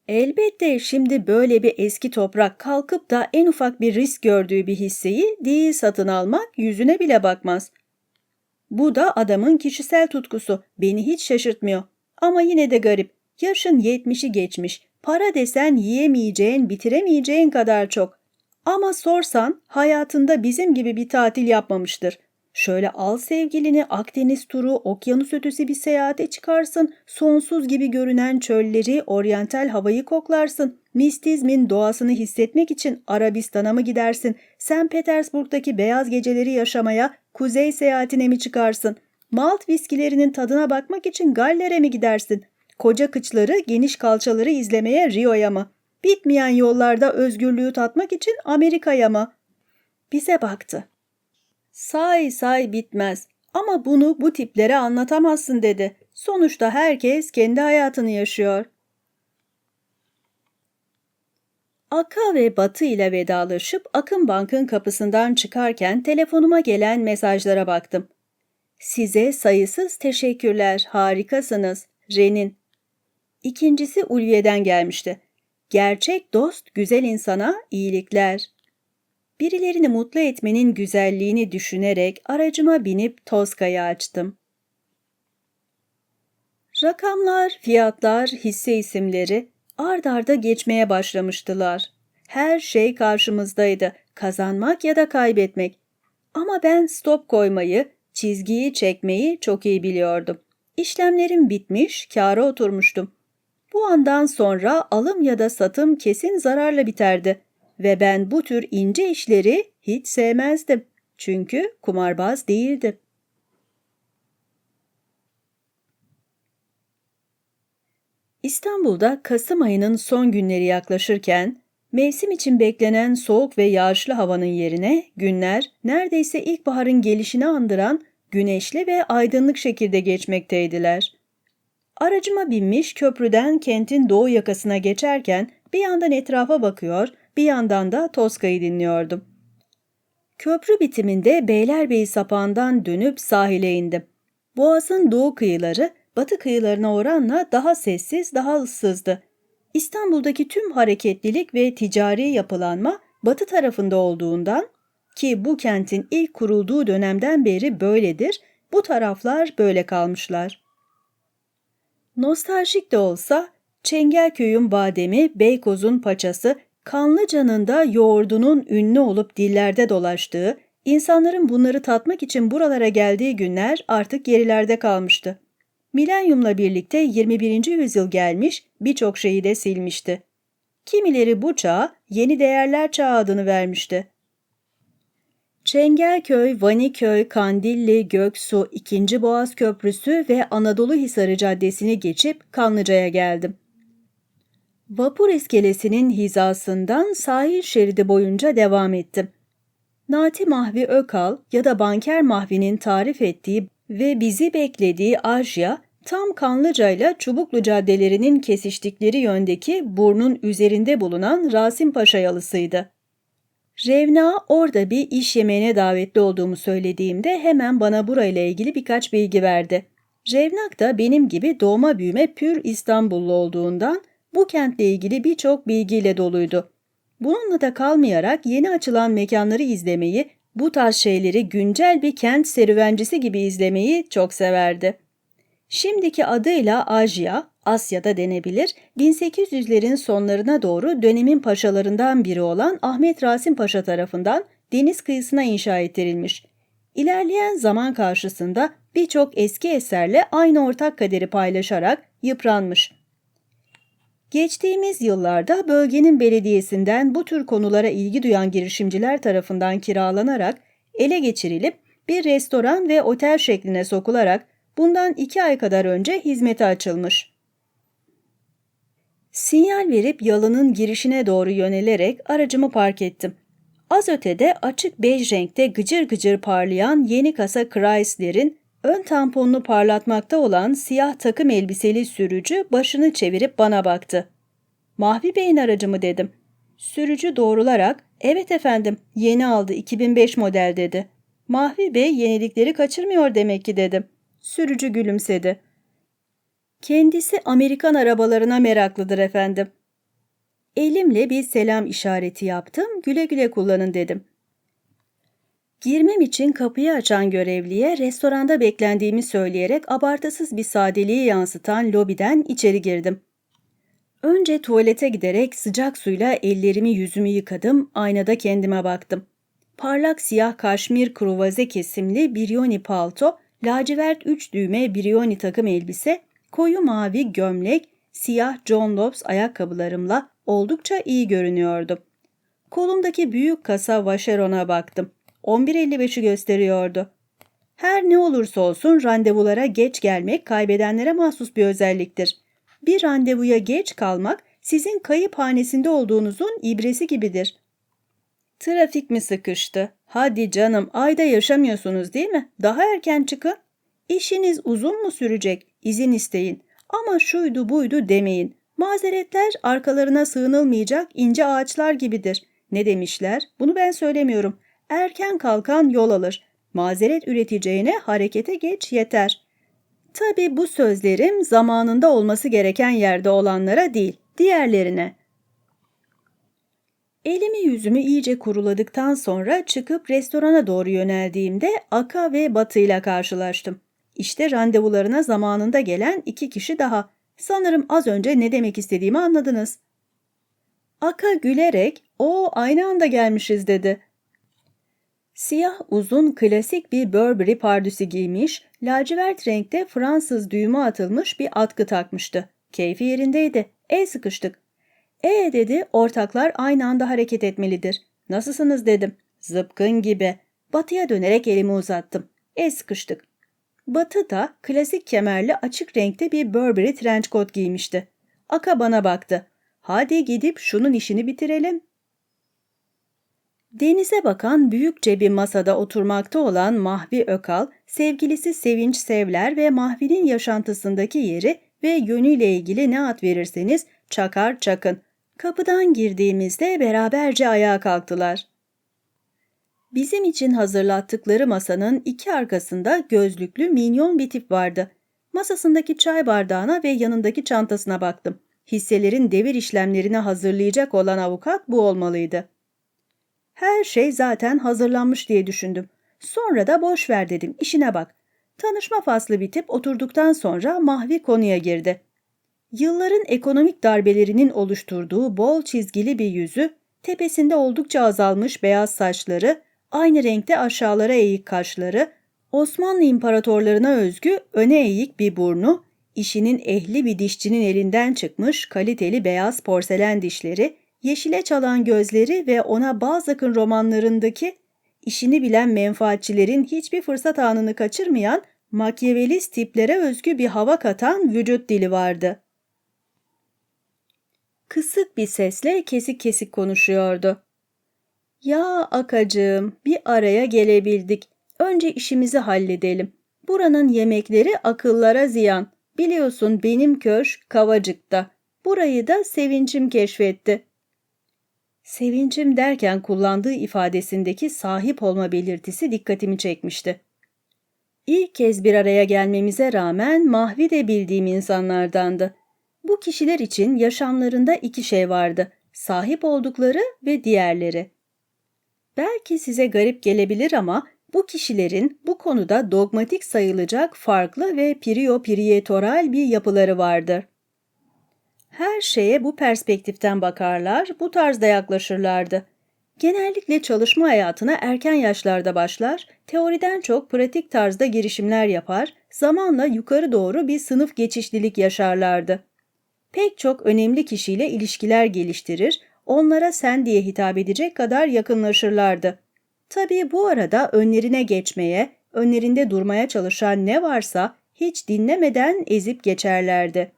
A: Elbette şimdi böyle bir eski toprak kalkıp da en ufak bir risk gördüğü bir hisseyi değil satın almak yüzüne bile bakmaz. Bu da adamın kişisel tutkusu. Beni hiç şaşırtmıyor. Ama yine de garip. Yaşın yetmişi geçmiş. Para desen yiyemeyeceğin, bitiremeyeceğin kadar çok. Ama sorsan hayatında bizim gibi bir tatil yapmamıştır. Şöyle al sevgilini Akdeniz turu, okyanus ötesi bir seyahate çıkarsın, sonsuz gibi görünen çölleri, oryantal havayı koklarsın, mistizmin doğasını hissetmek için Arabistan'a mı gidersin, St. Petersburg'daki beyaz geceleri yaşamaya, kuzey seyahatine mi çıkarsın, Malt viskilerinin tadına bakmak için Galler'e mi gidersin, koca kıçları, geniş kalçaları izlemeye Rio'ya mı, bitmeyen yollarda özgürlüğü tatmak için Amerika'ya mı? Bize baktı. Say say bitmez ama bunu bu tiplere anlatamazsın dedi. Sonuçta herkes kendi hayatını yaşıyor. Aka ve Batı ile vedalaşıp Akın Bank'ın kapısından çıkarken telefonuma gelen mesajlara baktım. Size sayısız teşekkürler, harikasınız. Renin. İkincisi Ulviye'den gelmişti. Gerçek dost güzel insana iyilikler. Birilerini mutlu etmenin güzelliğini düşünerek aracıma binip Toska'yı açtım. Rakamlar, fiyatlar, hisse isimleri ard arda geçmeye başlamıştılar. Her şey karşımızdaydı. Kazanmak ya da kaybetmek. Ama ben stop koymayı, çizgiyi çekmeyi çok iyi biliyordum. İşlemlerim bitmiş, kâra oturmuştum. Bu andan sonra alım ya da satım kesin zararla biterdi ve ben bu tür ince işleri hiç sevmezdim. Çünkü kumarbaz değildim. İstanbul'da Kasım ayının son günleri yaklaşırken mevsim için beklenen soğuk ve yağışlı havanın yerine günler neredeyse ilkbaharın gelişini andıran güneşli ve aydınlık şekilde geçmekteydiler. Aracıma binmiş köprüden kentin doğu yakasına geçerken bir yandan etrafa bakıyor, bir yandan da Toska'yı dinliyordum. Köprü bitiminde Beylerbeyi sapağından dönüp sahile indim. Boğaz'ın doğu kıyıları batı kıyılarına oranla daha sessiz, daha ıssızdı. İstanbul'daki tüm hareketlilik ve ticari yapılanma batı tarafında olduğundan ki bu kentin ilk kurulduğu dönemden beri böyledir, bu taraflar böyle kalmışlar. Nostaljik de olsa Çengelköy'ün bademi, Beykoz'un paçası, Kanlıca'nın da yoğurdunun ünlü olup dillerde dolaştığı, insanların bunları tatmak için buralara geldiği günler artık gerilerde kalmıştı. Milenyumla birlikte 21. yüzyıl gelmiş, birçok şeyi de silmişti. Kimileri bu çağa yeni değerler çağı adını vermişti. Çengelköy, Vaniköy, Kandilli, Göksu, 2. Boğaz Köprüsü ve Anadolu Hisarı Caddesi'ni geçip Kanlıca'ya geldim. Vapur iskelesinin hizasından sahil şeridi boyunca devam ettim. Nati Mahvi Ökal ya da Banker Mahvi'nin tarif ettiği ve bizi beklediği Ajya, tam Kanlıca ile Çubuklu caddelerinin kesiştikleri yöndeki burnun üzerinde bulunan Rasim Paşa yalısıydı. Revna orada bir iş yemeğine davetli olduğumu söylediğimde hemen bana burayla ilgili birkaç bilgi verdi. Revnak da benim gibi doğma büyüme pür İstanbullu olduğundan bu kentle ilgili birçok bilgiyle doluydu. Bununla da kalmayarak yeni açılan mekanları izlemeyi, bu tarz şeyleri güncel bir kent serüvencisi gibi izlemeyi çok severdi. Şimdiki adıyla Ajya, Asya'da denebilir, 1800'lerin sonlarına doğru dönemin paşalarından biri olan Ahmet Rasim Paşa tarafından deniz kıyısına inşa ettirilmiş. İlerleyen zaman karşısında birçok eski eserle aynı ortak kaderi paylaşarak yıpranmış. Geçtiğimiz yıllarda bölgenin belediyesinden bu tür konulara ilgi duyan girişimciler tarafından kiralanarak ele geçirilip bir restoran ve otel şekline sokularak bundan iki ay kadar önce hizmete açılmış. Sinyal verip yalının girişine doğru yönelerek aracımı park ettim. Az ötede açık bej renkte gıcır gıcır parlayan yeni kasa Chrysler'in ön tamponunu parlatmakta olan siyah takım elbiseli sürücü başını çevirip bana baktı. Mahvi Bey'in aracı mı dedim. Sürücü doğrularak evet efendim yeni aldı 2005 model dedi. Mahvi Bey yenilikleri kaçırmıyor demek ki dedim. Sürücü gülümsedi. Kendisi Amerikan arabalarına meraklıdır efendim. Elimle bir selam işareti yaptım, güle güle kullanın dedim. Girmem için kapıyı açan görevliye restoranda beklendiğimi söyleyerek abartısız bir sadeliği yansıtan lobiden içeri girdim. Önce tuvalete giderek sıcak suyla ellerimi yüzümü yıkadım, aynada kendime baktım. Parlak siyah kaşmir kruvaze kesimli biryoni palto, lacivert üç düğme biryoni takım elbise, koyu mavi gömlek, siyah John Lopes ayakkabılarımla oldukça iyi görünüyordum. Kolumdaki büyük kasa vaşerona baktım. 11.55'i gösteriyordu. Her ne olursa olsun randevulara geç gelmek kaybedenlere mahsus bir özelliktir. Bir randevuya geç kalmak sizin kayıp hanesinde olduğunuzun ibresi gibidir. Trafik mi sıkıştı? Hadi canım ayda yaşamıyorsunuz değil mi? Daha erken çıkın. İşiniz uzun mu sürecek? İzin isteyin. Ama şuydu buydu demeyin. Mazeretler arkalarına sığınılmayacak ince ağaçlar gibidir. Ne demişler? Bunu ben söylemiyorum. Erken kalkan yol alır. Mazeret üreteceğine harekete geç yeter. Tabi bu sözlerim zamanında olması gereken yerde olanlara değil, diğerlerine. Elimi yüzümü iyice kuruladıktan sonra çıkıp restorana doğru yöneldiğimde Aka ve Batı ile karşılaştım. İşte randevularına zamanında gelen iki kişi daha. Sanırım az önce ne demek istediğimi anladınız. Aka gülerek, o aynı anda gelmişiz dedi. Siyah uzun klasik bir Burberry pardüsü giymiş, lacivert renkte Fransız düğümü atılmış bir atkı takmıştı. Keyfi yerindeydi. El sıkıştık. E dedi, ortaklar aynı anda hareket etmelidir. Nasılsınız dedim. Zıpkın gibi. Batıya dönerek elimi uzattım. El sıkıştık. Batı da klasik kemerli açık renkte bir Burberry trench coat giymişti. Aka bana baktı. Hadi gidip şunun işini bitirelim. Denize bakan büyükçe bir masada oturmakta olan Mahvi Ökal, sevgilisi Sevinç Sevler ve Mahvi'nin yaşantısındaki yeri ve yönüyle ilgili ne ad verirseniz çakar çakın. Kapıdan girdiğimizde beraberce ayağa kalktılar. Bizim için hazırlattıkları masanın iki arkasında gözlüklü minyon bir tip vardı. Masasındaki çay bardağına ve yanındaki çantasına baktım. Hisselerin devir işlemlerini hazırlayacak olan avukat bu olmalıydı. Her şey zaten hazırlanmış diye düşündüm. Sonra da boş ver dedim, işine bak. Tanışma faslı bitip oturduktan sonra Mahvi konuya girdi. Yılların ekonomik darbelerinin oluşturduğu bol çizgili bir yüzü, tepesinde oldukça azalmış beyaz saçları, aynı renkte aşağılara eğik kaşları, Osmanlı imparatorlarına özgü öne eğik bir burnu, işinin ehli bir dişçinin elinden çıkmış kaliteli beyaz porselen dişleri, yeşile çalan gözleri ve ona Balzac'ın romanlarındaki işini bilen menfaatçilerin hiçbir fırsat anını kaçırmayan makyavelist tiplere özgü bir hava katan vücut dili vardı. Kısık bir sesle kesik kesik konuşuyordu. Ya akacığım bir araya gelebildik. Önce işimizi halledelim. Buranın yemekleri akıllara ziyan. Biliyorsun benim köşk Kavacık'ta. Burayı da sevincim keşfetti. Sevincim derken kullandığı ifadesindeki sahip olma belirtisi dikkatimi çekmişti. İlk kez bir araya gelmemize rağmen Mahvi de bildiğim insanlardandı. Bu kişiler için yaşamlarında iki şey vardı. Sahip oldukları ve diğerleri. Belki size garip gelebilir ama bu kişilerin bu konuda dogmatik sayılacak farklı ve priyo-priyetoral bir yapıları vardır. Her şeye bu perspektiften bakarlar, bu tarzda yaklaşırlardı. Genellikle çalışma hayatına erken yaşlarda başlar, teoriden çok pratik tarzda girişimler yapar, zamanla yukarı doğru bir sınıf geçişlilik yaşarlardı. Pek çok önemli kişiyle ilişkiler geliştirir, onlara sen diye hitap edecek kadar yakınlaşırlardı. Tabii bu arada önlerine geçmeye, önlerinde durmaya çalışan ne varsa hiç dinlemeden ezip geçerlerdi.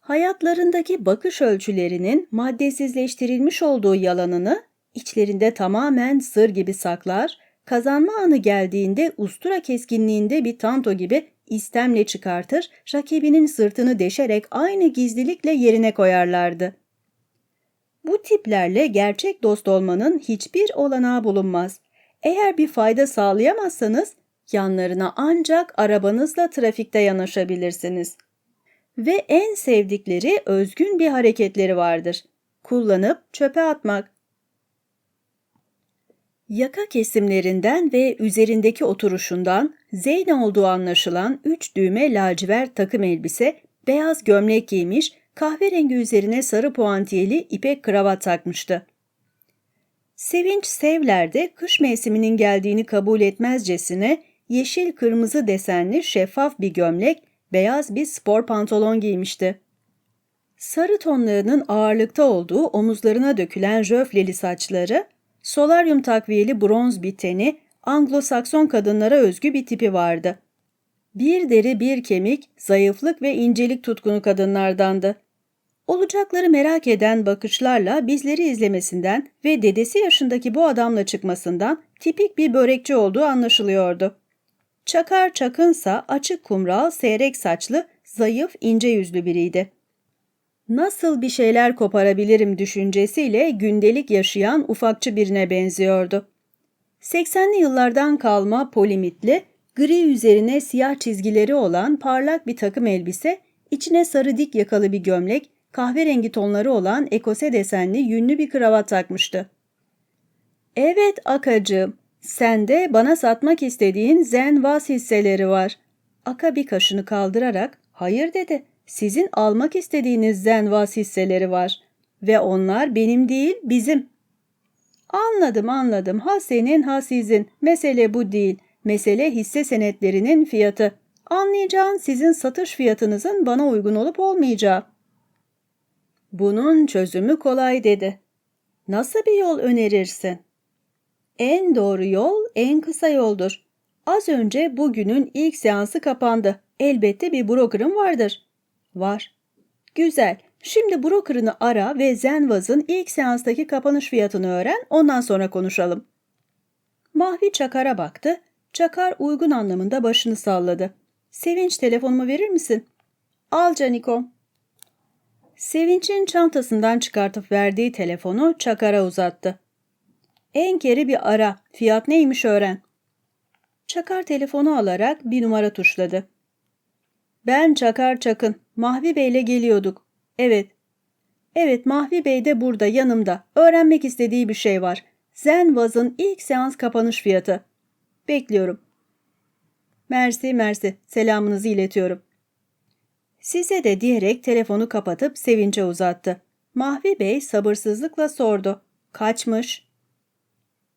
A: Hayatlarındaki bakış ölçülerinin maddesizleştirilmiş olduğu yalanını içlerinde tamamen sır gibi saklar, kazanma anı geldiğinde ustura keskinliğinde bir tanto gibi istemle çıkartır, rakibinin sırtını deşerek aynı gizlilikle yerine koyarlardı. Bu tiplerle gerçek dost olmanın hiçbir olanağı bulunmaz. Eğer bir fayda sağlayamazsanız yanlarına ancak arabanızla trafikte yanaşabilirsiniz. Ve en sevdikleri özgün bir hareketleri vardır. Kullanıp çöpe atmak. Yaka kesimlerinden ve üzerindeki oturuşundan Zeyn olduğu anlaşılan üç düğme lacivert takım elbise, beyaz gömlek giymiş, kahverengi üzerine sarı puantiyeli ipek kravat takmıştı. Sevinç Sevler'de kış mevsiminin geldiğini kabul etmezcesine yeşil kırmızı desenli şeffaf bir gömlek, beyaz bir spor pantolon giymişti. Sarı tonlarının ağırlıkta olduğu omuzlarına dökülen jöfleli saçları, solaryum takviyeli bronz bir teni, Anglo-Sakson kadınlara özgü bir tipi vardı. Bir deri bir kemik, zayıflık ve incelik tutkunu kadınlardandı. Olacakları merak eden bakışlarla bizleri izlemesinden ve dedesi yaşındaki bu adamla çıkmasından tipik bir börekçi olduğu anlaşılıyordu. Çakar Çakınsa açık kumral, seyrek saçlı, zayıf, ince yüzlü biriydi. Nasıl bir şeyler koparabilirim düşüncesiyle gündelik yaşayan ufakçı birine benziyordu. 80'li yıllardan kalma polimitli, gri üzerine siyah çizgileri olan parlak bir takım elbise, içine sarı dik yakalı bir gömlek, kahverengi tonları olan ekose desenli yünlü bir kravat takmıştı. Evet Akacığım, sende bana satmak istediğin Zenvas hisseleri var. Aka bir kaşını kaldırarak hayır dedi. Sizin almak istediğiniz Zenvas hisseleri var. Ve onlar benim değil bizim. Anladım anladım. Ha senin ha sizin. Mesele bu değil. Mesele hisse senetlerinin fiyatı. Anlayacağın sizin satış fiyatınızın bana uygun olup olmayacağı. Bunun çözümü kolay dedi. Nasıl bir yol önerirsin? En doğru yol en kısa yoldur. Az önce bugünün ilk seansı kapandı. Elbette bir broker'ım vardır. Var. Güzel. Şimdi broker'ını ara ve Zenvaz'ın ilk seanstaki kapanış fiyatını öğren, ondan sonra konuşalım. Mahvi Çakar'a baktı. Çakar uygun anlamında başını salladı. Sevinç telefonumu verir misin? Al Canikom. Sevinç'in çantasından çıkartıp verdiği telefonu Çakar'a uzattı. Enker'i bir ara, fiyat neymiş öğren. Çakar telefonu alarak bir numara tuşladı. Ben Çakar Çakın, Mahvi Bey'le geliyorduk. Evet. Evet Mahvi Bey de burada yanımda. Öğrenmek istediği bir şey var. Zenvaz'ın ilk seans kapanış fiyatı. Bekliyorum. Mersi mersi. Selamınızı iletiyorum. Size de diyerek telefonu kapatıp Sevinç'e uzattı. Mahvi Bey sabırsızlıkla sordu. Kaçmış?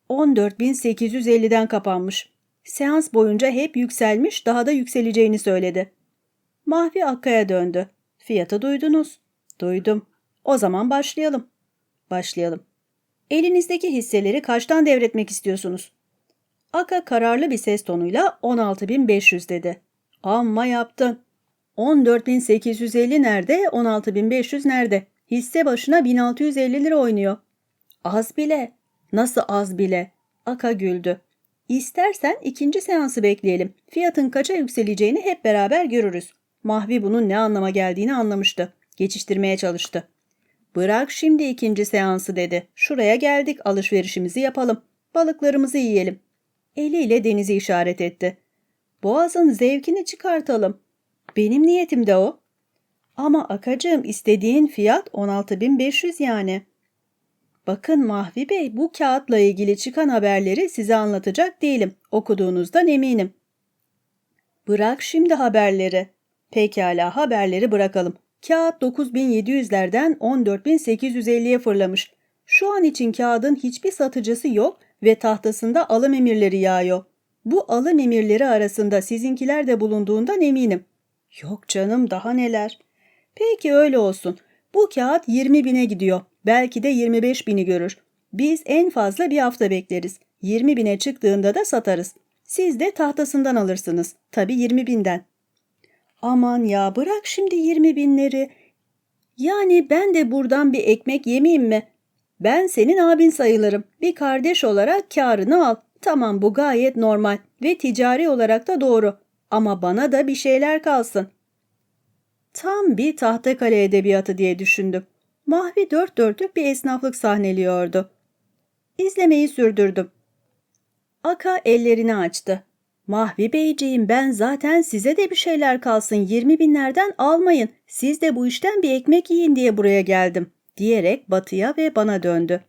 A: 14.850'den kapanmış. Seans boyunca hep yükselmiş, daha da yükseleceğini söyledi. Mahvi Akka'ya döndü. Fiyatı duydunuz. Duydum. O zaman başlayalım. Başlayalım. Elinizdeki hisseleri kaçtan devretmek istiyorsunuz? Aka kararlı bir ses tonuyla 16.500 dedi. Amma yaptın. 14.850 nerede, 16.500 nerede? Hisse başına 1650 lira oynuyor. Az bile. Nasıl az bile? Aka güldü. İstersen ikinci seansı bekleyelim. Fiyatın kaça yükseleceğini hep beraber görürüz. Mahvi bunun ne anlama geldiğini anlamıştı. Geçiştirmeye çalıştı. Bırak şimdi ikinci seansı dedi. Şuraya geldik alışverişimizi yapalım. Balıklarımızı yiyelim. Eliyle denizi işaret etti. Boğazın zevkini çıkartalım. Benim niyetim de o. Ama akacığım istediğin fiyat 16.500 yani. Bakın Mahvi Bey bu kağıtla ilgili çıkan haberleri size anlatacak değilim. Okuduğunuzdan eminim. Bırak şimdi haberleri. Pekala haberleri bırakalım. Kağıt 9700'lerden 14850'ye fırlamış. Şu an için kağıdın hiçbir satıcısı yok ve tahtasında alım emirleri yağıyor. Bu alım emirleri arasında sizinkiler de bulunduğundan eminim. Yok canım daha neler. Peki öyle olsun. Bu kağıt 20 bine gidiyor. Belki de 25 bini görür. Biz en fazla bir hafta bekleriz. 20 bine çıktığında da satarız. Siz de tahtasından alırsınız. Tabii 20 binden. Aman ya bırak şimdi 20 binleri. Yani ben de buradan bir ekmek yemeyeyim mi? Ben senin abin sayılırım. Bir kardeş olarak karını al. Tamam bu gayet normal ve ticari olarak da doğru. Ama bana da bir şeyler kalsın. Tam bir tahtakale edebiyatı diye düşündüm. Mahvi dört dörtlük bir esnaflık sahneliyordu. İzlemeyi sürdürdüm. Aka ellerini açtı. Mahvi Beyciğim ben zaten size de bir şeyler kalsın 20 binlerden almayın. Siz de bu işten bir ekmek yiyin diye buraya geldim diyerek Batı'ya ve bana döndü.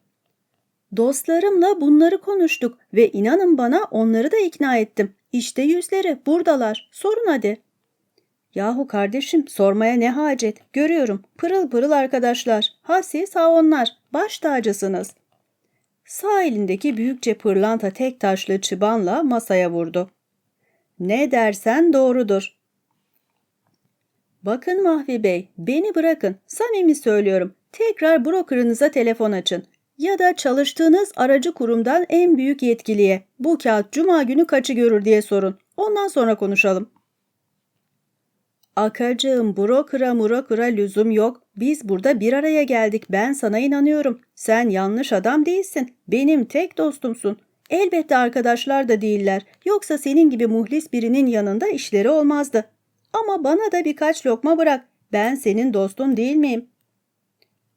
A: Dostlarımla bunları konuştuk ve inanın bana onları da ikna ettim. İşte yüzleri buradalar sorun hadi. Yahu kardeşim sormaya ne hacet görüyorum pırıl pırıl arkadaşlar ha siz ha onlar baş tacısınız. Sağ elindeki büyükçe pırlanta tek taşlı çıbanla masaya vurdu. Ne dersen doğrudur. Bakın Mahvi Bey, beni bırakın. Samimi söylüyorum. Tekrar brokerınıza telefon açın. Ya da çalıştığınız aracı kurumdan en büyük yetkiliye bu kağıt cuma günü kaçı görür diye sorun. Ondan sonra konuşalım. Akacığım brokera murokera lüzum yok. Biz burada bir araya geldik. Ben sana inanıyorum. Sen yanlış adam değilsin. Benim tek dostumsun. Elbette arkadaşlar da değiller. Yoksa senin gibi muhlis birinin yanında işleri olmazdı. Ama bana da birkaç lokma bırak. Ben senin dostun değil miyim?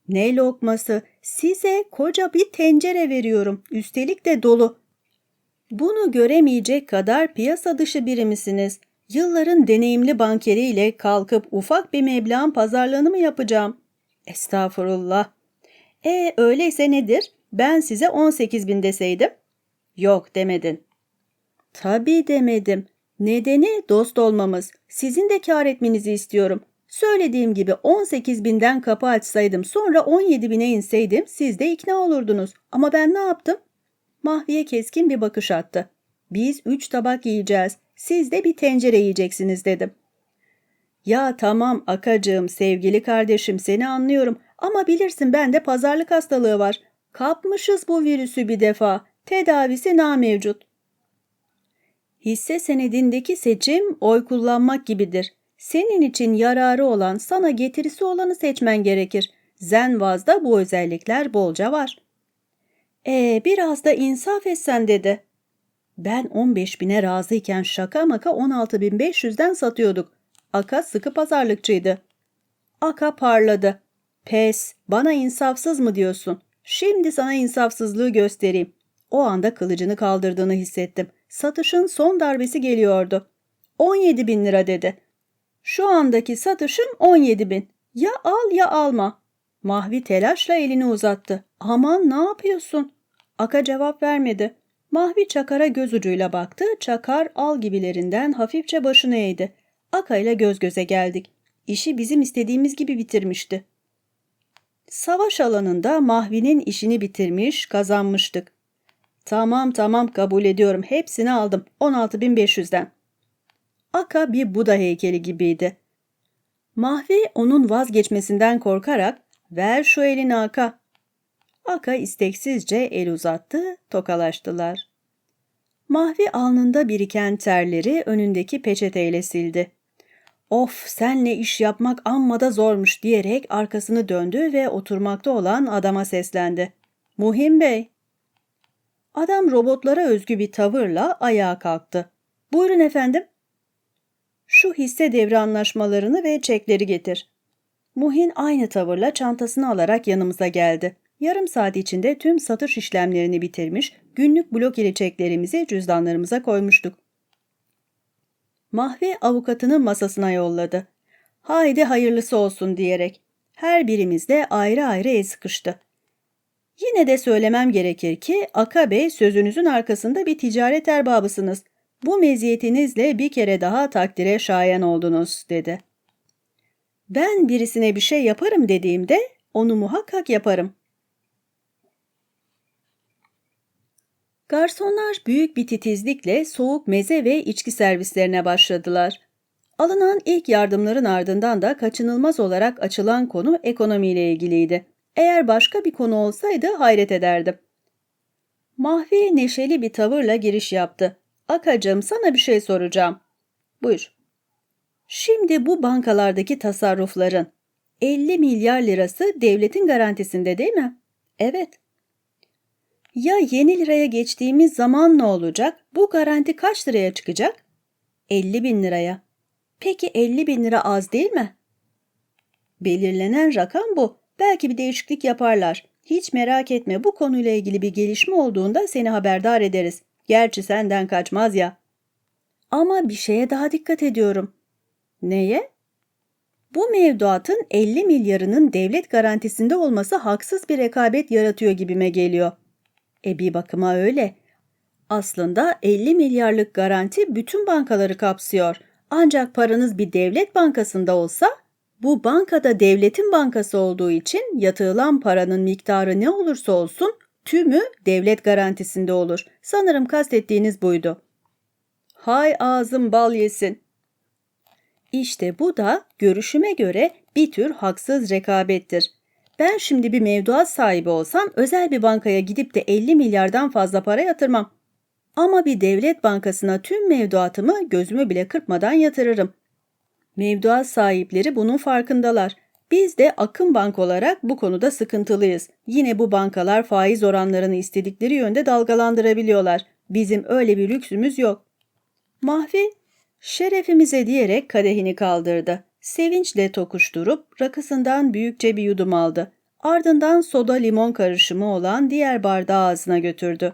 A: Ne lokması? Size koca bir tencere veriyorum. Üstelik de dolu. Bunu göremeyecek kadar piyasa dışı biri misiniz? Yılların deneyimli bankeriyle kalkıp ufak bir meblağın pazarlığını mı yapacağım? Estağfurullah. E öyleyse nedir? Ben size 18 bin deseydim. Yok demedin. Tabii demedim. Nedeni dost olmamız. Sizin de kar etmenizi istiyorum. Söylediğim gibi 18 binden kapı açsaydım sonra 17 bine inseydim siz de ikna olurdunuz. Ama ben ne yaptım? Mahviye keskin bir bakış attı. Biz üç tabak yiyeceğiz. Siz de bir tencere yiyeceksiniz dedim. Ya tamam akacığım sevgili kardeşim seni anlıyorum ama bilirsin bende pazarlık hastalığı var. Kapmışız bu virüsü bir defa. Tedavisi namevcut. Hisse senedindeki seçim oy kullanmak gibidir. Senin için yararı olan, sana getirisi olanı seçmen gerekir. Zenvaz'da bu özellikler bolca var. E biraz da insaf etsen dedi. Ben 15 bine razıyken şaka maka 16.500'den satıyorduk. Aka sıkı pazarlıkçıydı. Aka parladı. Pes, bana insafsız mı diyorsun? Şimdi sana insafsızlığı göstereyim. O anda kılıcını kaldırdığını hissettim. Satışın son darbesi geliyordu. 17 bin lira dedi. Şu andaki satışım 17 bin. Ya al ya alma. Mahvi telaşla elini uzattı. Aman ne yapıyorsun? Aka cevap vermedi. Mahvi Çakar'a göz ucuyla baktı. Çakar al gibilerinden hafifçe başını eğdi. Aka ile göz göze geldik. İşi bizim istediğimiz gibi bitirmişti. Savaş alanında Mahvi'nin işini bitirmiş, kazanmıştık. Tamam tamam kabul ediyorum. Hepsini aldım. 16.500'den. Aka bir Buda heykeli gibiydi. Mahvi onun vazgeçmesinden korkarak ver şu elini Aka. Aka isteksizce el uzattı, tokalaştılar. Mahvi alnında biriken terleri önündeki peçeteyle sildi. Of senle iş yapmak amma da zormuş diyerek arkasını döndü ve oturmakta olan adama seslendi. Muhim Bey. Adam robotlara özgü bir tavırla ayağa kalktı. Buyurun efendim. Şu hisse devri anlaşmalarını ve çekleri getir. Muhin aynı tavırla çantasını alarak yanımıza geldi. Yarım saat içinde tüm satış işlemlerini bitirmiş, günlük blok ile çeklerimizi cüzdanlarımıza koymuştuk. Mahve avukatını masasına yolladı. Haydi hayırlısı olsun diyerek. Her birimiz de ayrı ayrı el sıkıştı. Yine de söylemem gerekir ki Aka Bey sözünüzün arkasında bir ticaret erbabısınız. Bu meziyetinizle bir kere daha takdire şayan oldunuz, dedi. Ben birisine bir şey yaparım dediğimde onu muhakkak yaparım. Garsonlar büyük bir titizlikle soğuk meze ve içki servislerine başladılar. Alınan ilk yardımların ardından da kaçınılmaz olarak açılan konu ekonomiyle ilgiliydi. Eğer başka bir konu olsaydı hayret ederdim. Mahvi neşeli bir tavırla giriş yaptı. Akacım sana bir şey soracağım. Buyur. Şimdi bu bankalardaki tasarrufların 50 milyar lirası devletin garantisinde değil mi? Evet. Ya yeni liraya geçtiğimiz zaman ne olacak? Bu garanti kaç liraya çıkacak? 50 bin liraya. Peki 50 bin lira az değil mi? Belirlenen rakam bu. Belki bir değişiklik yaparlar. Hiç merak etme bu konuyla ilgili bir gelişme olduğunda seni haberdar ederiz. Gerçi senden kaçmaz ya. Ama bir şeye daha dikkat ediyorum. Neye? Bu mevduatın 50 milyarının devlet garantisinde olması haksız bir rekabet yaratıyor gibime geliyor. E bir bakıma öyle. Aslında 50 milyarlık garanti bütün bankaları kapsıyor. Ancak paranız bir devlet bankasında olsa bu bankada devletin bankası olduğu için yatırılan paranın miktarı ne olursa olsun tümü devlet garantisinde olur. Sanırım kastettiğiniz buydu. Hay ağzım bal yesin. İşte bu da görüşüme göre bir tür haksız rekabettir. Ben şimdi bir mevduat sahibi olsam özel bir bankaya gidip de 50 milyardan fazla para yatırmam. Ama bir devlet bankasına tüm mevduatımı gözümü bile kırpmadan yatırırım. Mevduat sahipleri bunun farkındalar. Biz de Akın Bank olarak bu konuda sıkıntılıyız. Yine bu bankalar faiz oranlarını istedikleri yönde dalgalandırabiliyorlar. Bizim öyle bir lüksümüz yok. Mahvi, şerefimize diyerek kadehini kaldırdı. Sevinçle tokuşturup rakısından büyükçe bir yudum aldı. Ardından soda limon karışımı olan diğer bardağı ağzına götürdü.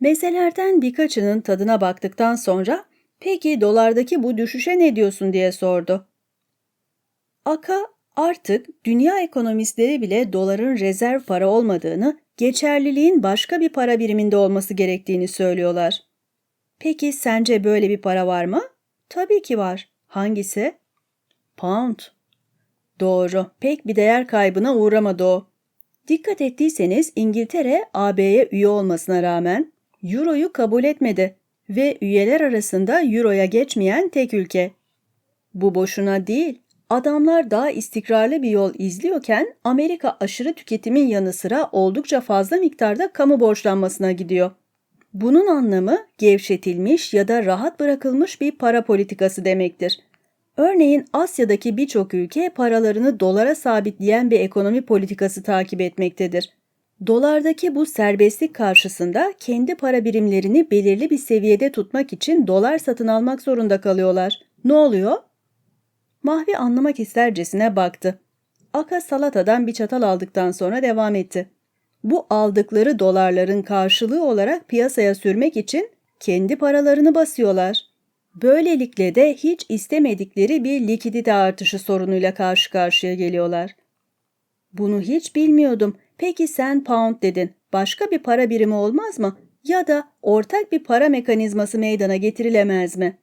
A: Mezelerden birkaçının tadına baktıktan sonra peki dolardaki bu düşüşe ne diyorsun diye sordu. Aka artık dünya ekonomistleri bile doların rezerv para olmadığını, geçerliliğin başka bir para biriminde olması gerektiğini söylüyorlar. Peki sence böyle bir para var mı? Tabii ki var. Hangisi? Pound. Doğru. Pek bir değer kaybına uğramadı o. Dikkat ettiyseniz İngiltere AB'ye üye olmasına rağmen Euro'yu kabul etmedi ve üyeler arasında Euro'ya geçmeyen tek ülke. Bu boşuna değil. Adamlar daha istikrarlı bir yol izliyorken Amerika aşırı tüketimin yanı sıra oldukça fazla miktarda kamu borçlanmasına gidiyor. Bunun anlamı gevşetilmiş ya da rahat bırakılmış bir para politikası demektir. Örneğin Asya'daki birçok ülke paralarını dolara sabitleyen bir ekonomi politikası takip etmektedir. Dolardaki bu serbestlik karşısında kendi para birimlerini belirli bir seviyede tutmak için dolar satın almak zorunda kalıyorlar. Ne oluyor? Mahvi anlamak istercesine baktı. Aka salatadan bir çatal aldıktan sonra devam etti. Bu aldıkları dolarların karşılığı olarak piyasaya sürmek için kendi paralarını basıyorlar. Böylelikle de hiç istemedikleri bir likidite artışı sorunuyla karşı karşıya geliyorlar. Bunu hiç bilmiyordum. Peki sen pound dedin. Başka bir para birimi olmaz mı? Ya da ortak bir para mekanizması meydana getirilemez mi?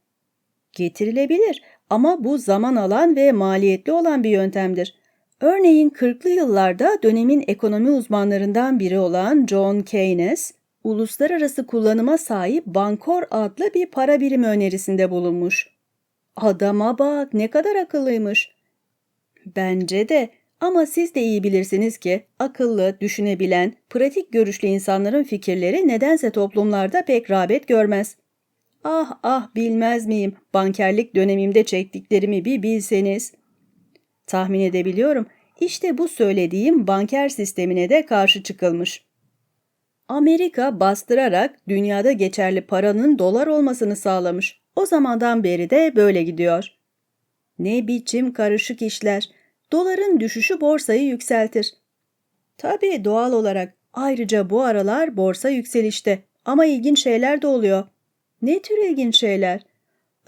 A: Getirilebilir ama bu zaman alan ve maliyetli olan bir yöntemdir. Örneğin 40'lı yıllarda dönemin ekonomi uzmanlarından biri olan John Keynes, uluslararası kullanıma sahip Bankor adlı bir para birimi önerisinde bulunmuş. Adama bak ne kadar akıllıymış. Bence de ama siz de iyi bilirsiniz ki akıllı, düşünebilen, pratik görüşlü insanların fikirleri nedense toplumlarda pek rağbet görmez. Ah ah bilmez miyim bankerlik dönemimde çektiklerimi bir bilseniz. Tahmin edebiliyorum. İşte bu söylediğim banker sistemine de karşı çıkılmış. Amerika bastırarak dünyada geçerli paranın dolar olmasını sağlamış. O zamandan beri de böyle gidiyor. Ne biçim karışık işler. Doların düşüşü borsayı yükseltir. Tabii doğal olarak. Ayrıca bu aralar borsa yükselişte. Ama ilginç şeyler de oluyor. Ne tür ilginç şeyler?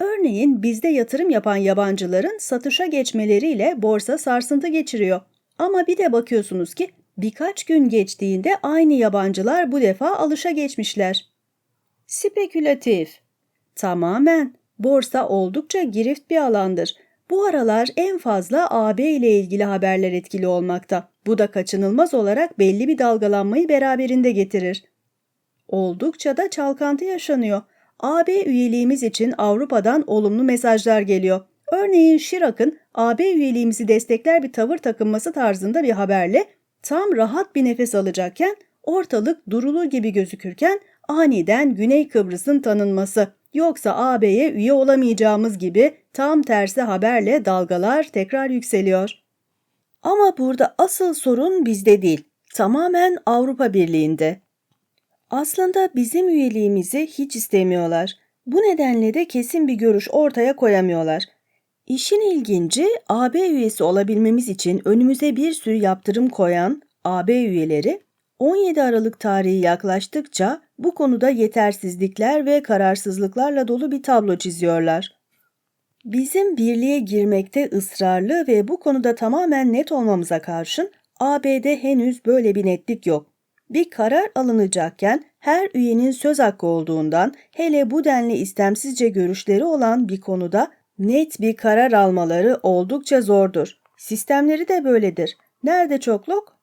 A: Örneğin bizde yatırım yapan yabancıların satışa geçmeleriyle borsa sarsıntı geçiriyor. Ama bir de bakıyorsunuz ki birkaç gün geçtiğinde aynı yabancılar bu defa alışa geçmişler. Spekülatif. Tamamen. Borsa oldukça girift bir alandır. Bu aralar en fazla AB ile ilgili haberler etkili olmakta. Bu da kaçınılmaz olarak belli bir dalgalanmayı beraberinde getirir. Oldukça da çalkantı yaşanıyor. AB üyeliğimiz için Avrupa'dan olumlu mesajlar geliyor. Örneğin Şirak'ın AB üyeliğimizi destekler bir tavır takınması tarzında bir haberle tam rahat bir nefes alacakken ortalık durulur gibi gözükürken aniden Güney Kıbrıs'ın tanınması yoksa AB'ye üye olamayacağımız gibi tam tersi haberle dalgalar tekrar yükseliyor. Ama burada asıl sorun bizde değil, tamamen Avrupa Birliği'nde. Aslında bizim üyeliğimizi hiç istemiyorlar. Bu nedenle de kesin bir görüş ortaya koyamıyorlar. İşin ilginci AB üyesi olabilmemiz için önümüze bir sürü yaptırım koyan AB üyeleri 17 Aralık tarihi yaklaştıkça bu konuda yetersizlikler ve kararsızlıklarla dolu bir tablo çiziyorlar. Bizim birliğe girmekte ısrarlı ve bu konuda tamamen net olmamıza karşın AB'de henüz böyle bir netlik yok. Bir karar alınacakken her üyenin söz hakkı olduğundan hele bu denli istemsizce görüşleri olan bir konuda net bir karar almaları oldukça zordur. Sistemleri de böyledir. Nerede çokluk?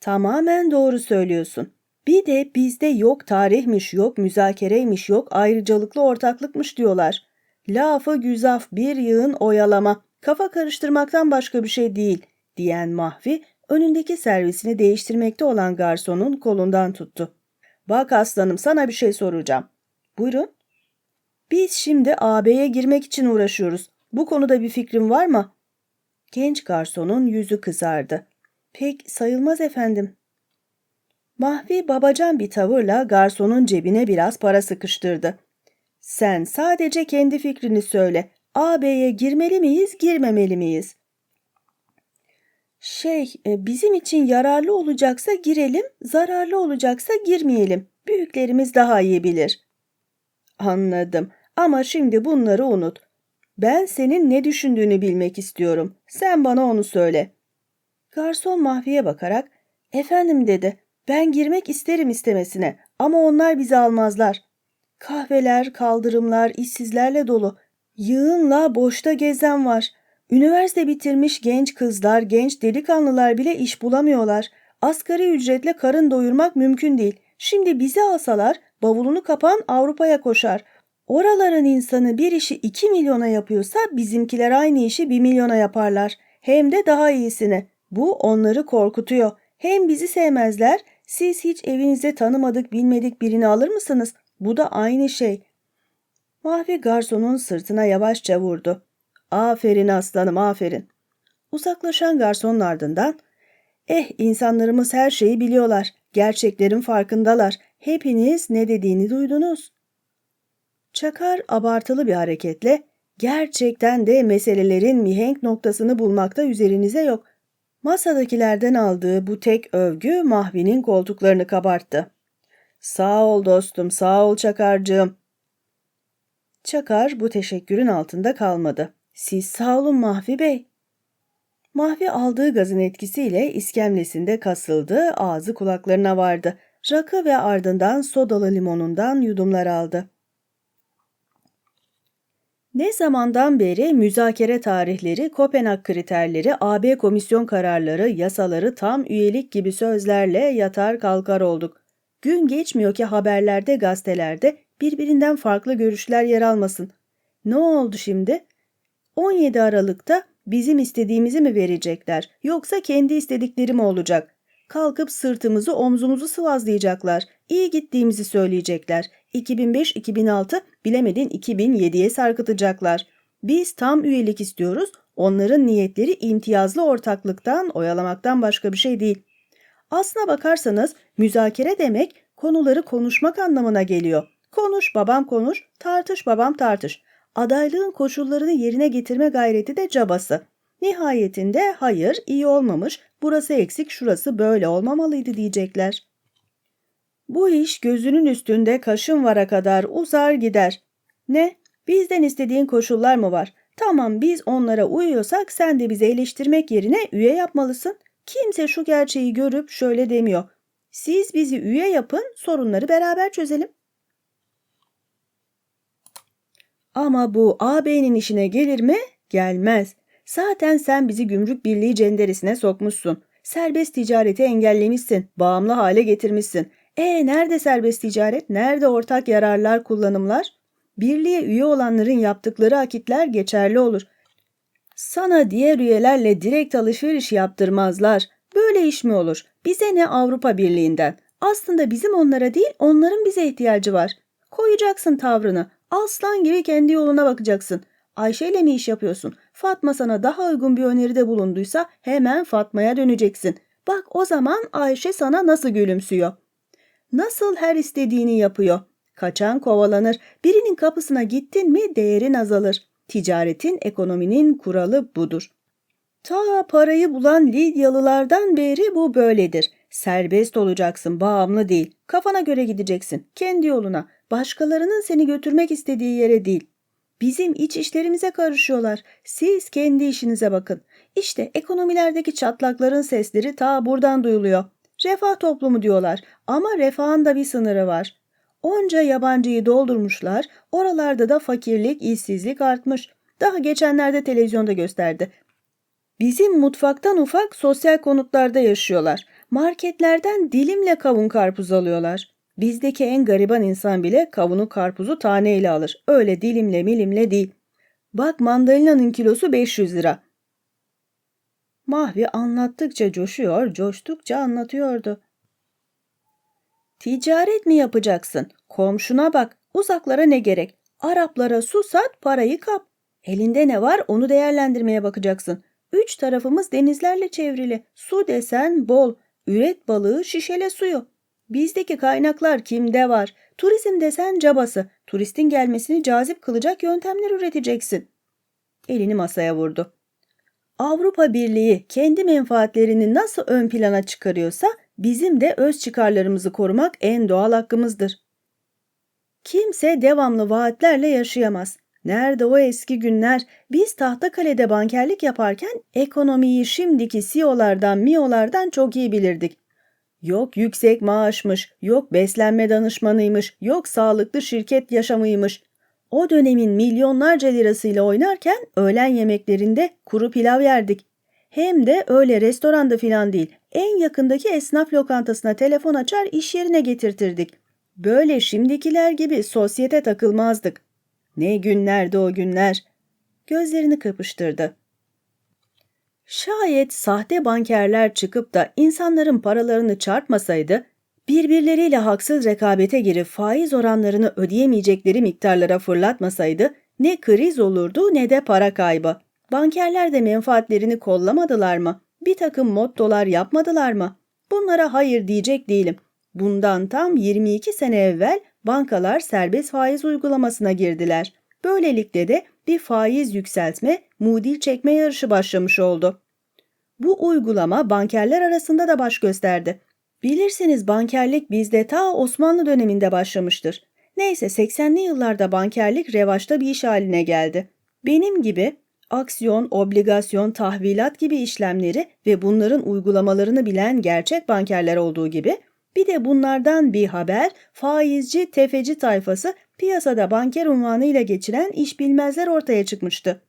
A: Tamamen doğru söylüyorsun. Bir de bizde yok tarihmiş, yok müzakereymiş, yok ayrıcalıklı ortaklıkmış diyorlar. Lafı güzaf bir yığın oyalama, kafa karıştırmaktan başka bir şey değil diyen Mahvi önündeki servisini değiştirmekte olan garsonun kolundan tuttu. Bak aslanım sana bir şey soracağım. Buyurun. Biz şimdi AB'ye girmek için uğraşıyoruz. Bu konuda bir fikrin var mı? Genç garsonun yüzü kızardı. Pek sayılmaz efendim. Mahvi babacan bir tavırla garsonun cebine biraz para sıkıştırdı. Sen sadece kendi fikrini söyle. AB'ye girmeli miyiz, girmemeli miyiz? Şey, e, bizim için yararlı olacaksa girelim, zararlı olacaksa girmeyelim. Büyüklerimiz daha iyi bilir. Anladım. Ama şimdi bunları unut. Ben senin ne düşündüğünü bilmek istiyorum. Sen bana onu söyle. Garson Mahvi'ye bakarak, efendim dedi, ben girmek isterim istemesine ama onlar bizi almazlar. Kahveler, kaldırımlar, işsizlerle dolu. Yığınla boşta gezen var. Üniversite bitirmiş genç kızlar, genç delikanlılar bile iş bulamıyorlar. Asgari ücretle karın doyurmak mümkün değil. Şimdi bizi alsalar bavulunu kapan Avrupa'ya koşar. Oraların insanı bir işi 2 milyona yapıyorsa bizimkiler aynı işi 1 milyona yaparlar. Hem de daha iyisini. Bu onları korkutuyor. Hem bizi sevmezler. Siz hiç evinizde tanımadık bilmedik birini alır mısınız? Bu da aynı şey. Mahvi garsonun sırtına yavaşça vurdu. Aferin aslanım aferin. Uzaklaşan garsonun ardından Eh insanlarımız her şeyi biliyorlar. Gerçeklerin farkındalar. Hepiniz ne dediğini duydunuz. Çakar abartılı bir hareketle gerçekten de meselelerin mihenk noktasını bulmakta üzerinize yok. Masadakilerden aldığı bu tek övgü Mahvi'nin koltuklarını kabarttı. Sağ ol dostum, sağ ol Çakarcığım. Çakar bu teşekkürün altında kalmadı. Siz sağ olun Mahvi Bey. Mahvi aldığı gazın etkisiyle iskemlesinde kasıldı, ağzı kulaklarına vardı. Rakı ve ardından sodalı limonundan yudumlar aldı. Ne zamandan beri müzakere tarihleri, Kopenhag kriterleri, AB komisyon kararları, yasaları tam üyelik gibi sözlerle yatar kalkar olduk. Gün geçmiyor ki haberlerde, gazetelerde birbirinden farklı görüşler yer almasın. Ne oldu şimdi? 17 Aralık'ta bizim istediğimizi mi verecekler yoksa kendi istedikleri mi olacak? Kalkıp sırtımızı omzumuzu sıvazlayacaklar. İyi gittiğimizi söyleyecekler. 2005-2006 bilemedin 2007'ye sarkıtacaklar. Biz tam üyelik istiyoruz. Onların niyetleri imtiyazlı ortaklıktan, oyalamaktan başka bir şey değil. Aslına bakarsanız müzakere demek konuları konuşmak anlamına geliyor. Konuş babam konuş, tartış babam tartış. Adaylığın koşullarını yerine getirme gayreti de cabası.
B: Nihayetinde hayır iyi olmamış, burası eksik, şurası böyle olmamalıydı diyecekler. Bu iş gözünün üstünde kaşın vara kadar uzar gider. Ne? Bizden istediğin koşullar mı var? Tamam biz onlara uyuyorsak sen de bizi eleştirmek yerine üye yapmalısın. Kimse şu gerçeği görüp şöyle demiyor. Siz bizi üye yapın, sorunları beraber çözelim. Ama bu AB'nin işine gelir mi? Gelmez. Zaten sen bizi gümrük birliği cenderesine sokmuşsun. Serbest ticareti engellemişsin, bağımlı hale getirmişsin. E nerede serbest ticaret, nerede ortak yararlar, kullanımlar? Birliğe üye olanların yaptıkları akitler geçerli olur. Sana diğer üyelerle direkt alışveriş yaptırmazlar. Böyle iş mi olur? Bize ne Avrupa Birliği'nden? Aslında bizim onlara değil, onların bize ihtiyacı var. Koyacaksın tavrını. Aslan gibi kendi yoluna bakacaksın. Ayşe ile mi iş yapıyorsun? Fatma sana daha uygun bir öneride bulunduysa hemen Fatma'ya döneceksin. Bak o zaman Ayşe sana nasıl gülümsüyor. Nasıl her istediğini yapıyor. Kaçan kovalanır. Birinin kapısına gittin mi değerin azalır. Ticaretin, ekonominin kuralı budur. Ta parayı bulan Lidyalılardan beri bu böyledir. Serbest olacaksın, bağımlı değil. Kafana göre gideceksin, kendi yoluna. Başkalarının seni götürmek istediği yere değil. Bizim iç işlerimize karışıyorlar. Siz kendi işinize bakın. İşte ekonomilerdeki çatlakların sesleri ta buradan duyuluyor. Refah toplumu diyorlar ama refahın da bir sınırı var. Onca yabancıyı doldurmuşlar, oralarda da fakirlik, işsizlik artmış. Daha geçenlerde televizyonda gösterdi. Bizim mutfaktan ufak sosyal konutlarda yaşıyorlar. Marketlerden dilimle kavun karpuz alıyorlar. Bizdeki en gariban insan bile kavunu karpuzu taneyle alır. Öyle dilimle milimle değil. Bak mandalinanın kilosu 500 lira. Mahvi anlattıkça coşuyor, coştukça anlatıyordu. Ticaret mi yapacaksın? Komşuna bak, uzaklara ne gerek? Araplara su sat, parayı kap. Elinde ne var onu değerlendirmeye bakacaksın. Üç tarafımız denizlerle çevrili. Su desen bol. Üret balığı şişele suyu. Bizdeki kaynaklar kimde var? Turizm desen cabası. Turistin gelmesini cazip kılacak yöntemler üreteceksin. Elini masaya vurdu. Avrupa Birliği kendi menfaatlerini nasıl ön plana çıkarıyorsa bizim de öz çıkarlarımızı korumak en doğal hakkımızdır. Kimse devamlı vaatlerle yaşayamaz. Nerede o eski günler? Biz Tahtakale'de bankerlik yaparken ekonomiyi şimdiki CEO'lardan, MIO'lardan çok iyi bilirdik. Yok yüksek maaşmış, yok beslenme danışmanıymış, yok sağlıklı şirket yaşamıymış. O dönemin milyonlarca lirasıyla oynarken öğlen yemeklerinde kuru pilav yerdik. Hem de öyle restoranda filan değil, en yakındaki esnaf lokantasına telefon açar iş yerine getirtirdik. Böyle şimdikiler gibi sosyete takılmazdık. Ne günlerdi o günler. Gözlerini kırpıştırdı. Şayet sahte bankerler çıkıp da insanların paralarını çarpmasaydı, birbirleriyle haksız rekabete girip faiz oranlarını ödeyemeyecekleri miktarlara fırlatmasaydı ne kriz olurdu ne de para kaybı. Bankerler de menfaatlerini kollamadılar mı? Bir takım mottolar yapmadılar mı? Bunlara hayır diyecek değilim. Bundan tam 22 sene evvel bankalar serbest faiz uygulamasına girdiler. Böylelikle de bir faiz yükseltme, mudil çekme yarışı başlamış oldu. Bu uygulama bankerler arasında da baş gösterdi. Bilirsiniz bankerlik bizde ta Osmanlı döneminde başlamıştır. Neyse 80'li yıllarda bankerlik revaçta bir iş haline geldi. Benim gibi aksiyon, obligasyon, tahvilat gibi işlemleri ve bunların uygulamalarını bilen gerçek bankerler olduğu gibi bir de bunlardan bir haber faizci, tefeci tayfası piyasada banker unvanıyla geçiren iş bilmezler ortaya çıkmıştı.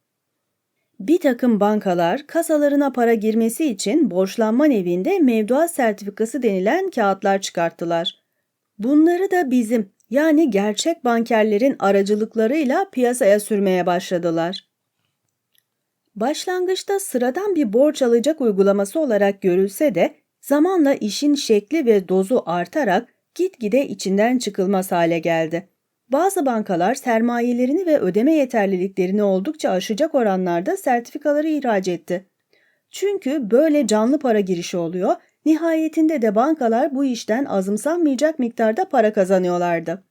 B: Bir takım bankalar kasalarına para girmesi için borçlanma nevinde mevduat sertifikası denilen kağıtlar çıkarttılar. Bunları da bizim yani gerçek bankerlerin aracılıklarıyla piyasaya sürmeye başladılar. Başlangıçta sıradan bir borç alacak uygulaması olarak görülse de zamanla işin şekli ve dozu artarak gitgide içinden çıkılmaz hale geldi. Bazı bankalar sermayelerini ve ödeme yeterliliklerini oldukça aşacak oranlarda sertifikaları ihraç etti. Çünkü böyle canlı para girişi oluyor, nihayetinde de bankalar bu işten azımsanmayacak miktarda para kazanıyorlardı.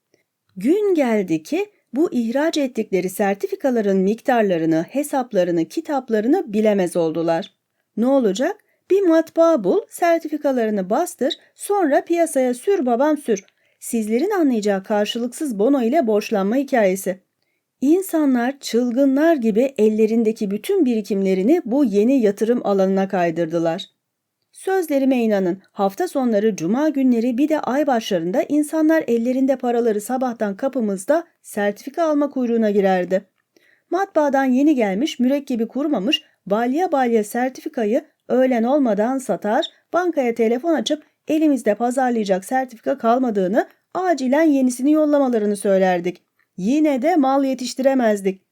B: Gün geldi ki bu ihraç ettikleri sertifikaların miktarlarını, hesaplarını, kitaplarını bilemez oldular. Ne olacak? Bir matbaa bul, sertifikalarını bastır, sonra piyasaya sür babam sür. Sizlerin anlayacağı karşılıksız bono ile borçlanma hikayesi. İnsanlar çılgınlar gibi ellerindeki bütün birikimlerini bu yeni yatırım alanına kaydırdılar. Sözlerime inanın, hafta sonları, cuma günleri bir de ay başlarında insanlar ellerinde paraları sabahtan kapımızda sertifika alma kuyruğuna girerdi. Matbaadan yeni gelmiş, mürekkebi kurumamış, balya balya sertifikayı öğlen olmadan satar, bankaya telefon açıp elimizde pazarlayacak sertifika kalmadığını, acilen yenisini yollamalarını söylerdik. Yine de mal yetiştiremezdik.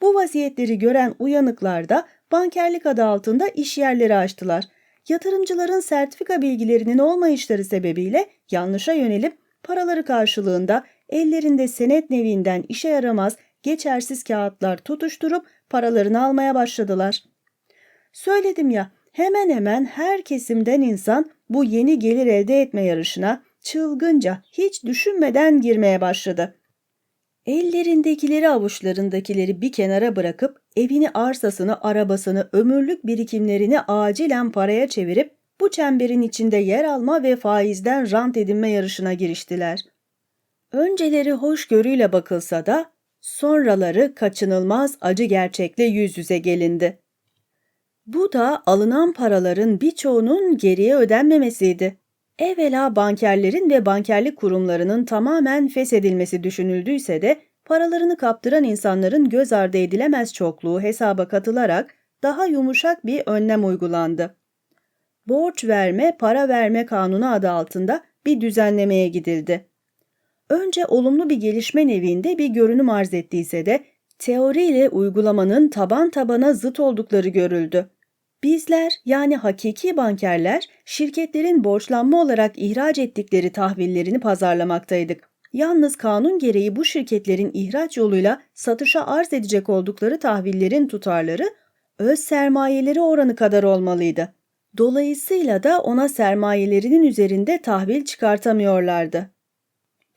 B: Bu vaziyetleri gören uyanıklar da bankerlik adı altında iş yerleri açtılar. Yatırımcıların sertifika bilgilerinin olmayışları sebebiyle yanlışa yönelip paraları karşılığında ellerinde senet nevinden işe yaramaz geçersiz kağıtlar tutuşturup paralarını almaya başladılar. Söyledim ya hemen hemen her kesimden insan bu yeni gelir elde etme yarışına çılgınca hiç düşünmeden girmeye başladı. Ellerindekileri avuçlarındakileri bir kenara bırakıp evini, arsasını, arabasını, ömürlük birikimlerini acilen paraya çevirip bu çemberin içinde yer alma ve faizden rant edinme yarışına giriştiler. Önceleri hoşgörüyle bakılsa da sonraları kaçınılmaz acı gerçekle yüz yüze gelindi. Bu da alınan paraların birçoğunun geriye ödenmemesiydi. Evvela bankerlerin ve bankerlik kurumlarının tamamen feshedilmesi düşünüldüyse de paralarını kaptıran insanların göz ardı edilemez çokluğu hesaba katılarak daha yumuşak bir önlem uygulandı. Borç verme, para verme kanunu adı altında bir düzenlemeye gidildi. Önce olumlu bir gelişme nevinde bir görünüm arz ettiyse de teoriyle uygulamanın taban tabana zıt oldukları görüldü. Bizler yani hakiki bankerler şirketlerin borçlanma olarak ihraç ettikleri tahvillerini pazarlamaktaydık. Yalnız kanun gereği bu şirketlerin ihraç yoluyla satışa arz edecek oldukları tahvillerin tutarları öz sermayeleri oranı kadar olmalıydı. Dolayısıyla da ona sermayelerinin üzerinde tahvil çıkartamıyorlardı.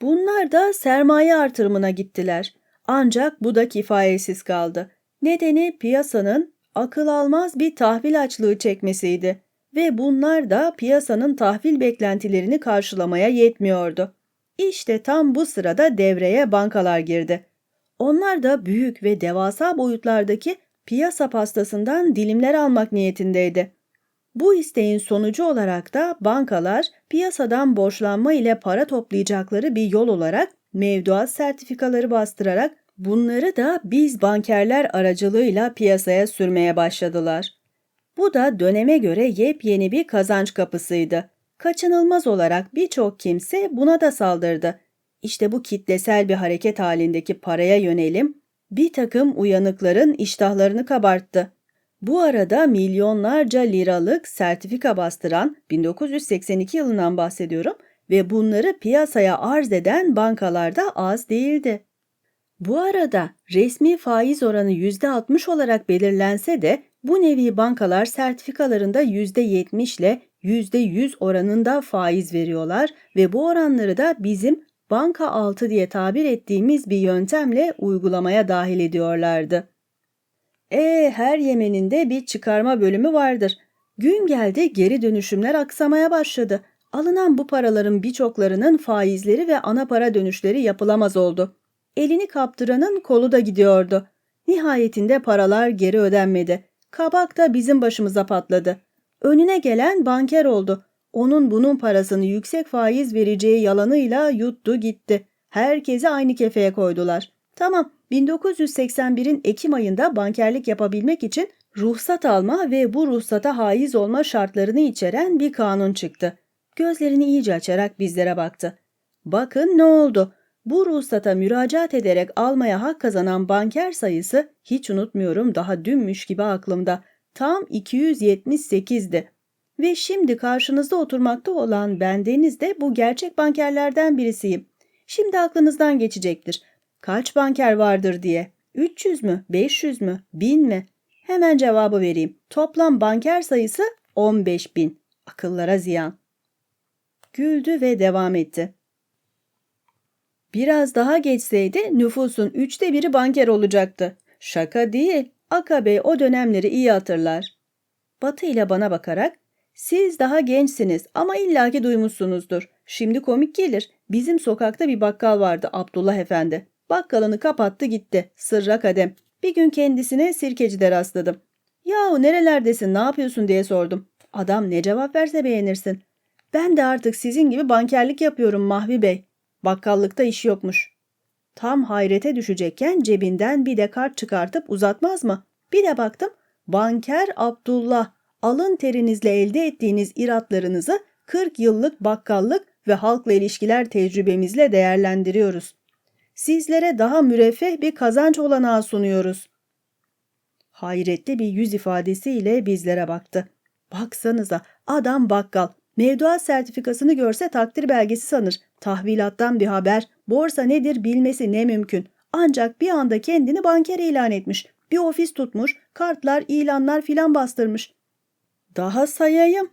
B: Bunlar da sermaye artırımına gittiler. Ancak bu da kifayetsiz kaldı. Nedeni piyasanın akıl almaz bir tahvil açlığı çekmesiydi ve bunlar da piyasanın tahvil beklentilerini karşılamaya yetmiyordu. İşte tam bu sırada devreye bankalar girdi. Onlar da büyük ve devasa boyutlardaki piyasa pastasından dilimler almak niyetindeydi. Bu isteğin sonucu olarak da bankalar piyasadan borçlanma ile para toplayacakları bir yol olarak mevduat sertifikaları bastırarak bunları da biz bankerler aracılığıyla piyasaya sürmeye başladılar. Bu da döneme göre yepyeni bir kazanç kapısıydı. Kaçınılmaz olarak birçok kimse buna da saldırdı. İşte bu kitlesel bir hareket halindeki paraya yönelim bir takım uyanıkların iştahlarını kabarttı. Bu arada milyonlarca liralık sertifika bastıran 1982 yılından bahsediyorum ve bunları piyasaya arz eden bankalarda az değildi. Bu arada resmi faiz oranı %60 olarak belirlense de bu nevi bankalar sertifikalarında %70 ile %100 oranında faiz veriyorlar ve bu oranları da bizim banka altı diye tabir ettiğimiz bir yöntemle uygulamaya dahil ediyorlardı. E her yemenin de bir çıkarma bölümü vardır. Gün geldi geri dönüşümler aksamaya başladı. Alınan bu paraların birçoklarının faizleri ve ana para dönüşleri yapılamaz oldu. Elini kaptıranın kolu da gidiyordu. Nihayetinde paralar geri ödenmedi. Kabak da bizim başımıza patladı. Önüne gelen banker oldu. Onun bunun parasını yüksek faiz vereceği yalanıyla yuttu gitti. Herkesi aynı kefeye koydular. Tamam, 1981'in Ekim ayında bankerlik yapabilmek için ruhsat alma ve bu ruhsata haiz olma şartlarını içeren bir kanun çıktı. Gözlerini iyice açarak bizlere baktı. Bakın ne oldu? Bu ruhsata müracaat ederek almaya hak kazanan banker sayısı hiç unutmuyorum daha dünmüş gibi aklımda. Tam 278'di. Ve şimdi karşınızda oturmakta olan bendeniz de bu gerçek bankerlerden birisiyim. Şimdi aklınızdan geçecektir. Kaç banker vardır diye. 300 mü, 500 mü, 1000 mi? Hemen cevabı vereyim. Toplam banker sayısı 15 bin. Akıllara ziyan. Güldü ve devam etti.
A: Biraz daha geçseydi nüfusun üçte biri banker olacaktı. Şaka değil. Akabe o dönemleri iyi hatırlar. Batı ile bana bakarak siz daha gençsiniz ama illaki duymuşsunuzdur. Şimdi komik gelir. Bizim sokakta bir bakkal vardı Abdullah Efendi. Bakkalını kapattı gitti. Sırra kadem. Bir gün kendisine sirkecide rastladım. Yahu nerelerdesin ne yapıyorsun diye sordum. Adam ne cevap verse beğenirsin. Ben de artık sizin gibi bankerlik yapıyorum Mahvi Bey. Bakkallıkta iş yokmuş. Tam hayrete düşecekken cebinden bir de kart çıkartıp uzatmaz mı? Bir de baktım banker Abdullah alın terinizle elde ettiğiniz iratlarınızı 40 yıllık bakkallık ve halkla ilişkiler tecrübemizle değerlendiriyoruz. Sizlere daha müreffeh bir kazanç olanağı sunuyoruz. Hayretli bir yüz ifadesiyle bizlere baktı. Baksanıza adam bakkal. Mevduat sertifikasını görse takdir belgesi sanır. Tahvilattan bir haber, borsa nedir bilmesi ne mümkün. Ancak bir anda kendini banker ilan etmiş. Bir ofis tutmuş, kartlar, ilanlar filan bastırmış. Daha sayayım.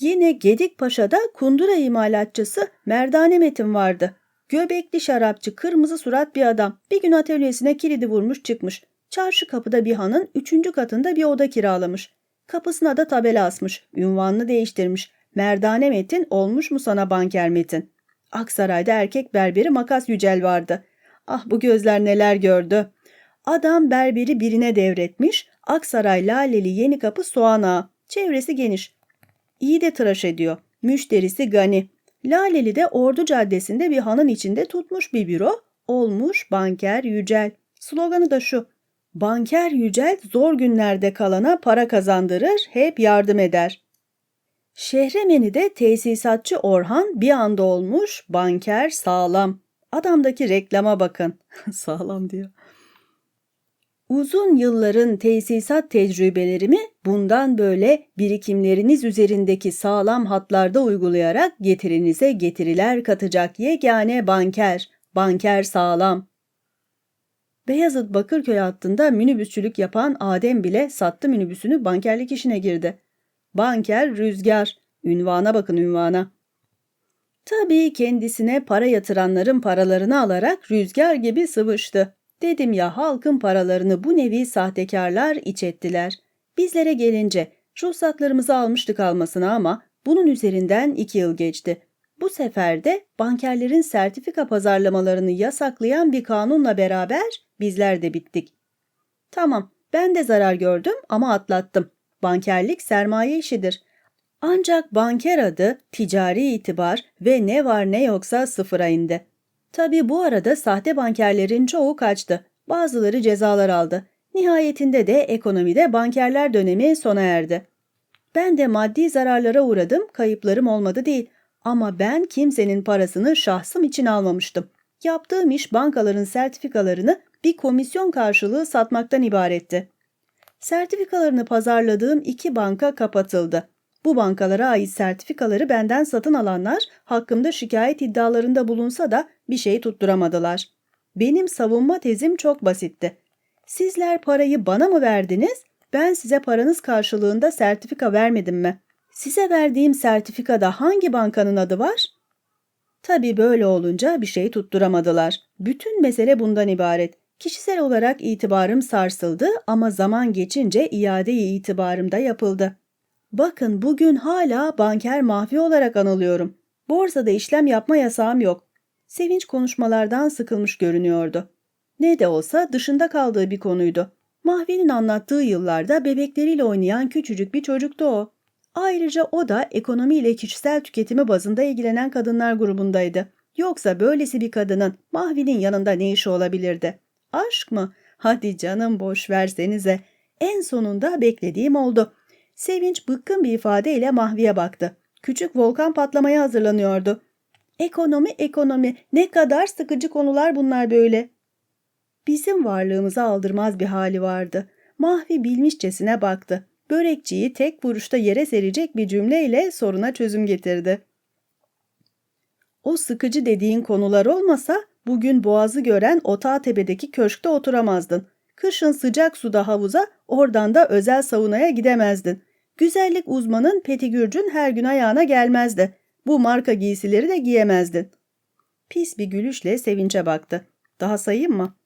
A: Yine Gedikpaşa'da kundura imalatçısı Merdane Metin vardı. Göbekli şarapçı, kırmızı surat bir adam. Bir gün atölyesine kilidi vurmuş çıkmış. Çarşı kapıda bir hanın üçüncü katında bir oda kiralamış. Kapısına da tabela asmış. Ünvanını değiştirmiş. Merdane Metin olmuş mu sana banker Metin? Aksaray'da erkek berberi Makas Yücel vardı. Ah bu gözler neler gördü. Adam berberi birine devretmiş. Aksaray Laleli Yeni Kapı Soğan Ağa. Çevresi geniş. İyi de tıraş ediyor. Müşterisi Gani. Laleli'de Ordu Caddesi'nde bir hanın içinde tutmuş bir büro. Olmuş Banker Yücel. Sloganı da şu. Banker Yücel zor günlerde kalana para kazandırır, hep yardım eder. Şehremeni'de tesisatçı Orhan bir anda olmuş banker sağlam. Adamdaki reklama bakın. sağlam diyor. Uzun yılların tesisat tecrübelerimi bundan böyle birikimleriniz üzerindeki sağlam hatlarda uygulayarak getirinize getiriler katacak yegane banker, banker sağlam. Beyazıt Bakırköy hattında minibüsçülük yapan Adem bile sattı minibüsünü bankerlik işine girdi. Banker Rüzgar. Ünvana bakın ünvana. Tabii kendisine para yatıranların paralarını alarak rüzgar gibi sıvıştı. Dedim ya halkın paralarını bu nevi sahtekarlar iç ettiler. Bizlere gelince ruhsatlarımızı almıştık almasına ama bunun üzerinden iki yıl geçti. Bu sefer de bankerlerin sertifika pazarlamalarını yasaklayan bir kanunla beraber bizler de bittik. Tamam ben de zarar gördüm ama atlattım. Bankerlik sermaye işidir. Ancak banker adı, ticari itibar ve ne var ne yoksa sıfıra indi. Tabi bu arada sahte bankerlerin çoğu kaçtı. Bazıları cezalar aldı. Nihayetinde de ekonomide bankerler dönemi sona erdi. Ben de maddi zararlara uğradım, kayıplarım olmadı değil. Ama ben kimsenin parasını şahsım için almamıştım. Yaptığım iş bankaların sertifikalarını bir komisyon karşılığı satmaktan ibaretti. Sertifikalarını pazarladığım iki banka kapatıldı. Bu bankalara ait sertifikaları benden satın alanlar hakkımda şikayet iddialarında bulunsa da bir şey tutturamadılar. Benim savunma tezim çok basitti. Sizler parayı bana mı verdiniz? Ben size paranız karşılığında sertifika vermedim mi? Size verdiğim sertifikada hangi bankanın adı var? Tabii böyle olunca bir şey tutturamadılar. Bütün mesele bundan ibaret. Kişisel olarak itibarım sarsıldı ama zaman geçince iade-i itibarım da yapıldı. Bakın bugün hala banker mahfi olarak anılıyorum. Borsada işlem yapma yasağım yok. Sevinç konuşmalardan sıkılmış görünüyordu. Ne de olsa dışında kaldığı bir konuydu. Mahvi'nin anlattığı yıllarda bebekleriyle oynayan küçücük bir çocuktu o. Ayrıca o da ekonomiyle kişisel tüketimi bazında ilgilenen kadınlar grubundaydı. Yoksa böylesi bir kadının Mahvi'nin yanında ne işi olabilirdi? Aşk mı? Hadi canım boş versenize. En sonunda beklediğim oldu. Sevinç bıkkın bir ifadeyle Mahvi'ye baktı. Küçük volkan patlamaya hazırlanıyordu. Ekonomi, ekonomi. Ne kadar sıkıcı konular bunlar böyle. Bizim varlığımıza aldırmaz bir hali vardı. Mahvi bilmişçesine baktı. Börekçiyi tek vuruşta yere serecek bir cümleyle soruna çözüm getirdi. O sıkıcı dediğin konular olmasa bugün boğazı gören Otağtepe'deki köşkte oturamazdın. Kışın sıcak suda havuza, oradan da özel saunaya gidemezdin. Güzellik uzmanın petigürcün her gün ayağına gelmezdi. Bu marka giysileri de giyemezdin.
B: Pis bir gülüşle sevince baktı. Daha sayayım mı?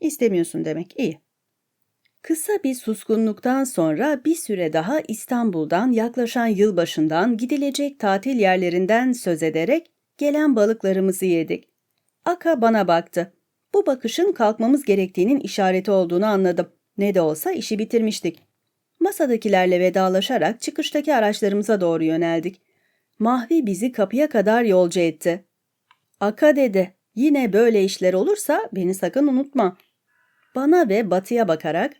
B: İstemiyorsun demek. İyi.
A: Kısa bir suskunluktan sonra bir süre daha İstanbul'dan yaklaşan yılbaşından gidilecek tatil yerlerinden söz ederek gelen balıklarımızı yedik. Aka bana baktı. Bu bakışın kalkmamız gerektiğinin işareti olduğunu anladım. Ne de olsa işi bitirmiştik. Masadakilerle vedalaşarak çıkıştaki araçlarımıza doğru yöneldik. Mahvi bizi kapıya kadar yolcu etti. Aka dedi, yine böyle işler olursa beni sakın unutma. Bana ve Batı'ya bakarak,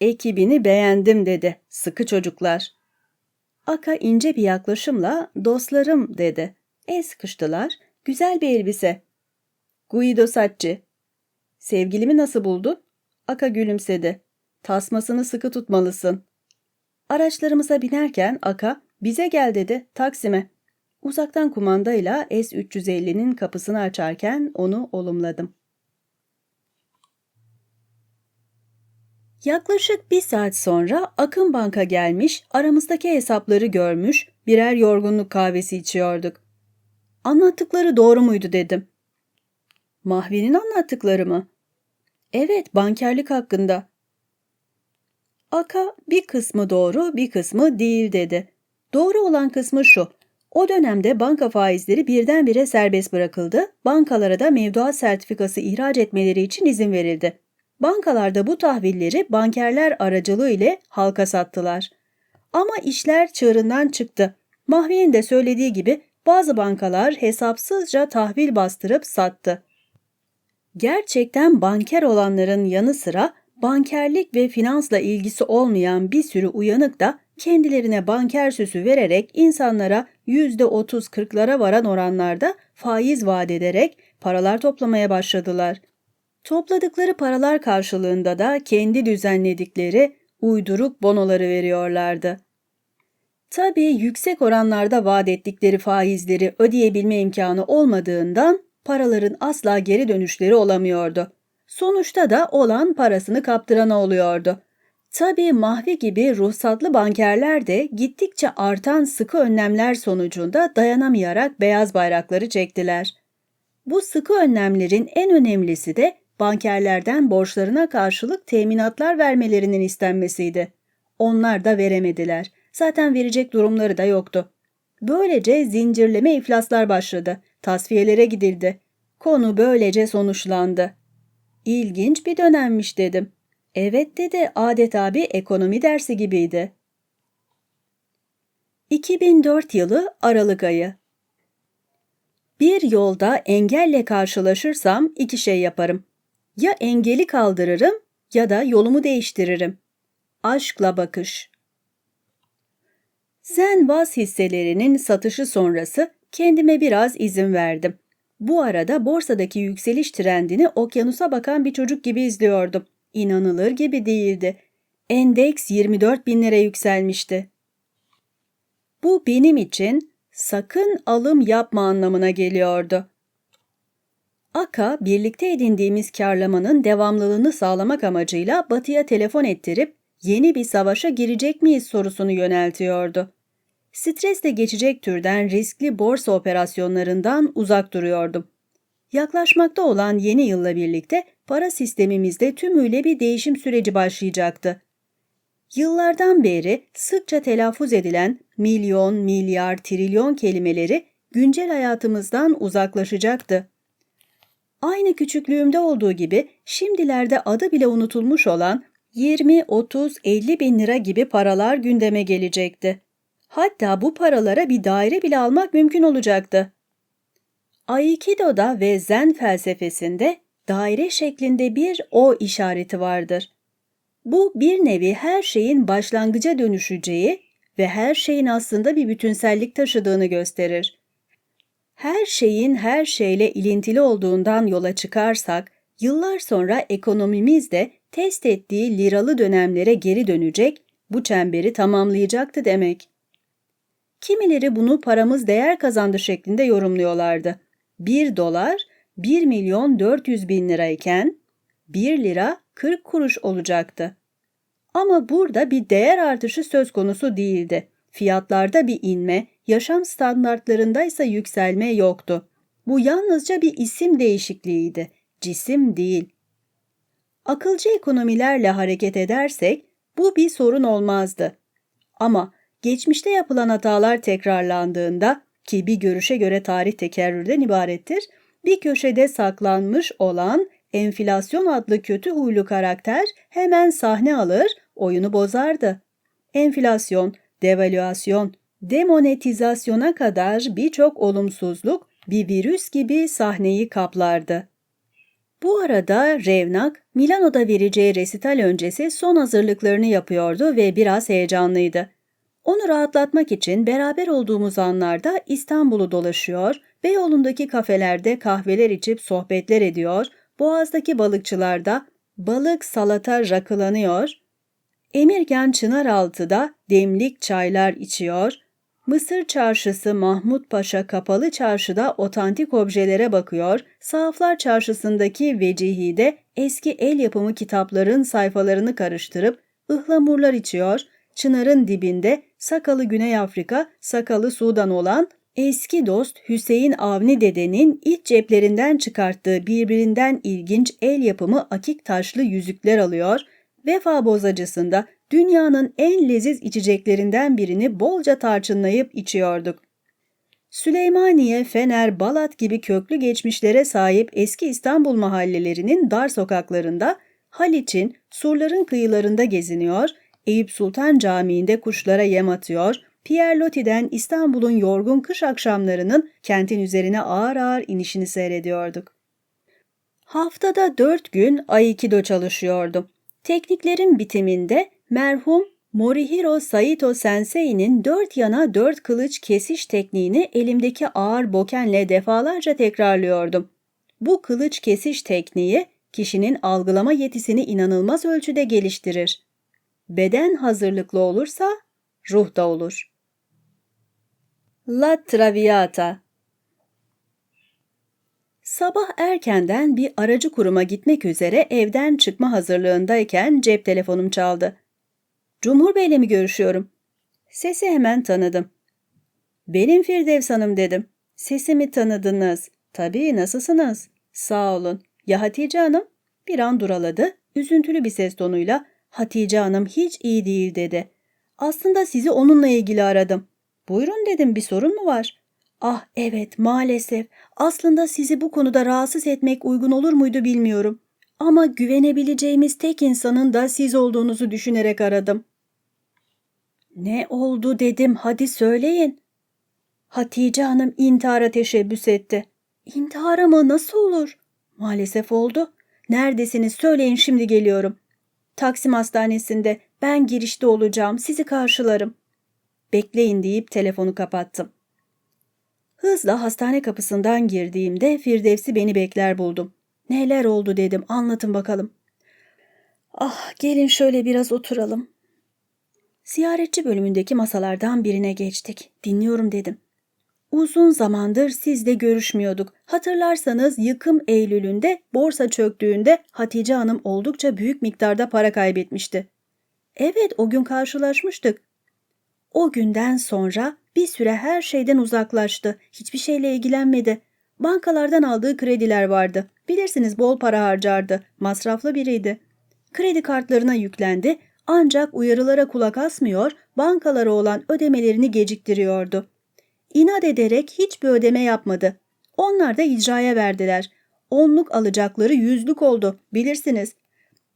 A: ekibini beğendim dedi, sıkı çocuklar. Aka ince bir yaklaşımla, dostlarım dedi. El sıkıştılar, güzel bir elbise. Guido Sacci. Sevgilimi nasıl buldun? Aka gülümsedi. Tasmasını sıkı tutmalısın. Araçlarımıza binerken Aka, bize gel dedi, Taksim'e. Uzaktan kumandayla S-350'nin kapısını açarken onu olumladım. Yaklaşık bir saat sonra Akın Bank'a gelmiş, aramızdaki hesapları görmüş, birer yorgunluk kahvesi içiyorduk. Anlattıkları doğru muydu dedim. Mahvi'nin anlattıkları mı? Evet, bankerlik hakkında. Aka bir kısmı doğru, bir kısmı değil dedi. Doğru olan kısmı şu. O dönemde banka faizleri birdenbire serbest bırakıldı, bankalara da mevduat sertifikası ihraç etmeleri için izin verildi. Bankalarda bu tahvilleri bankerler aracılığı ile halka sattılar. Ama işler çığırından çıktı. Mahvi'nin de söylediği gibi bazı bankalar hesapsızca tahvil bastırıp sattı. Gerçekten banker olanların yanı sıra bankerlik ve finansla ilgisi olmayan bir sürü uyanık da kendilerine banker süsü vererek insanlara %30-40'lara varan oranlarda faiz vaat ederek paralar toplamaya başladılar. Topladıkları paralar karşılığında da kendi düzenledikleri uyduruk bonoları veriyorlardı. Tabii yüksek oranlarda vaat ettikleri faizleri ödeyebilme imkanı olmadığından paraların asla geri dönüşleri olamıyordu. Sonuçta da olan parasını kaptırana oluyordu. Tabii Mahvi gibi ruhsatlı bankerler de gittikçe artan sıkı önlemler sonucunda dayanamayarak beyaz bayrakları çektiler. Bu sıkı önlemlerin en önemlisi de bankerlerden borçlarına karşılık teminatlar vermelerinin istenmesiydi. Onlar da veremediler. Zaten verecek durumları da yoktu. Böylece zincirleme iflaslar başladı. Tasfiyelere gidildi. Konu böylece sonuçlandı. İlginç bir dönemmiş dedim. Evet dedi adeta bir ekonomi dersi gibiydi. 2004 yılı Aralık ayı. Bir yolda engelle karşılaşırsam iki şey yaparım. Ya engeli kaldırırım ya da yolumu değiştiririm. Aşkla bakış. Zen Vaz hisselerinin satışı sonrası kendime biraz izin verdim. Bu arada borsadaki yükseliş trendini okyanusa bakan bir çocuk gibi izliyordum. İnanılır gibi değildi. Endeks 24 binlere yükselmişti. Bu benim için sakın alım yapma anlamına geliyordu. Aka, birlikte edindiğimiz karlamanın devamlılığını sağlamak amacıyla Batı'ya telefon ettirip yeni bir savaşa girecek miyiz sorusunu yöneltiyordu. Stresle geçecek türden riskli borsa operasyonlarından uzak duruyordum. Yaklaşmakta olan yeni yılla birlikte para sistemimizde tümüyle bir değişim süreci başlayacaktı. Yıllardan beri sıkça telaffuz edilen milyon, milyar, trilyon kelimeleri güncel hayatımızdan uzaklaşacaktı. Aynı küçüklüğümde olduğu gibi şimdilerde adı bile unutulmuş olan 20, 30, 50 bin lira gibi paralar gündeme gelecekti. Hatta bu paralara bir daire bile almak mümkün olacaktı. Aikido'da ve Zen felsefesinde daire şeklinde bir O işareti vardır. Bu bir nevi her şeyin başlangıca dönüşeceği ve her şeyin aslında bir bütünsellik taşıdığını gösterir. Her şeyin her şeyle ilintili olduğundan yola çıkarsak, yıllar sonra ekonomimiz de test ettiği liralı dönemlere geri dönecek, bu çemberi tamamlayacaktı demek. Kimileri bunu paramız değer kazandı şeklinde yorumluyorlardı. 1 dolar 1 milyon 400 bin lirayken 1 lira 40 kuruş olacaktı. Ama burada bir değer artışı söz konusu değildi. Fiyatlarda bir inme, yaşam standartlarında ise yükselme yoktu. Bu yalnızca bir isim değişikliğiydi, cisim değil. Akılcı ekonomilerle hareket edersek bu bir sorun olmazdı. Ama geçmişte yapılan hatalar tekrarlandığında ki bir görüşe göre tarih tekerrürden ibarettir, bir köşede saklanmış olan enflasyon adlı kötü huylu karakter hemen sahne alır, oyunu bozardı. Enflasyon, devalüasyon, demonetizasyona kadar birçok olumsuzluk bir virüs gibi sahneyi kaplardı. Bu arada Revnak, Milano'da vereceği resital öncesi son hazırlıklarını yapıyordu ve biraz heyecanlıydı. Onu rahatlatmak için beraber olduğumuz anlarda İstanbul'u dolaşıyor, Beyoğlu'ndaki kafelerde kahveler içip sohbetler ediyor, Boğaz'daki balıkçılarda balık salata rakılanıyor, Emirgan Çınaraltı'da demlik çaylar içiyor, Mısır Çarşısı Mahmut Paşa Kapalı Çarşı'da otantik objelere bakıyor, Sahaflar Çarşısı'ndaki Vecihi'de eski el yapımı kitapların sayfalarını karıştırıp ıhlamurlar içiyor, Çınar'ın dibinde sakalı Güney Afrika, sakalı Sudan olan eski dost Hüseyin Avni dedenin iç ceplerinden çıkarttığı birbirinden ilginç el yapımı akik taşlı yüzükler alıyor, Vefa bozacısında dünyanın en leziz içeceklerinden birini bolca tarçınlayıp içiyorduk. Süleymaniye, Fener, Balat gibi köklü geçmişlere sahip eski İstanbul mahallelerinin dar sokaklarında Haliç'in, surların kıyılarında geziniyor, Eyüp Sultan Camii'nde kuşlara yem atıyor, Pierre Loti'den İstanbul'un yorgun kış akşamlarının kentin üzerine ağır ağır inişini seyrediyorduk. Haftada dört gün Aikido çalışıyordum. Tekniklerin bitiminde merhum Morihiro Saito Sensei'nin dört yana dört kılıç kesiş tekniğini elimdeki ağır bokenle defalarca tekrarlıyordum. Bu kılıç kesiş tekniği kişinin algılama yetisini inanılmaz ölçüde geliştirir. Beden hazırlıklı olursa ruh da olur. La Traviata Sabah erkenden bir aracı kuruma gitmek üzere evden çıkma hazırlığındayken cep telefonum çaldı. Cumhur Bey'le mi görüşüyorum? Sesi hemen tanıdım. Benim Firdevs Hanım dedim. Sesimi tanıdınız. Tabii nasılsınız? Sağ olun. Ya Hatice Hanım? Bir an duraladı. Üzüntülü bir ses tonuyla Hatice Hanım hiç iyi değil dedi. Aslında sizi onunla ilgili aradım. Buyurun dedim bir sorun mu var? Ah evet maalesef. Aslında sizi bu konuda rahatsız etmek uygun olur muydu bilmiyorum. Ama güvenebileceğimiz tek insanın da siz olduğunuzu düşünerek aradım. Ne oldu dedim hadi söyleyin. Hatice Hanım intihara teşebbüs etti. İntihara mı nasıl olur? Maalesef oldu. Neredesiniz söyleyin şimdi geliyorum. Taksim Hastanesi'nde ben girişte olacağım sizi karşılarım. Bekleyin deyip telefonu kapattım. Hızla hastane kapısından girdiğimde Firdevs'i beni bekler buldum. Neler oldu dedim anlatın bakalım. Ah gelin şöyle biraz oturalım. Ziyaretçi bölümündeki masalardan birine geçtik. Dinliyorum dedim. Uzun zamandır sizle görüşmüyorduk. Hatırlarsanız yıkım Eylül'ünde borsa çöktüğünde Hatice Hanım oldukça büyük miktarda para kaybetmişti. Evet o gün karşılaşmıştık. O günden sonra bir süre her şeyden uzaklaştı. Hiçbir şeyle ilgilenmedi. Bankalardan aldığı krediler vardı. Bilirsiniz bol para harcardı. Masraflı biriydi. Kredi kartlarına yüklendi ancak uyarılara kulak asmıyor, bankalara olan ödemelerini geciktiriyordu. İnat ederek hiçbir ödeme yapmadı. Onlar da icraya verdiler. Onluk alacakları yüzlük oldu, bilirsiniz.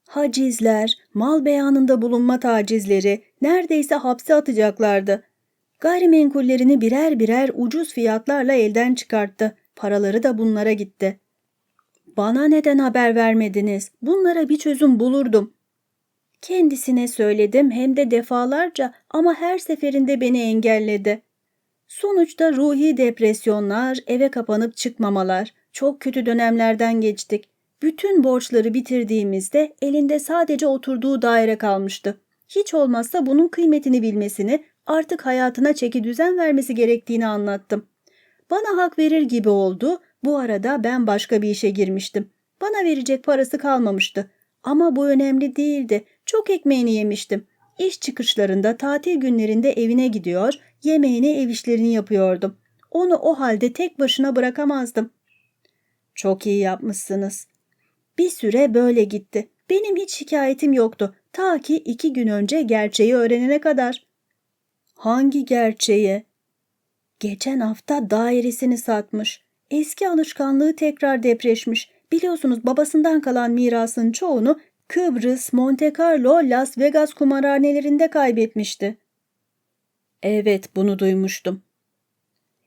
A: Hacizler, mal beyanında bulunma tacizleri, neredeyse hapse atacaklardı. Gayrimenkullerini birer birer ucuz fiyatlarla elden çıkarttı. Paraları da bunlara gitti. Bana neden haber vermediniz? Bunlara bir çözüm bulurdum. Kendisine söyledim hem de defalarca ama her seferinde beni engelledi. Sonuçta ruhi depresyonlar, eve kapanıp çıkmamalar, çok kötü dönemlerden geçtik. Bütün borçları bitirdiğimizde elinde sadece oturduğu daire kalmıştı. Hiç olmazsa bunun kıymetini bilmesini, artık hayatına çeki düzen vermesi gerektiğini anlattım. Bana hak verir gibi oldu. Bu arada ben başka bir işe girmiştim. Bana verecek parası kalmamıştı. Ama bu önemli değildi. Çok ekmeğini yemiştim. İş çıkışlarında, tatil günlerinde evine gidiyor, yemeğini, ev işlerini yapıyordum.
B: Onu o halde tek başına bırakamazdım.
A: Çok iyi yapmışsınız.
B: Bir süre böyle gitti. Benim hiç şikayetim yoktu. Ta ki iki gün önce gerçeği öğrenene kadar.
A: Hangi gerçeği?
B: Geçen hafta dairesini satmış. Eski alışkanlığı tekrar depreşmiş. Biliyorsunuz babasından kalan mirasın çoğunu Kıbrıs, Monte Carlo, Las Vegas kumarhanelerinde kaybetmişti.
A: Evet, bunu duymuştum.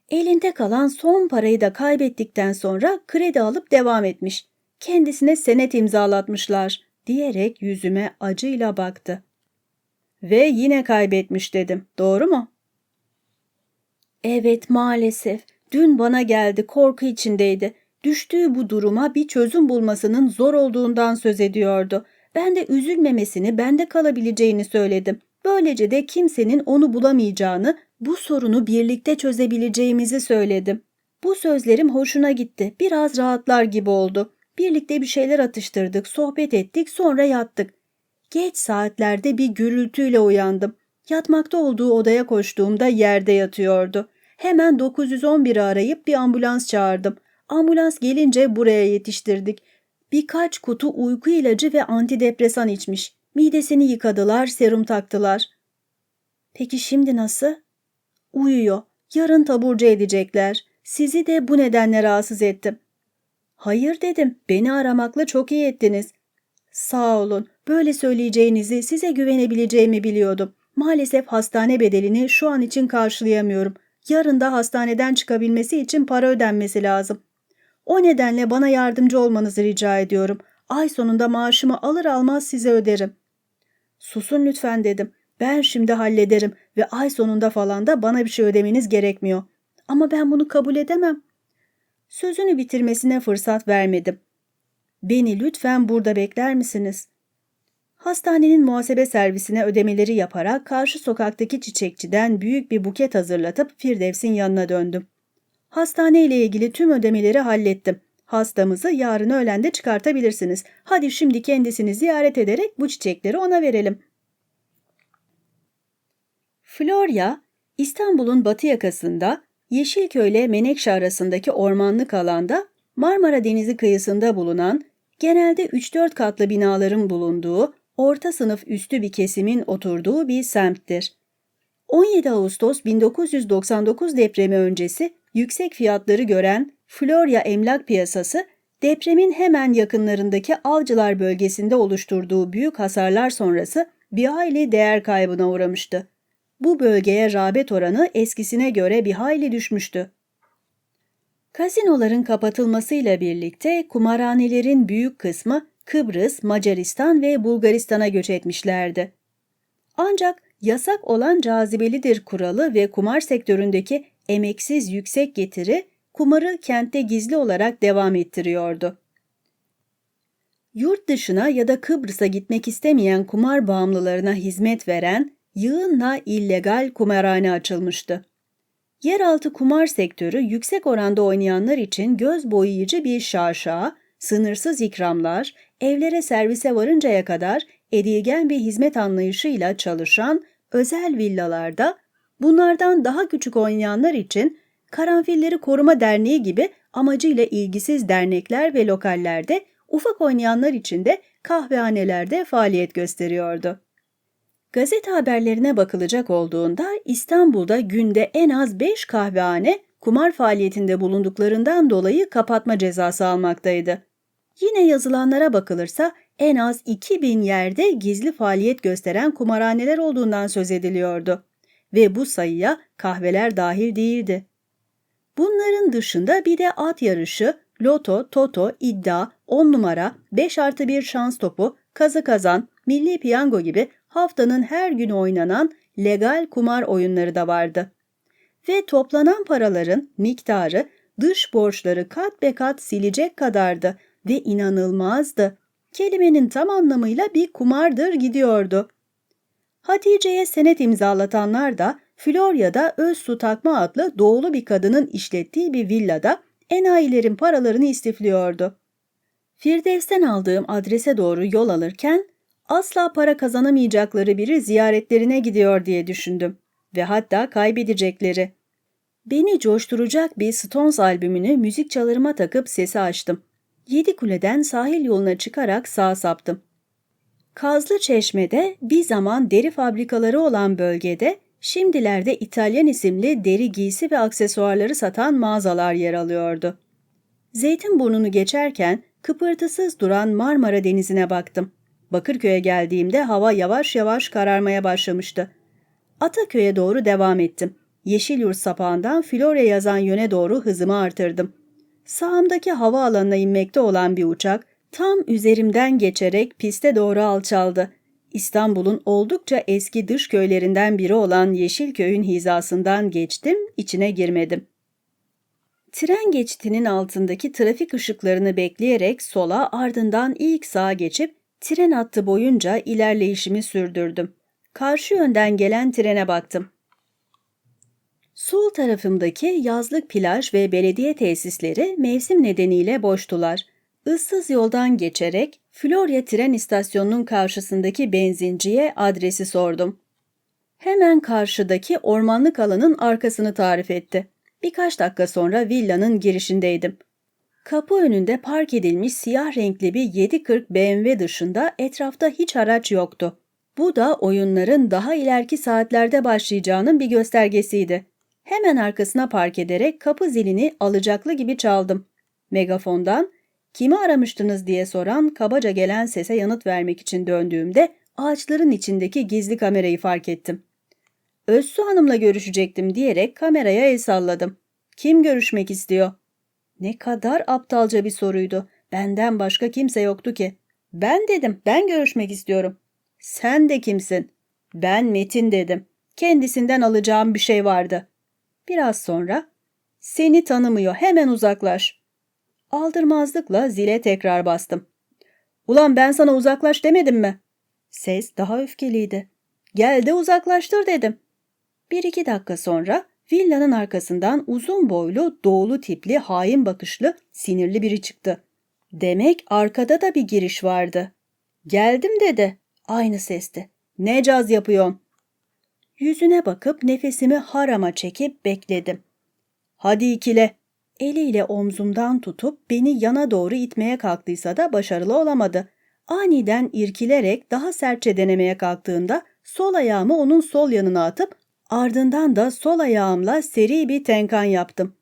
B: Elinde kalan son parayı da kaybettikten sonra kredi alıp devam etmiş. Kendisine senet imzalatmışlar diyerek yüzüme acıyla baktı.
A: Ve yine kaybetmiş dedim. Doğru mu?
B: Evet maalesef. Dün bana geldi korku içindeydi. Düştüğü bu duruma bir çözüm bulmasının zor olduğundan söz ediyordu. Ben de üzülmemesini, bende kalabileceğini söyledim. Böylece de kimsenin onu bulamayacağını, bu sorunu birlikte çözebileceğimizi söyledim. Bu sözlerim hoşuna gitti. Biraz rahatlar gibi oldu. Birlikte bir şeyler atıştırdık, sohbet ettik, sonra yattık. Geç saatlerde bir gürültüyle uyandım. Yatmakta olduğu odaya koştuğumda yerde yatıyordu. Hemen 911'i arayıp bir ambulans çağırdım. Ambulans gelince buraya yetiştirdik. Birkaç kutu uyku ilacı ve antidepresan içmiş. Midesini yıkadılar, serum taktılar. Peki şimdi nasıl? Uyuyor. Yarın taburcu edecekler. Sizi de bu nedenle rahatsız ettim. Hayır dedim. Beni aramakla çok iyi ettiniz. Sağ olun. Böyle söyleyeceğinizi, size güvenebileceğimi biliyordum. Maalesef hastane bedelini şu an için karşılayamıyorum. Yarın da hastaneden çıkabilmesi için para ödenmesi lazım. O nedenle bana yardımcı olmanızı rica ediyorum. Ay sonunda maaşımı alır almaz size öderim. Susun lütfen dedim. Ben şimdi hallederim ve ay sonunda falan da bana bir şey ödemeniz gerekmiyor. Ama ben bunu kabul edemem. Sözünü bitirmesine fırsat vermedim. Beni lütfen burada bekler misiniz? Hastanenin muhasebe servisine ödemeleri yaparak karşı sokaktaki çiçekçiden büyük bir buket hazırlatıp Firdevs'in yanına döndüm. Hastane ile ilgili tüm ödemeleri hallettim. Hastamızı yarın öğlende çıkartabilirsiniz. Hadi şimdi kendisini ziyaret ederek bu çiçekleri ona verelim. Florya, İstanbul'un batı yakasında Yeşilköy ile Menekşe arasındaki ormanlık alanda Marmara Denizi kıyısında bulunan, genelde 3-4 katlı binaların bulunduğu, orta sınıf üstü bir kesimin oturduğu bir semttir. 17 Ağustos 1999 depremi öncesi yüksek fiyatları gören Florya emlak piyasası, depremin hemen yakınlarındaki Avcılar bölgesinde oluşturduğu büyük hasarlar sonrası bir hayli değer kaybına uğramıştı. Bu bölgeye rağbet oranı eskisine göre bir hayli düşmüştü. Kazinoların kapatılmasıyla birlikte kumarhanelerin büyük kısmı Kıbrıs, Macaristan ve Bulgaristan'a göç etmişlerdi. Ancak yasak olan cazibelidir kuralı ve kumar sektöründeki emeksiz yüksek getiri kumarı kentte gizli olarak devam ettiriyordu. Yurt dışına ya da Kıbrıs'a gitmek istemeyen kumar bağımlılarına hizmet veren yığınla illegal kumarhane açılmıştı. Yeraltı kumar sektörü yüksek oranda oynayanlar için göz boyayıcı bir şaşa, sınırsız ikramlar, evlere servise varıncaya kadar edilgen bir hizmet anlayışıyla çalışan özel villalarda bunlardan daha küçük oynayanlar için Karanfilleri Koruma Derneği gibi amacıyla ilgisiz dernekler ve lokallerde ufak oynayanlar için de kahvehanelerde faaliyet gösteriyordu. Gazete haberlerine bakılacak olduğunda İstanbul'da günde en az 5 kahvehane kumar faaliyetinde bulunduklarından dolayı kapatma cezası almaktaydı. Yine yazılanlara bakılırsa en az 2000 yerde gizli faaliyet gösteren kumarhaneler olduğundan söz ediliyordu ve bu sayıya kahveler dahil değildi. Bunların dışında bir de at yarışı, loto, toto, iddia, 10 numara, 5 artı 1 şans topu, kazı kazan, milli piyango gibi haftanın her günü oynanan legal kumar oyunları da vardı. Ve toplanan paraların miktarı dış borçları kat be kat silecek kadardı ve inanılmazdı. Kelimenin tam anlamıyla bir kumardır gidiyordu. Hatice'ye senet imzalatanlar da Florya'da Öz Su Takma adlı doğulu bir kadının işlettiği bir villada enayilerin paralarını istifliyordu. Firdevs'ten aldığım adrese doğru yol alırken asla para kazanamayacakları biri ziyaretlerine gidiyor diye düşündüm ve hatta kaybedecekleri.
A: Beni coşturacak bir Stones albümünü müzik çalarıma takıp sesi açtım. Yedi kuleden sahil yoluna çıkarak sağa saptım. Kazlı Çeşme'de bir zaman deri fabrikaları olan bölgede şimdilerde İtalyan isimli deri giysi ve aksesuarları satan mağazalar yer alıyordu. Zeytinburnu'nu geçerken kıpırtısız duran Marmara Denizi'ne baktım. Bakırköy'e geldiğimde hava yavaş yavaş kararmaya başlamıştı. Ataköy'e doğru devam ettim. Yeşilyurt sapağından Florya yazan yöne doğru hızımı artırdım. Sağımdaki havaalanına inmekte olan bir uçak tam üzerimden geçerek piste doğru alçaldı. İstanbul'un oldukça eski dış köylerinden biri olan Yeşilköy'ün hizasından geçtim, içine girmedim. Tren geçitinin altındaki trafik ışıklarını bekleyerek sola ardından ilk sağa geçip tren hattı boyunca ilerleyişimi sürdürdüm. Karşı yönden gelen trene baktım. Sol tarafımdaki yazlık plaj ve belediye tesisleri mevsim nedeniyle boştular. Issız yoldan geçerek Florya tren istasyonunun karşısındaki benzinciye adresi sordum. Hemen karşıdaki ormanlık alanın arkasını tarif etti. Birkaç dakika sonra villanın girişindeydim. Kapı önünde park edilmiş siyah renkli bir 740 BMW dışında etrafta hiç araç yoktu. Bu da oyunların daha ileriki saatlerde başlayacağının bir göstergesiydi. Hemen arkasına park ederek kapı zilini alacaklı gibi çaldım. Megafondan kimi aramıştınız diye soran kabaca gelen sese yanıt vermek için döndüğümde ağaçların içindeki gizli kamerayı fark ettim. Özsu Hanım'la görüşecektim diyerek kameraya el salladım. Kim görüşmek istiyor? Ne kadar aptalca bir soruydu. Benden başka kimse yoktu ki. Ben dedim, ben görüşmek istiyorum. Sen de kimsin? Ben Metin dedim. Kendisinden alacağım bir şey vardı. Biraz sonra, seni tanımıyor, hemen uzaklaş. Aldırmazlıkla zile tekrar bastım. Ulan ben sana uzaklaş demedim mi? Ses daha öfkeliydi. Gel de uzaklaştır dedim. Bir iki dakika sonra villanın arkasından uzun boylu, doğulu tipli, hain bakışlı, sinirli biri çıktı. Demek arkada da bir giriş vardı. Geldim dedi. Aynı sesti. Ne caz yapıyorsun? Yüzüne bakıp nefesimi harama çekip bekledim. Hadi ikile. Eliyle omzumdan tutup beni yana doğru itmeye kalktıysa da başarılı olamadı. Aniden irkilerek daha sertçe denemeye kalktığında sol ayağımı onun sol yanına atıp ardından da sol ayağımla seri bir tenkan yaptım.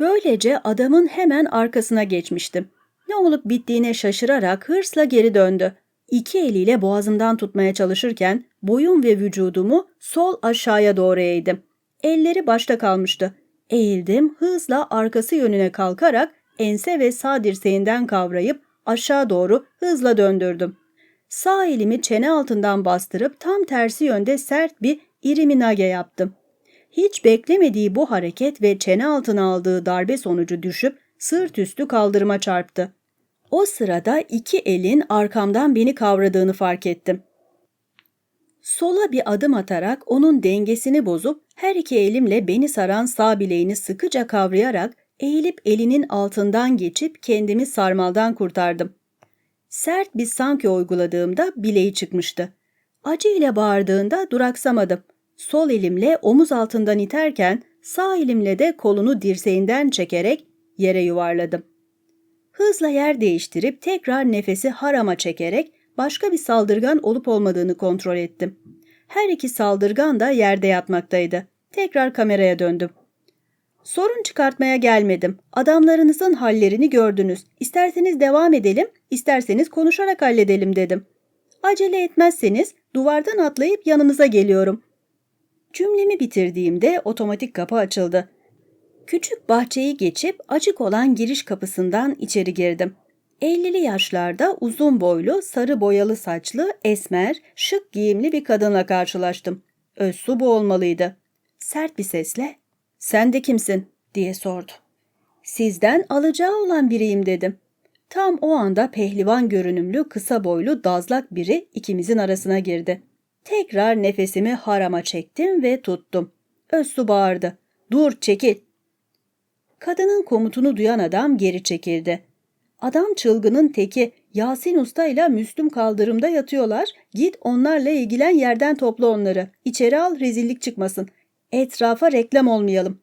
A: Böylece adamın hemen arkasına geçmiştim. Ne olup bittiğine şaşırarak hırsla geri döndü. İki eliyle boğazımdan tutmaya çalışırken boyum ve vücudumu sol aşağıya doğru eğdim. Elleri başta kalmıştı. Eğildim, hızla arkası yönüne kalkarak ense ve sağ dirseğinden kavrayıp aşağı doğru hızla döndürdüm. Sağ elimi çene altından bastırıp tam tersi yönde sert bir iriminage yaptım. Hiç beklemediği bu hareket ve çene altına aldığı darbe sonucu düşüp sırt üstü kaldırıma çarptı. O sırada iki elin arkamdan beni kavradığını fark ettim. Sola bir adım atarak onun dengesini bozup her iki elimle beni saran sağ bileğini sıkıca kavrayarak eğilip elinin altından geçip kendimi sarmaldan kurtardım. Sert bir sanki uyguladığımda bileği çıkmıştı. Acı ile bağırdığında duraksamadım. Sol elimle omuz altından iterken sağ elimle de kolunu dirseğinden çekerek yere yuvarladım. Hızla yer değiştirip tekrar nefesi harama çekerek başka bir saldırgan olup olmadığını kontrol ettim. Her iki saldırgan da yerde yatmaktaydı. Tekrar kameraya döndüm. Sorun çıkartmaya gelmedim. Adamlarınızın hallerini gördünüz. İsterseniz devam edelim, isterseniz konuşarak halledelim dedim. Acele etmezseniz duvardan atlayıp yanınıza geliyorum. Cümlemi bitirdiğimde otomatik kapı açıldı. Küçük bahçeyi geçip açık olan giriş kapısından içeri girdim. 50'li yaşlarda uzun boylu, sarı boyalı saçlı, esmer, şık giyimli bir kadınla karşılaştım. Özsu bu olmalıydı. Sert bir sesle, ''Sen de kimsin?'' diye sordu. ''Sizden alacağı olan biriyim.'' dedim. Tam o anda pehlivan görünümlü, kısa boylu, dazlak biri ikimizin arasına girdi. Tekrar nefesimi harama çektim ve tuttum. Özsu bağırdı. ''Dur, çekil!'' Kadının komutunu duyan adam geri çekildi. Adam çılgının teki Yasin Usta ile Müslüm kaldırımda yatıyorlar. Git onlarla ilgilen yerden topla onları. İçeri al rezillik çıkmasın. Etrafa reklam olmayalım.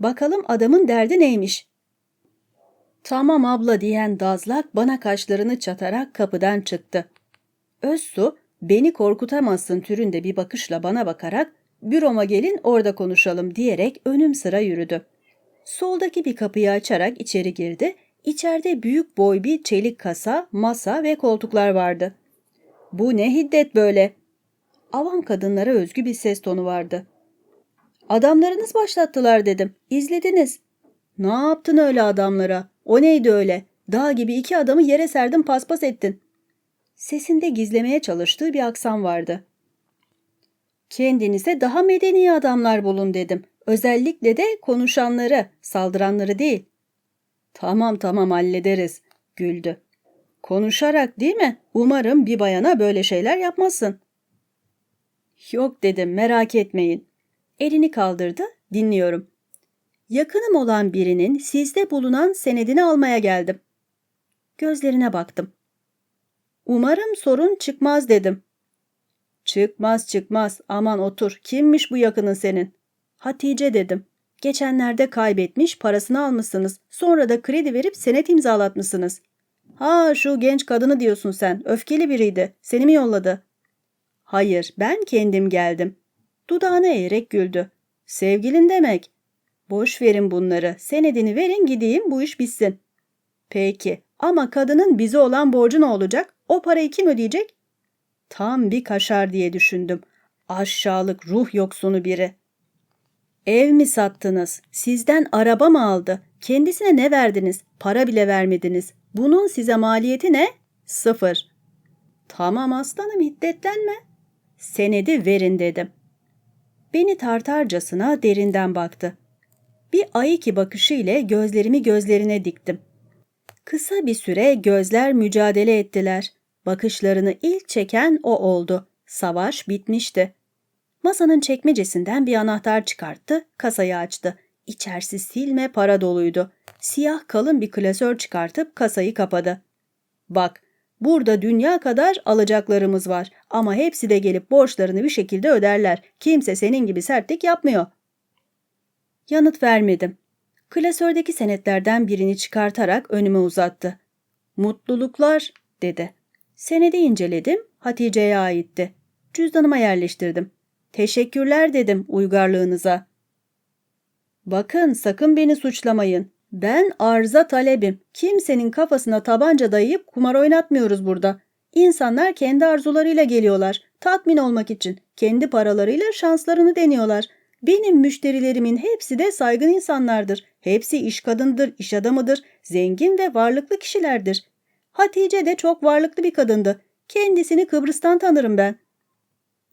A: Bakalım adamın derdi neymiş? Tamam abla diyen Dazlak bana kaşlarını çatarak kapıdan çıktı. Özsu beni korkutamazsın türünde bir bakışla bana bakarak büroma gelin orada konuşalım diyerek önüm sıra yürüdü. Soldaki bir kapıyı açarak içeri girdi. İçeride büyük boy bir çelik kasa, masa ve koltuklar vardı. Bu ne hiddet böyle? Avam kadınlara özgü bir ses tonu vardı. Adamlarınız başlattılar dedim. İzlediniz. Ne yaptın öyle adamlara? O neydi öyle? Dağ gibi iki adamı yere serdin paspas ettin. Sesinde gizlemeye çalıştığı bir aksan vardı. Kendinize daha medeni adamlar bulun dedim. Özellikle de konuşanları, saldıranları değil. Tamam tamam hallederiz, güldü. Konuşarak değil mi? Umarım bir bayana böyle şeyler yapmazsın. Yok dedim merak etmeyin. Elini kaldırdı, dinliyorum. Yakınım olan birinin sizde bulunan senedini almaya geldim. Gözlerine baktım. Umarım sorun çıkmaz dedim. Çıkmaz çıkmaz aman otur kimmiş bu yakının senin? Hatice dedim. Geçenlerde kaybetmiş parasını almışsınız sonra da kredi verip senet imzalatmışsınız. Ha şu genç kadını diyorsun sen öfkeli biriydi seni mi yolladı? Hayır ben kendim geldim. Dudağını eğerek güldü. Sevgilin demek. Boş verin bunları senedini verin gideyim bu iş bitsin. Peki ama kadının bize olan borcu ne olacak? O parayı kim ödeyecek? Tam bir kaşar diye düşündüm. Aşağılık ruh yoksunu biri. Ev mi sattınız? Sizden araba mı aldı? Kendisine ne verdiniz? Para bile vermediniz. Bunun size maliyeti ne? Sıfır. Tamam aslanım hiddetlenme. Senedi verin dedim. Beni tartarcasına derinden baktı. Bir ayıki bakışı ile gözlerimi gözlerine diktim. Kısa bir süre gözler mücadele ettiler. Bakışlarını ilk çeken o oldu. Savaş bitmişti. Masanın çekmecesinden bir anahtar çıkarttı, kasayı açtı. İçerisi silme para doluydu. Siyah kalın bir klasör çıkartıp kasayı kapadı. Bak, burada dünya kadar alacaklarımız var ama hepsi de gelip borçlarını bir şekilde öderler. Kimse senin gibi sertlik yapmıyor. Yanıt vermedim. Klasördeki senetlerden birini çıkartarak önüme uzattı. Mutluluklar, dedi. Senedi inceledim, Hatice'ye aitti. Cüzdanıma yerleştirdim. Teşekkürler dedim uygarlığınıza. Bakın sakın beni suçlamayın. Ben arıza talebim. Kimsenin kafasına tabanca dayayıp kumar oynatmıyoruz burada. İnsanlar kendi arzularıyla geliyorlar. Tatmin olmak için. Kendi paralarıyla şanslarını deniyorlar. Benim müşterilerimin hepsi de saygın insanlardır. Hepsi iş kadındır, iş adamıdır, zengin ve varlıklı kişilerdir. Hatice de çok varlıklı bir kadındı. Kendisini Kıbrıs'tan tanırım ben.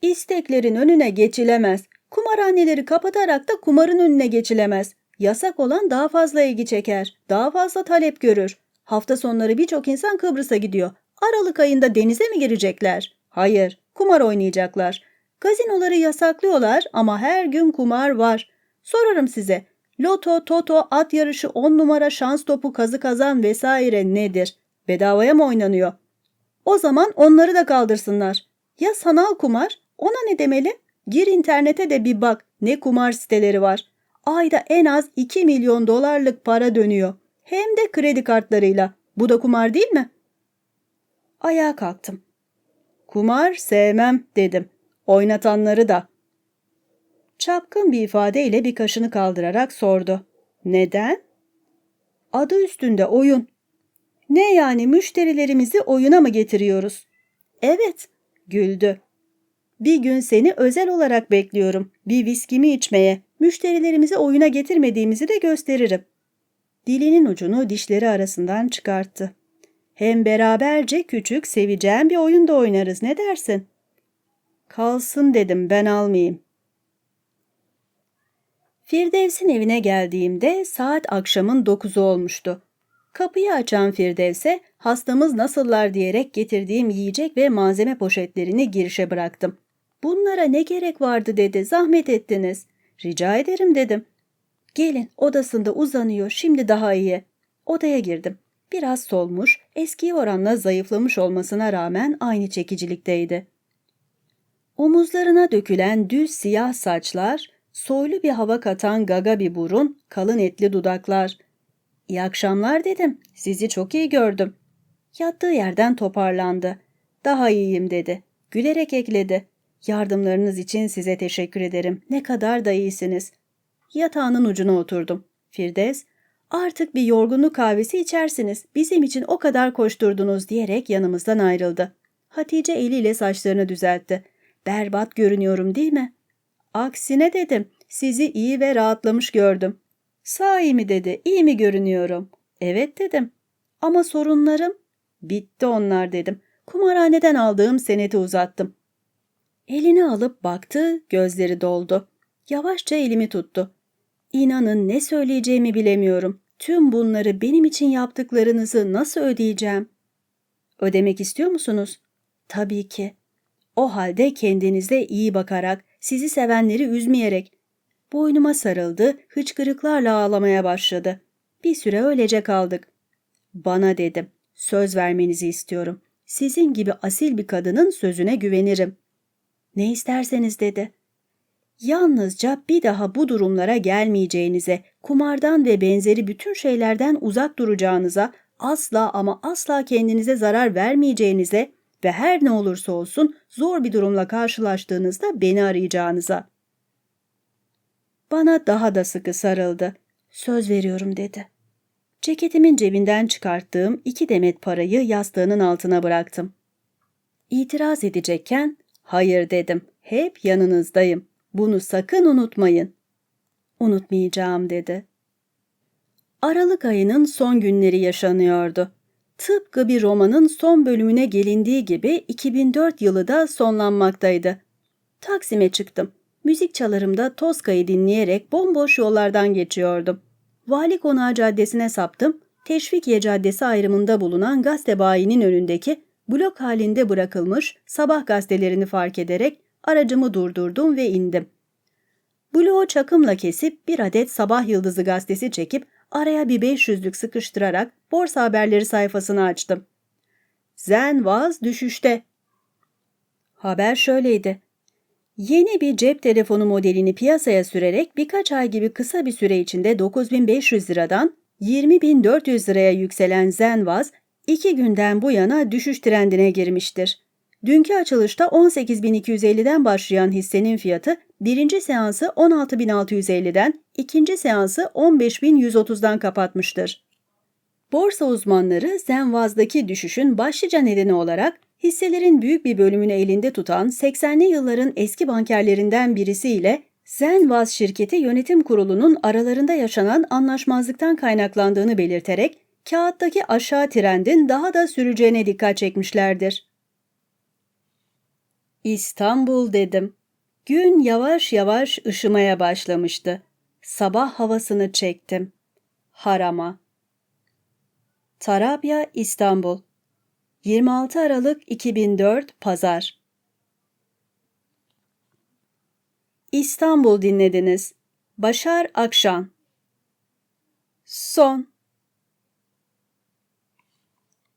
A: İsteklerin önüne geçilemez. Kumarhaneleri kapatarak da kumarın önüne geçilemez. Yasak olan daha fazla ilgi çeker, daha fazla talep görür. Hafta sonları birçok insan Kıbrıs'a gidiyor. Aralık ayında denize mi girecekler? Hayır, kumar oynayacaklar. Gazinoları yasaklıyorlar ama her gün kumar var. Sorarım size, loto, toto, at yarışı, on numara, şans topu, kazı kazan vesaire nedir? Bedavaya mı oynanıyor? O zaman onları da kaldırsınlar. Ya sanal kumar? Ona ne demeli? Gir internete de bir bak ne kumar siteleri var. Ayda en az 2 milyon dolarlık para dönüyor. Hem de kredi kartlarıyla. Bu da kumar değil mi? Ayağa kalktım. Kumar sevmem dedim. Oynatanları da. Çapkın bir ifadeyle bir kaşını kaldırarak sordu. Neden? Adı üstünde oyun. Ne yani müşterilerimizi oyuna mı getiriyoruz? Evet, güldü. Bir gün seni özel olarak bekliyorum. Bir viskimi içmeye. Müşterilerimizi oyuna getirmediğimizi de gösteririm. Dilinin ucunu dişleri arasından çıkarttı. Hem beraberce küçük, seveceğin bir oyun da oynarız. Ne dersin? Kalsın dedim, ben almayayım. Firdevs'in evine geldiğimde saat akşamın dokuzu olmuştu. Kapıyı açan Firdevs'e hastamız nasıllar diyerek getirdiğim yiyecek ve malzeme poşetlerini girişe bıraktım. Bunlara ne gerek vardı dedi, zahmet ettiniz. Rica ederim dedim. Gelin odasında uzanıyor, şimdi daha iyi. Odaya girdim. Biraz solmuş, eski oranla zayıflamış olmasına rağmen aynı çekicilikteydi. Omuzlarına dökülen düz siyah saçlar, Soylu bir hava katan gaga bir burun, kalın etli dudaklar. İyi akşamlar dedim. Sizi çok iyi gördüm. Yattığı yerden toparlandı. Daha iyiyim dedi. Gülerek ekledi. Yardımlarınız için size teşekkür ederim. Ne kadar da iyisiniz. Yatağının ucuna oturdum. Firdevs, artık bir yorgunluk kahvesi içersiniz. Bizim için o kadar koşturdunuz diyerek yanımızdan ayrıldı. Hatice eliyle saçlarını düzeltti. Berbat görünüyorum değil mi? Aksine dedim. Sizi iyi ve rahatlamış gördüm. Sahi mi dedi. İyi mi görünüyorum? Evet dedim. Ama sorunlarım? Bitti onlar dedim. Kumarhaneden aldığım seneti uzattım. Elini alıp baktı, gözleri doldu. Yavaşça elimi tuttu. İnanın ne söyleyeceğimi bilemiyorum. Tüm bunları benim için yaptıklarınızı nasıl ödeyeceğim? Ödemek istiyor musunuz? Tabii ki. O halde kendinize iyi bakarak, sizi sevenleri üzmeyerek. Boynuma sarıldı, hıçkırıklarla ağlamaya başladı. Bir süre öylece kaldık. Bana dedim, söz vermenizi istiyorum. Sizin gibi asil bir kadının sözüne güvenirim. Ne isterseniz dedi. Yalnızca bir daha bu durumlara gelmeyeceğinize, kumardan ve benzeri bütün şeylerden uzak duracağınıza, asla ama asla kendinize zarar vermeyeceğinize ve her ne olursa olsun zor bir durumla karşılaştığınızda beni arayacağınıza. Bana daha da sıkı sarıldı. Söz veriyorum dedi. Ceketimin cebinden çıkarttığım iki demet parayı yastığının altına bıraktım. İtiraz edecekken, hayır dedim, hep yanınızdayım. Bunu sakın unutmayın. Unutmayacağım dedi. Aralık ayının son günleri yaşanıyordu. Tıpkı bir romanın son bölümüne gelindiği gibi 2004 yılı da sonlanmaktaydı. Taksim'e çıktım. Müzik çalarımda Toska'yı dinleyerek bomboş yollardan geçiyordum. Vali Konağı Caddesi'ne saptım. Teşvikiye Caddesi ayrımında bulunan gazete bayinin önündeki blok halinde bırakılmış sabah gazetelerini fark ederek aracımı durdurdum ve indim. Bloğu çakımla kesip bir adet Sabah Yıldızı gazetesi çekip araya bir 500'lük sıkıştırarak borsa haberleri sayfasını açtım. Zenvaz düşüşte. Haber şöyleydi. Yeni bir cep telefonu modelini piyasaya sürerek birkaç ay gibi kısa bir süre içinde 9500 liradan 20.400 liraya yükselen Zenvaz, iki günden bu yana düşüş trendine girmiştir. Dünkü açılışta 18.250'den başlayan hissenin fiyatı birinci seansı 16.650'den, ikinci seansı 15.130'dan kapatmıştır. Borsa uzmanları Zenvaz'daki düşüşün başlıca nedeni olarak hisselerin büyük bir bölümünü elinde tutan 80'li yılların eski bankerlerinden birisiyle Zenvaz şirketi yönetim kurulunun aralarında yaşanan anlaşmazlıktan kaynaklandığını belirterek kağıttaki aşağı trendin daha da süreceğine dikkat çekmişlerdir. İstanbul dedim. Gün yavaş yavaş ışımaya başlamıştı. Sabah havasını çektim. Harama. Tarabya, İstanbul. 26 Aralık 2004 Pazar. İstanbul dinlediniz. Başar Akşan. Son